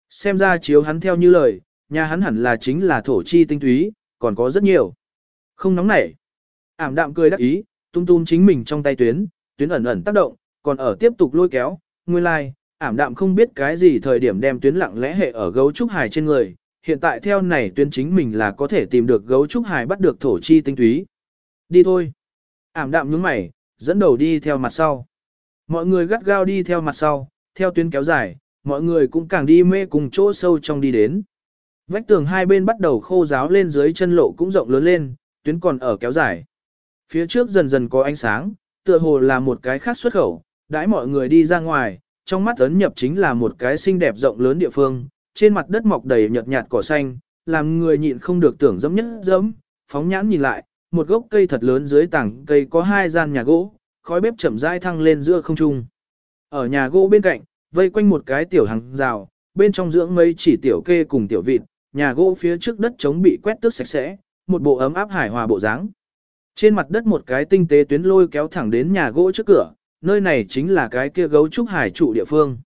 [SPEAKER 1] Xem ra chiếu hắn theo như lời, nhà hắn hẳn là chính là thổ chi tinh túy, còn có rất nhiều. Không nóng nảy. Ảm đạm cười đắc ý, tung tung chính mình trong tay tuyến, tuyến ẩn ẩn tác động, còn ở tiếp tục lôi kéo, nguyên lai, like, ảm đạm không biết cái gì thời điểm đem tuyến lặng lẽ hệ ở gấu trúc hài trên người, hiện tại theo này tuyến chính mình là có thể tìm được gấu trúc hài bắt được thổ chi tinh túy. Đi thôi. Ảm đạm nhướng mày, dẫn đầu đi theo mặt sau. Mọi người gắt gao đi theo mặt sau, theo tuyến kéo dài, mọi người cũng càng đi mê cùng chỗ sâu trong đi đến. Vách tường hai bên bắt đầu khô ráo lên dưới chân lộ cũng rộng lớn lên, tuyến còn ở kéo dài. Phía trước dần dần có ánh sáng, tựa hồ là một cái khác xuất khẩu, đãi mọi người đi ra ngoài, trong mắt ấn nhập chính là một cái xinh đẹp rộng lớn địa phương, trên mặt đất mọc đầy nhợt nhạt cỏ xanh, làm người nhịn không được tưởng dẫm nhất dẫm, phóng nhãn nhìn lại, một gốc cây thật lớn dưới tảng cây có hai gian nhà gỗ, khói bếp chậm rãi thăng lên giữa không trung. Ở nhà gỗ bên cạnh, vây quanh một cái tiểu hàng rào, bên trong dưỡng mấy chỉ tiểu kê cùng tiểu vịt, nhà gỗ phía trước đất chống bị quét tước sạch sẽ, một bộ ấm áp hài hòa bộ dáng. Trên mặt đất một cái tinh tế tuyến lôi kéo thẳng đến nhà gỗ trước cửa, nơi này chính là cái kia gấu trúc hải trụ địa phương.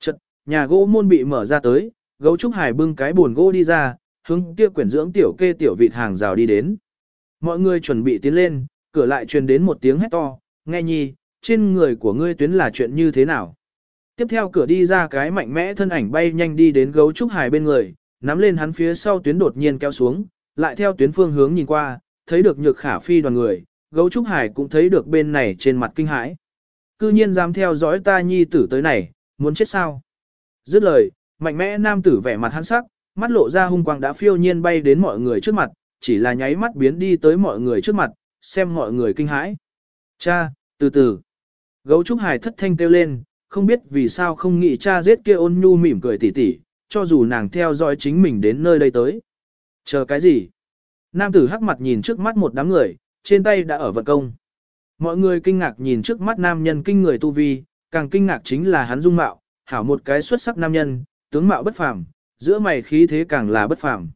[SPEAKER 1] Chật, nhà gỗ môn bị mở ra tới, gấu trúc hải bưng cái buồn gỗ đi ra, hướng kia quyển dưỡng tiểu kê tiểu vịt hàng rào đi đến. Mọi người chuẩn bị tiến lên, cửa lại truyền đến một tiếng hét to, nghe nhi, trên người của ngươi tuyến là chuyện như thế nào? Tiếp theo cửa đi ra cái mạnh mẽ thân ảnh bay nhanh đi đến gấu trúc hải bên người, nắm lên hắn phía sau tuyến đột nhiên kéo xuống, lại theo tuyến phương hướng nhìn qua, thấy được nhược khả phi đoàn người, gấu trúc hải cũng thấy được bên này trên mặt kinh hãi. Cư nhiên dám theo dõi ta nhi tử tới này, muốn chết sao? Dứt lời, mạnh mẽ nam tử vẻ mặt hắn sắc, mắt lộ ra hung quang đã phiêu nhiên bay đến mọi người trước mặt, chỉ là nháy mắt biến đi tới mọi người trước mặt, xem mọi người kinh hãi. Cha, từ từ. Gấu trúc hải thất thanh kêu lên, không biết vì sao không nghĩ cha giết kia ôn nhu mỉm cười tỉ tỉ, cho dù nàng theo dõi chính mình đến nơi đây tới. Chờ cái gì? Nam tử hắc mặt nhìn trước mắt một đám người, trên tay đã ở vận công. Mọi người kinh ngạc nhìn trước mắt nam nhân kinh người tu vi, càng kinh ngạc chính là hắn dung mạo, hảo một cái xuất sắc nam nhân, tướng mạo bất phàm, giữa mày khí thế càng là bất phàm.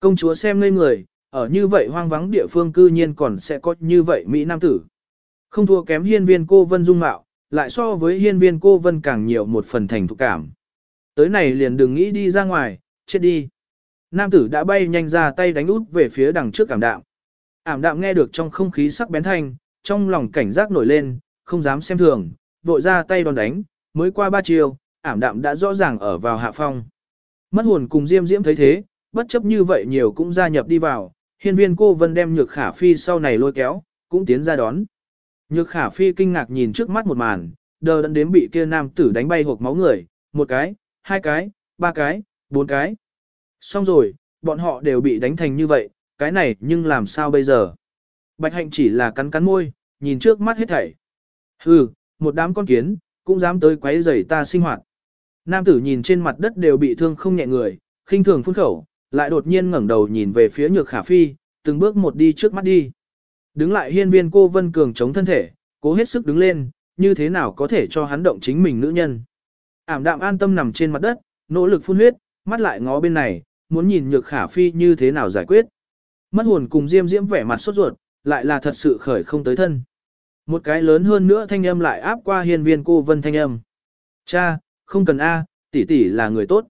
[SPEAKER 1] Công chúa xem ngây người, ở như vậy hoang vắng địa phương cư nhiên còn sẽ có như vậy Mỹ Nam tử. Không thua kém hiên viên cô vân dung mạo, lại so với hiên viên cô vân càng nhiều một phần thành thục cảm. Tới này liền đừng nghĩ đi ra ngoài, chết đi. Nam tử đã bay nhanh ra tay đánh út về phía đằng trước ảm đạm. Ảm đạm nghe được trong không khí sắc bén thanh, trong lòng cảnh giác nổi lên, không dám xem thường, vội ra tay đòn đánh, mới qua ba chiều, ảm đạm đã rõ ràng ở vào hạ phong. Mất hồn cùng Diêm Diễm thấy thế, bất chấp như vậy nhiều cũng gia nhập đi vào, hiên viên cô vân đem nhược khả phi sau này lôi kéo, cũng tiến ra đón. Nhược khả phi kinh ngạc nhìn trước mắt một màn, đờ đẫn đến bị kia nam tử đánh bay hộp máu người, một cái, hai cái, ba cái, bốn cái. Xong rồi, bọn họ đều bị đánh thành như vậy, cái này nhưng làm sao bây giờ? Bạch hạnh chỉ là cắn cắn môi, nhìn trước mắt hết thảy. Hừ, một đám con kiến, cũng dám tới quấy rầy ta sinh hoạt. Nam tử nhìn trên mặt đất đều bị thương không nhẹ người, khinh thường phun khẩu, lại đột nhiên ngẩng đầu nhìn về phía nhược khả phi, từng bước một đi trước mắt đi. Đứng lại hiên viên cô Vân Cường chống thân thể, cố hết sức đứng lên, như thế nào có thể cho hắn động chính mình nữ nhân. Ảm đạm an tâm nằm trên mặt đất, nỗ lực phun huyết, mắt lại ngó bên này, muốn nhìn nhược khả phi như thế nào giải quyết. Mất hồn cùng diêm diễm vẻ mặt sốt ruột, lại là thật sự khởi không tới thân. Một cái lớn hơn nữa thanh âm lại áp qua hiên viên cô vân thanh âm. Cha, không cần A, tỷ tỷ là người tốt.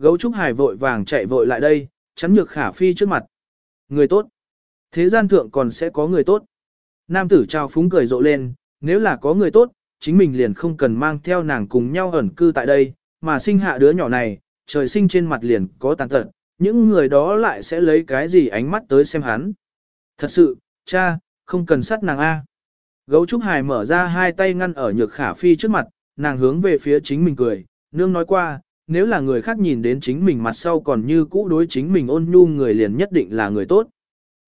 [SPEAKER 1] Gấu trúc hải vội vàng chạy vội lại đây, chắn nhược khả phi trước mặt. Người tốt. Thế gian thượng còn sẽ có người tốt. Nam tử trao phúng cười rộ lên, nếu là có người tốt, chính mình liền không cần mang theo nàng cùng nhau ẩn cư tại đây, mà sinh hạ đứa nhỏ này, trời sinh trên mặt liền có tàn tật, những người đó lại sẽ lấy cái gì ánh mắt tới xem hắn. Thật sự, cha, không cần sát nàng A. Gấu Trúc Hải mở ra hai tay ngăn ở nhược khả phi trước mặt, nàng hướng về phía chính mình cười, nương nói qua, nếu là người khác nhìn đến chính mình mặt sau còn như cũ đối chính mình ôn nhu người liền nhất định là người tốt.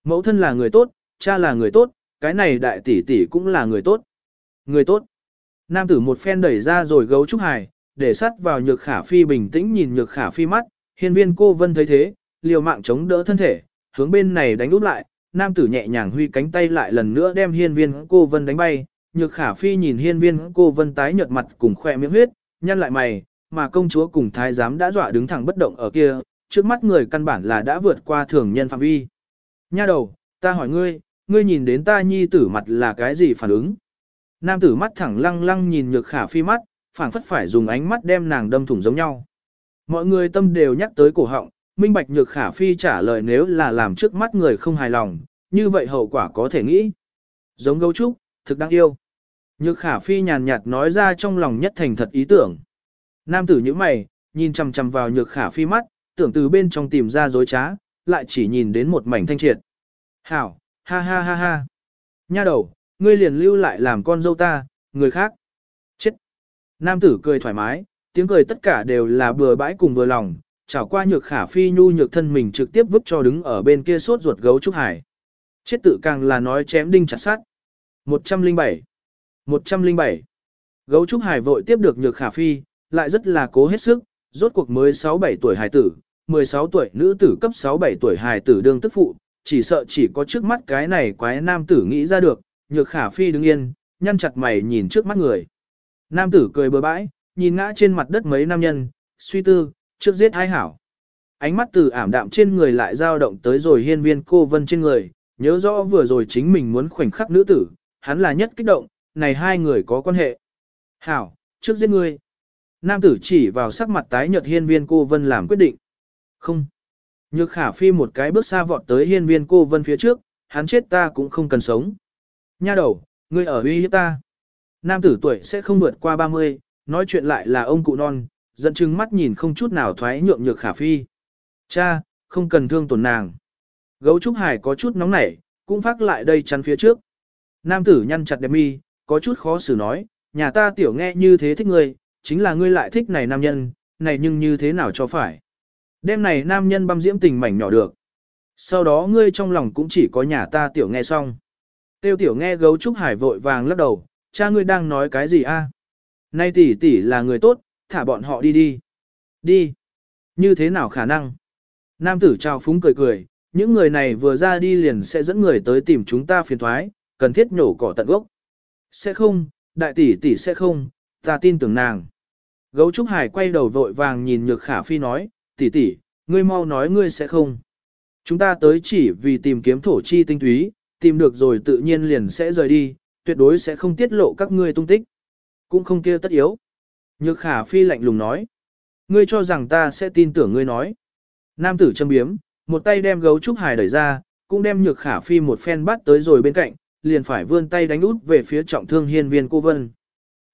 [SPEAKER 1] Mẫu thân là người tốt, cha là người tốt, cái này đại tỷ tỷ cũng là người tốt. Người tốt. Nam tử một phen đẩy ra rồi gấu trúc hài, để sắt vào nhược khả phi bình tĩnh nhìn nhược khả phi mắt, hiên viên cô vân thấy thế, liều mạng chống đỡ thân thể, hướng bên này đánh úp lại, nam tử nhẹ nhàng huy cánh tay lại lần nữa đem hiên viên cô vân đánh bay, nhược khả phi nhìn hiên viên cô vân tái nhợt mặt cùng khoe miệng huyết, Nhăn lại mày, mà công chúa cùng thái giám đã dọa đứng thẳng bất động ở kia, trước mắt người căn bản là đã vượt qua thường nhân phạm vi. Nha đầu, ta hỏi ngươi, ngươi nhìn đến ta nhi tử mặt là cái gì phản ứng? Nam tử mắt thẳng lăng lăng nhìn nhược khả phi mắt, phảng phất phải dùng ánh mắt đem nàng đâm thủng giống nhau. Mọi người tâm đều nhắc tới cổ họng, minh bạch nhược khả phi trả lời nếu là làm trước mắt người không hài lòng, như vậy hậu quả có thể nghĩ. Giống gấu trúc, thực đáng yêu. Nhược khả phi nhàn nhạt nói ra trong lòng nhất thành thật ý tưởng. Nam tử như mày, nhìn chằm chằm vào nhược khả phi mắt, tưởng từ bên trong tìm ra dối trá, lại chỉ nhìn đến một mảnh thanh triệt. Hảo, ha ha ha ha. Nha đầu, ngươi liền lưu lại làm con dâu ta, người khác. Chết. Nam tử cười thoải mái, tiếng cười tất cả đều là bừa bãi cùng vừa lòng, chảo qua nhược khả phi nhu nhược thân mình trực tiếp vứt cho đứng ở bên kia sốt ruột gấu trúc hải. Chết tự càng là nói chém đinh chặt sát. 107. 107. Gấu trúc hải vội tiếp được nhược khả phi, lại rất là cố hết sức, rốt cuộc mới 6-7 tuổi hài tử, 16 tuổi nữ tử cấp 6-7 tuổi hài tử đương tức phụ, chỉ sợ chỉ có trước mắt cái này quái nam tử nghĩ ra được, nhược khả phi đứng yên, nhăn chặt mày nhìn trước mắt người. Nam tử cười bừa bãi, nhìn ngã trên mặt đất mấy nam nhân, suy tư, trước giết hai hảo. Ánh mắt từ ảm đạm trên người lại dao động tới rồi hiên viên cô vân trên người, nhớ rõ vừa rồi chính mình muốn khoảnh khắc nữ tử, hắn là nhất kích động, này hai người có quan hệ. Hảo, trước giết ngươi. Nam tử chỉ vào sắc mặt tái nhợt hiên viên cô vân làm quyết định. Không. Nhược khả phi một cái bước xa vọt tới hiên viên cô vân phía trước, hắn chết ta cũng không cần sống. Nha đầu, ngươi ở uy hiếp ta. Nam tử tuổi sẽ không vượt qua 30, nói chuyện lại là ông cụ non, dẫn chứng mắt nhìn không chút nào thoái nhượng nhược khả phi. Cha, không cần thương tổn nàng. Gấu Trúc Hải có chút nóng nảy, cũng phát lại đây chắn phía trước. Nam tử nhăn chặt đẹp mi, có chút khó xử nói, nhà ta tiểu nghe như thế thích ngươi, chính là ngươi lại thích này nam nhân, này nhưng như thế nào cho phải. Đêm này nam nhân băm diễm tình mảnh nhỏ được. Sau đó ngươi trong lòng cũng chỉ có nhà ta tiểu nghe xong. Tiêu tiểu nghe gấu trúc hải vội vàng lắc đầu, cha ngươi đang nói cái gì a? Nay tỷ tỷ là người tốt, thả bọn họ đi đi. Đi. Như thế nào khả năng? Nam tử trao phúng cười cười, những người này vừa ra đi liền sẽ dẫn người tới tìm chúng ta phiền thoái, cần thiết nhổ cỏ tận gốc. Sẽ không, đại tỷ tỷ sẽ không, ta tin tưởng nàng. Gấu Trúc Hải quay đầu vội vàng nhìn Nhược Khả Phi nói, tỷ tỷ, ngươi mau nói ngươi sẽ không. Chúng ta tới chỉ vì tìm kiếm thổ chi tinh túy, tìm được rồi tự nhiên liền sẽ rời đi, tuyệt đối sẽ không tiết lộ các ngươi tung tích. Cũng không kia tất yếu. Nhược Khả Phi lạnh lùng nói, ngươi cho rằng ta sẽ tin tưởng ngươi nói. Nam tử châm biếm, một tay đem gấu Trúc Hải đẩy ra, cũng đem Nhược Khả Phi một phen bắt tới rồi bên cạnh, liền phải vươn tay đánh út về phía trọng thương hiên viên cô vân.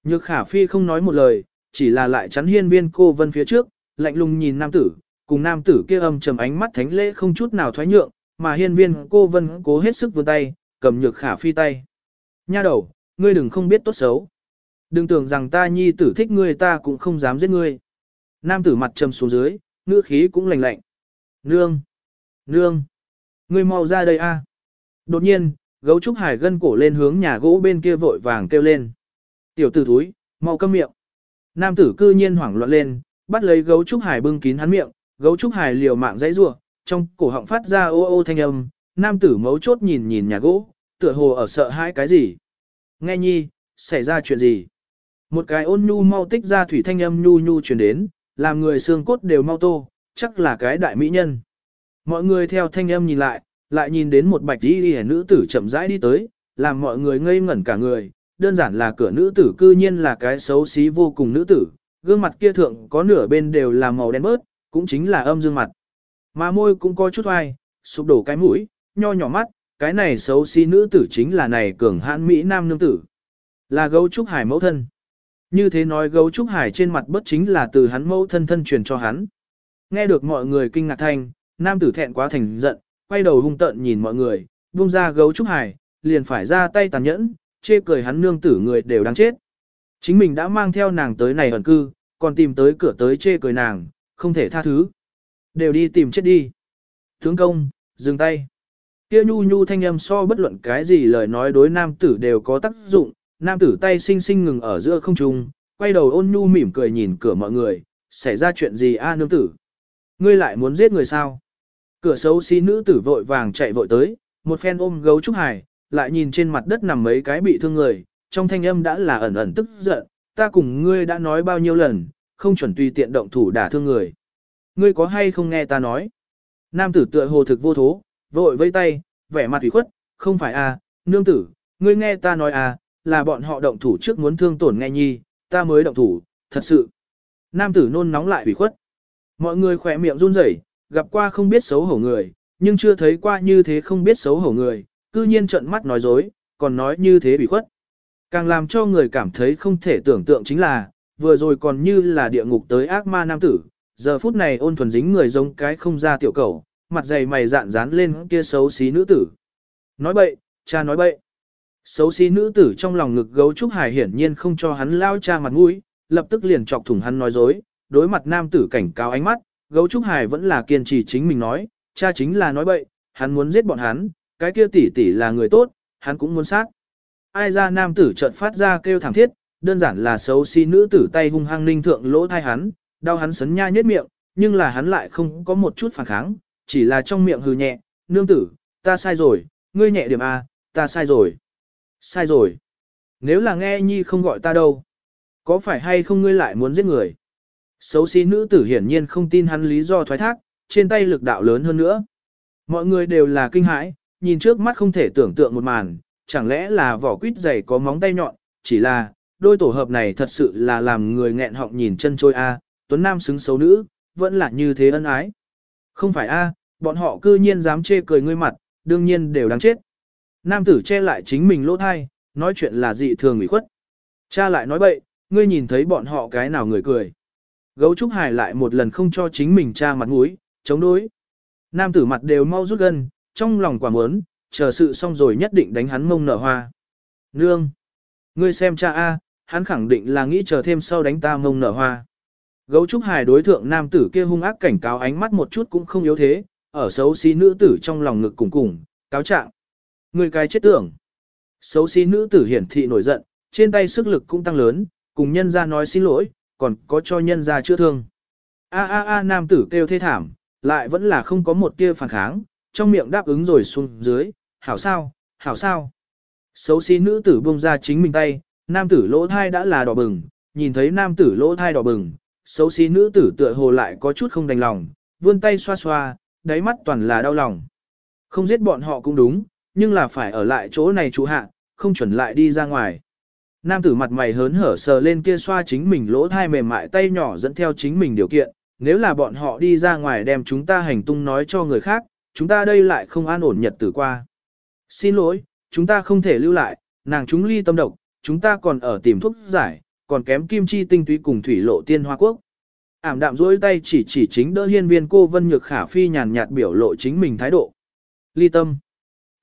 [SPEAKER 1] Nhược khả phi không nói một lời, chỉ là lại chắn hiên viên cô vân phía trước, lạnh lùng nhìn nam tử, cùng nam tử kia âm trầm ánh mắt thánh lễ không chút nào thoái nhượng, mà hiên viên cô vân cố hết sức vươn tay, cầm nhược khả phi tay. Nha đầu, ngươi đừng không biết tốt xấu. Đừng tưởng rằng ta nhi tử thích ngươi ta cũng không dám giết ngươi. Nam tử mặt trầm xuống dưới, ngữ khí cũng lạnh lạnh. Nương! Nương! Ngươi mau ra đây a! Đột nhiên, gấu trúc hải gân cổ lên hướng nhà gỗ bên kia vội vàng kêu lên. Tiểu tử thúi, mau câm miệng. Nam tử cư nhiên hoảng loạn lên, bắt lấy gấu trúc hải bưng kín hắn miệng, gấu trúc hải liều mạng dãy rủa, trong cổ họng phát ra ô ô thanh âm, nam tử mấu chốt nhìn nhìn nhà gỗ, tựa hồ ở sợ hãi cái gì. Nghe nhi, xảy ra chuyện gì? Một cái ôn nhu mau tích ra thủy thanh âm nhu nhu truyền đến, làm người xương cốt đều mau tô, chắc là cái đại mỹ nhân. Mọi người theo thanh âm nhìn lại, lại nhìn đến một bạch y nữ tử chậm rãi đi tới, làm mọi người ngây ngẩn cả người, đơn giản là cửa nữ tử cư nhiên là cái xấu xí vô cùng nữ tử, gương mặt kia thượng có nửa bên đều là màu đen bớt, cũng chính là âm dương mặt. Mà môi cũng có chút oai, sụp đổ cái mũi, nho nhỏ mắt, cái này xấu xí nữ tử chính là này cường hãn Mỹ Nam nương tử. Là gấu trúc hải mẫu thân. Như thế nói gấu trúc hải trên mặt bất chính là từ hắn mẫu thân thân truyền cho hắn. Nghe được mọi người kinh ngạc thanh, nam tử thẹn quá thành giận, quay đầu hung tợn nhìn mọi người, buông ra gấu trúc hải, liền phải ra tay tàn nhẫn, chê cười hắn nương tử người đều đáng chết. Chính mình đã mang theo nàng tới này ẩn cư, còn tìm tới cửa tới chê cười nàng, không thể tha thứ. Đều đi tìm chết đi. Tướng công, dừng tay. Kia nhu nhu thanh âm so bất luận cái gì lời nói đối nam tử đều có tác dụng, nam tử tay xinh xinh ngừng ở giữa không trung, quay đầu ôn nhu mỉm cười nhìn cửa mọi người, xảy ra chuyện gì a nương tử? Ngươi lại muốn giết người sao? Cửa xấu xí nữ tử vội vàng chạy vội tới, một phen ôm gấu trúc hải, lại nhìn trên mặt đất nằm mấy cái bị thương người, trong thanh âm đã là ẩn ẩn tức giận, ta cùng ngươi đã nói bao nhiêu lần, không chuẩn tùy tiện động thủ đả thương người. Ngươi có hay không nghe ta nói? Nam tử tựa hồ thực vô thố, vội vây tay, vẻ mặt ủy khuất, không phải à, nương tử, ngươi nghe ta nói à, là bọn họ động thủ trước muốn thương tổn nghe nhi, ta mới động thủ, thật sự. Nam tử nôn nóng lại ủy khuất. Mọi người khỏe miệng run rẩy, gặp qua không biết xấu hổ người, nhưng chưa thấy qua như thế không biết xấu hổ người, cư nhiên trợn mắt nói dối, còn nói như thế ủy khuất. Càng làm cho người cảm thấy không thể tưởng tượng chính là, vừa rồi còn như là địa ngục tới ác ma nam tử, giờ phút này ôn thuần dính người giống cái không ra tiểu cầu, mặt dày mày dạn dán lên kia xấu xí nữ tử. Nói bậy, cha nói bậy. Xấu xí nữ tử trong lòng ngực gấu trúc hải hiển nhiên không cho hắn lao cha mặt mũi, lập tức liền chọc thủng hắn nói dối, đối mặt nam tử cảnh cáo ánh mắt, gấu trúc hải vẫn là kiên trì chính mình nói, cha chính là nói bậy, hắn muốn giết bọn hắn, cái kia tỷ tỷ là người tốt, hắn cũng muốn sát. Ai ra nam tử chợt phát ra kêu thảm thiết, đơn giản là xấu xí nữ tử tay hung hăng ninh thượng lỗ thai hắn, đau hắn sấn nha nhếch miệng, nhưng là hắn lại không có một chút phản kháng, chỉ là trong miệng hừ nhẹ, nương tử, ta sai rồi, ngươi nhẹ điểm A, ta sai rồi. Sai rồi. Nếu là nghe nhi không gọi ta đâu, có phải hay không ngươi lại muốn giết người? Xấu xí nữ tử hiển nhiên không tin hắn lý do thoái thác, trên tay lực đạo lớn hơn nữa. Mọi người đều là kinh hãi, nhìn trước mắt không thể tưởng tượng một màn, chẳng lẽ là vỏ quýt dày có móng tay nhọn, chỉ là, đôi tổ hợp này thật sự là làm người nghẹn họng nhìn chân trôi a, tuấn nam xứng xấu nữ, vẫn là như thế ân ái. Không phải a, bọn họ cư nhiên dám chê cười ngươi mặt, đương nhiên đều đáng chết. Nam tử che lại chính mình lỗ thai, nói chuyện là dị thường ủy khuất. Cha lại nói bậy, ngươi nhìn thấy bọn họ cái nào người cười. Gấu Trúc Hải lại một lần không cho chính mình cha mặt mũi, chống đối. Nam tử mặt đều mau rút gân, trong lòng quả muốn, chờ sự xong rồi nhất định đánh hắn mông nở hoa. Nương! Ngươi xem cha A, hắn khẳng định là nghĩ chờ thêm sau đánh ta mông nở hoa. Gấu Trúc Hải đối thượng nam tử kia hung ác cảnh cáo ánh mắt một chút cũng không yếu thế, ở xấu xí nữ tử trong lòng ngực cùng cùng, cáo trạng. Người cái chết tưởng. Xấu xí nữ tử hiển thị nổi giận, trên tay sức lực cũng tăng lớn, cùng nhân ra nói xin lỗi, còn có cho nhân ra chữa thương. A a a nam tử kêu thê thảm, lại vẫn là không có một tia phản kháng, trong miệng đáp ứng rồi xuống dưới, hảo sao, hảo sao. Xấu xí nữ tử buông ra chính mình tay, nam tử lỗ thai đã là đỏ bừng, nhìn thấy nam tử lỗ thai đỏ bừng, xấu xí nữ tử tựa hồ lại có chút không đành lòng, vươn tay xoa xoa, đáy mắt toàn là đau lòng. Không giết bọn họ cũng đúng, nhưng là phải ở lại chỗ này chú hạ, không chuẩn lại đi ra ngoài. Nam tử mặt mày hớn hở sờ lên kia xoa chính mình lỗ thai mềm mại tay nhỏ dẫn theo chính mình điều kiện, nếu là bọn họ đi ra ngoài đem chúng ta hành tung nói cho người khác, chúng ta đây lại không an ổn nhật tử qua. Xin lỗi, chúng ta không thể lưu lại, nàng chúng ly tâm độc, chúng ta còn ở tìm thuốc giải, còn kém kim chi tinh túy cùng thủy lộ tiên hoa quốc. Ảm đạm dối tay chỉ chỉ chính đỡ hiên viên cô Vân Nhược Khả Phi nhàn nhạt biểu lộ chính mình thái độ. Ly tâm.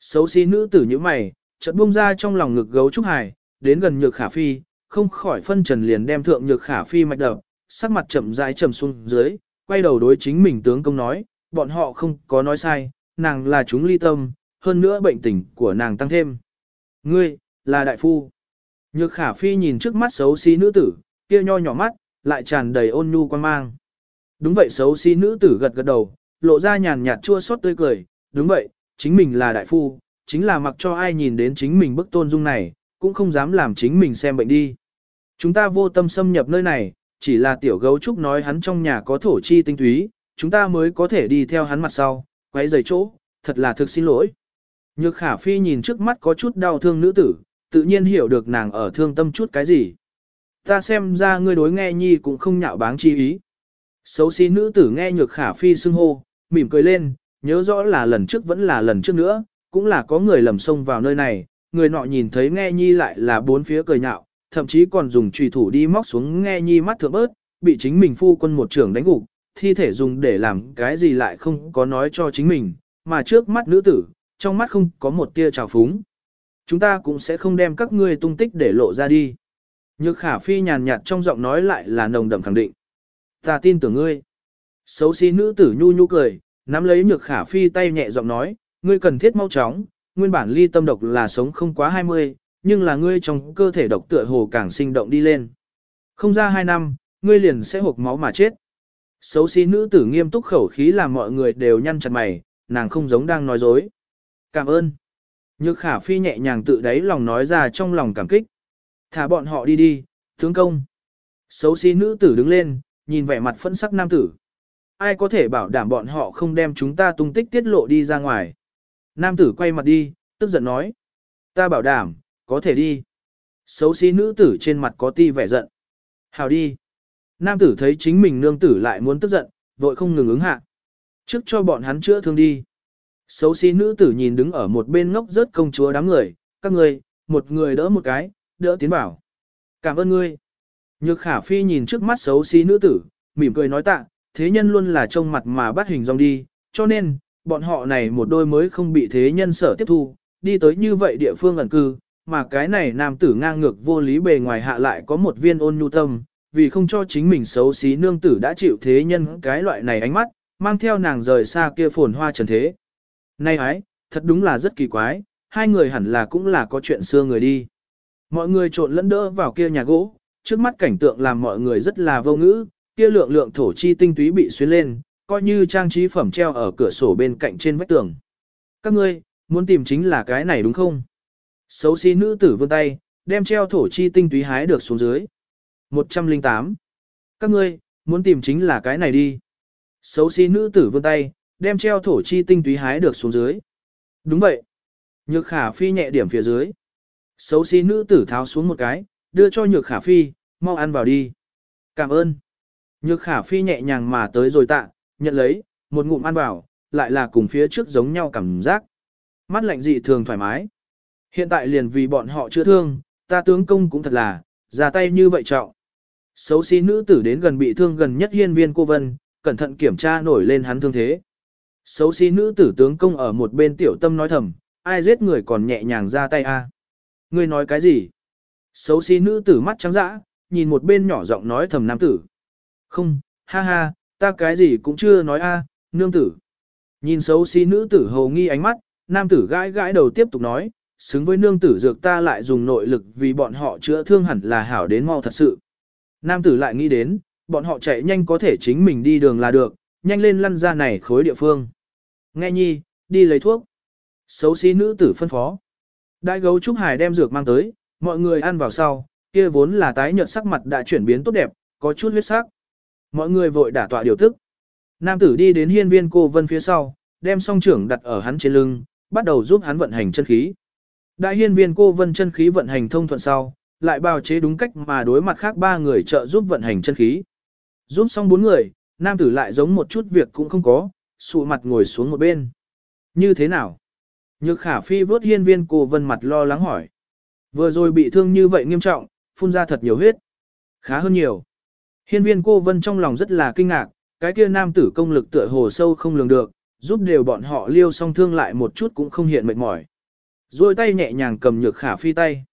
[SPEAKER 1] Xấu xí nữ tử như mày, chợt buông ra trong lòng ngực gấu trúc hài, đến gần Nhược Khả Phi, không khỏi phân trần liền đem thượng Nhược Khả Phi mạch đập, sắc mặt chậm rãi trầm xuống dưới, quay đầu đối chính mình tướng công nói, bọn họ không có nói sai, nàng là chúng ly tâm, hơn nữa bệnh tình của nàng tăng thêm. Ngươi, là đại phu. Nhược khả phi nhìn trước mắt xấu xí nữ tử, kia nho nhỏ mắt, lại tràn đầy ôn nhu quan mang. Đúng vậy xấu xí nữ tử gật gật đầu, lộ ra nhàn nhạt chua xót tươi cười, đúng vậy, chính mình là đại phu, chính là mặc cho ai nhìn đến chính mình bức tôn dung này, cũng không dám làm chính mình xem bệnh đi. Chúng ta vô tâm xâm nhập nơi này, chỉ là tiểu gấu trúc nói hắn trong nhà có thổ chi tinh túy, chúng ta mới có thể đi theo hắn mặt sau, quay giày chỗ, thật là thực xin lỗi. Nhược khả phi nhìn trước mắt có chút đau thương nữ tử, tự nhiên hiểu được nàng ở thương tâm chút cái gì. Ta xem ra ngươi đối nghe nhi cũng không nhạo báng chi ý. Xấu xí nữ tử nghe nhược khả phi xưng hô, mỉm cười lên, nhớ rõ là lần trước vẫn là lần trước nữa, cũng là có người lầm xông vào nơi này, người nọ nhìn thấy nghe nhi lại là bốn phía cười nhạo, thậm chí còn dùng trùy thủ đi móc xuống nghe nhi mắt thượng bớt, bị chính mình phu quân một trưởng đánh gục, thi thể dùng để làm cái gì lại không có nói cho chính mình, mà trước mắt nữ tử, trong mắt không có một tia trào phúng. Chúng ta cũng sẽ không đem các ngươi tung tích để lộ ra đi. Nhược khả phi nhàn nhạt trong giọng nói lại là nồng đậm khẳng định. Ta tin tưởng ngươi. Xấu xí nữ tử nhu nhu cười, nắm lấy nhược khả phi tay nhẹ giọng nói, ngươi cần thiết mau chóng, nguyên bản ly tâm độc là sống không quá 20, nhưng là ngươi trong cơ thể độc tựa hồ càng sinh động đi lên. Không ra 2 năm, ngươi liền sẽ hộp máu mà chết. Xấu xí nữ tử nghiêm túc khẩu khí làm mọi người đều nhăn chặt mày, nàng không giống đang nói dối. Cảm ơn. Nhược khả phi nhẹ nhàng tự đáy lòng nói ra trong lòng cảm kích. Thả bọn họ đi đi, Tướng công. Xấu xí nữ tử đứng lên, nhìn vẻ mặt phẫn sắc nam tử. Ai có thể bảo đảm bọn họ không đem chúng ta tung tích tiết lộ đi ra ngoài. Nam tử quay mặt đi, tức giận nói. Ta bảo đảm, có thể đi. Xấu xí nữ tử trên mặt có ti vẻ giận. Hào đi. Nam tử thấy chính mình nương tử lại muốn tức giận, vội không ngừng ứng hạ. Trước cho bọn hắn chữa thương đi. Xấu xí nữ tử nhìn đứng ở một bên ngốc rớt công chúa đám người, các người, một người đỡ một cái, đỡ tiến bảo. Cảm ơn ngươi. Nhược khả phi nhìn trước mắt xấu xí nữ tử, mỉm cười nói tạ, thế nhân luôn là trông mặt mà bắt hình dong đi, cho nên, bọn họ này một đôi mới không bị thế nhân sở tiếp thu, đi tới như vậy địa phương ẩn cư, mà cái này nam tử ngang ngược vô lý bề ngoài hạ lại có một viên ôn nhu tâm, vì không cho chính mình xấu xí nương tử đã chịu thế nhân cái loại này ánh mắt, mang theo nàng rời xa kia phồn hoa trần thế. nay ái, thật đúng là rất kỳ quái, hai người hẳn là cũng là có chuyện xưa người đi. Mọi người trộn lẫn đỡ vào kia nhà gỗ, trước mắt cảnh tượng làm mọi người rất là vô ngữ, kia lượng lượng thổ chi tinh túy bị xuyên lên, coi như trang trí phẩm treo ở cửa sổ bên cạnh trên vách tường. Các ngươi, muốn tìm chính là cái này đúng không? Xấu xí nữ tử vươn tay, đem treo thổ chi tinh túy hái được xuống dưới. 108. Các ngươi, muốn tìm chính là cái này đi. Xấu xí nữ tử vươn tay, đem treo thổ chi tinh túy hái được xuống dưới. Đúng vậy. Nhược khả phi nhẹ điểm phía dưới. Xấu xí nữ tử tháo xuống một cái, đưa cho nhược khả phi, mau ăn vào đi. Cảm ơn. Nhược khả phi nhẹ nhàng mà tới rồi tạ, nhận lấy, một ngụm ăn vào, lại là cùng phía trước giống nhau cảm giác. Mắt lạnh dị thường thoải mái. Hiện tại liền vì bọn họ chưa thương, ta tướng công cũng thật là, ra tay như vậy trọng. Xấu xí nữ tử đến gần bị thương gần nhất hiên viên cô vân, cẩn thận kiểm tra nổi lên hắn thương thế. Xấu xí nữ tử tướng công ở một bên tiểu tâm nói thầm, ai giết người còn nhẹ nhàng ra tay a? Ngươi nói cái gì? Xấu xí nữ tử mắt trắng dã, nhìn một bên nhỏ giọng nói thầm nam tử. Không, ha ha, ta cái gì cũng chưa nói a, nương tử. Nhìn xấu xí nữ tử hầu nghi ánh mắt, nam tử gãi gãi đầu tiếp tục nói, xứng với nương tử dược ta lại dùng nội lực vì bọn họ chữa thương hẳn là hảo đến mau thật sự. Nam tử lại nghĩ đến, bọn họ chạy nhanh có thể chính mình đi đường là được, nhanh lên lăn ra này khối địa phương. Nghe nhi, đi lấy thuốc. Xấu xí nữ tử phân phó. Đại gấu trúc hải đem dược mang tới, mọi người ăn vào sau, kia vốn là tái nhợt sắc mặt đã chuyển biến tốt đẹp, có chút huyết sắc. Mọi người vội đả tọa điều tức. Nam tử đi đến hiên viên cô vân phía sau, đem song trưởng đặt ở hắn trên lưng, bắt đầu giúp hắn vận hành chân khí. Đại hiên viên cô vân chân khí vận hành thông thuận sau, lại bào chế đúng cách mà đối mặt khác ba người trợ giúp vận hành chân khí. Giúp xong bốn người, nam tử lại giống một chút việc cũng không có, sụ mặt ngồi xuống một bên. Như thế nào? Nhược khả phi vớt hiên viên cô vân mặt lo lắng hỏi. Vừa rồi bị thương như vậy nghiêm trọng, phun ra thật nhiều huyết. Khá hơn nhiều. Hiên viên cô vân trong lòng rất là kinh ngạc, cái kia nam tử công lực tựa hồ sâu không lường được, giúp đều bọn họ liêu song thương lại một chút cũng không hiện mệt mỏi. Rồi tay nhẹ nhàng cầm nhược khả phi tay.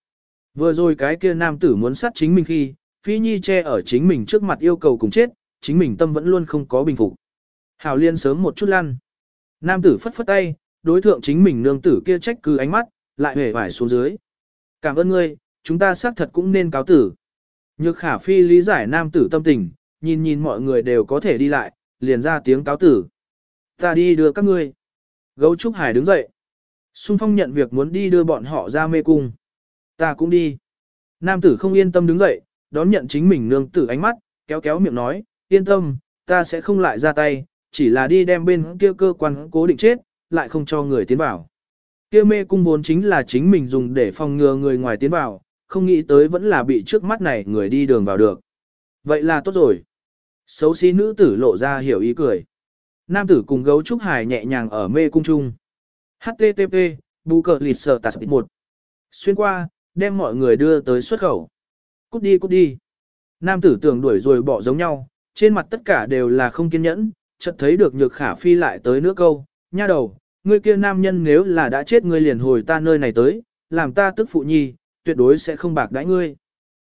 [SPEAKER 1] Vừa rồi cái kia nam tử muốn sát chính mình khi, phi nhi che ở chính mình trước mặt yêu cầu cùng chết, chính mình tâm vẫn luôn không có bình phục. Hảo liên sớm một chút lăn. Nam tử phất phất tay, đối thượng chính mình nương tử kia trách cứ ánh mắt, lại hề vải xuống dưới. Cảm ơn ngươi, chúng ta xác thật cũng nên cáo tử. Nhược khả phi lý giải nam tử tâm tình, nhìn nhìn mọi người đều có thể đi lại, liền ra tiếng cáo tử. Ta đi đưa các ngươi. Gấu Trúc Hải đứng dậy. Xung phong nhận việc muốn đi đưa bọn họ ra mê cung. Ta cũng đi. Nam tử không yên tâm đứng dậy, đón nhận chính mình nương tử ánh mắt, kéo kéo miệng nói, yên tâm, ta sẽ không lại ra tay, chỉ là đi đem bên kia cơ quan cố định chết, lại không cho người tiến vào. Kia mê cung vốn chính là chính mình dùng để phòng ngừa người ngoài tiến vào, không nghĩ tới vẫn là bị trước mắt này người đi đường vào được. Vậy là tốt rồi. Xấu xí nữ tử lộ ra hiểu ý cười. Nam tử cùng gấu trúc hải nhẹ nhàng ở mê cung chung. HTTP, bù cờ lịt sở tạt 1. Xuyên qua, đem mọi người đưa tới xuất khẩu. Cút đi cút đi. Nam tử tưởng đuổi rồi bỏ giống nhau, trên mặt tất cả đều là không kiên nhẫn, chợt thấy được nhược khả phi lại tới nữa câu, nha đầu, ngươi kia nam nhân nếu là đã chết ngươi liền hồi ta nơi này tới, làm ta tức phụ nhi, tuyệt đối sẽ không bạc đãi ngươi.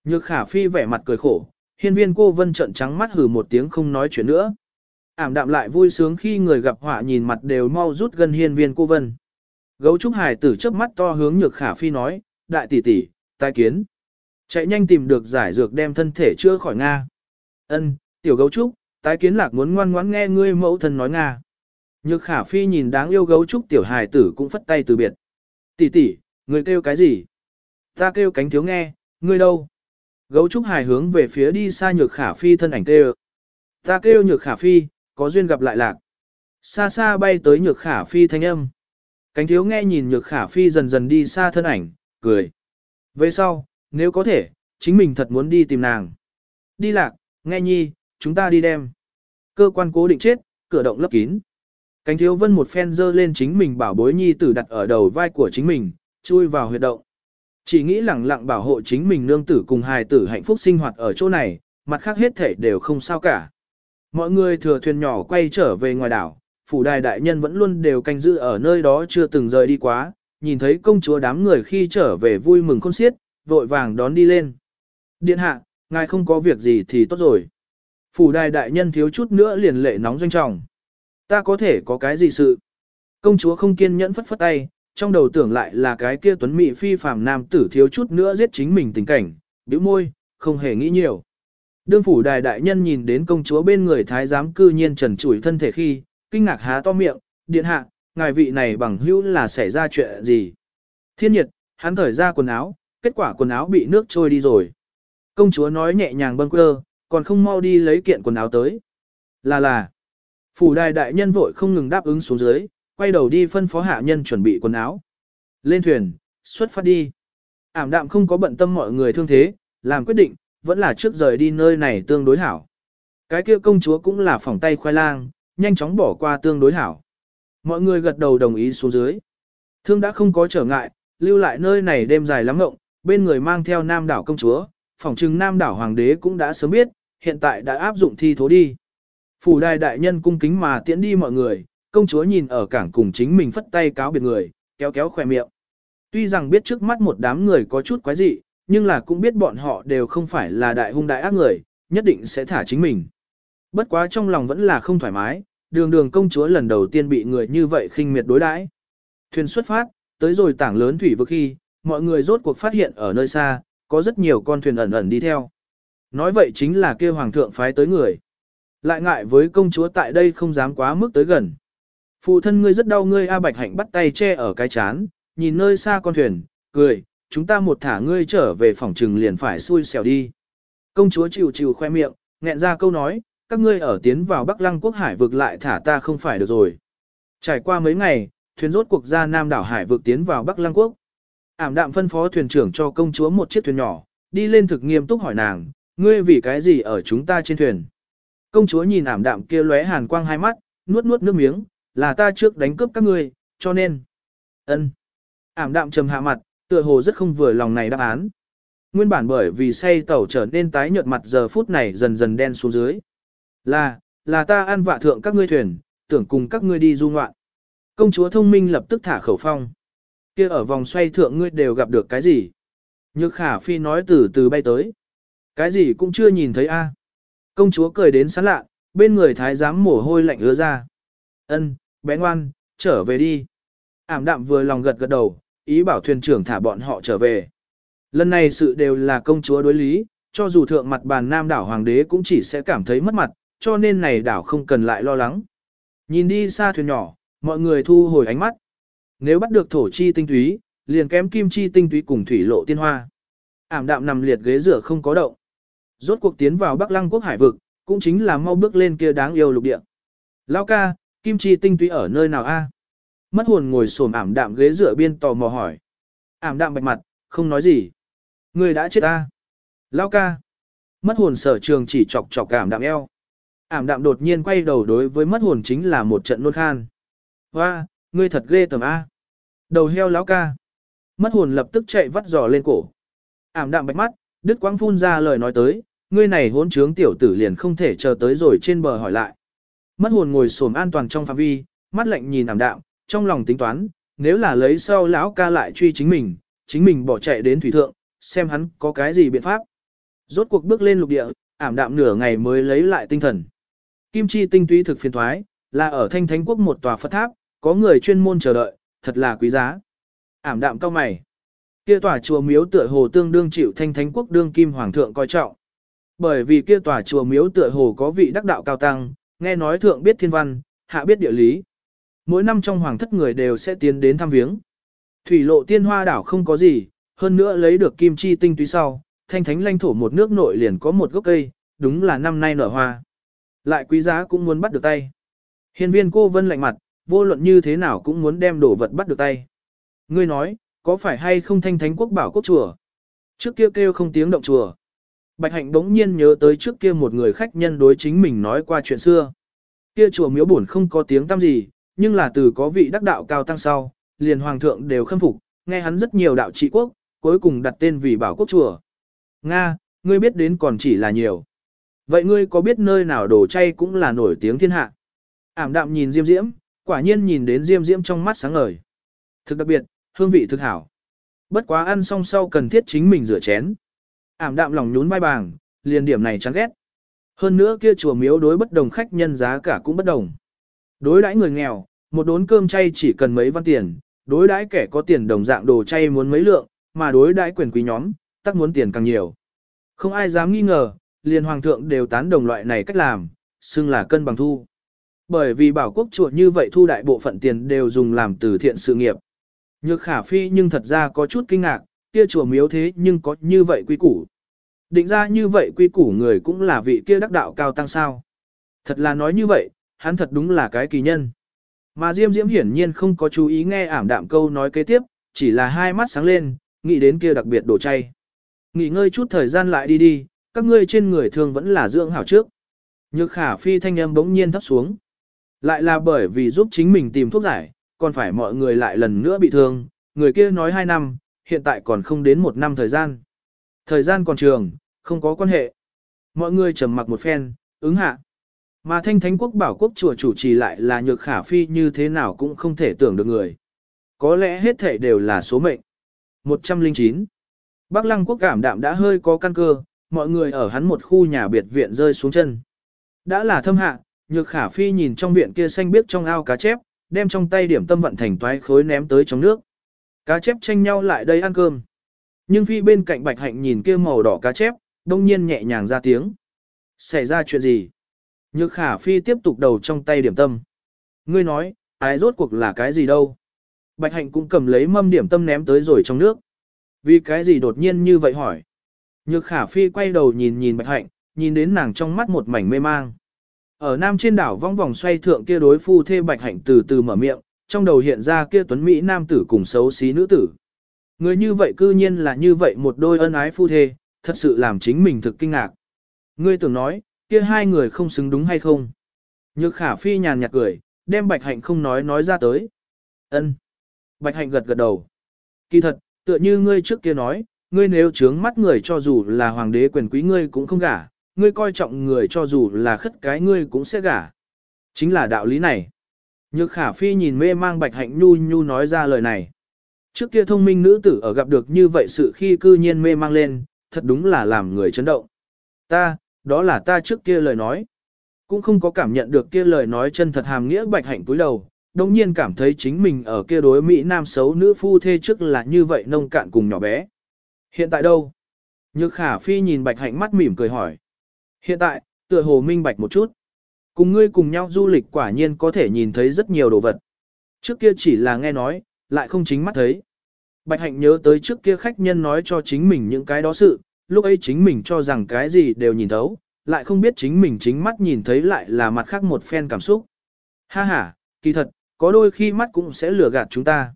[SPEAKER 1] Nhược khả phi vẻ mặt cười khổ, hiên viên cô vân trận trắng mắt hừ một tiếng không nói chuyện nữa. Ảm đạm lại vui sướng khi người gặp họa nhìn mặt đều mau rút gần hiên viên cô vân. Gấu trúc hải tử chớp mắt to hướng nhược khả phi nói, đại tỷ tỷ, tai kiến. Chạy nhanh tìm được giải dược đem thân thể chữa khỏi Nga. Ân, tiểu gấu trúc, tái kiến lạc muốn ngoan ngoãn nghe ngươi mẫu thân nói Nga. Nhược khả phi nhìn đáng yêu gấu trúc tiểu hài tử cũng phất tay từ biệt. Tỷ tỷ, người kêu cái gì? Ta kêu cánh thiếu nghe, ngươi đâu? Gấu trúc hài hướng về phía đi xa nhược khả phi thân ảnh kêu. Ta kêu nhược khả phi, có duyên gặp lại lạc. Xa xa bay tới nhược khả phi thanh âm. Cánh thiếu nghe nhìn nhược khả phi dần dần đi xa thân ảnh, cười. Về sau, nếu có thể, chính mình thật muốn đi tìm nàng. Đi lạc, nghe nhi, chúng ta đi đem. Cơ quan cố định chết, cửa động lấp kín. Cánh thiếu vân một phen dơ lên chính mình bảo bối nhi tử đặt ở đầu vai của chính mình, chui vào huyệt động. Chỉ nghĩ lẳng lặng bảo hộ chính mình nương tử cùng hài tử hạnh phúc sinh hoạt ở chỗ này, mặt khác hết thể đều không sao cả. Mọi người thừa thuyền nhỏ quay trở về ngoài đảo, phủ đài đại nhân vẫn luôn đều canh giữ ở nơi đó chưa từng rời đi quá, nhìn thấy công chúa đám người khi trở về vui mừng khôn xiết, vội vàng đón đi lên. Điện hạ, ngài không có việc gì thì tốt rồi. Phủ đài đại nhân thiếu chút nữa liền lệ nóng doanh trọng. Ta có thể có cái gì sự? Công chúa không kiên nhẫn phất phất tay, trong đầu tưởng lại là cái kia tuấn mỹ phi phàm nam tử thiếu chút nữa giết chính mình tình cảnh, bĩu môi, không hề nghĩ nhiều. Đương phủ đài đại nhân nhìn đến công chúa bên người thái giám cư nhiên trần trụi thân thể khi, kinh ngạc há to miệng, điện hạ, ngài vị này bằng hữu là xảy ra chuyện gì? Thiên nhiệt, hắn thở ra quần áo, kết quả quần áo bị nước trôi đi rồi. Công chúa nói nhẹ nhàng bâng quơ, còn không mau đi lấy kiện quần áo tới. Là là, phủ đài đại nhân vội không ngừng đáp ứng xuống dưới, quay đầu đi phân phó hạ nhân chuẩn bị quần áo. Lên thuyền, xuất phát đi. Ảm đạm không có bận tâm mọi người thương thế, làm quyết định, vẫn là trước rời đi nơi này tương đối hảo. Cái kia công chúa cũng là phòng tay khoai lang, nhanh chóng bỏ qua tương đối hảo. Mọi người gật đầu đồng ý xuống dưới. Thương đã không có trở ngại, lưu lại nơi này đêm dài lắm ngộng, bên người mang theo nam đảo công chúa, phỏng chừng nam đảo hoàng đế cũng đã sớm biết, hiện tại đã áp dụng thi thố đi. Phủ đài đại nhân cung kính mà tiễn đi mọi người, công chúa nhìn ở cảng cùng chính mình phất tay cáo biệt người, kéo kéo khỏe miệng. Tuy rằng biết trước mắt một đám người có chút quái dị, nhưng là cũng biết bọn họ đều không phải là đại hung đại ác người, nhất định sẽ thả chính mình. Bất quá trong lòng vẫn là không thoải mái, đường đường công chúa lần đầu tiên bị người như vậy khinh miệt đối đãi. Thuyền xuất phát, tới rồi tảng lớn thủy vực khi, mọi người rốt cuộc phát hiện ở nơi xa, có rất nhiều con thuyền ẩn ẩn đi theo. Nói vậy chính là kêu hoàng thượng phái tới người. Lại ngại với công chúa tại đây không dám quá mức tới gần. Phụ thân ngươi rất đau ngươi A Bạch Hạnh bắt tay che ở cái chán, nhìn nơi xa con thuyền, cười, chúng ta một thả ngươi trở về phòng trừng liền phải xui xẻo đi. Công chúa chịu chịu khoe miệng, nghẹn ra câu nói, các ngươi ở tiến vào Bắc Lăng quốc hải vực lại thả ta không phải được rồi. Trải qua mấy ngày, thuyền rốt cuộc ra Nam đảo hải vực tiến vào Bắc Lăng quốc. Ảm đạm phân phó thuyền trưởng cho công chúa một chiếc thuyền nhỏ, đi lên thực nghiêm túc hỏi nàng, ngươi vì cái gì ở chúng ta trên thuyền. Công chúa nhìn ảm đạm kia lóe hàn quang hai mắt, nuốt nuốt nước miếng, là ta trước đánh cướp các ngươi, cho nên. ân. Ảm đạm trầm hạ mặt, tựa hồ rất không vừa lòng này đáp án. Nguyên bản bởi vì say tàu trở nên tái nhợt mặt giờ phút này dần dần đen xuống dưới. Là, là ta ăn vạ thượng các ngươi thuyền, tưởng cùng các ngươi đi du ngoạn. Công chúa thông minh lập tức thả khẩu phong. kia ở vòng xoay thượng ngươi đều gặp được cái gì? Nhược khả phi nói từ từ bay tới. Cái gì cũng chưa nhìn thấy a. À? Công chúa cười đến sán lạ, bên người thái giám mồ hôi lạnh ứa ra. Ân, bé ngoan, trở về đi. Ảm đạm vừa lòng gật gật đầu, ý bảo thuyền trưởng thả bọn họ trở về. Lần này sự đều là công chúa đối lý, cho dù thượng mặt bàn nam đảo hoàng đế cũng chỉ sẽ cảm thấy mất mặt, cho nên này đảo không cần lại lo lắng. Nhìn đi xa thuyền nhỏ, mọi người thu hồi ánh mắt. Nếu bắt được thổ chi tinh túy, liền kém kim chi tinh túy cùng thủy lộ tiên hoa. Ảm đạm nằm liệt ghế rửa không có động. Rốt cuộc tiến vào Bắc Lăng quốc hải vực, cũng chính là mau bước lên kia đáng yêu lục địa. Lao ca, kim chi tinh túy ở nơi nào a? Mất hồn ngồi xổm ảm đạm ghế dựa biên tò mò hỏi. Ảm đạm bạch mặt, không nói gì. Người đã chết ta. Lao ca. Mất hồn sở trường chỉ chọc chọc cảm đạm eo. Ảm đạm đột nhiên quay đầu đối với mất hồn chính là một trận nôn khan. Hoa, ngươi thật ghê tầm A. Đầu heo lão ca. Mất hồn lập tức chạy vắt giò lên cổ. Ảm đạm bạch mắt, đứt quang phun ra lời nói tới, ngươi này hỗn trướng tiểu tử liền không thể chờ tới rồi trên bờ hỏi lại. Mất hồn ngồi xổm an toàn trong phạm vi, mắt lạnh nhìn ảm đạm, trong lòng tính toán, nếu là lấy sau lão ca lại truy chính mình, chính mình bỏ chạy đến thủy thượng, xem hắn có cái gì biện pháp. Rốt cuộc bước lên lục địa, ảm đạm nửa ngày mới lấy lại tinh thần. Kim chi tinh túy thực phiền thoái, là ở thanh thánh quốc một tòa Phật tháp, có người chuyên môn chờ đợi, thật là quý giá. Ảm đạm cao mày. Kia tòa chùa miếu tựa hồ tương đương chịu thanh thánh quốc đương kim hoàng thượng coi trọng. Bởi vì kia tòa chùa miếu tựa hồ có vị đắc đạo cao tăng, nghe nói thượng biết thiên văn, hạ biết địa lý. Mỗi năm trong hoàng thất người đều sẽ tiến đến thăm viếng. Thủy lộ tiên hoa đảo không có gì, hơn nữa lấy được kim chi tinh túy sau, thanh thánh lãnh thổ một nước nội liền có một gốc cây, đúng là năm nay nở hoa. Lại quý giá cũng muốn bắt được tay. Hiên viên cô vân lạnh mặt, vô luận như thế nào cũng muốn đem đồ vật bắt được tay. Ngươi nói, có phải hay không thanh thánh quốc bảo quốc chùa? Trước kia kêu không tiếng động chùa. Bạch hạnh bỗng nhiên nhớ tới trước kia một người khách nhân đối chính mình nói qua chuyện xưa. Kia chùa miếu buồn không có tiếng tăm gì, nhưng là từ có vị đắc đạo cao tăng sau, liền hoàng thượng đều khâm phục, nghe hắn rất nhiều đạo trị quốc, cuối cùng đặt tên vì bảo quốc chùa. Nga, ngươi biết đến còn chỉ là nhiều. Vậy ngươi có biết nơi nào đồ chay cũng là nổi tiếng thiên hạ? Ảm đạm nhìn Diêm Diễm, quả nhiên nhìn đến Diêm Diễm trong mắt sáng ngời. Thực đặc biệt, hương vị thực hảo. Bất quá ăn xong sau cần thiết chính mình rửa chén. Ảm đạm lòng nhún vai bàng, liền điểm này chán ghét. Hơn nữa kia chùa miếu đối bất đồng khách nhân giá cả cũng bất đồng. Đối đãi người nghèo, một đốn cơm chay chỉ cần mấy văn tiền, đối đãi kẻ có tiền đồng dạng đồ chay muốn mấy lượng, mà đối đãi quyền quý nhóm, tắc muốn tiền càng nhiều. Không ai dám nghi ngờ, liền hoàng thượng đều tán đồng loại này cách làm, xưng là cân bằng thu. Bởi vì bảo quốc chùa như vậy thu đại bộ phận tiền đều dùng làm từ thiện sự nghiệp. Nhược khả phi nhưng thật ra có chút kinh ngạc, kia chùa miếu thế nhưng có như vậy quy củ. Định ra như vậy quy củ người cũng là vị kia đắc đạo cao tăng sao. Thật là nói như vậy, hắn thật đúng là cái kỳ nhân. Mà Diêm Diễm hiển nhiên không có chú ý nghe ảm đạm câu nói kế tiếp, chỉ là hai mắt sáng lên, nghĩ đến kia đặc biệt đổ chay. Nghỉ ngơi chút thời gian lại đi đi, các ngươi trên người thường vẫn là dưỡng hảo trước. Nhược khả phi thanh âm bỗng nhiên thấp xuống. Lại là bởi vì giúp chính mình tìm thuốc giải, còn phải mọi người lại lần nữa bị thương, người kia nói hai năm, hiện tại còn không đến một năm thời gian. Thời gian còn trường, không có quan hệ. Mọi người trầm mặc một phen, ứng hạ. Mà thanh thánh quốc bảo quốc chùa chủ trì lại là nhược khả phi như thế nào cũng không thể tưởng được người. Có lẽ hết thể đều là số mệnh. 109. Bắc lăng quốc cảm đạm đã hơi có căn cơ, mọi người ở hắn một khu nhà biệt viện rơi xuống chân. Đã là thâm hạ, nhược khả phi nhìn trong viện kia xanh biếc trong ao cá chép, đem trong tay điểm tâm vận thành toái khối ném tới trong nước. Cá chép tranh nhau lại đây ăn cơm. Nhưng phi bên cạnh bạch hạnh nhìn kia màu đỏ cá chép, đông nhiên nhẹ nhàng ra tiếng. Xảy ra chuyện gì? Nhược khả phi tiếp tục đầu trong tay điểm tâm. Ngươi nói, ái rốt cuộc là cái gì đâu? Bạch hạnh cũng cầm lấy mâm điểm tâm ném tới rồi trong nước. Vì cái gì đột nhiên như vậy hỏi? Nhược khả phi quay đầu nhìn nhìn bạch hạnh, nhìn đến nàng trong mắt một mảnh mê mang. Ở nam trên đảo vong vòng xoay thượng kia đối phu thê bạch hạnh từ từ mở miệng, trong đầu hiện ra kia tuấn Mỹ nam tử cùng xấu xí nữ tử. Người như vậy cư nhiên là như vậy một đôi ân ái phu thê, thật sự làm chính mình thực kinh ngạc. Ngươi tưởng nói, kia hai người không xứng đúng hay không? Nhược khả phi nhàn nhạt cười, đem bạch hạnh không nói nói ra tới. ân Bạch hạnh gật gật đầu. Kỳ thật, tựa như ngươi trước kia nói, ngươi nếu trướng mắt người cho dù là hoàng đế quyền quý ngươi cũng không gả, ngươi coi trọng người cho dù là khất cái ngươi cũng sẽ gả. Chính là đạo lý này. Nhược khả phi nhìn mê mang bạch hạnh nhu nhu nói ra lời này. Trước kia thông minh nữ tử ở gặp được như vậy sự khi cư nhiên mê mang lên, thật đúng là làm người chấn động. Ta, đó là ta trước kia lời nói. Cũng không có cảm nhận được kia lời nói chân thật hàm nghĩa bạch hạnh cúi đầu, đồng nhiên cảm thấy chính mình ở kia đối Mỹ nam xấu nữ phu thê trước là như vậy nông cạn cùng nhỏ bé. Hiện tại đâu? Nhược khả phi nhìn bạch hạnh mắt mỉm cười hỏi. Hiện tại, tựa hồ minh bạch một chút. Cùng ngươi cùng nhau du lịch quả nhiên có thể nhìn thấy rất nhiều đồ vật. Trước kia chỉ là nghe nói, lại không chính mắt thấy. Bạch hạnh nhớ tới trước kia khách nhân nói cho chính mình những cái đó sự, lúc ấy chính mình cho rằng cái gì đều nhìn thấu, lại không biết chính mình chính mắt nhìn thấy lại là mặt khác một phen cảm xúc. Ha ha, kỳ thật, có đôi khi mắt cũng sẽ lừa gạt chúng ta.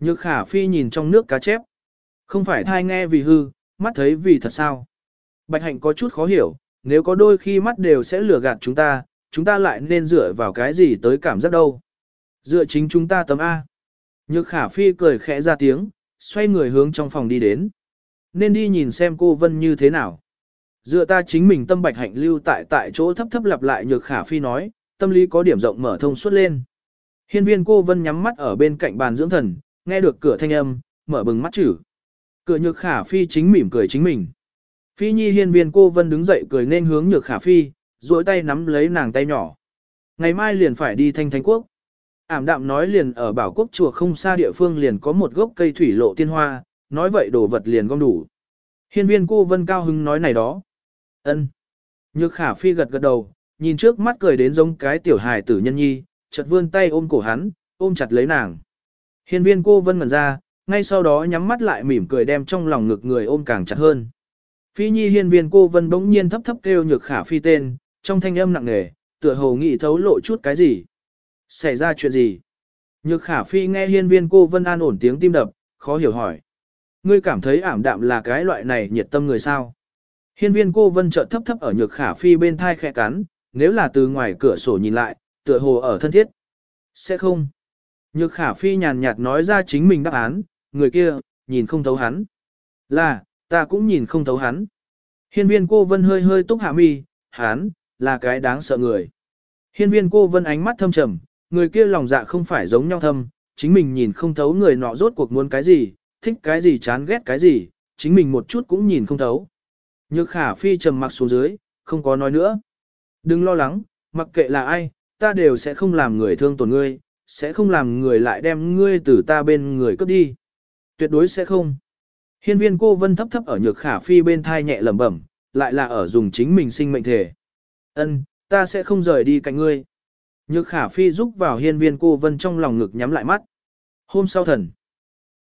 [SPEAKER 1] Nhược khả phi nhìn trong nước cá chép. Không phải thai nghe vì hư, mắt thấy vì thật sao. Bạch hạnh có chút khó hiểu, nếu có đôi khi mắt đều sẽ lừa gạt chúng ta, chúng ta lại nên dựa vào cái gì tới cảm giác đâu. Dựa chính chúng ta tấm A. Nhược khả phi cười khẽ ra tiếng, xoay người hướng trong phòng đi đến. Nên đi nhìn xem cô Vân như thế nào. Dựa ta chính mình tâm bạch hạnh lưu tại tại chỗ thấp thấp lặp lại nhược khả phi nói, tâm lý có điểm rộng mở thông suốt lên. Hiên viên cô Vân nhắm mắt ở bên cạnh bàn dưỡng thần, nghe được cửa thanh âm, mở bừng mắt chữ. Cửa nhược khả phi chính mỉm cười chính mình. Phi nhi hiên viên cô Vân đứng dậy cười nên hướng nhược khả phi, duỗi tay nắm lấy nàng tay nhỏ. Ngày mai liền phải đi thanh thánh quốc. Ảm đạm nói liền ở bảo quốc chùa không xa địa phương liền có một gốc cây thủy lộ tiên hoa, nói vậy đồ vật liền gom đủ. Hiên viên cô Vân cao hứng nói này đó. ân Nhược khả phi gật gật đầu, nhìn trước mắt cười đến giống cái tiểu hài tử nhân nhi, chợt vươn tay ôm cổ hắn, ôm chặt lấy nàng. Hiên viên cô Vân ngẩn ra, ngay sau đó nhắm mắt lại mỉm cười đem trong lòng ngực người ôm càng chặt hơn. Phi nhi hiên viên cô vân bỗng nhiên thấp thấp kêu nhược khả phi tên, trong thanh âm nặng nề, tựa hồ nghĩ thấu lộ chút cái gì. Xảy ra chuyện gì? Nhược khả phi nghe hiên viên cô vân an ổn tiếng tim đập, khó hiểu hỏi. Ngươi cảm thấy ảm đạm là cái loại này nhiệt tâm người sao? Hiên viên cô vân chợt thấp thấp ở nhược khả phi bên thai khẽ cắn, nếu là từ ngoài cửa sổ nhìn lại, tựa hồ ở thân thiết. Sẽ không. Nhược khả phi nhàn nhạt nói ra chính mình đáp án, người kia, nhìn không thấu hắn. Là, ta cũng nhìn không thấu hắn. Hiên viên cô vân hơi hơi túc hạ mi, hắn, là cái đáng sợ người. Hiên viên cô vân ánh mắt thâm trầm, người kia lòng dạ không phải giống nhau thâm, chính mình nhìn không thấu người nọ rốt cuộc muốn cái gì, thích cái gì chán ghét cái gì, chính mình một chút cũng nhìn không thấu. Nhược khả phi trầm mặc xuống dưới, không có nói nữa. Đừng lo lắng, mặc kệ là ai, ta đều sẽ không làm người thương tổn ngươi, sẽ không làm người lại đem ngươi từ ta bên người cướp đi. Tuyệt đối sẽ không. Hiên viên cô vân thấp thấp ở nhược khả phi bên thai nhẹ lẩm bẩm, lại là ở dùng chính mình sinh mệnh thể. Ân, ta sẽ không rời đi cạnh ngươi. Nhược khả phi giúp vào hiên viên cô vân trong lòng ngực nhắm lại mắt. Hôm sau thần.